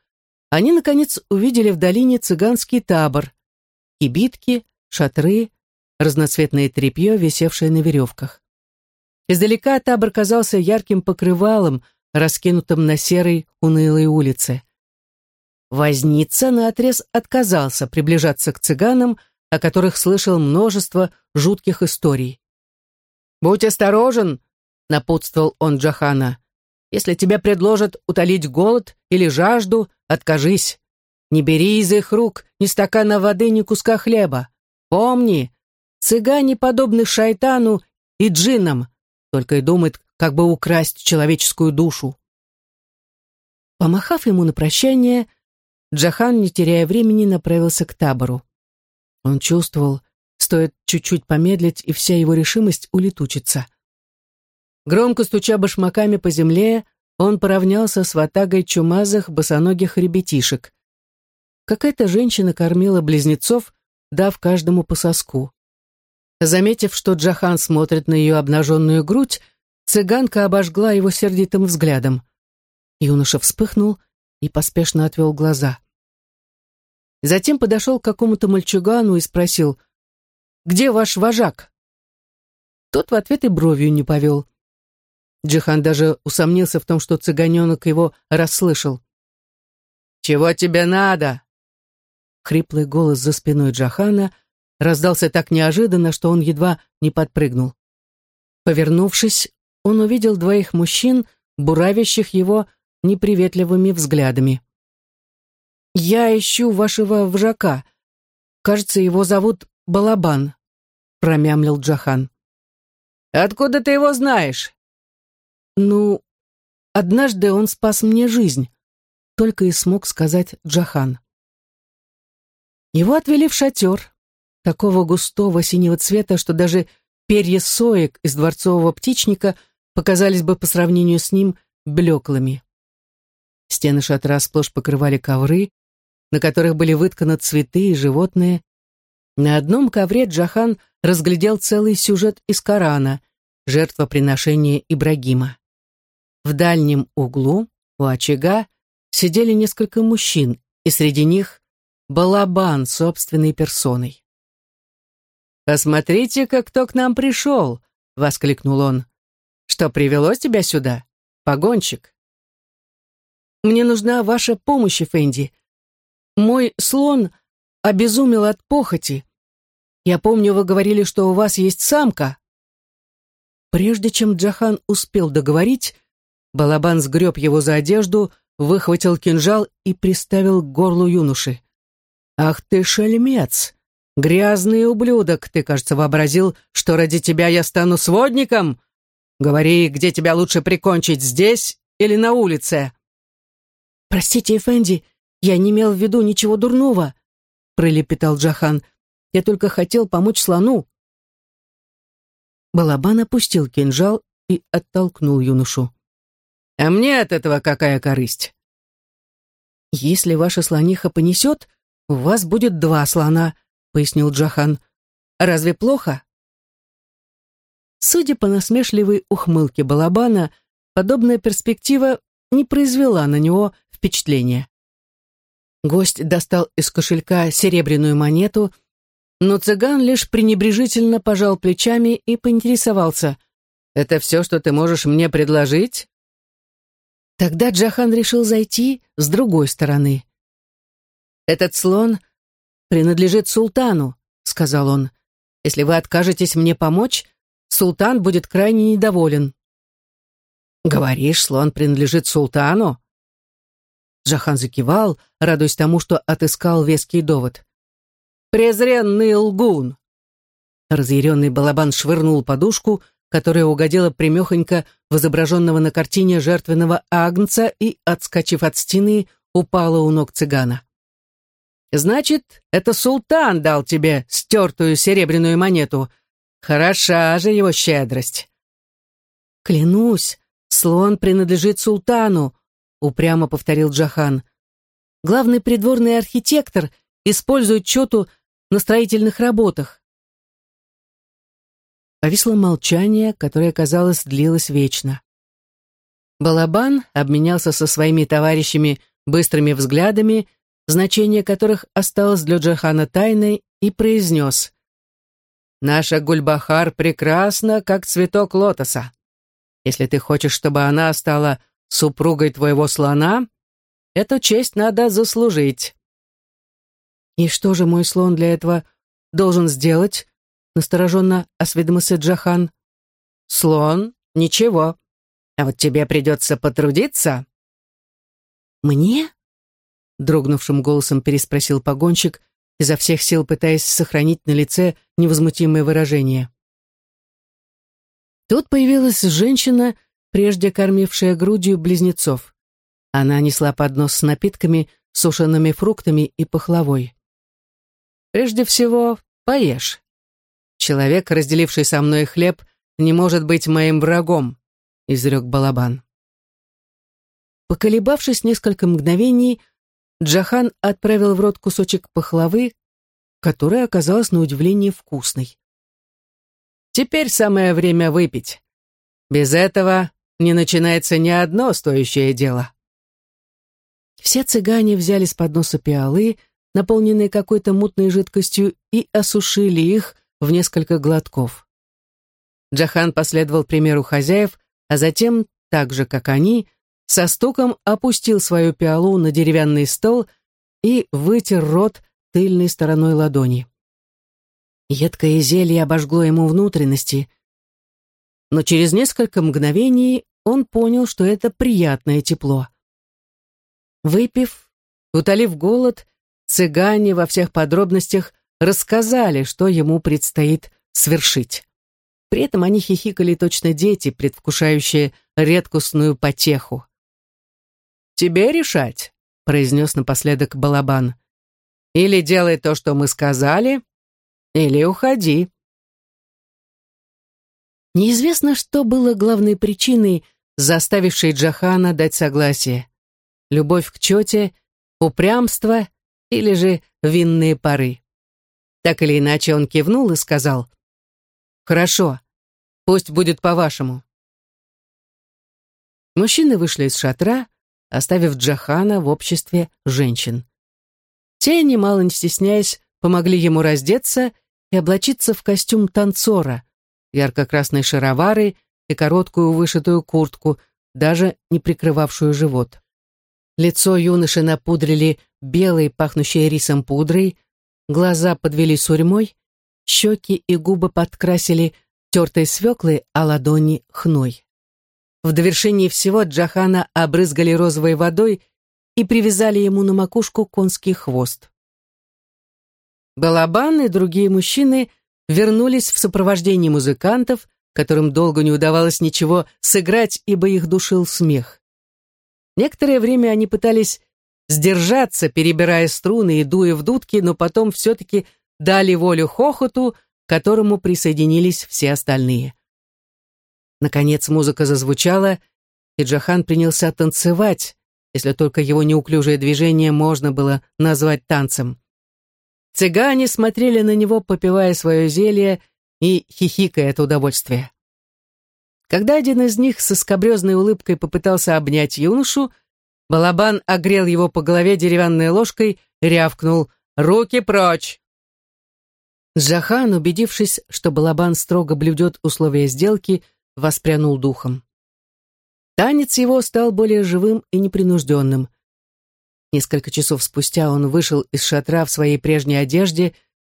они, наконец, увидели в долине цыганский табор, кибитки, шатры, разноцветное тряпье, висевшее на веревках. Издалека табор казался ярким покрывалом, раскинутым на серой, унылой улице. Возница наотрез отказался приближаться к цыганам, о которых слышал множество жутких историй. «Будь осторожен», — напутствовал он Джахана. «Если тебе предложат утолить голод или жажду, откажись. Не бери из их рук ни стакана воды, ни куска хлеба. Помни, цыгане подобны шайтану и джиннам, только и думают, как бы украсть человеческую душу. Помахав ему на прощание, Джахан, не теряя времени, направился к табору. Он чувствовал, стоит чуть-чуть помедлить, и вся его решимость улетучится. Громко стуча башмаками по земле, он поравнялся с ватагой чумазых босоногих ребятишек. Какая-то женщина кормила близнецов, дав каждому по соску. Заметив, что Джахан смотрит на ее обнаженную грудь, Цыганка обожгла его сердитым взглядом. Юноша вспыхнул и поспешно отвел глаза. Затем подошел к какому-то мальчугану и спросил, «Где ваш вожак?» Тот в ответ и бровью не повел. Джихан даже усомнился в том, что цыганенок его расслышал. «Чего тебе надо?» Хриплый голос за спиной Джахана раздался так неожиданно, что он едва не подпрыгнул. Повернувшись, он увидел двоих мужчин, буравящих его неприветливыми взглядами. «Я ищу вашего вожака. Кажется, его зовут Балабан», — промямлил Джахан. «Откуда ты его знаешь?» «Ну, однажды он спас мне жизнь», — только и смог сказать Джахан. Его отвели в шатер, такого густого синего цвета, что даже перья соек из дворцового птичника — показались бы по сравнению с ним блеклыми. Стены шатра сплошь покрывали ковры, на которых были вытканы цветы и животные. На одном ковре Джахан разглядел целый сюжет из Корана «Жертвоприношение Ибрагима». В дальнем углу, у очага, сидели несколько мужчин, и среди них Балабан собственной персоной. «Посмотрите-ка, кто к нам пришел!» — воскликнул он. Что привело тебя сюда? Погонщик. Мне нужна ваша помощь, Фэнди. Мой слон обезумел от похоти. Я помню, вы говорили, что у вас есть самка. Прежде чем Джахан успел договорить, Балабан сгреб его за одежду, выхватил кинжал и приставил к горлу юноши. «Ах ты шельмец! Грязный ублюдок! Ты, кажется, вообразил, что ради тебя я стану сводником? Говори, где тебя лучше прикончить, здесь или на улице?» «Простите, Эфенди, я не имел в виду ничего дурного», — пролепетал Джахан. «Я только хотел помочь слону». Балабан опустил кинжал и оттолкнул юношу. «А мне от этого какая корысть?» «Если ваша слониха понесет, у вас будет два слона», — пояснил Джахан. «Разве плохо?» Судя по насмешливой ухмылке Балабана, подобная перспектива не произвела на него впечатления. Гость достал из кошелька серебряную монету, но цыган лишь пренебрежительно пожал плечами и поинтересовался. «Это все, что ты можешь мне предложить?» Тогда Джахан решил зайти с другой стороны. «Этот слон принадлежит султану», — сказал он. «Если вы откажетесь мне помочь, султан будет крайне недоволен». «Говоришь, слон принадлежит султану?» Джахан закивал, радуясь тому, что отыскал веский довод. «Презренный лгун!» Разъяренный балабан швырнул подушку, которая угодила примехонько в изображенного на картине жертвенного агнца и, отскочив от стены, упала у ног цыгана. «Значит, это султан дал тебе стертую серебряную монету. Хороша же его щедрость!» «Клянусь, слон принадлежит султану», — упрямо повторил Джахан. «Главный придворный архитектор использует чету на строительных работах. Повисло молчание, которое, казалось, длилось вечно. Балабан обменялся со своими товарищами быстрыми взглядами, значение которых осталось для Джахана тайной, и произнес «Наша Гульбахар прекрасна, как цветок лотоса. Если ты хочешь, чтобы она стала супругой твоего слона, эту честь надо заслужить». «И что же мой слон для этого должен сделать?» настороженно осведомился Джахан. «Слон? Ничего. А вот тебе придется потрудиться». «Мне?» — дрогнувшим голосом переспросил погонщик, изо всех сил пытаясь сохранить на лице невозмутимое выражение. Тут появилась женщина, прежде кормившая грудью близнецов. Она несла поднос с напитками, сушеными фруктами и пахлавой. «Прежде всего, поешь», «Человек, разделивший со мной хлеб, не может быть моим врагом», — изрек Балабан. Поколебавшись несколько мгновений, Джахан отправил в рот кусочек пахлавы, которая оказалась на удивление вкусной. «Теперь самое время выпить. Без этого не начинается ни одно стоящее дело». Все цыгане взяли с подноса пиалы, наполненные какой-то мутной жидкостью, и осушили их, в несколько глотков. Джахан последовал примеру хозяев, а затем, так же, как они, со стуком опустил свою пиалу на деревянный стол и вытер рот тыльной стороной ладони. Едкое зелье обожгло ему внутренности, но через несколько мгновений он понял, что это приятное тепло. Выпив, утолив голод, цыгане во всех подробностях рассказали, что ему предстоит свершить. При этом они хихикали точно дети, предвкушающие редкостную потеху. «Тебе решать», — произнес напоследок Балабан. «Или делай то, что мы сказали, или уходи». Неизвестно, что было главной причиной, заставившей Джахана дать согласие. Любовь к чете, упрямство или же винные пары. Так или иначе он кивнул и сказал, «Хорошо, пусть будет по-вашему». Мужчины вышли из шатра, оставив Джахана в обществе женщин. Те, немало не стесняясь, помогли ему раздеться и облачиться в костюм танцора, ярко-красные шаровары и короткую вышитую куртку, даже не прикрывавшую живот. Лицо юноши напудрили белой, пахнущей рисом пудрой, глаза подвели сурьмой, щеки и губы подкрасили тертой свеклой, а ладони хной. В довершении всего Джахана обрызгали розовой водой и привязали ему на макушку конский хвост. Балабан и другие мужчины вернулись в сопровождении музыкантов, которым долго не удавалось ничего сыграть, ибо их душил смех. Некоторое время они пытались сдержаться, перебирая струны и дуя в дудки, но потом все-таки дали волю хохоту, к которому присоединились все остальные. Наконец музыка зазвучала, и Джахан принялся танцевать, если только его неуклюжее движение можно было назвать танцем. Цыгане смотрели на него, попивая свое зелье и хихикая от удовольствия. Когда один из них со скобрезной улыбкой попытался обнять юношу, Балабан огрел его по голове деревянной ложкой и рявкнул «Руки прочь!». Джахан, убедившись, что Балабан строго блюдет условия сделки, воспрянул духом. Танец его стал более живым и непринужденным. Несколько часов спустя он вышел из шатра в своей прежней одежде,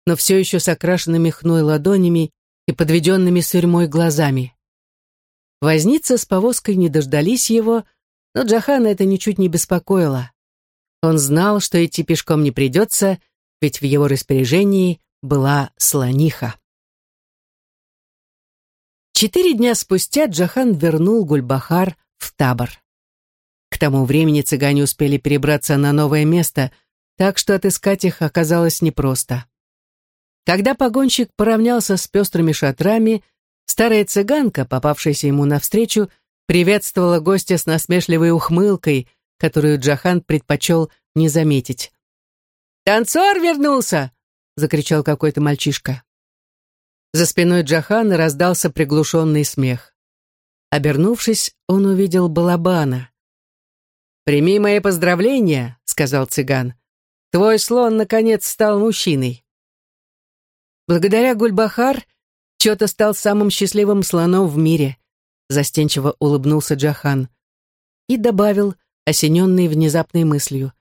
но все еще с окрашенными хной ладонями и подведенными сурьмой глазами. Возница с повозкой не дождались его, но Джахана это ничуть не беспокоило. Он знал, что идти пешком не придется, ведь в его распоряжении была слониха. Четыре дня спустя Джахан вернул Гульбахар в табор. К тому времени цыгане успели перебраться на новое место, так что отыскать их оказалось непросто. Когда погонщик поравнялся с пестрыми шатрами, старая цыганка, попавшаяся ему навстречу, приветствовала гостя с насмешливой ухмылкой, которую Джахан предпочел не заметить. «Танцор вернулся!» — закричал какой-то мальчишка. За спиной Джахана раздался приглушенный смех. Обернувшись, он увидел Балабана. «Прими мои поздравления», — сказал цыган. «Твой слон, наконец, стал мужчиной». Благодаря Гульбахар Чото стал самым счастливым слоном в мире, застенчиво улыбнулся Джахан и добавил, осененный внезапной мыслью.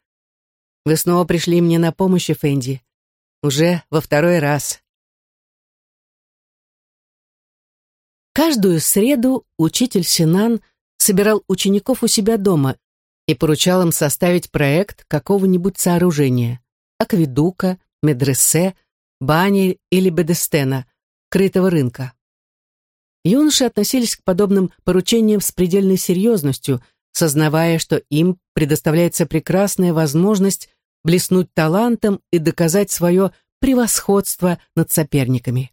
«Вы снова пришли мне на помощь, Фэнди. Уже во второй раз». Каждую среду учитель Синан собирал учеников у себя дома и поручал им составить проект какого-нибудь сооружения – акведука, медресе, бани или бедестена, крытого рынка. Юноши относились к подобным поручениям с предельной серьезностью, сознавая, что им предоставляется прекрасная возможность блеснуть талантом и доказать свое превосходство над соперниками.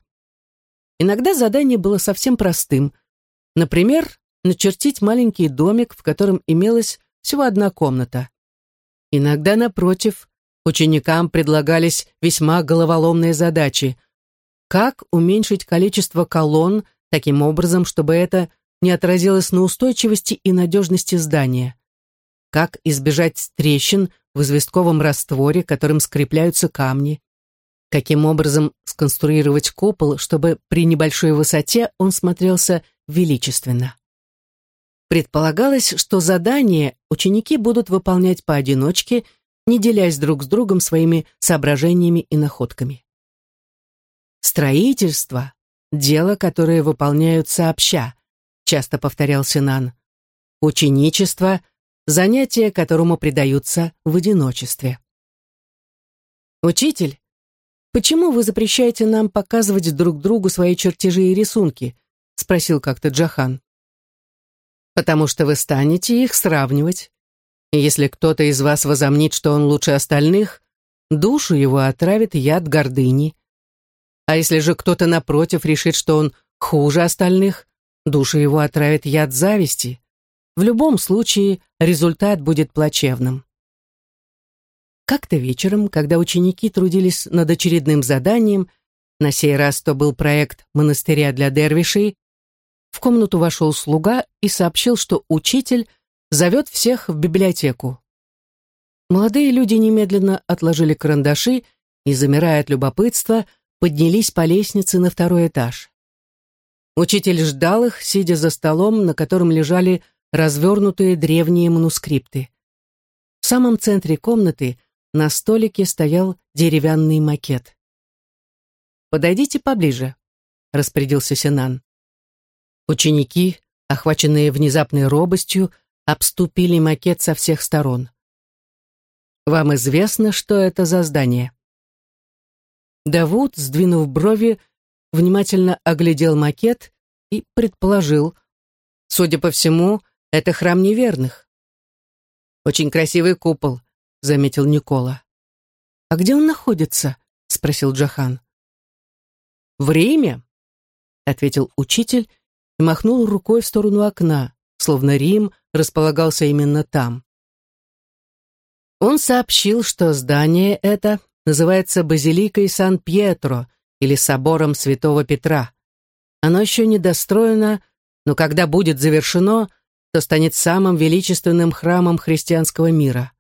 Иногда задание было совсем простым. Например, начертить маленький домик, в котором имелась всего одна комната. Иногда, напротив, ученикам предлагались весьма головоломные задачи. Как уменьшить количество колонн таким образом, чтобы это не отразилось на устойчивости и надежности здания? Как избежать трещин в известковом растворе, которым скрепляются камни? Каким образом сконструировать купол, чтобы при небольшой высоте он смотрелся величественно. Предполагалось, что задания ученики будут выполнять поодиночке, не делясь друг с другом своими соображениями и находками. «Строительство — дело, которое выполняют сообща», — часто повторял Синан. «Ученичество — занятие, которому предаются в одиночестве». «Учитель, «Почему вы запрещаете нам показывать друг другу свои чертежи и рисунки?» — спросил как-то Джахан. «Потому что вы станете их сравнивать. И если кто-то из вас возомнит, что он лучше остальных, душу его отравит яд гордыни. А если же кто-то напротив решит, что он хуже остальных, душу его отравит яд зависти. В любом случае результат будет плачевным. Как-то вечером, когда ученики трудились над очередным заданием, на сей раз то был проект монастыря для дервишей, в комнату вошел слуга и сообщил, что учитель зовет всех в библиотеку. Молодые люди немедленно отложили карандаши и, замирая от любопытства, поднялись по лестнице на второй этаж. Учитель ждал их, сидя за столом, на котором лежали развернутые древние манускрипты. В самом центре комнаты на столике стоял деревянный макет. «Подойдите поближе», — распорядился Синан. Ученики, охваченные внезапной робостью, обступили макет со всех сторон. «Вам известно, что это за здание?» Давуд, сдвинув брови, внимательно оглядел макет и предположил, судя по всему, это храм неверных. Очень красивый купол, — заметил Никола. «А где он находится?» — спросил Джахан. «В Риме», — ответил учитель и махнул рукой в сторону окна, словно Рим располагался именно там. Он сообщил, что здание это называется Базиликой Сан-Пьетро или Собором Святого Петра. Оно еще не достроено, но когда будет завершено, то станет самым величественным храмом христианского мира.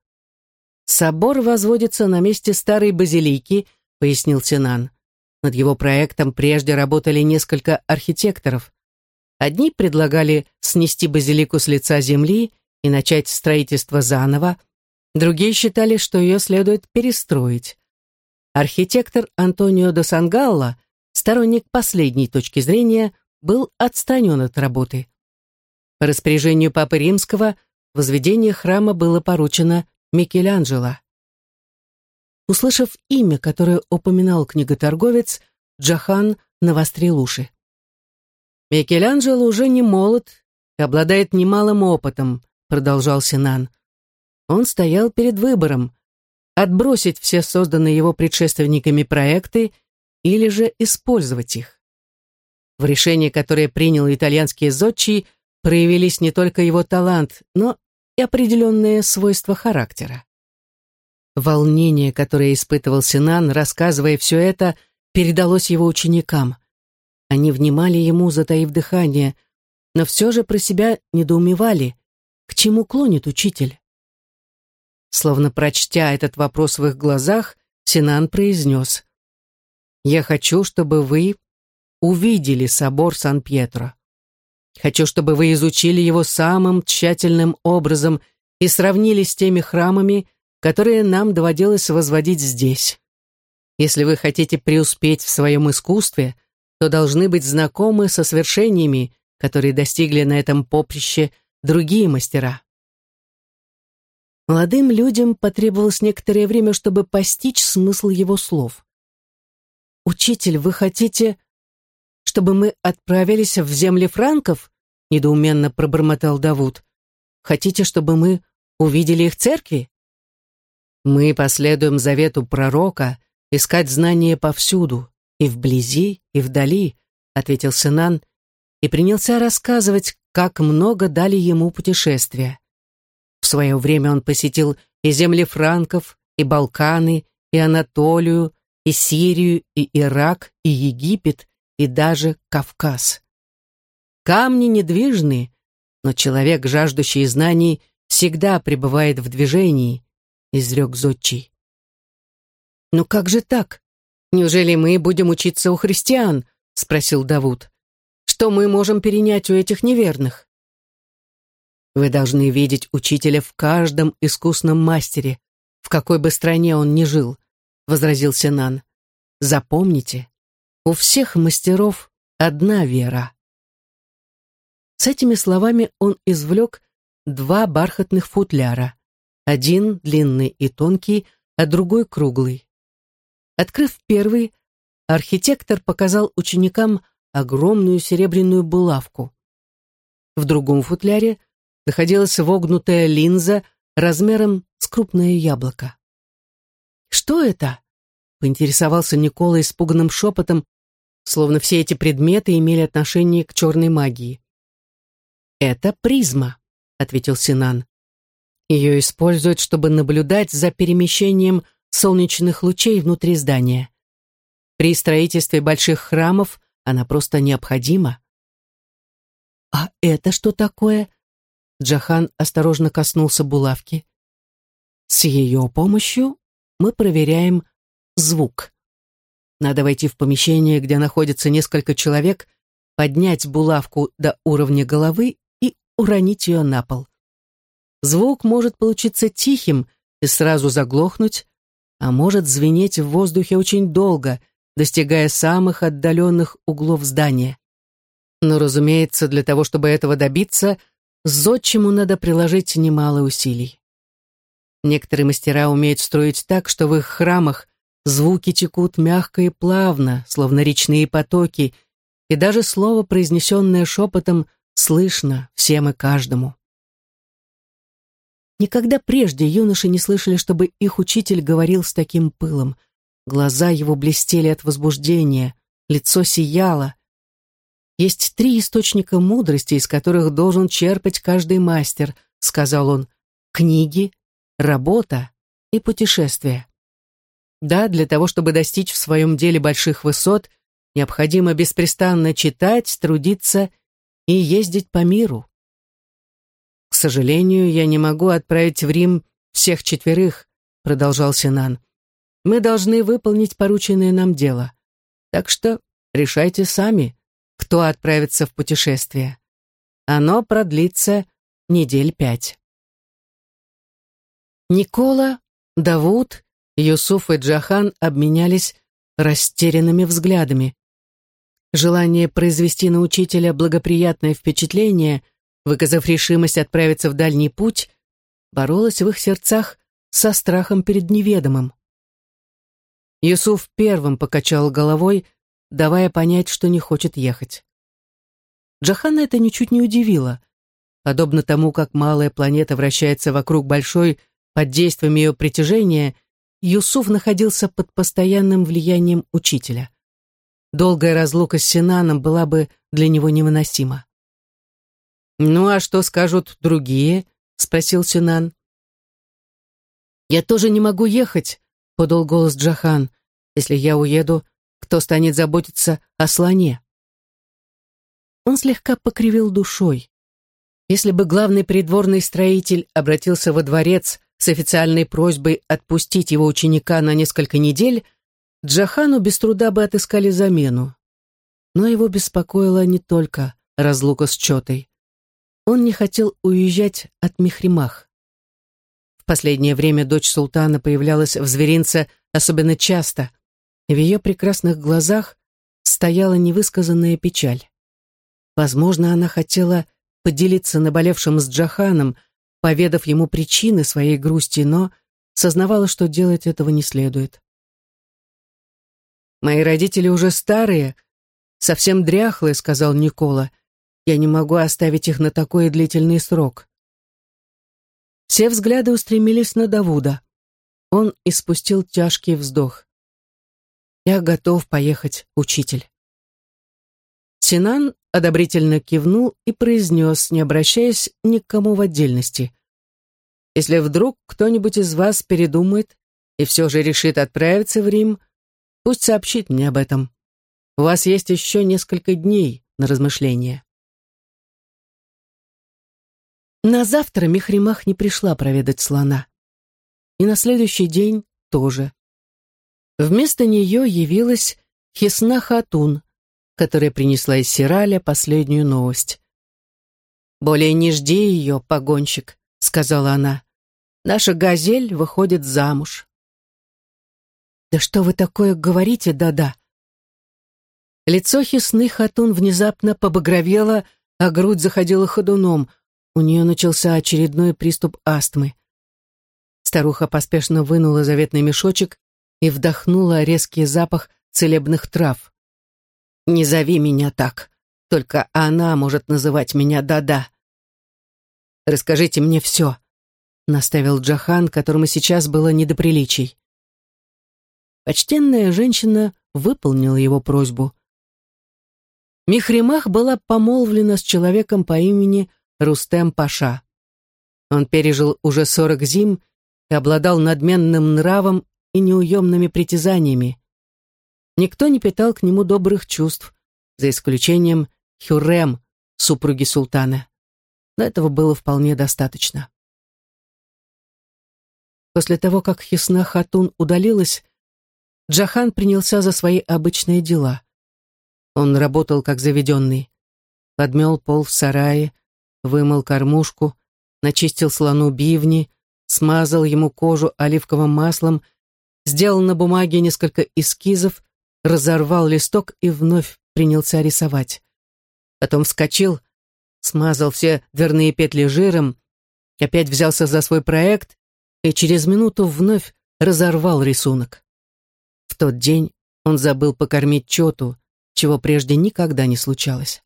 Собор возводится на месте старой базилики, пояснил Синан. Над его проектом прежде работали несколько архитекторов. Одни предлагали снести базилику с лица земли и начать строительство заново, другие считали, что ее следует перестроить. Архитектор Антонио де Сангалла, сторонник последней точки зрения, был отстранен от работы. По распоряжению Папы Римского возведение храма было поручено Микеланджело. Услышав имя, которое упоминал книготорговец, Джахан навострил уши. «Микеланджело уже не молод и обладает немалым опытом», продолжал Синан. Он стоял перед выбором отбросить все созданные его предшественниками проекты или же использовать их. В решении, которое принял итальянский зодчий, проявились не только его талант, но и определенные свойства характера. Волнение, которое испытывал Синан, рассказывая все это, передалось его ученикам. Они внимали ему, затаив дыхание, но все же про себя недоумевали, к чему клонит учитель. Словно прочтя этот вопрос в их глазах, Синан произнес, «Я хочу, чтобы вы увидели собор Сан-Пьетро. Хочу, чтобы вы изучили его самым тщательным образом и сравнили с теми храмами, которые нам доводилось возводить здесь. Если вы хотите преуспеть в своем искусстве, то должны быть знакомы со свершениями, которые достигли на этом поприще другие мастера. Молодым людям потребовалось некоторое время, чтобы постичь смысл его слов. «Учитель, вы хотите, чтобы мы отправились в земли франков?» недоуменно пробормотал Давуд. «Хотите, чтобы мы увидели их церкви?» Мы последуем завету пророка искать знания повсюду, и вблизи, и вдали, ответил Синан и принялся рассказывать, как много дали ему путешествия. В свое время он посетил и земли франков, и Балканы, и Анатолию, и Сирию, и Ирак, и Египет, и даже Кавказ. Камни недвижны, но человек, жаждущий знаний, всегда пребывает в движении, — изрек Зодчий. «Ну как же так? Неужели мы будем учиться у христиан?» — спросил Давуд. «Что мы можем перенять у этих неверных?» «Вы должны видеть учителя в каждом искусном мастере, в какой бы стране он ни жил», — возразил Сенан. «Запомните, у всех мастеров одна вера». С этими словами он извлек два бархатных футляра. Один длинный и тонкий, а другой круглый. Открыв первый, архитектор показал ученикам огромную серебряную булавку. В другом футляре находилась вогнутая линза размером с крупное яблоко. «Что это?» — поинтересовался Никола испуганным шепотом, словно все эти предметы имели отношение к черной магии. «Это призма», — ответил Синан. Ее используют, чтобы наблюдать за перемещением солнечных лучей внутри здания. При строительстве больших храмов она просто необходима. «А это что такое?» Джахан осторожно коснулся булавки. «С ее помощью мы проверяем звук. Надо войти в помещение, где находится несколько человек, поднять булавку до уровня головы и уронить ее на пол. Звук может получиться тихим и сразу заглохнуть, а может звенеть в воздухе очень долго, достигая самых отдаленных углов здания. Но, разумеется, для того, чтобы этого добиться, зодчему надо приложить немало усилий. Некоторые мастера умеют строить так, что в их храмах звуки текут мягко и плавно, словно речные потоки, и даже слово, произнесенное шепотом, слышно всем и каждому. Никогда прежде юноши не слышали, чтобы их учитель говорил с таким пылом. Глаза его блестели от возбуждения, лицо сияло. «Есть три источника мудрости, из которых должен черпать каждый мастер», — сказал он. «Книги, работа и путешествия». Да, для того, чтобы достичь в своем деле больших высот, необходимо беспрестанно читать, трудиться и ездить по миру. сожалению, я не могу отправить в Рим всех четверых, продолжал Синан. Мы должны выполнить порученное нам дело. Так что решайте сами, кто отправится в путешествие. Оно продлится недель пять. Никола, Давуд, Юсуф и Джахан обменялись растерянными взглядами. Желание произвести на учителя благоприятное впечатление, выказав решимость отправиться в дальний путь, боролось в их сердцах со страхом перед неведомым. Юсуф первым покачал головой, давая понять, что не хочет ехать. Джахана это ничуть не удивило. Подобно тому, как малая планета вращается вокруг большой под действием ее притяжения, Юсуф находился под постоянным влиянием учителя. Долгая разлука с Синаном была бы для него невыносима. «Ну а что скажут другие?» — спросил Синан. «Я тоже не могу ехать», — подал голос Джахан. «Если я уеду, кто станет заботиться о слоне?» Он слегка покривил душой. Если бы главный придворный строитель обратился во дворец с официальной просьбой отпустить его ученика на несколько недель, Джахану без труда бы отыскали замену. Но его беспокоила не только разлука с Чотой. Он не хотел уезжать от Михримах. В последнее время дочь султана появлялась в зверинце особенно часто, в ее прекрасных глазах стояла невысказанная печаль. Возможно, она хотела поделиться наболевшим с Джаханом, поведав ему причины своей грусти, но сознавала, что делать этого не следует. «Мои родители уже старые, совсем дряхлые», — сказал Никола. «Я не могу оставить их на такой длительный срок». Все взгляды устремились на Давуда. Он испустил тяжкий вздох. «Я готов поехать, учитель». Синан одобрительно кивнул и произнес, не обращаясь ни к кому в отдельности. «Если вдруг кто-нибудь из вас передумает и все же решит отправиться в Рим, пусть сообщит мне об этом. У вас есть еще несколько дней на размышление». На завтра Мехримах не пришла проведать слона. И на следующий день тоже. Вместо нее явилась Хисна Хатун, которая принесла из Сираля последнюю новость. «Более не жди ее, погонщик», — сказала она. «Наша газель выходит замуж». «Да что вы такое говорите, да-да?» Лицо Хисны Хатун внезапно побагровело, а грудь заходила ходуном. У нее начался очередной приступ астмы. Старуха поспешно вынула заветный мешочек и вдохнула резкий запах целебных трав. Не зови меня так. Только она может называть меня Да-да. Расскажите мне все, наставил Джахан, которому сейчас было не до приличий. Почтенная женщина выполнила его просьбу. Михримах была помолвлена с человеком по имени Рустем Паша. Он пережил уже сорок зим и обладал надменным нравом и неуемными притязаниями. Никто не питал к нему добрых чувств, за исключением Хюррем, супруги султана. Но этого было вполне достаточно. После того, как Хисна Хатун удалилась, Джахан принялся за свои обычные дела. Он работал как заведенный. Подмел пол в сарае, вымыл кормушку, начистил слону бивни, смазал ему кожу оливковым маслом, сделал на бумаге несколько эскизов, разорвал листок и вновь принялся рисовать. Потом вскочил, смазал все дверные петли жиром, опять взялся за свой проект и через минуту вновь разорвал рисунок. В тот день он забыл покормить Чоту, чего прежде никогда не случалось.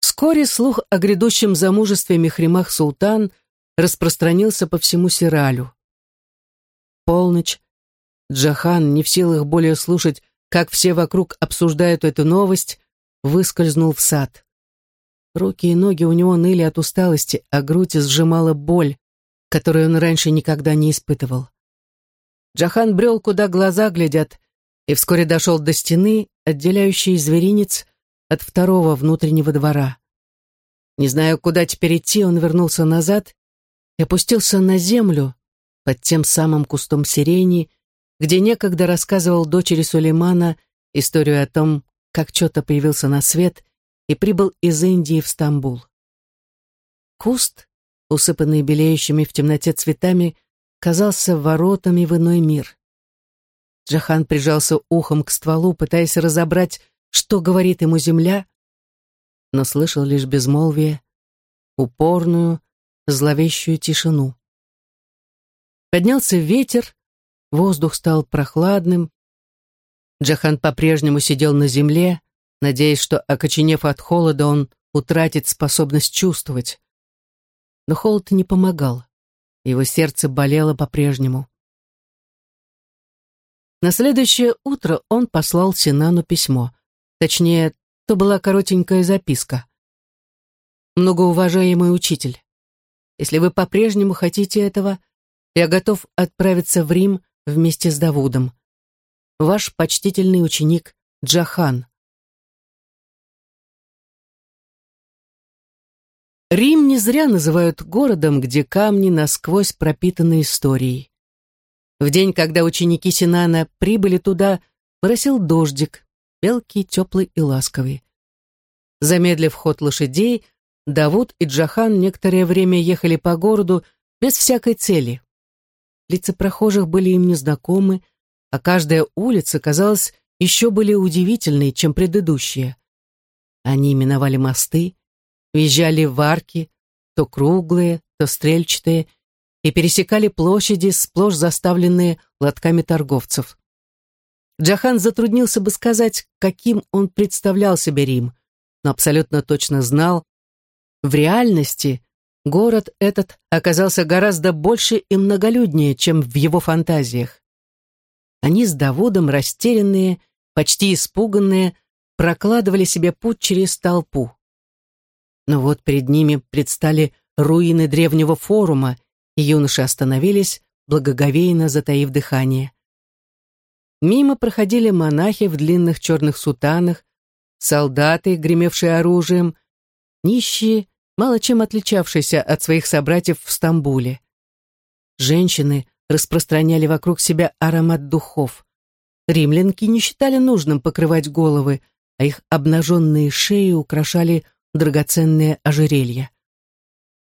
Вскоре слух о грядущем замужестве Мехримах Султан распространился по всему Сиралю. Полночь Джахан, не в силах более слушать, как все вокруг обсуждают эту новость, выскользнул в сад. Руки и ноги у него ныли от усталости, а грудь сжимала боль, которую он раньше никогда не испытывал. Джахан брел, куда глаза глядят, и вскоре дошел до стены, отделяющей зверинец от второго внутреннего двора. Не знаю, куда теперь идти, он вернулся назад и опустился на землю под тем самым кустом сирени, где некогда рассказывал дочери Сулеймана историю о том, как что-то появился на свет и прибыл из Индии в Стамбул. Куст, усыпанный белеющими в темноте цветами, казался воротами в иной мир. Джахан прижался ухом к стволу, пытаясь разобрать, что говорит ему земля, но слышал лишь безмолвие, упорную, зловещую тишину. Поднялся ветер, воздух стал прохладным. Джахан по-прежнему сидел на земле, надеясь, что, окоченев от холода, он утратит способность чувствовать. Но холод не помогал. Его сердце болело по-прежнему. На следующее утро он послал Синану письмо. Точнее, то была коротенькая записка. «Многоуважаемый учитель, если вы по-прежнему хотите этого, я готов отправиться в Рим вместе с Давудом. Ваш почтительный ученик Джахан». Рим не зря называют городом, где камни насквозь пропитаны историей. В день, когда ученики Синана прибыли туда, моросил дождик, мелкий, теплый и ласковый. Замедлив ход лошадей, Давуд и Джахан некоторое время ехали по городу без всякой цели. Лица прохожих были им незнакомы, а каждая улица, казалось, еще более удивительной, чем предыдущие. Они миновали мосты, въезжали в арки, то круглые, то стрельчатые, и пересекали площади, сплошь заставленные лотками торговцев. Джахан затруднился бы сказать, каким он представлял себе Рим, но абсолютно точно знал, в реальности город этот оказался гораздо больше и многолюднее, чем в его фантазиях. Они с Давудом, растерянные, почти испуганные, прокладывали себе путь через толпу. Но вот перед ними предстали руины древнего форума, и юноши остановились, благоговейно затаив дыхание. Мимо проходили монахи в длинных черных сутанах, солдаты, гремевшие оружием, нищие, мало чем отличавшиеся от своих собратьев в Стамбуле. Женщины распространяли вокруг себя аромат духов. Римлянки не считали нужным покрывать головы, а их обнаженные шеи украшали драгоценные ожерелья.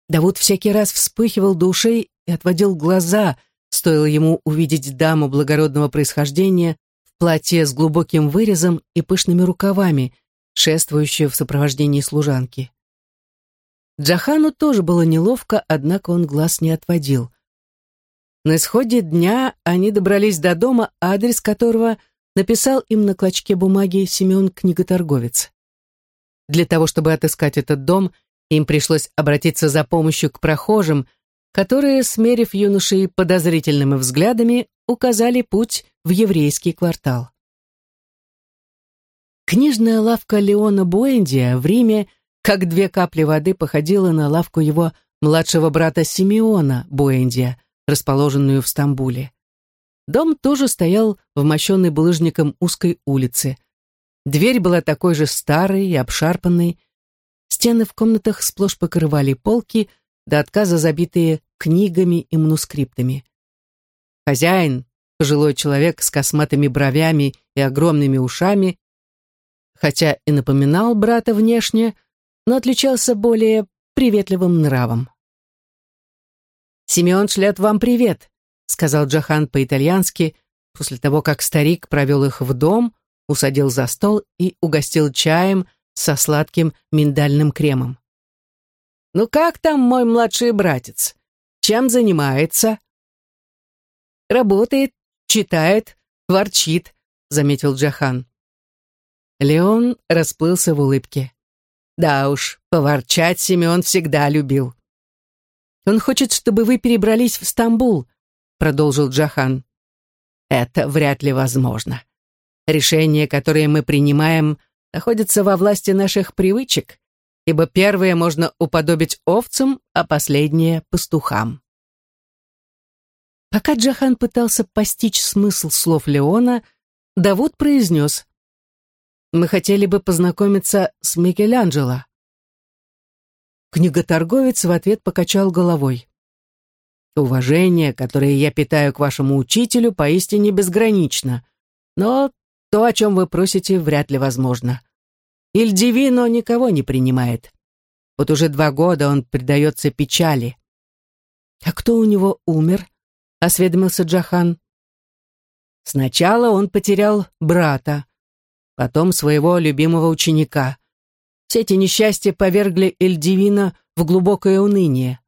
Давуд всякий раз вспыхивал до ушей и отводил глаза, стоило ему увидеть даму благородного происхождения в платье с глубоким вырезом и пышными рукавами, шествующую в сопровождении служанки. Джахану тоже было неловко, однако он глаз не отводил. На исходе дня они добрались до дома, адрес которого написал им на клочке бумаги Семен Книготорговец. Для того, чтобы отыскать этот дом, им пришлось обратиться за помощью к прохожим, которые, смерив юношей подозрительными взглядами, указали путь в еврейский квартал. Книжная лавка Леона Буэндия в Риме, как две капли воды, походила на лавку его младшего брата Симеона Буэндия, расположенную в Стамбуле. Дом тоже стоял в мощенной булыжником узкой улице. Дверь была такой же старой и обшарпанной. Стены в комнатах сплошь покрывали полки, до отказа забитые книгами и манускриптами. Хозяин, пожилой человек с косматыми бровями и огромными ушами, хотя и напоминал брата внешне, но отличался более приветливым нравом. «Симеон шлет вам привет», — сказал Джахан по-итальянски, после того, как старик провел их в дом, усадил за стол и угостил чаем со сладким миндальным кремом. «Ну как там мой младший братец? Чем занимается?» «Работает, читает, ворчит», — заметил Джахан. Леон расплылся в улыбке. «Да уж, поворчать Семен всегда любил». «Он хочет, чтобы вы перебрались в Стамбул», — продолжил Джахан. «Это вряд ли возможно. Решения, которые мы принимаем, находятся во власти наших привычек, ибо первые можно уподобить овцам, а последние — пастухам». Пока Джахан пытался постичь смысл слов Леона, Давуд произнес мы хотели бы познакомиться с Микеланджело». Книготорговец в ответ покачал головой. Уважение, которое я питаю к вашему учителю, поистине безгранично. Но то, о чем вы просите, вряд ли возможно. Ильдивино никого не принимает. Вот уже два года он предается печали. «А кто у него умер?» — осведомился Джахан. Сначала он потерял брата, потом своего любимого ученика. Все эти несчастья повергли Эльдивина в глубокое уныние.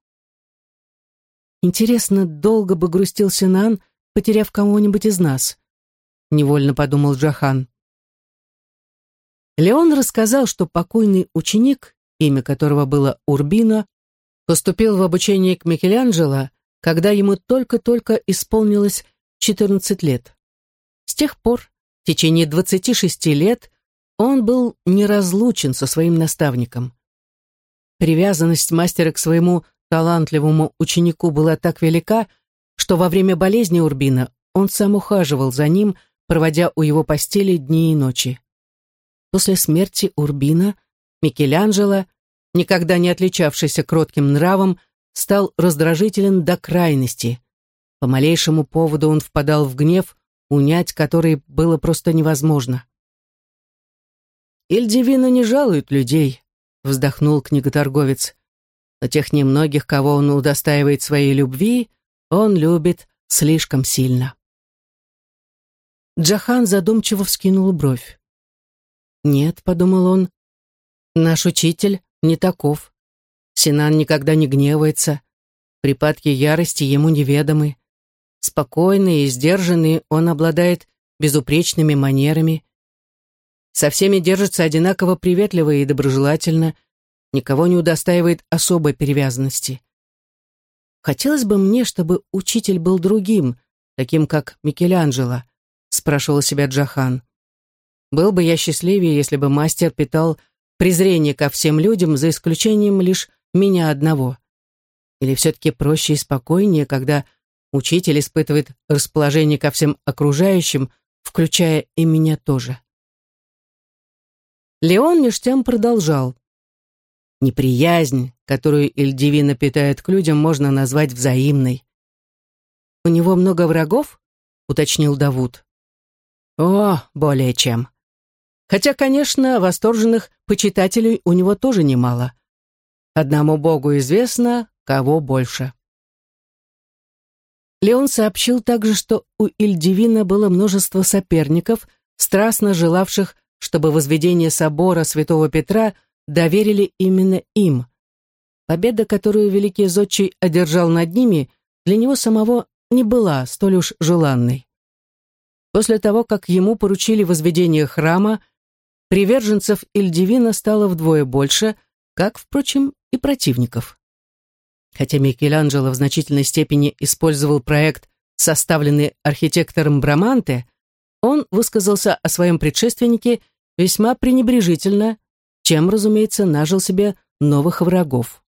Интересно, долго бы грустил Синан, потеряв кого-нибудь из нас? Невольно подумал Джахан. Леон рассказал, что покойный ученик, имя которого было Урбино, поступил в обучение к Микеланджело, когда ему только-только исполнилось 14 лет. С тех пор, в течение 26 лет, он был неразлучен со своим наставником. Привязанность мастера к своему талантливому ученику была так велика, что во время болезни Урбина он сам ухаживал за ним, проводя у его постели дни и ночи. После смерти Урбина Микеланджело, никогда не отличавшийся кротким нравом, стал раздражителен до крайности. По малейшему поводу он впадал в гнев, унять который было просто невозможно. «Ильдивина не жалует людей», — вздохнул книготорговец. Но тех немногих, кого он удостаивает своей любви, он любит слишком сильно. Джахан задумчиво вскинул бровь. «Нет», — подумал он, — «наш учитель не таков. Синан никогда не гневается. Припадки ярости ему неведомы. Спокойный и сдержанный он обладает безупречными манерами. Со всеми держится одинаково приветливо и доброжелательно, никого не удостаивает особой перевязанности. Хотелось бы мне, чтобы учитель был другим, таким как Микеланджело, спрашивал себя Джахан. Был бы я счастливее, если бы мастер питал презрение ко всем людям, за исключением лишь меня одного. Или все-таки проще и спокойнее, когда учитель испытывает расположение ко всем окружающим, включая и меня тоже. Леон меж тем продолжал. Неприязнь, которую Эльдивина питает к людям, можно назвать взаимной. «У него много врагов?» — уточнил Давуд. «О, более чем. Хотя, конечно, восторженных почитателей у него тоже немало. Одному Богу известно, кого больше». Леон сообщил также, что у Ильдивина было множество соперников, страстно желавших, чтобы возведение собора святого Петра доверили именно им. Победа, которую великий зодчий одержал над ними, для него самого не была столь уж желанной. После того, как ему поручили возведение храма, приверженцев Ильдивина стало вдвое больше, как, впрочем, и противников. Хотя Микеланджело в значительной степени использовал проект, составленный архитектором Браманте, он высказался о своем предшественнике весьма пренебрежительно чем, разумеется, нажил себе новых врагов.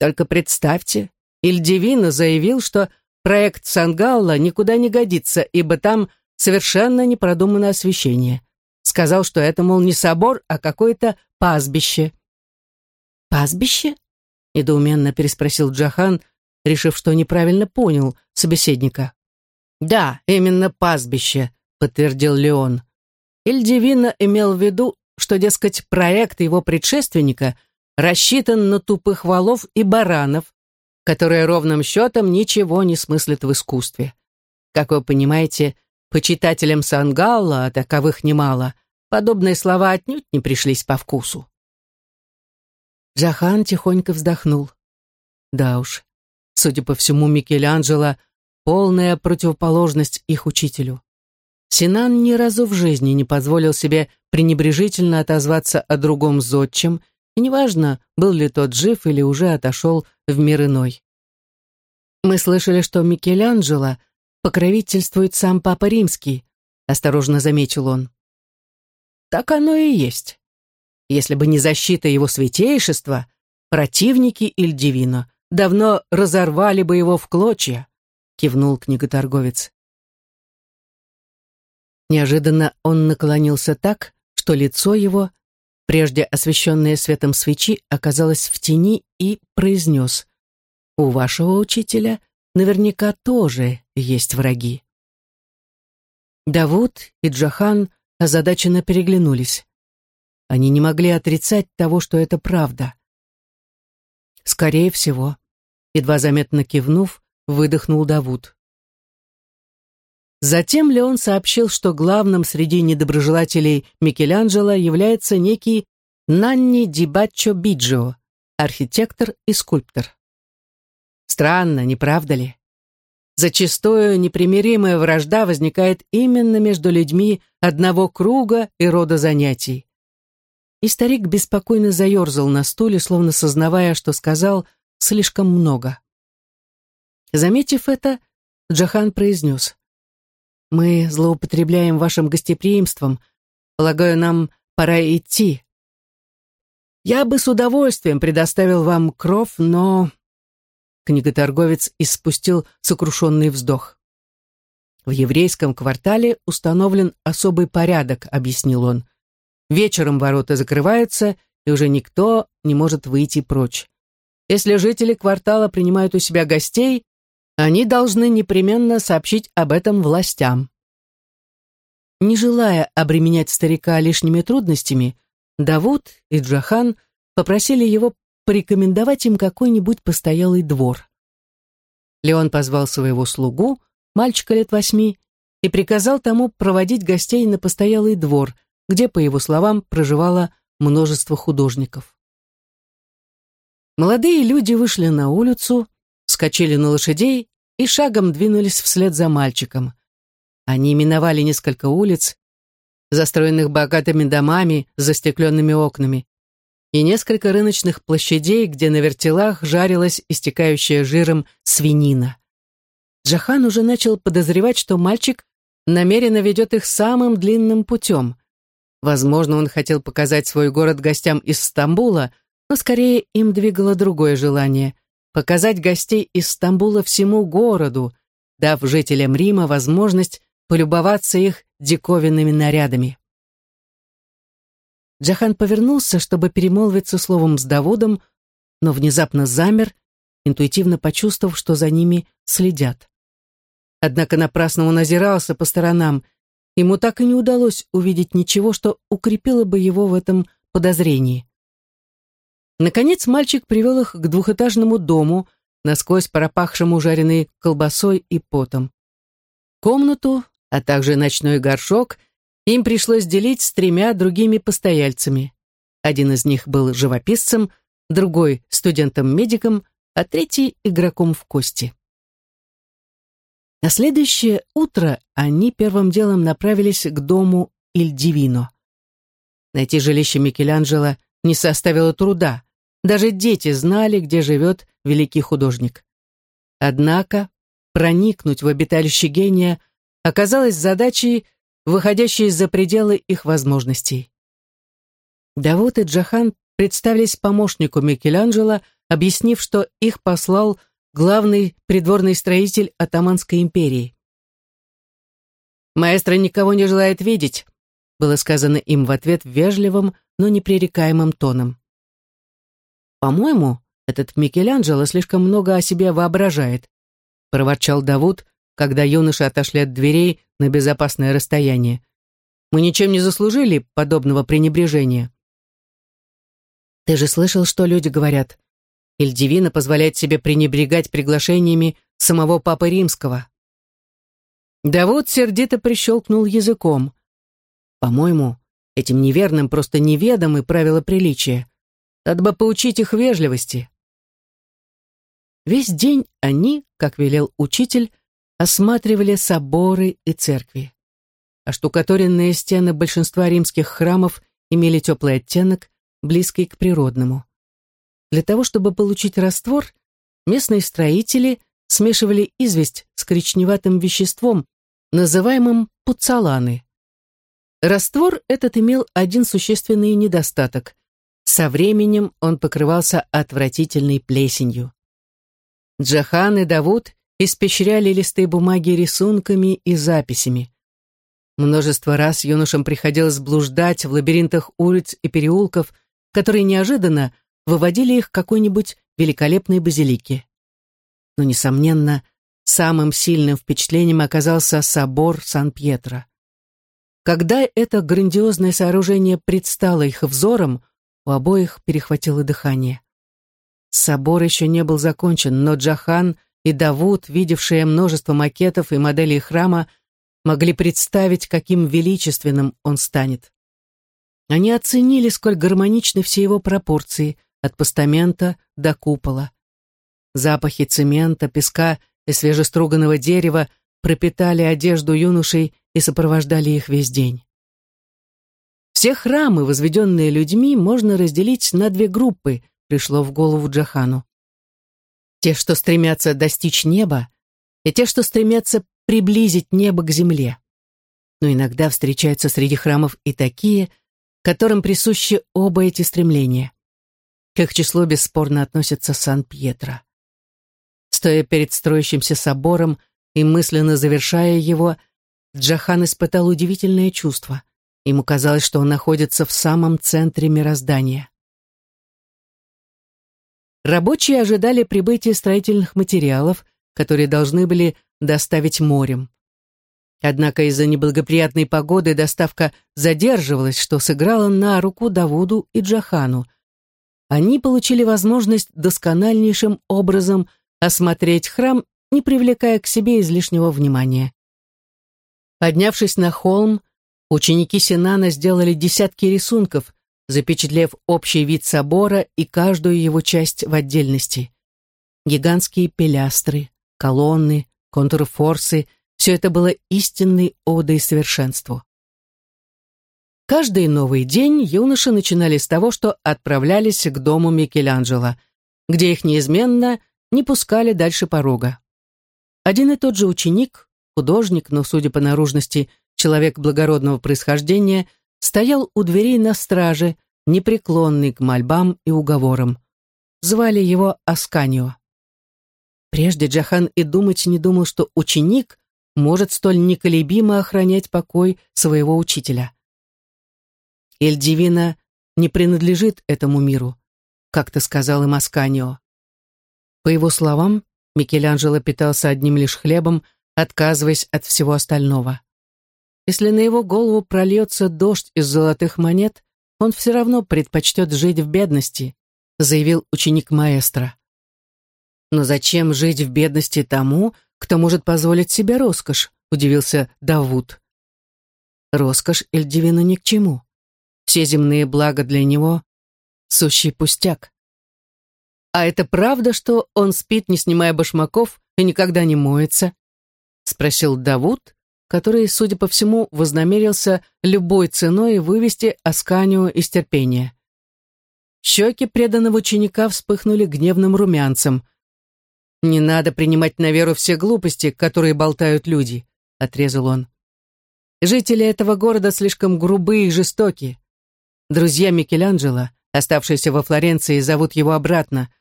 Только представьте, Ильдивина заявил, что проект Сангалла никуда не годится, ибо там совершенно не продумано освещение. Сказал, что это, мол, не собор, а какое-то пастбище. «Пастбище?» — недоуменно переспросил Джахан, решив, что неправильно понял собеседника. «Да, именно пастбище», — подтвердил Леон. Ильдивина имел в виду что, дескать, проект его предшественника рассчитан на тупых валов и баранов, которые ровным счетом ничего не смыслят в искусстве. Как вы понимаете, почитателям Сангалла, а таковых немало, подобные слова отнюдь не пришлись по вкусу. Джахан тихонько вздохнул. Да уж, судя по всему, Микеланджело — полная противоположность их учителю. Синан ни разу в жизни не позволил себе пренебрежительно отозваться о другом зодчем, и неважно, был ли тот жив или уже отошел в мир иной. «Мы слышали, что Микеланджело покровительствует сам Папа Римский», осторожно заметил он. «Так оно и есть. Если бы не защита его святейшества, противники Ильдивино давно разорвали бы его в клочья», кивнул книготорговец. Неожиданно он наклонился так, что лицо его, прежде освещенная светом свечи, оказалась в тени и произнес «У вашего учителя наверняка тоже есть враги». Давуд и Джахан озадаченно переглянулись. Они не могли отрицать того, что это правда. Скорее всего, едва заметно кивнув, выдохнул Давуд. Затем Леон сообщил, что главным среди недоброжелателей Микеланджело является некий Нанни Дибаччо Биджио, архитектор и скульптор. Странно, не правда ли? Зачастую непримиримая вражда возникает именно между людьми одного круга и рода занятий. И старик беспокойно заерзал на стуле, словно сознавая, что сказал слишком много. Заметив это, Джахан произнес. «Мы злоупотребляем вашим гостеприимством. Полагаю, нам пора идти. Я бы с удовольствием предоставил вам кров, но Книготорговец испустил сокрушенный вздох. «В еврейском квартале установлен особый порядок», — объяснил он. «Вечером ворота закрываются, и уже никто не может выйти прочь. Если жители квартала принимают у себя гостей, они должны непременно сообщить об этом властям». Не желая обременять старика лишними трудностями, Давуд и Джахан попросили его порекомендовать им какой-нибудь постоялый двор. Леон позвал своего слугу, мальчика лет восьми, и приказал тому проводить гостей на постоялый двор, где, по его словам, проживало множество художников. Молодые люди вышли на улицу, скачали на лошадей и шагом двинулись вслед за мальчиком. Они миновали несколько улиц, застроенных богатыми домами с застекленными окнами, и несколько рыночных площадей, где на вертелах жарилась истекающая жиром свинина. Джахан уже начал подозревать, что мальчик намеренно ведет их самым длинным путем. Возможно, он хотел показать свой город гостям из Стамбула, но скорее им двигало другое желание — показать гостей из Стамбула всему городу, дав жителям Рима возможность полюбоваться их диковинными нарядами. Джахан повернулся, чтобы перемолвиться словом с Давудом, но внезапно замер, интуитивно почувствовав, что за ними следят. Однако напрасно он озирался по сторонам, ему так и не удалось увидеть ничего, что укрепило бы его в этом подозрении. Наконец мальчик привел их к двухэтажному дому, насквозь пропахшему жареной колбасой и потом. Комнату, а также ночной горшок им пришлось делить с тремя другими постояльцами. Один из них был живописцем, другой — студентом-медиком, а третий — игроком в кости. На следующее утро они первым делом направились к дому Ильдивино. Найти жилище Микеланджело не составило труда. Даже дети знали, где живет великий художник. Однако проникнуть в обиталище гения оказалось задачей, выходящие за пределы их возможностей. Давуд и Джахан представились помощнику Микеланджело, объяснив, что их послал главный придворный строитель Атаманской империи. «Маэстро никого не желает видеть», было сказано им в ответ вежливым, но непререкаемым тоном. «По-моему, этот Микеланджело слишком много о себе воображает», проворчал Давуд, когда юноши отошли от дверей на безопасное расстояние. Мы ничем не заслужили подобного пренебрежения. Ты же слышал, что люди говорят? Ильдивина позволяет себе пренебрегать приглашениями самого Папы Римского. Да вот сердито прищелкнул языком. По-моему, этим неверным просто неведомы правила приличия. Надо бы поучить их вежливости. Весь день они, как велел учитель, осматривали соборы и церкви. Оштукатуренные стены большинства римских храмов имели теплый оттенок, близкий к природному. Для того, чтобы получить раствор, местные строители смешивали известь с коричневатым веществом, называемым пуцаланы. Раствор этот имел один существенный недостаток. Со временем он покрывался отвратительной плесенью. Джахан и Давуд испещряли листы бумаги рисунками и записями. Множество раз юношам приходилось блуждать в лабиринтах улиц и переулков, которые неожиданно выводили их к какой-нибудь великолепной базилике. Но, несомненно, самым сильным впечатлением оказался собор Сан-Пьетро. Когда это грандиозное сооружение предстало их взором, у обоих перехватило дыхание. Собор еще не был закончен, но Джахан и Давуд, видевшие множество макетов и моделей храма, могли представить, каким величественным он станет. Они оценили, сколь гармоничны все его пропорции, от постамента до купола. Запахи цемента, песка и свежеструганного дерева пропитали одежду юношей и сопровождали их весь день. Все храмы, возведенные людьми, можно разделить на две группы, пришло в голову Джахану. Те, что стремятся достичь неба, и те, что стремятся приблизить небо к земле. Но иногда встречаются среди храмов и такие, которым присущи оба эти стремления. К их числу бесспорно относится Сан-Пьетро. Стоя перед строящимся собором и мысленно завершая его, Джахан испытал удивительное чувство. Ему казалось, что он находится в самом центре мироздания. Рабочие ожидали прибытия строительных материалов, которые должны были доставить морем. Однако из-за неблагоприятной погоды доставка задерживалась, что сыграло на руку Давуду и Джахану. Они получили возможность доскональнейшим образом осмотреть храм, не привлекая к себе излишнего внимания. Поднявшись на холм, ученики Синана сделали десятки рисунков, запечатлев общий вид собора и каждую его часть в отдельности. Гигантские пилястры, колонны, контрфорсы — все это было истинной одой совершенству. Каждый новый день юноши начинали с того, что отправлялись к дому Микеланджело, где их неизменно не пускали дальше порога. Один и тот же ученик, художник, но, судя по наружности, человек благородного происхождения, стоял у дверей на страже, непреклонный к мольбам и уговорам. Звали его Асканио. Прежде Джахан и думать не думал, что ученик может столь неколебимо охранять покой своего учителя. Эльдивина не принадлежит этому миру, как-то сказал им Асканио. По его словам, Микеланджело питался одним лишь хлебом, отказываясь от всего остального. Если на его голову прольется дождь из золотых монет, он все равно предпочтет жить в бедности, заявил ученик маэстро. Но зачем жить в бедности тому, кто может позволить себе роскошь, удивился Давуд. Роскошь Эльдивина ни к чему. Все земные блага для него — сущий пустяк. «А это правда, что он спит, не снимая башмаков, и никогда не моется?» — спросил Давуд, который, судя по всему, вознамерился любой ценой вывести Асканию из терпения. Щеки преданного ученика вспыхнули гневным румянцем. «Не надо принимать на веру все глупости, которые болтают люди», — отрезал он. «Жители этого города слишком грубые и жестоки. Друзья Микеланджело, оставшиеся во Флоренции, зовут его обратно,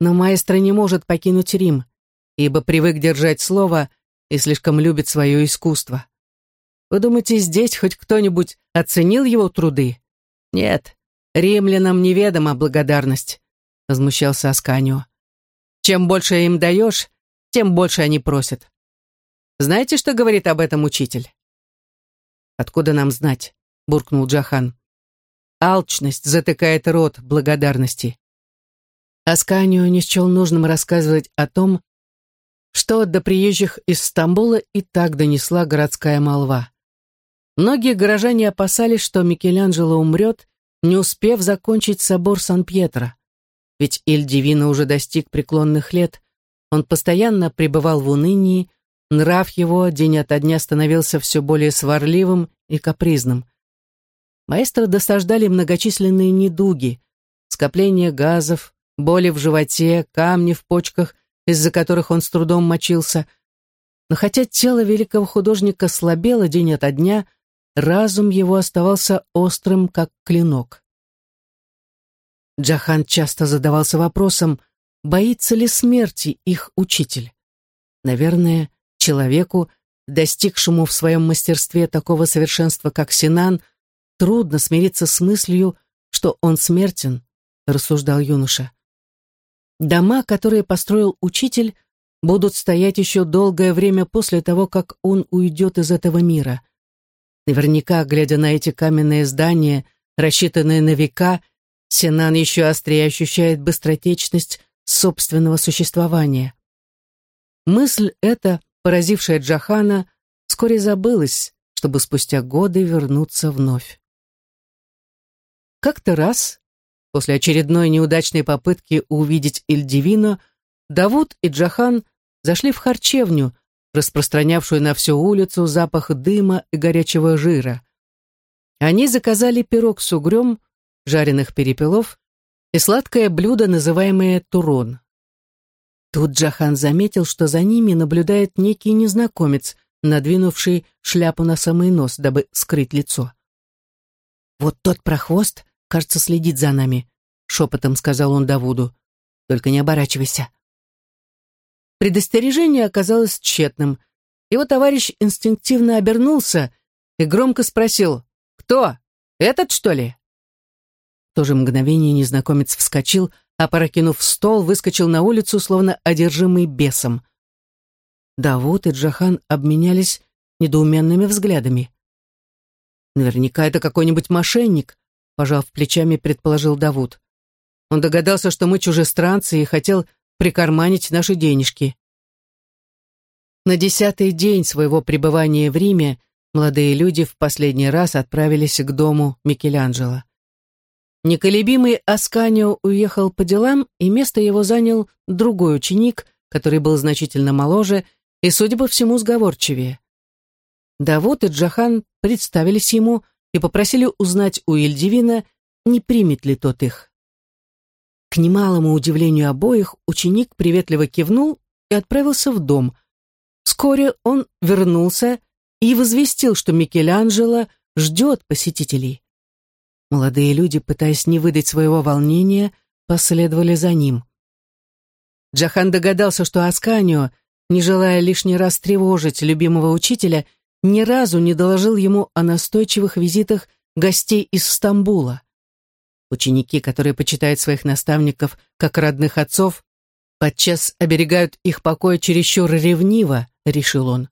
но маэстро не может покинуть Рим, ибо привык держать слово и слишком любит свое искусство. Вы думаете, здесь хоть кто-нибудь оценил его труды? Нет, римлянам неведома благодарность, возмущался Асканио. Чем больше им даешь, тем больше они просят. Знаете, что говорит об этом учитель? Откуда нам знать? буркнул Джахан. Алчность затыкает рот благодарности. Асканио не счел нужным рассказывать о том, что до приезжих из Стамбула и так донесла городская молва. Многие горожане опасались, что Микеланджело умрет, не успев закончить собор Сан-Пьетро. Ведь Иль-Дивино уже достиг преклонных лет, он постоянно пребывал в унынии, нрав его день ото дня становился все более сварливым и капризным. Маэстро досаждали многочисленные недуги, скопление газов, боли в животе, камни в почках, из-за которых он с трудом мочился. Но хотя тело великого художника слабело день ото дня, разум его оставался острым, как клинок. Джахан часто задавался вопросом, боится ли смерти их учитель. Наверное, человеку, достигшему в своем мастерстве такого совершенства, как Синан, трудно смириться с мыслью, что он смертен, рассуждал юноша. Дома, которые построил учитель, будут стоять еще долгое время после того, как он уйдет из этого мира. Наверняка, глядя на эти каменные здания, рассчитанные на века, Синан еще острее ощущает быстротечность собственного существования. Мысль эта, поразившая Джахана, вскоре забылась, чтобы спустя годы вернуться вновь. Как-то раз, после очередной неудачной попытки увидеть Ильдивино, Давуд и Джахан зашли в харчевню, распространявшую на всю улицу запах дыма и горячего жира. Они заказали пирог с угрем, жареных перепелов и сладкое блюдо, называемое турон. Тут Джахан заметил, что за ними наблюдает некий незнакомец, надвинувший шляпу на самый нос, дабы скрыть лицо. «Вот тот прохвост, кажется, следит за нами», — шепотом сказал он Давуду. «Только не оборачивайся». Предостережение оказалось тщетным. Его товарищ инстинктивно обернулся и громко спросил «Кто? Этот, что ли?» В то же мгновение незнакомец вскочил, а, прокинув стол, выскочил на улицу, словно одержимый бесом. Давуд и Джахан обменялись недоуменными взглядами. «Наверняка это какой-нибудь мошенник», — пожав плечами, предположил Давуд. «Он догадался, что мы чужестранцы и хотел прикарманить наши денежки». На десятый день своего пребывания в Риме молодые люди в последний раз отправились к дому Микеланджело. Неколебимый Асканио уехал по делам, и место его занял другой ученик, который был значительно моложе и, судя по всему, сговорчивее. Давуд и Джахан представились ему и попросили узнать у Ильдивина, не примет ли тот их. К немалому удивлению обоих ученик приветливо кивнул и отправился в дом. Вскоре он вернулся и возвестил, что Микеланджело ждет посетителей. Молодые люди, пытаясь не выдать своего волнения, последовали за ним. Джахан догадался, что Асканио, не желая лишний раз тревожить любимого учителя, ни разу не доложил ему о настойчивых визитах гостей из Стамбула. Ученики, которые почитают своих наставников как родных отцов, подчас оберегают их покой чересчур ревниво, решил он.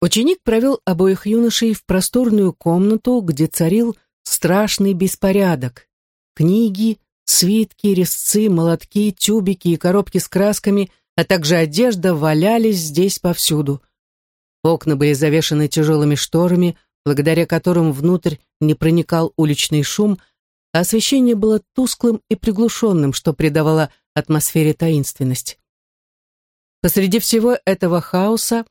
Ученик провел обоих юношей в просторную комнату, где царил страшный беспорядок. Книги, свитки, резцы, молотки, тюбики и коробки с красками, а также одежда валялись здесь повсюду. Окна были завешаны тяжелыми шторами, благодаря которым внутрь не проникал уличный шум, а освещение было тусклым и приглушенным, что придавало атмосфере таинственность. Посреди всего этого хаоса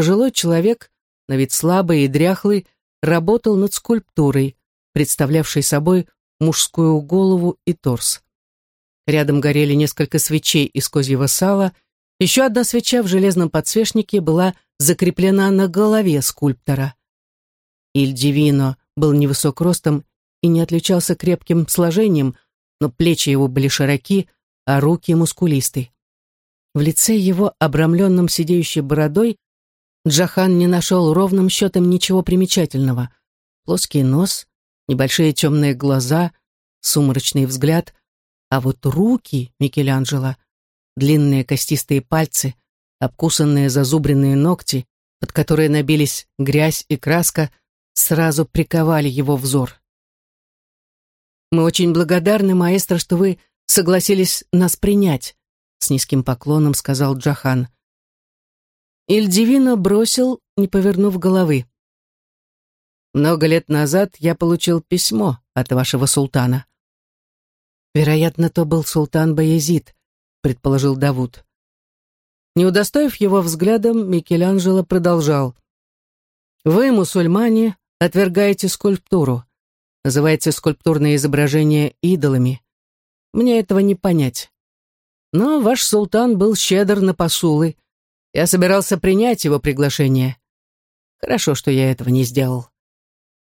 Пожилой человек, на вид слабый и дряхлый, работал над скульптурой, представлявшей собой мужскую голову и торс. Рядом горели несколько свечей из козьего сала, еще одна свеча в железном подсвечнике была закреплена на голове скульптора. Иль Дивино был невысок ростом и не отличался крепким сложением, но плечи его были широки, а руки мускулисты. В лице его, обрамленном сидеющей бородой, Джахан не нашел ровным счетом ничего примечательного. Плоский нос, небольшие темные глаза, сумрачный взгляд, а вот руки Микеланджело, длинные костистые пальцы, обкусанные зазубренные ногти, под которые набились грязь и краска, сразу приковали его взор. «Мы очень благодарны, маэстро, что вы согласились нас принять», с низким поклоном сказал Джахан. Ильдивино бросил, не повернув головы. «Много лет назад я получил письмо от вашего султана». «Вероятно, то был султан Баязид», — предположил Давуд. Не удостоив его взглядом, Микеланджело продолжал. «Вы, мусульмане, отвергаете скульптуру, называете скульптурные изображения идолами. Мне этого не понять. Но ваш султан был щедр на посулы, я собирался принять его приглашение. Хорошо, что я этого не сделал.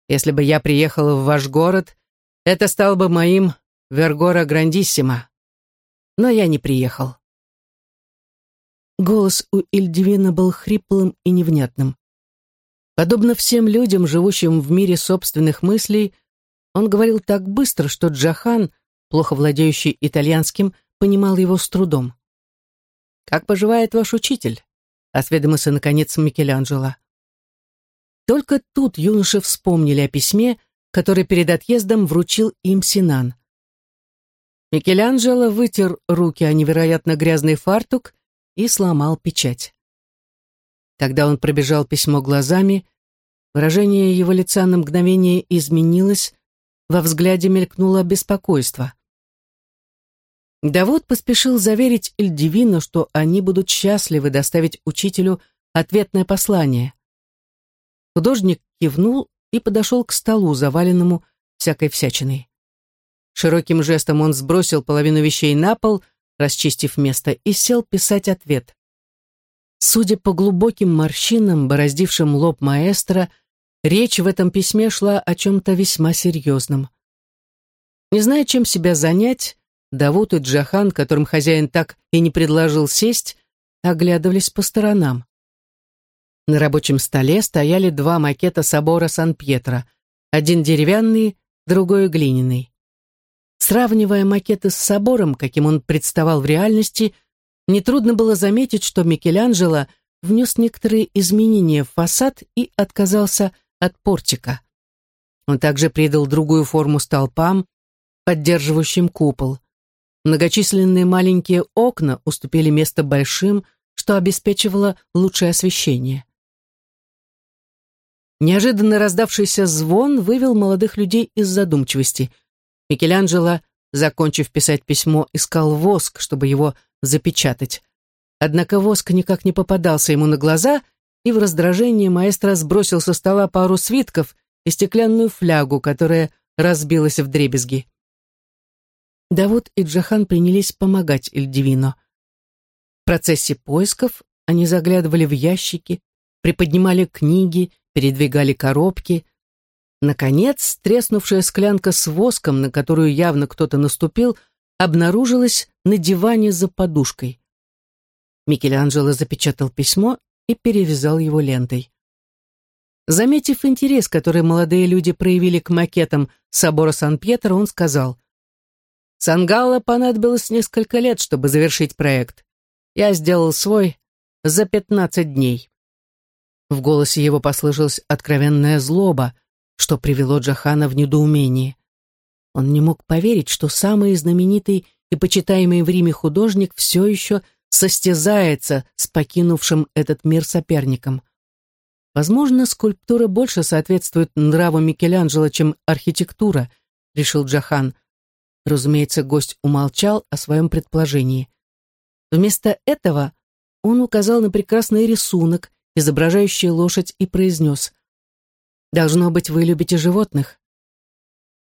Если бы я приехал в ваш город, это стал бы моим Вергора Грандиссимо. Но я не приехал. Голос у Ильдивина был хриплым и невнятным. Подобно всем людям, живущим в мире собственных мыслей, он говорил так быстро, что Джахан, плохо владеющий итальянским, понимал его с трудом. «Как поживает ваш учитель?» — осведомился, наконец, Микеланджело. Только тут юноши вспомнили о письме, которое перед отъездом вручил им Синан. Микеланджело вытер руки о невероятно грязный фартук и сломал печать. Когда он пробежал письмо глазами, выражение его лица на мгновение изменилось, во взгляде мелькнуло беспокойство. Давуд поспешил заверить Эльдивину, что они будут счастливы доставить учителю ответное послание. Художник кивнул и подошел к столу, заваленному всякой всячиной. Широким жестом он сбросил половину вещей на пол, расчистив место, и сел писать ответ. Судя по глубоким морщинам, бороздившим лоб маэстро, речь в этом письме шла о чем-то весьма серьезном. Не зная, чем себя занять, Давуд и Джахан, которым хозяин так и не предложил сесть, оглядывались по сторонам. На рабочем столе стояли два макета собора Сан-Пьетро, один деревянный, другой глиняный. Сравнивая макеты с собором, каким он представал в реальности, нетрудно было заметить, что Микеланджело внес некоторые изменения в фасад и отказался от портика. Он также придал другую форму столпам, поддерживающим купол. Многочисленные маленькие окна уступили место большим, что обеспечивало лучшее освещение. Неожиданно раздавшийся звон вывел молодых людей из задумчивости. Микеланджело, закончив писать письмо, искал воск, чтобы его запечатать. Однако воск никак не попадался ему на глаза, и в раздражении маэстро сбросил со стола пару свитков и стеклянную флягу, которая разбилась в дребезги. Давуд и Джахан принялись помогать Эльдивино. В процессе поисков они заглядывали в ящики, приподнимали книги, передвигали коробки. Наконец, треснувшая склянка с воском, на которую явно кто-то наступил, обнаружилась на диване за подушкой. Микеланджело запечатал письмо и перевязал его лентой. Заметив интерес, который молодые люди проявили к макетам собора Сан-Пьетро, он сказал, Сангалло понадобилось несколько лет, чтобы завершить проект. Я сделал свой за пятнадцать дней. В голосе его послышалась откровенная злоба, что привело Джахана в недоумение. Он не мог поверить, что самый знаменитый и почитаемый в Риме художник все еще состязается с покинувшим этот мир соперником. Возможно, скульптура больше соответствует нраву Микеланджело, чем архитектура, решил Джахан, Разумеется, гость умолчал о своем предположении. Вместо этого он указал на прекрасный рисунок, изображающий лошадь, и произнес «Должно быть, вы любите животных?»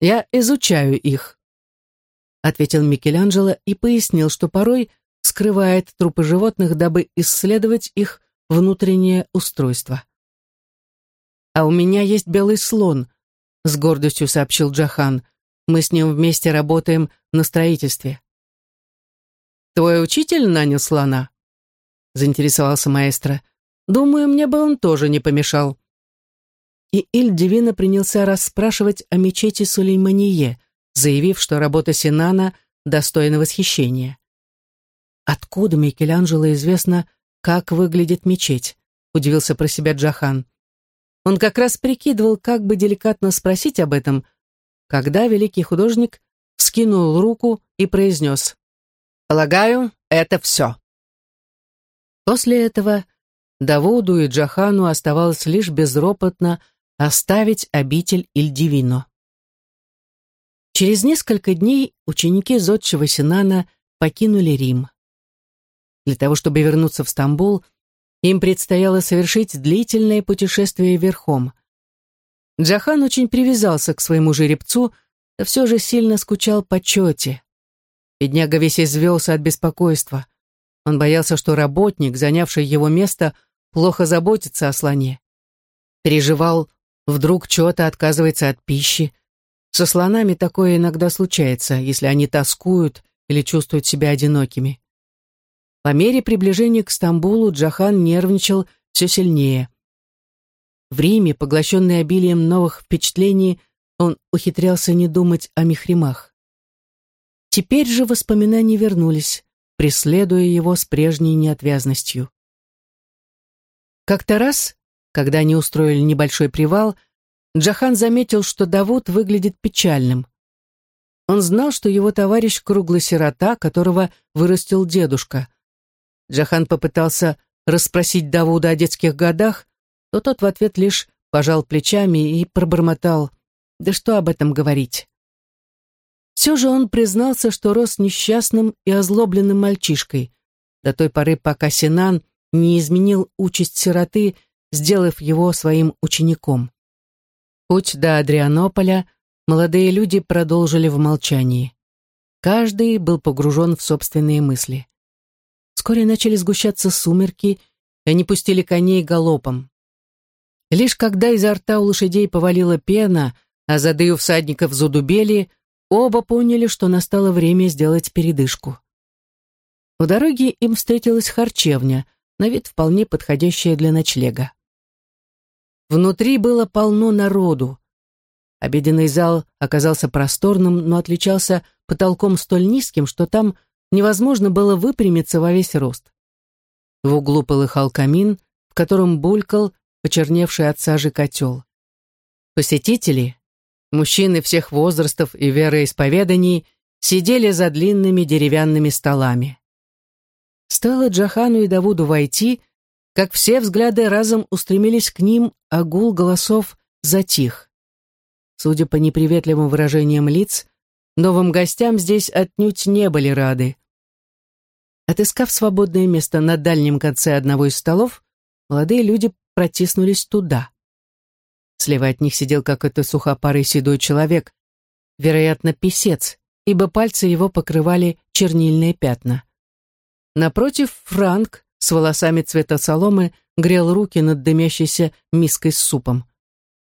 «Я изучаю их», — ответил Микеланджело и пояснил, что порой скрывает трупы животных, дабы исследовать их внутреннее устройство. «А у меня есть белый слон», — с гордостью сообщил Джахан, — мы с ним вместе работаем на строительстве. «Твой учитель нанял слона?» заинтересовался маэстро. «Думаю, мне бы он тоже не помешал». И Иль-Дивина принялся расспрашивать о мечети Сулеймание, заявив, что работа Синана достойна восхищения. «Откуда Микеланджело известно, как выглядит мечеть?» — удивился про себя Джахан. Он как раз прикидывал, как бы деликатно спросить об этом, когда великий художник вскинул руку и произнес «Полагаю, это все». После этого Давуду и Джахану оставалось лишь безропотно оставить обитель Ильдивино. Через несколько дней ученики зодчего Синана покинули Рим. Для того, чтобы вернуться в Стамбул, им предстояло совершить длительное путешествие верхом. Джахан очень привязался к своему жеребцу, но все же сильно скучал по чете. Бедняга весь извелся от беспокойства. Он боялся, что работник, занявший его место, плохо заботится о слоне. Переживал, вдруг чета отказывается от пищи. Со слонами такое иногда случается, если они тоскуют или чувствуют себя одинокими. По мере приближения к Стамбулу Джахан нервничал все сильнее. В Риме, поглощенный обилием новых впечатлений, он ухитрялся не думать о михримах. Теперь же воспоминания вернулись, преследуя его с прежней неотвязностью. Как-то раз, когда они устроили небольшой привал, Джахан заметил, что Давуд выглядит печальным. Он знал, что его товарищ круглый сирота, которого вырастил дедушка. Джахан попытался расспросить Давуда о детских годах, но тот в ответ лишь пожал плечами и пробормотал. Да что об этом говорить? Все же он признался, что рос несчастным и озлобленным мальчишкой, до той поры, пока Синан не изменил участь сироты, сделав его своим учеником. Путь до Адрианополя молодые люди продолжили в молчании. Каждый был погружен в собственные мысли. Вскоре начали сгущаться сумерки, и они пустили коней галопом. Лишь когда изо рта у лошадей повалила пена, а зады у всадников задубели, оба поняли, что настало время сделать передышку. У дороги им встретилась харчевня, на вид вполне подходящая для ночлега. Внутри было полно народу. Обеденный зал оказался просторным, но отличался потолком столь низким, что там невозможно было выпрямиться во весь рост. В углу полыхал камин, в котором булькал почерневший от сажи котел. Посетители, Мужчины всех возрастов и вероисповеданий сидели за длинными деревянными столами. Стоило Джахану и Давуду войти, как все взгляды разом устремились к ним, а гул голосов затих. Судя по неприветливым выражениям лиц, новым гостям здесь отнюдь не были рады. Отыскав свободное место на дальнем конце одного из столов, молодые люди протиснулись туда. Слева от них сидел какой-то сухопарый седой человек, вероятно, писец, ибо пальцы его покрывали чернильные пятна. Напротив Франк с волосами цвета соломы грел руки над дымящейся миской с супом.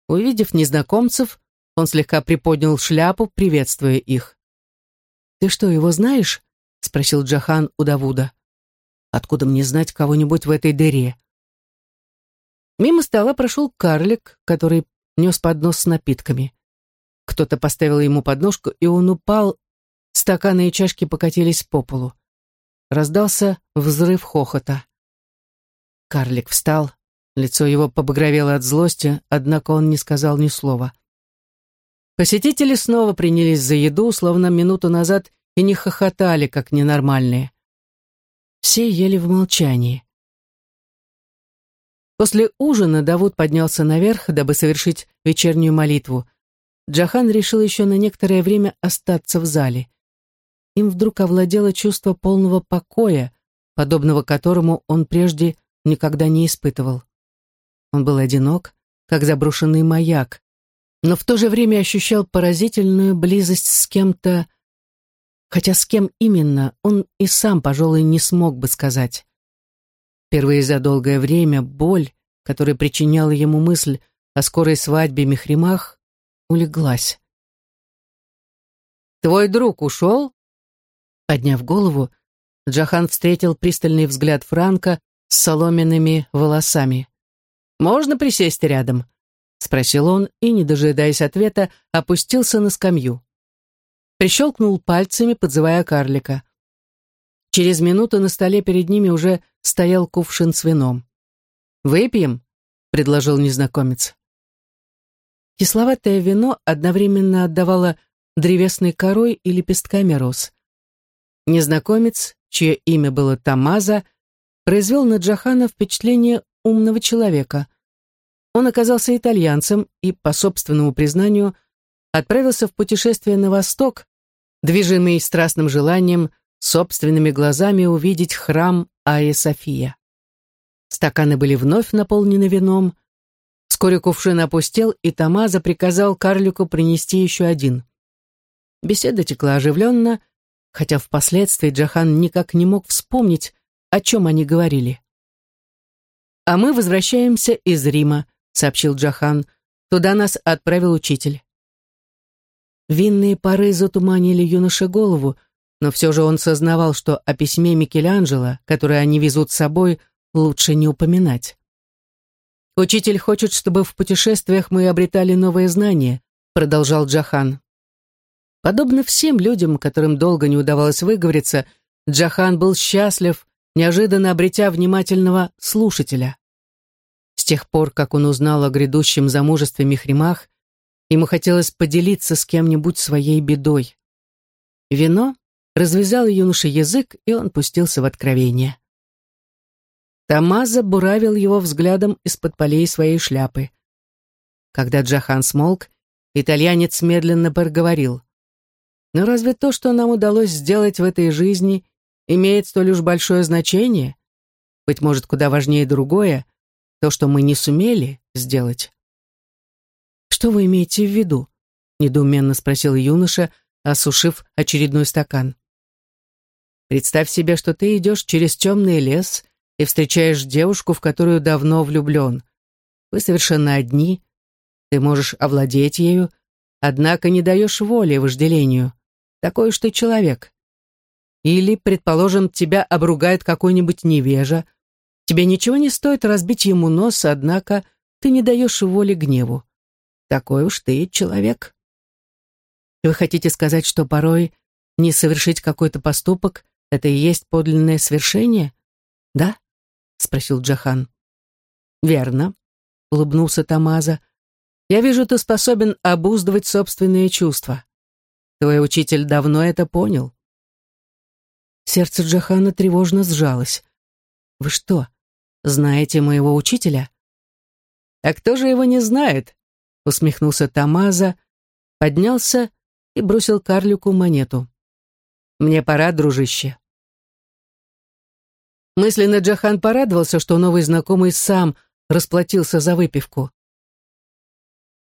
Увидев незнакомцев, он слегка приподнял шляпу, приветствуя их. «Ты что, его знаешь?» — спросил Джахан у Давуда. «Откуда мне знать кого-нибудь в этой дыре?» Мимо стола прошел карлик, который нес поднос с напитками. Кто-то поставил ему подножку, и он упал, стаканы и чашки покатились по полу. Раздался взрыв хохота. Карлик встал, лицо его побагровело от злости, однако он не сказал ни слова. Посетители снова принялись за еду, словно минуту назад и не хохотали, как ненормальные. Все ели в молчании. После ужина Давуд поднялся наверх, дабы совершить вечернюю молитву. Джахан решил еще на некоторое время остаться в зале. Им вдруг овладело чувство полного покоя, подобного которому он прежде никогда не испытывал. Он был одинок, как заброшенный маяк, но в то же время ощущал поразительную близость с кем-то, хотя с кем именно, он и сам, пожалуй, не смог бы сказать. Впервые за долгое время боль, которая причиняла ему мысль о скорой свадьбе Мехримах, улеглась. «Твой друг ушел?» Подняв голову, Джахан встретил пристальный взгляд Франка с соломенными волосами. «Можно присесть рядом?» — спросил он и, не дожидаясь ответа, опустился на скамью. Прищелкнул пальцами, подзывая карлика. Через минуту на столе перед ними уже стоял кувшин с вином. «Выпьем?» — предложил незнакомец. Кисловатое вино одновременно отдавало древесной корой и лепестками роз. Незнакомец, чье имя было Тамаза, произвел на Джахана впечатление умного человека. Он оказался итальянцем и, по собственному признанию, отправился в путешествие на восток, движимый страстным желанием собственными глазами увидеть храм Айя София. Стаканы были вновь наполнены вином. Вскоре кувшин опустел, и Тамаза приказал карлику принести еще один. Беседа текла оживленно, хотя впоследствии Джахан никак не мог вспомнить, о чем они говорили. «А мы возвращаемся из Рима», — сообщил Джахан. «Туда нас отправил учитель». Винные пары затуманили юноше голову, но все же он сознавал, что о письме Микеланджело, которое они везут с собой, лучше не упоминать. «Учитель хочет, чтобы в путешествиях мы обретали новые знания», продолжал Джахан. Подобно всем людям, которым долго не удавалось выговориться, Джахан был счастлив, неожиданно обретя внимательного слушателя. С тех пор, как он узнал о грядущем замужестве Мехримах, ему хотелось поделиться с кем-нибудь своей бедой. Вино развязал юноше язык, и он пустился в откровение. Тамаза буравил его взглядом из-под полей своей шляпы. Когда Джахан смолк, итальянец медленно проговорил. «Но разве то, что нам удалось сделать в этой жизни, имеет столь уж большое значение? Быть может, куда важнее другое, то, что мы не сумели сделать?» «Что вы имеете в виду?» — недоуменно спросил юноша, осушив очередной стакан. «Представь себе, что ты идешь через темный лес и встречаешь девушку, в которую давно влюблен. Вы совершенно одни, ты можешь овладеть ею, однако не даешь воли вожделению. Такой уж ты человек. Или, предположим, тебя обругает какой-нибудь невежа. Тебе ничего не стоит разбить ему нос, однако ты не даешь воли гневу. Такой уж ты человек. Вы хотите сказать, что порой не совершить какой-то поступок — это и есть подлинное свершение? Да? — спросил Джахан. «Верно», — улыбнулся Тамаза. «Я вижу, ты способен обуздывать собственные чувства. Твой учитель давно это понял». Сердце Джахана тревожно сжалось. «Вы что, знаете моего учителя?» «А кто же его не знает?» — усмехнулся Тамаза, поднялся и бросил карлику монету. «Мне пора, дружище». Мысленно Джахан порадовался, что новый знакомый сам расплатился за выпивку.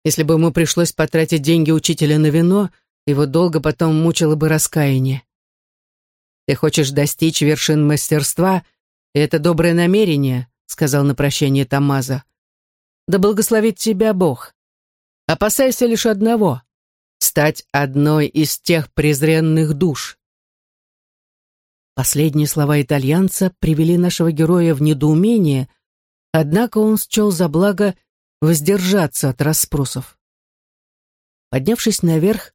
Если бы ему пришлось потратить деньги учителя на вино, его долго потом мучило бы раскаяние. «Ты хочешь достичь вершин мастерства, и это доброе намерение», сказал на прощание Тамаза. «Да благословит тебя Бог. Опасайся лишь одного — стать одной из тех презренных душ, Последние слова итальянца привели нашего героя в недоумение, однако он счел за благо воздержаться от расспросов. Поднявшись наверх,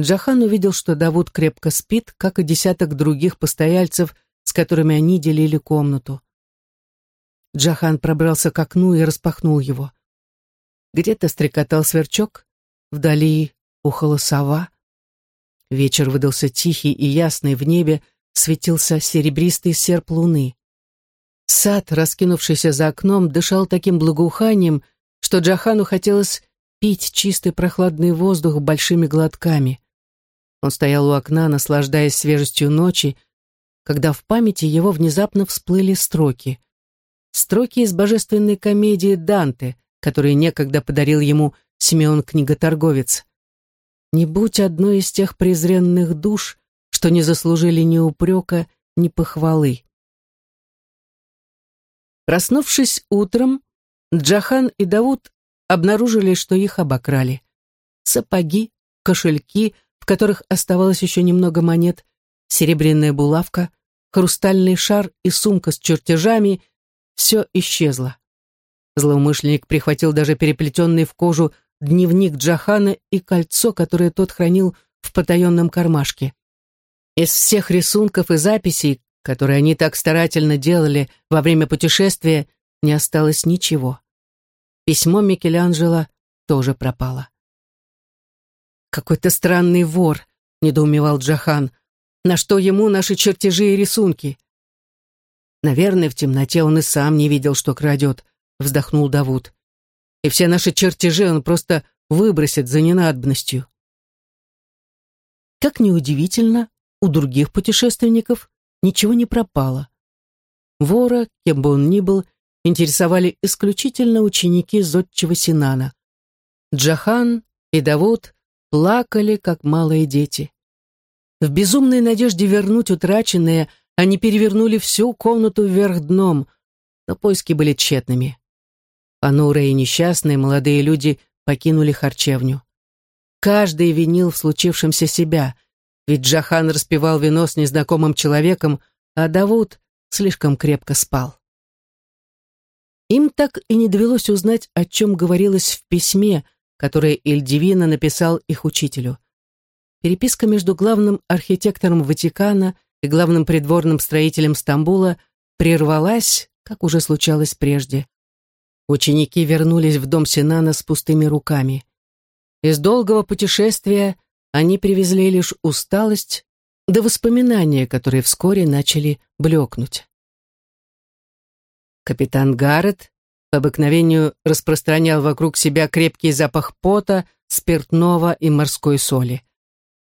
Джахан увидел, что Давуд крепко спит, как и десяток других постояльцев, с которыми они делили комнату. Джахан пробрался к окну и распахнул его. Где-то стрекотал сверчок, вдали ухала сова. Вечер выдался тихий и ясный в небе, светился серебристый серп луны. Сад, раскинувшийся за окном, дышал таким благоуханием, что Джахану хотелось пить чистый прохладный воздух большими глотками. Он стоял у окна, наслаждаясь свежестью ночи, когда в памяти его внезапно всплыли строки. Строки из божественной комедии Данте, которые некогда подарил ему Симеон-книготорговец. «Не будь одной из тех презренных душ, что не заслужили ни упрека, ни похвалы. Проснувшись утром, Джахан и Давуд обнаружили, что их обокрали. Сапоги, кошельки, в которых оставалось еще немного монет, серебряная булавка, хрустальный шар и сумка с чертежами — все исчезло. Злоумышленник прихватил даже переплетенный в кожу дневник Джахана и кольцо, которое тот хранил в потаенном кармашке. Из всех рисунков и записей, которые они так старательно делали во время путешествия, не осталось ничего. Письмо Микеланджело тоже пропало. «Какой-то странный вор», — недоумевал Джахан. «На что ему наши чертежи и рисунки?» «Наверное, в темноте он и сам не видел, что крадет», — вздохнул Давуд. «И все наши чертежи он просто выбросит за ненадобностью». Как неудивительно, у других путешественников ничего не пропало. Вора, кем бы он ни был, интересовали исключительно ученики зодчего Синана. Джахан и Давуд плакали, как малые дети. В безумной надежде вернуть утраченное, они перевернули всю комнату вверх дном, но поиски были тщетными. Понурые и несчастные молодые люди покинули харчевню. Каждый винил в случившемся себя — Ведь Джахан распивал вино с незнакомым человеком, а Давуд слишком крепко спал. Им так и не довелось узнать, о чем говорилось в письме, которое Ильдивина написал их учителю. Переписка между главным архитектором Ватикана и главным придворным строителем Стамбула прервалась, как уже случалось прежде. Ученики вернулись в дом Синана с пустыми руками. Из долгого путешествия они привезли лишь усталость да воспоминания, которые вскоре начали блекнуть. Капитан Гаррет по обыкновению распространял вокруг себя крепкий запах пота, спиртного и морской соли.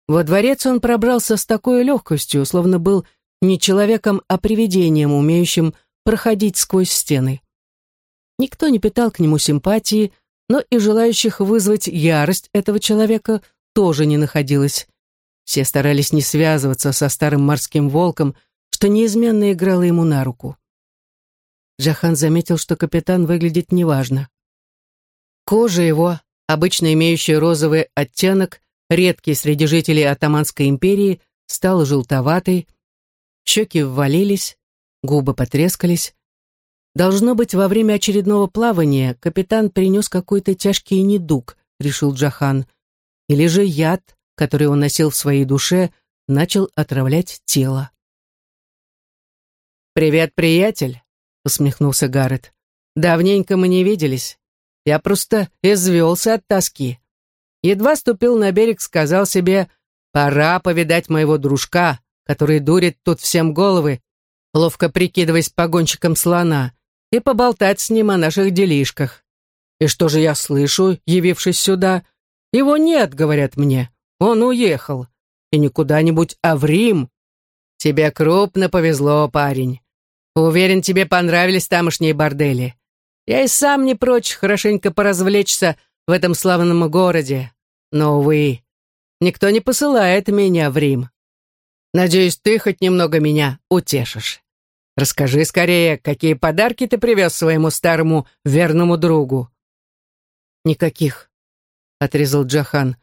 Во дворец он пробрался с такой легкостью, словно был не человеком, а привидением, умеющим проходить сквозь стены. Никто не питал к нему симпатии, но и желающих вызвать ярость этого человека тоже не находилось. Все старались не связываться со старым морским волком, что неизменно играло ему на руку. Джахан заметил, что капитан выглядит неважно. Кожа его, обычно имеющая розовый оттенок, редкий среди жителей Атаманской империи, стала желтоватой, щеки ввалились, губы потрескались. Должно быть, во время очередного плавания капитан принес какой-то тяжкий недуг, решил Джахан, или же яд, который он носил в своей душе, начал отравлять тело. «Привет, приятель!» — усмехнулся Гаррет. «Давненько мы не виделись. Я просто извелся от тоски. Едва ступил на берег, сказал себе, пора повидать моего дружка, который дурит тут всем головы, ловко прикидываясь погонщиком слона, и поболтать с ним о наших делишках. И что же я слышу, явившись сюда? Его нет, говорят мне. Он уехал. И не куда-нибудь, а в Рим. Тебе крупно повезло, парень. Уверен, тебе понравились тамошние бордели. Я и сам не прочь хорошенько поразвлечься в этом славном городе. Но, увы, никто не посылает меня в Рим. Надеюсь, ты хоть немного меня утешишь. Расскажи скорее, какие подарки ты привез своему старому верному другу. Никаких, отрезал Джахан.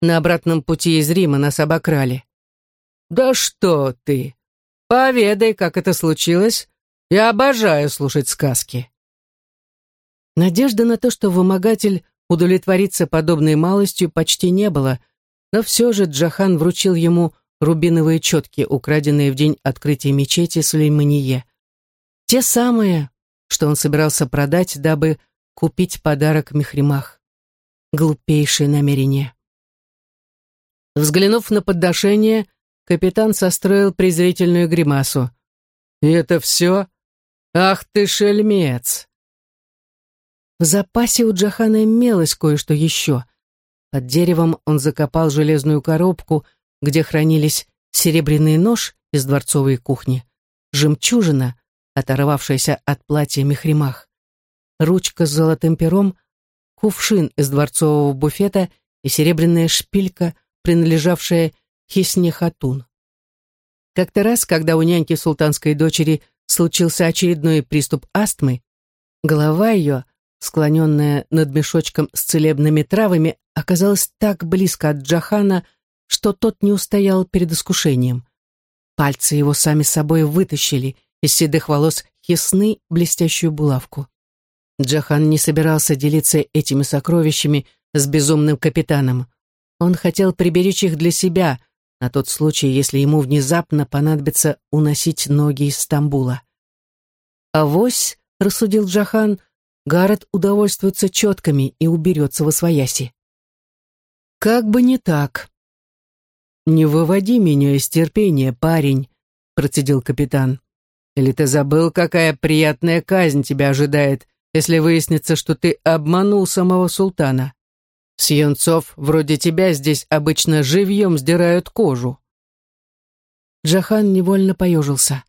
На обратном пути из Рима нас обокрали. Да что ты? Поведай, как это случилось. Я обожаю слушать сказки. Надежды на то, что вымогатель удовлетворится подобной малостью, почти не было, но все же Джахан вручил ему рубиновые четки, украденные в день открытия мечети Сулеймание. Те самые, что он собирался продать, дабы купить подарок Мехримах. Глупейшее намерение. Взглянув на подношение, Капитан состроил презрительную гримасу. «И это все? Ах ты шельмец!» В запасе у Джахана имелось кое-что еще. Под деревом он закопал железную коробку, где хранились серебряный нож из дворцовой кухни, жемчужина, оторвавшаяся от платья мехримах, ручка с золотым пером, кувшин из дворцового буфета и серебряная шпилька, принадлежавшая Хисне Хатун. Как-то раз, когда у няньки султанской дочери случился очередной приступ астмы, голова ее, склоненная над мешочком с целебными травами, оказалась так близко от Джахана, что тот не устоял перед искушением. Пальцы его сами собой вытащили из седых волос Хисны блестящую булавку. Джахан не собирался делиться этими сокровищами с безумным капитаном. Он хотел приберечь их для себя — на тот случай, если ему внезапно понадобится уносить ноги из Стамбула. «Авось», — рассудил Джахан, — «Гаррет удовольствуется четками и уберется во свояси». «Как бы не так». «Не выводи меня из терпения, парень», — процедил капитан. «Или ты забыл, какая приятная казнь тебя ожидает, если выяснится, что ты обманул самого султана?» С юнцов вроде тебя здесь обычно живьем сдирают кожу. Джахан невольно поежился.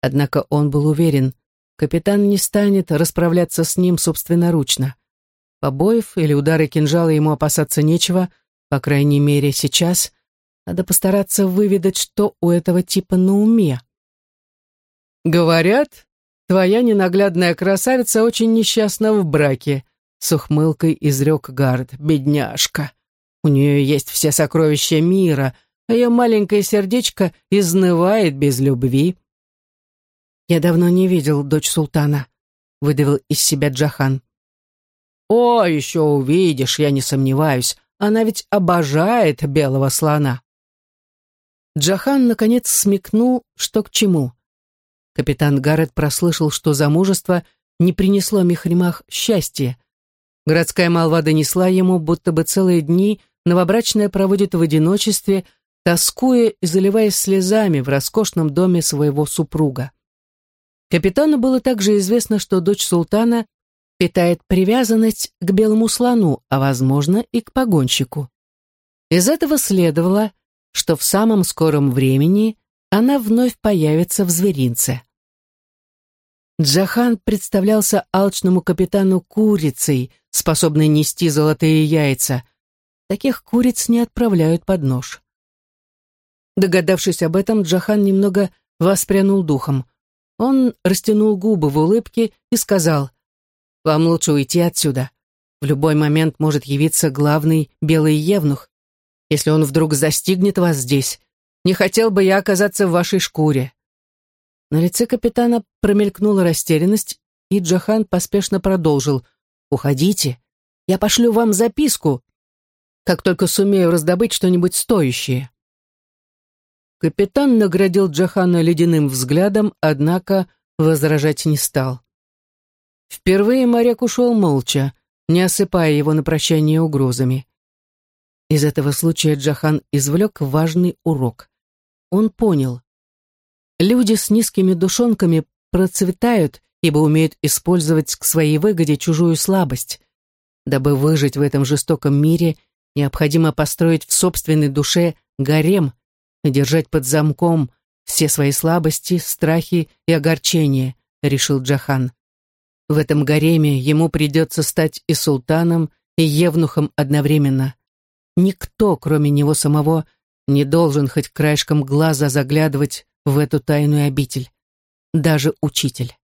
Однако он был уверен, капитан не станет расправляться с ним собственноручно. Побоев или удары кинжала ему опасаться нечего, по крайней мере сейчас. Надо постараться выведать, что у этого типа на уме. «Говорят, твоя ненаглядная красавица очень несчастна в браке», с ухмылкой изрек Гард. «Бедняжка! У нее есть все сокровища мира, а ее маленькое сердечко изнывает без любви. «Я давно не видел дочь султана», — выдавил из себя Джахан. «О, еще увидишь, я не сомневаюсь. Она ведь обожает белого слона». Джахан, наконец, смекнул, что к чему. Капитан Гаррет прослышал, что замужество не принесло Мехримах счастья. Городская молва донесла ему, будто бы целые дни новобрачная проводит в одиночестве, тоскуя и заливаясь слезами в роскошном доме своего супруга. Капитану было также известно, что дочь султана питает привязанность к белому слону, а, возможно, и к погонщику. Из этого следовало, что в самом скором времени она вновь появится в зверинце. Джахан представлялся алчному капитану курицей, способной нести золотые яйца. Таких куриц не отправляют под нож. Догадавшись об этом, Джахан немного воспрянул духом. Он растянул губы в улыбке и сказал, «Вам лучше уйти отсюда. В любой момент может явиться главный белый евнух. Если он вдруг застигнет вас здесь, не хотел бы я оказаться в вашей шкуре». На лице капитана промелькнула растерянность, и Джахан поспешно продолжил. «Уходите. Я пошлю вам записку, как только сумею раздобыть что-нибудь стоящее». Капитан наградил Джахана ледяным взглядом, однако возражать не стал. Впервые моряк ушел молча, не осыпая его на прощание угрозами. Из этого случая Джахан извлек важный урок. Он понял. Люди с низкими душонками процветают, ибо умеют использовать к своей выгоде чужую слабость. Дабы выжить в этом жестоком мире, необходимо построить в собственной душе гарем, держать под замком все свои слабости, страхи и огорчения, решил Джахан. В этом гареме ему придется стать и султаном, и евнухом одновременно. Никто, кроме него самого, не должен хоть краешком глаза заглядывать в эту тайную обитель. Даже учитель.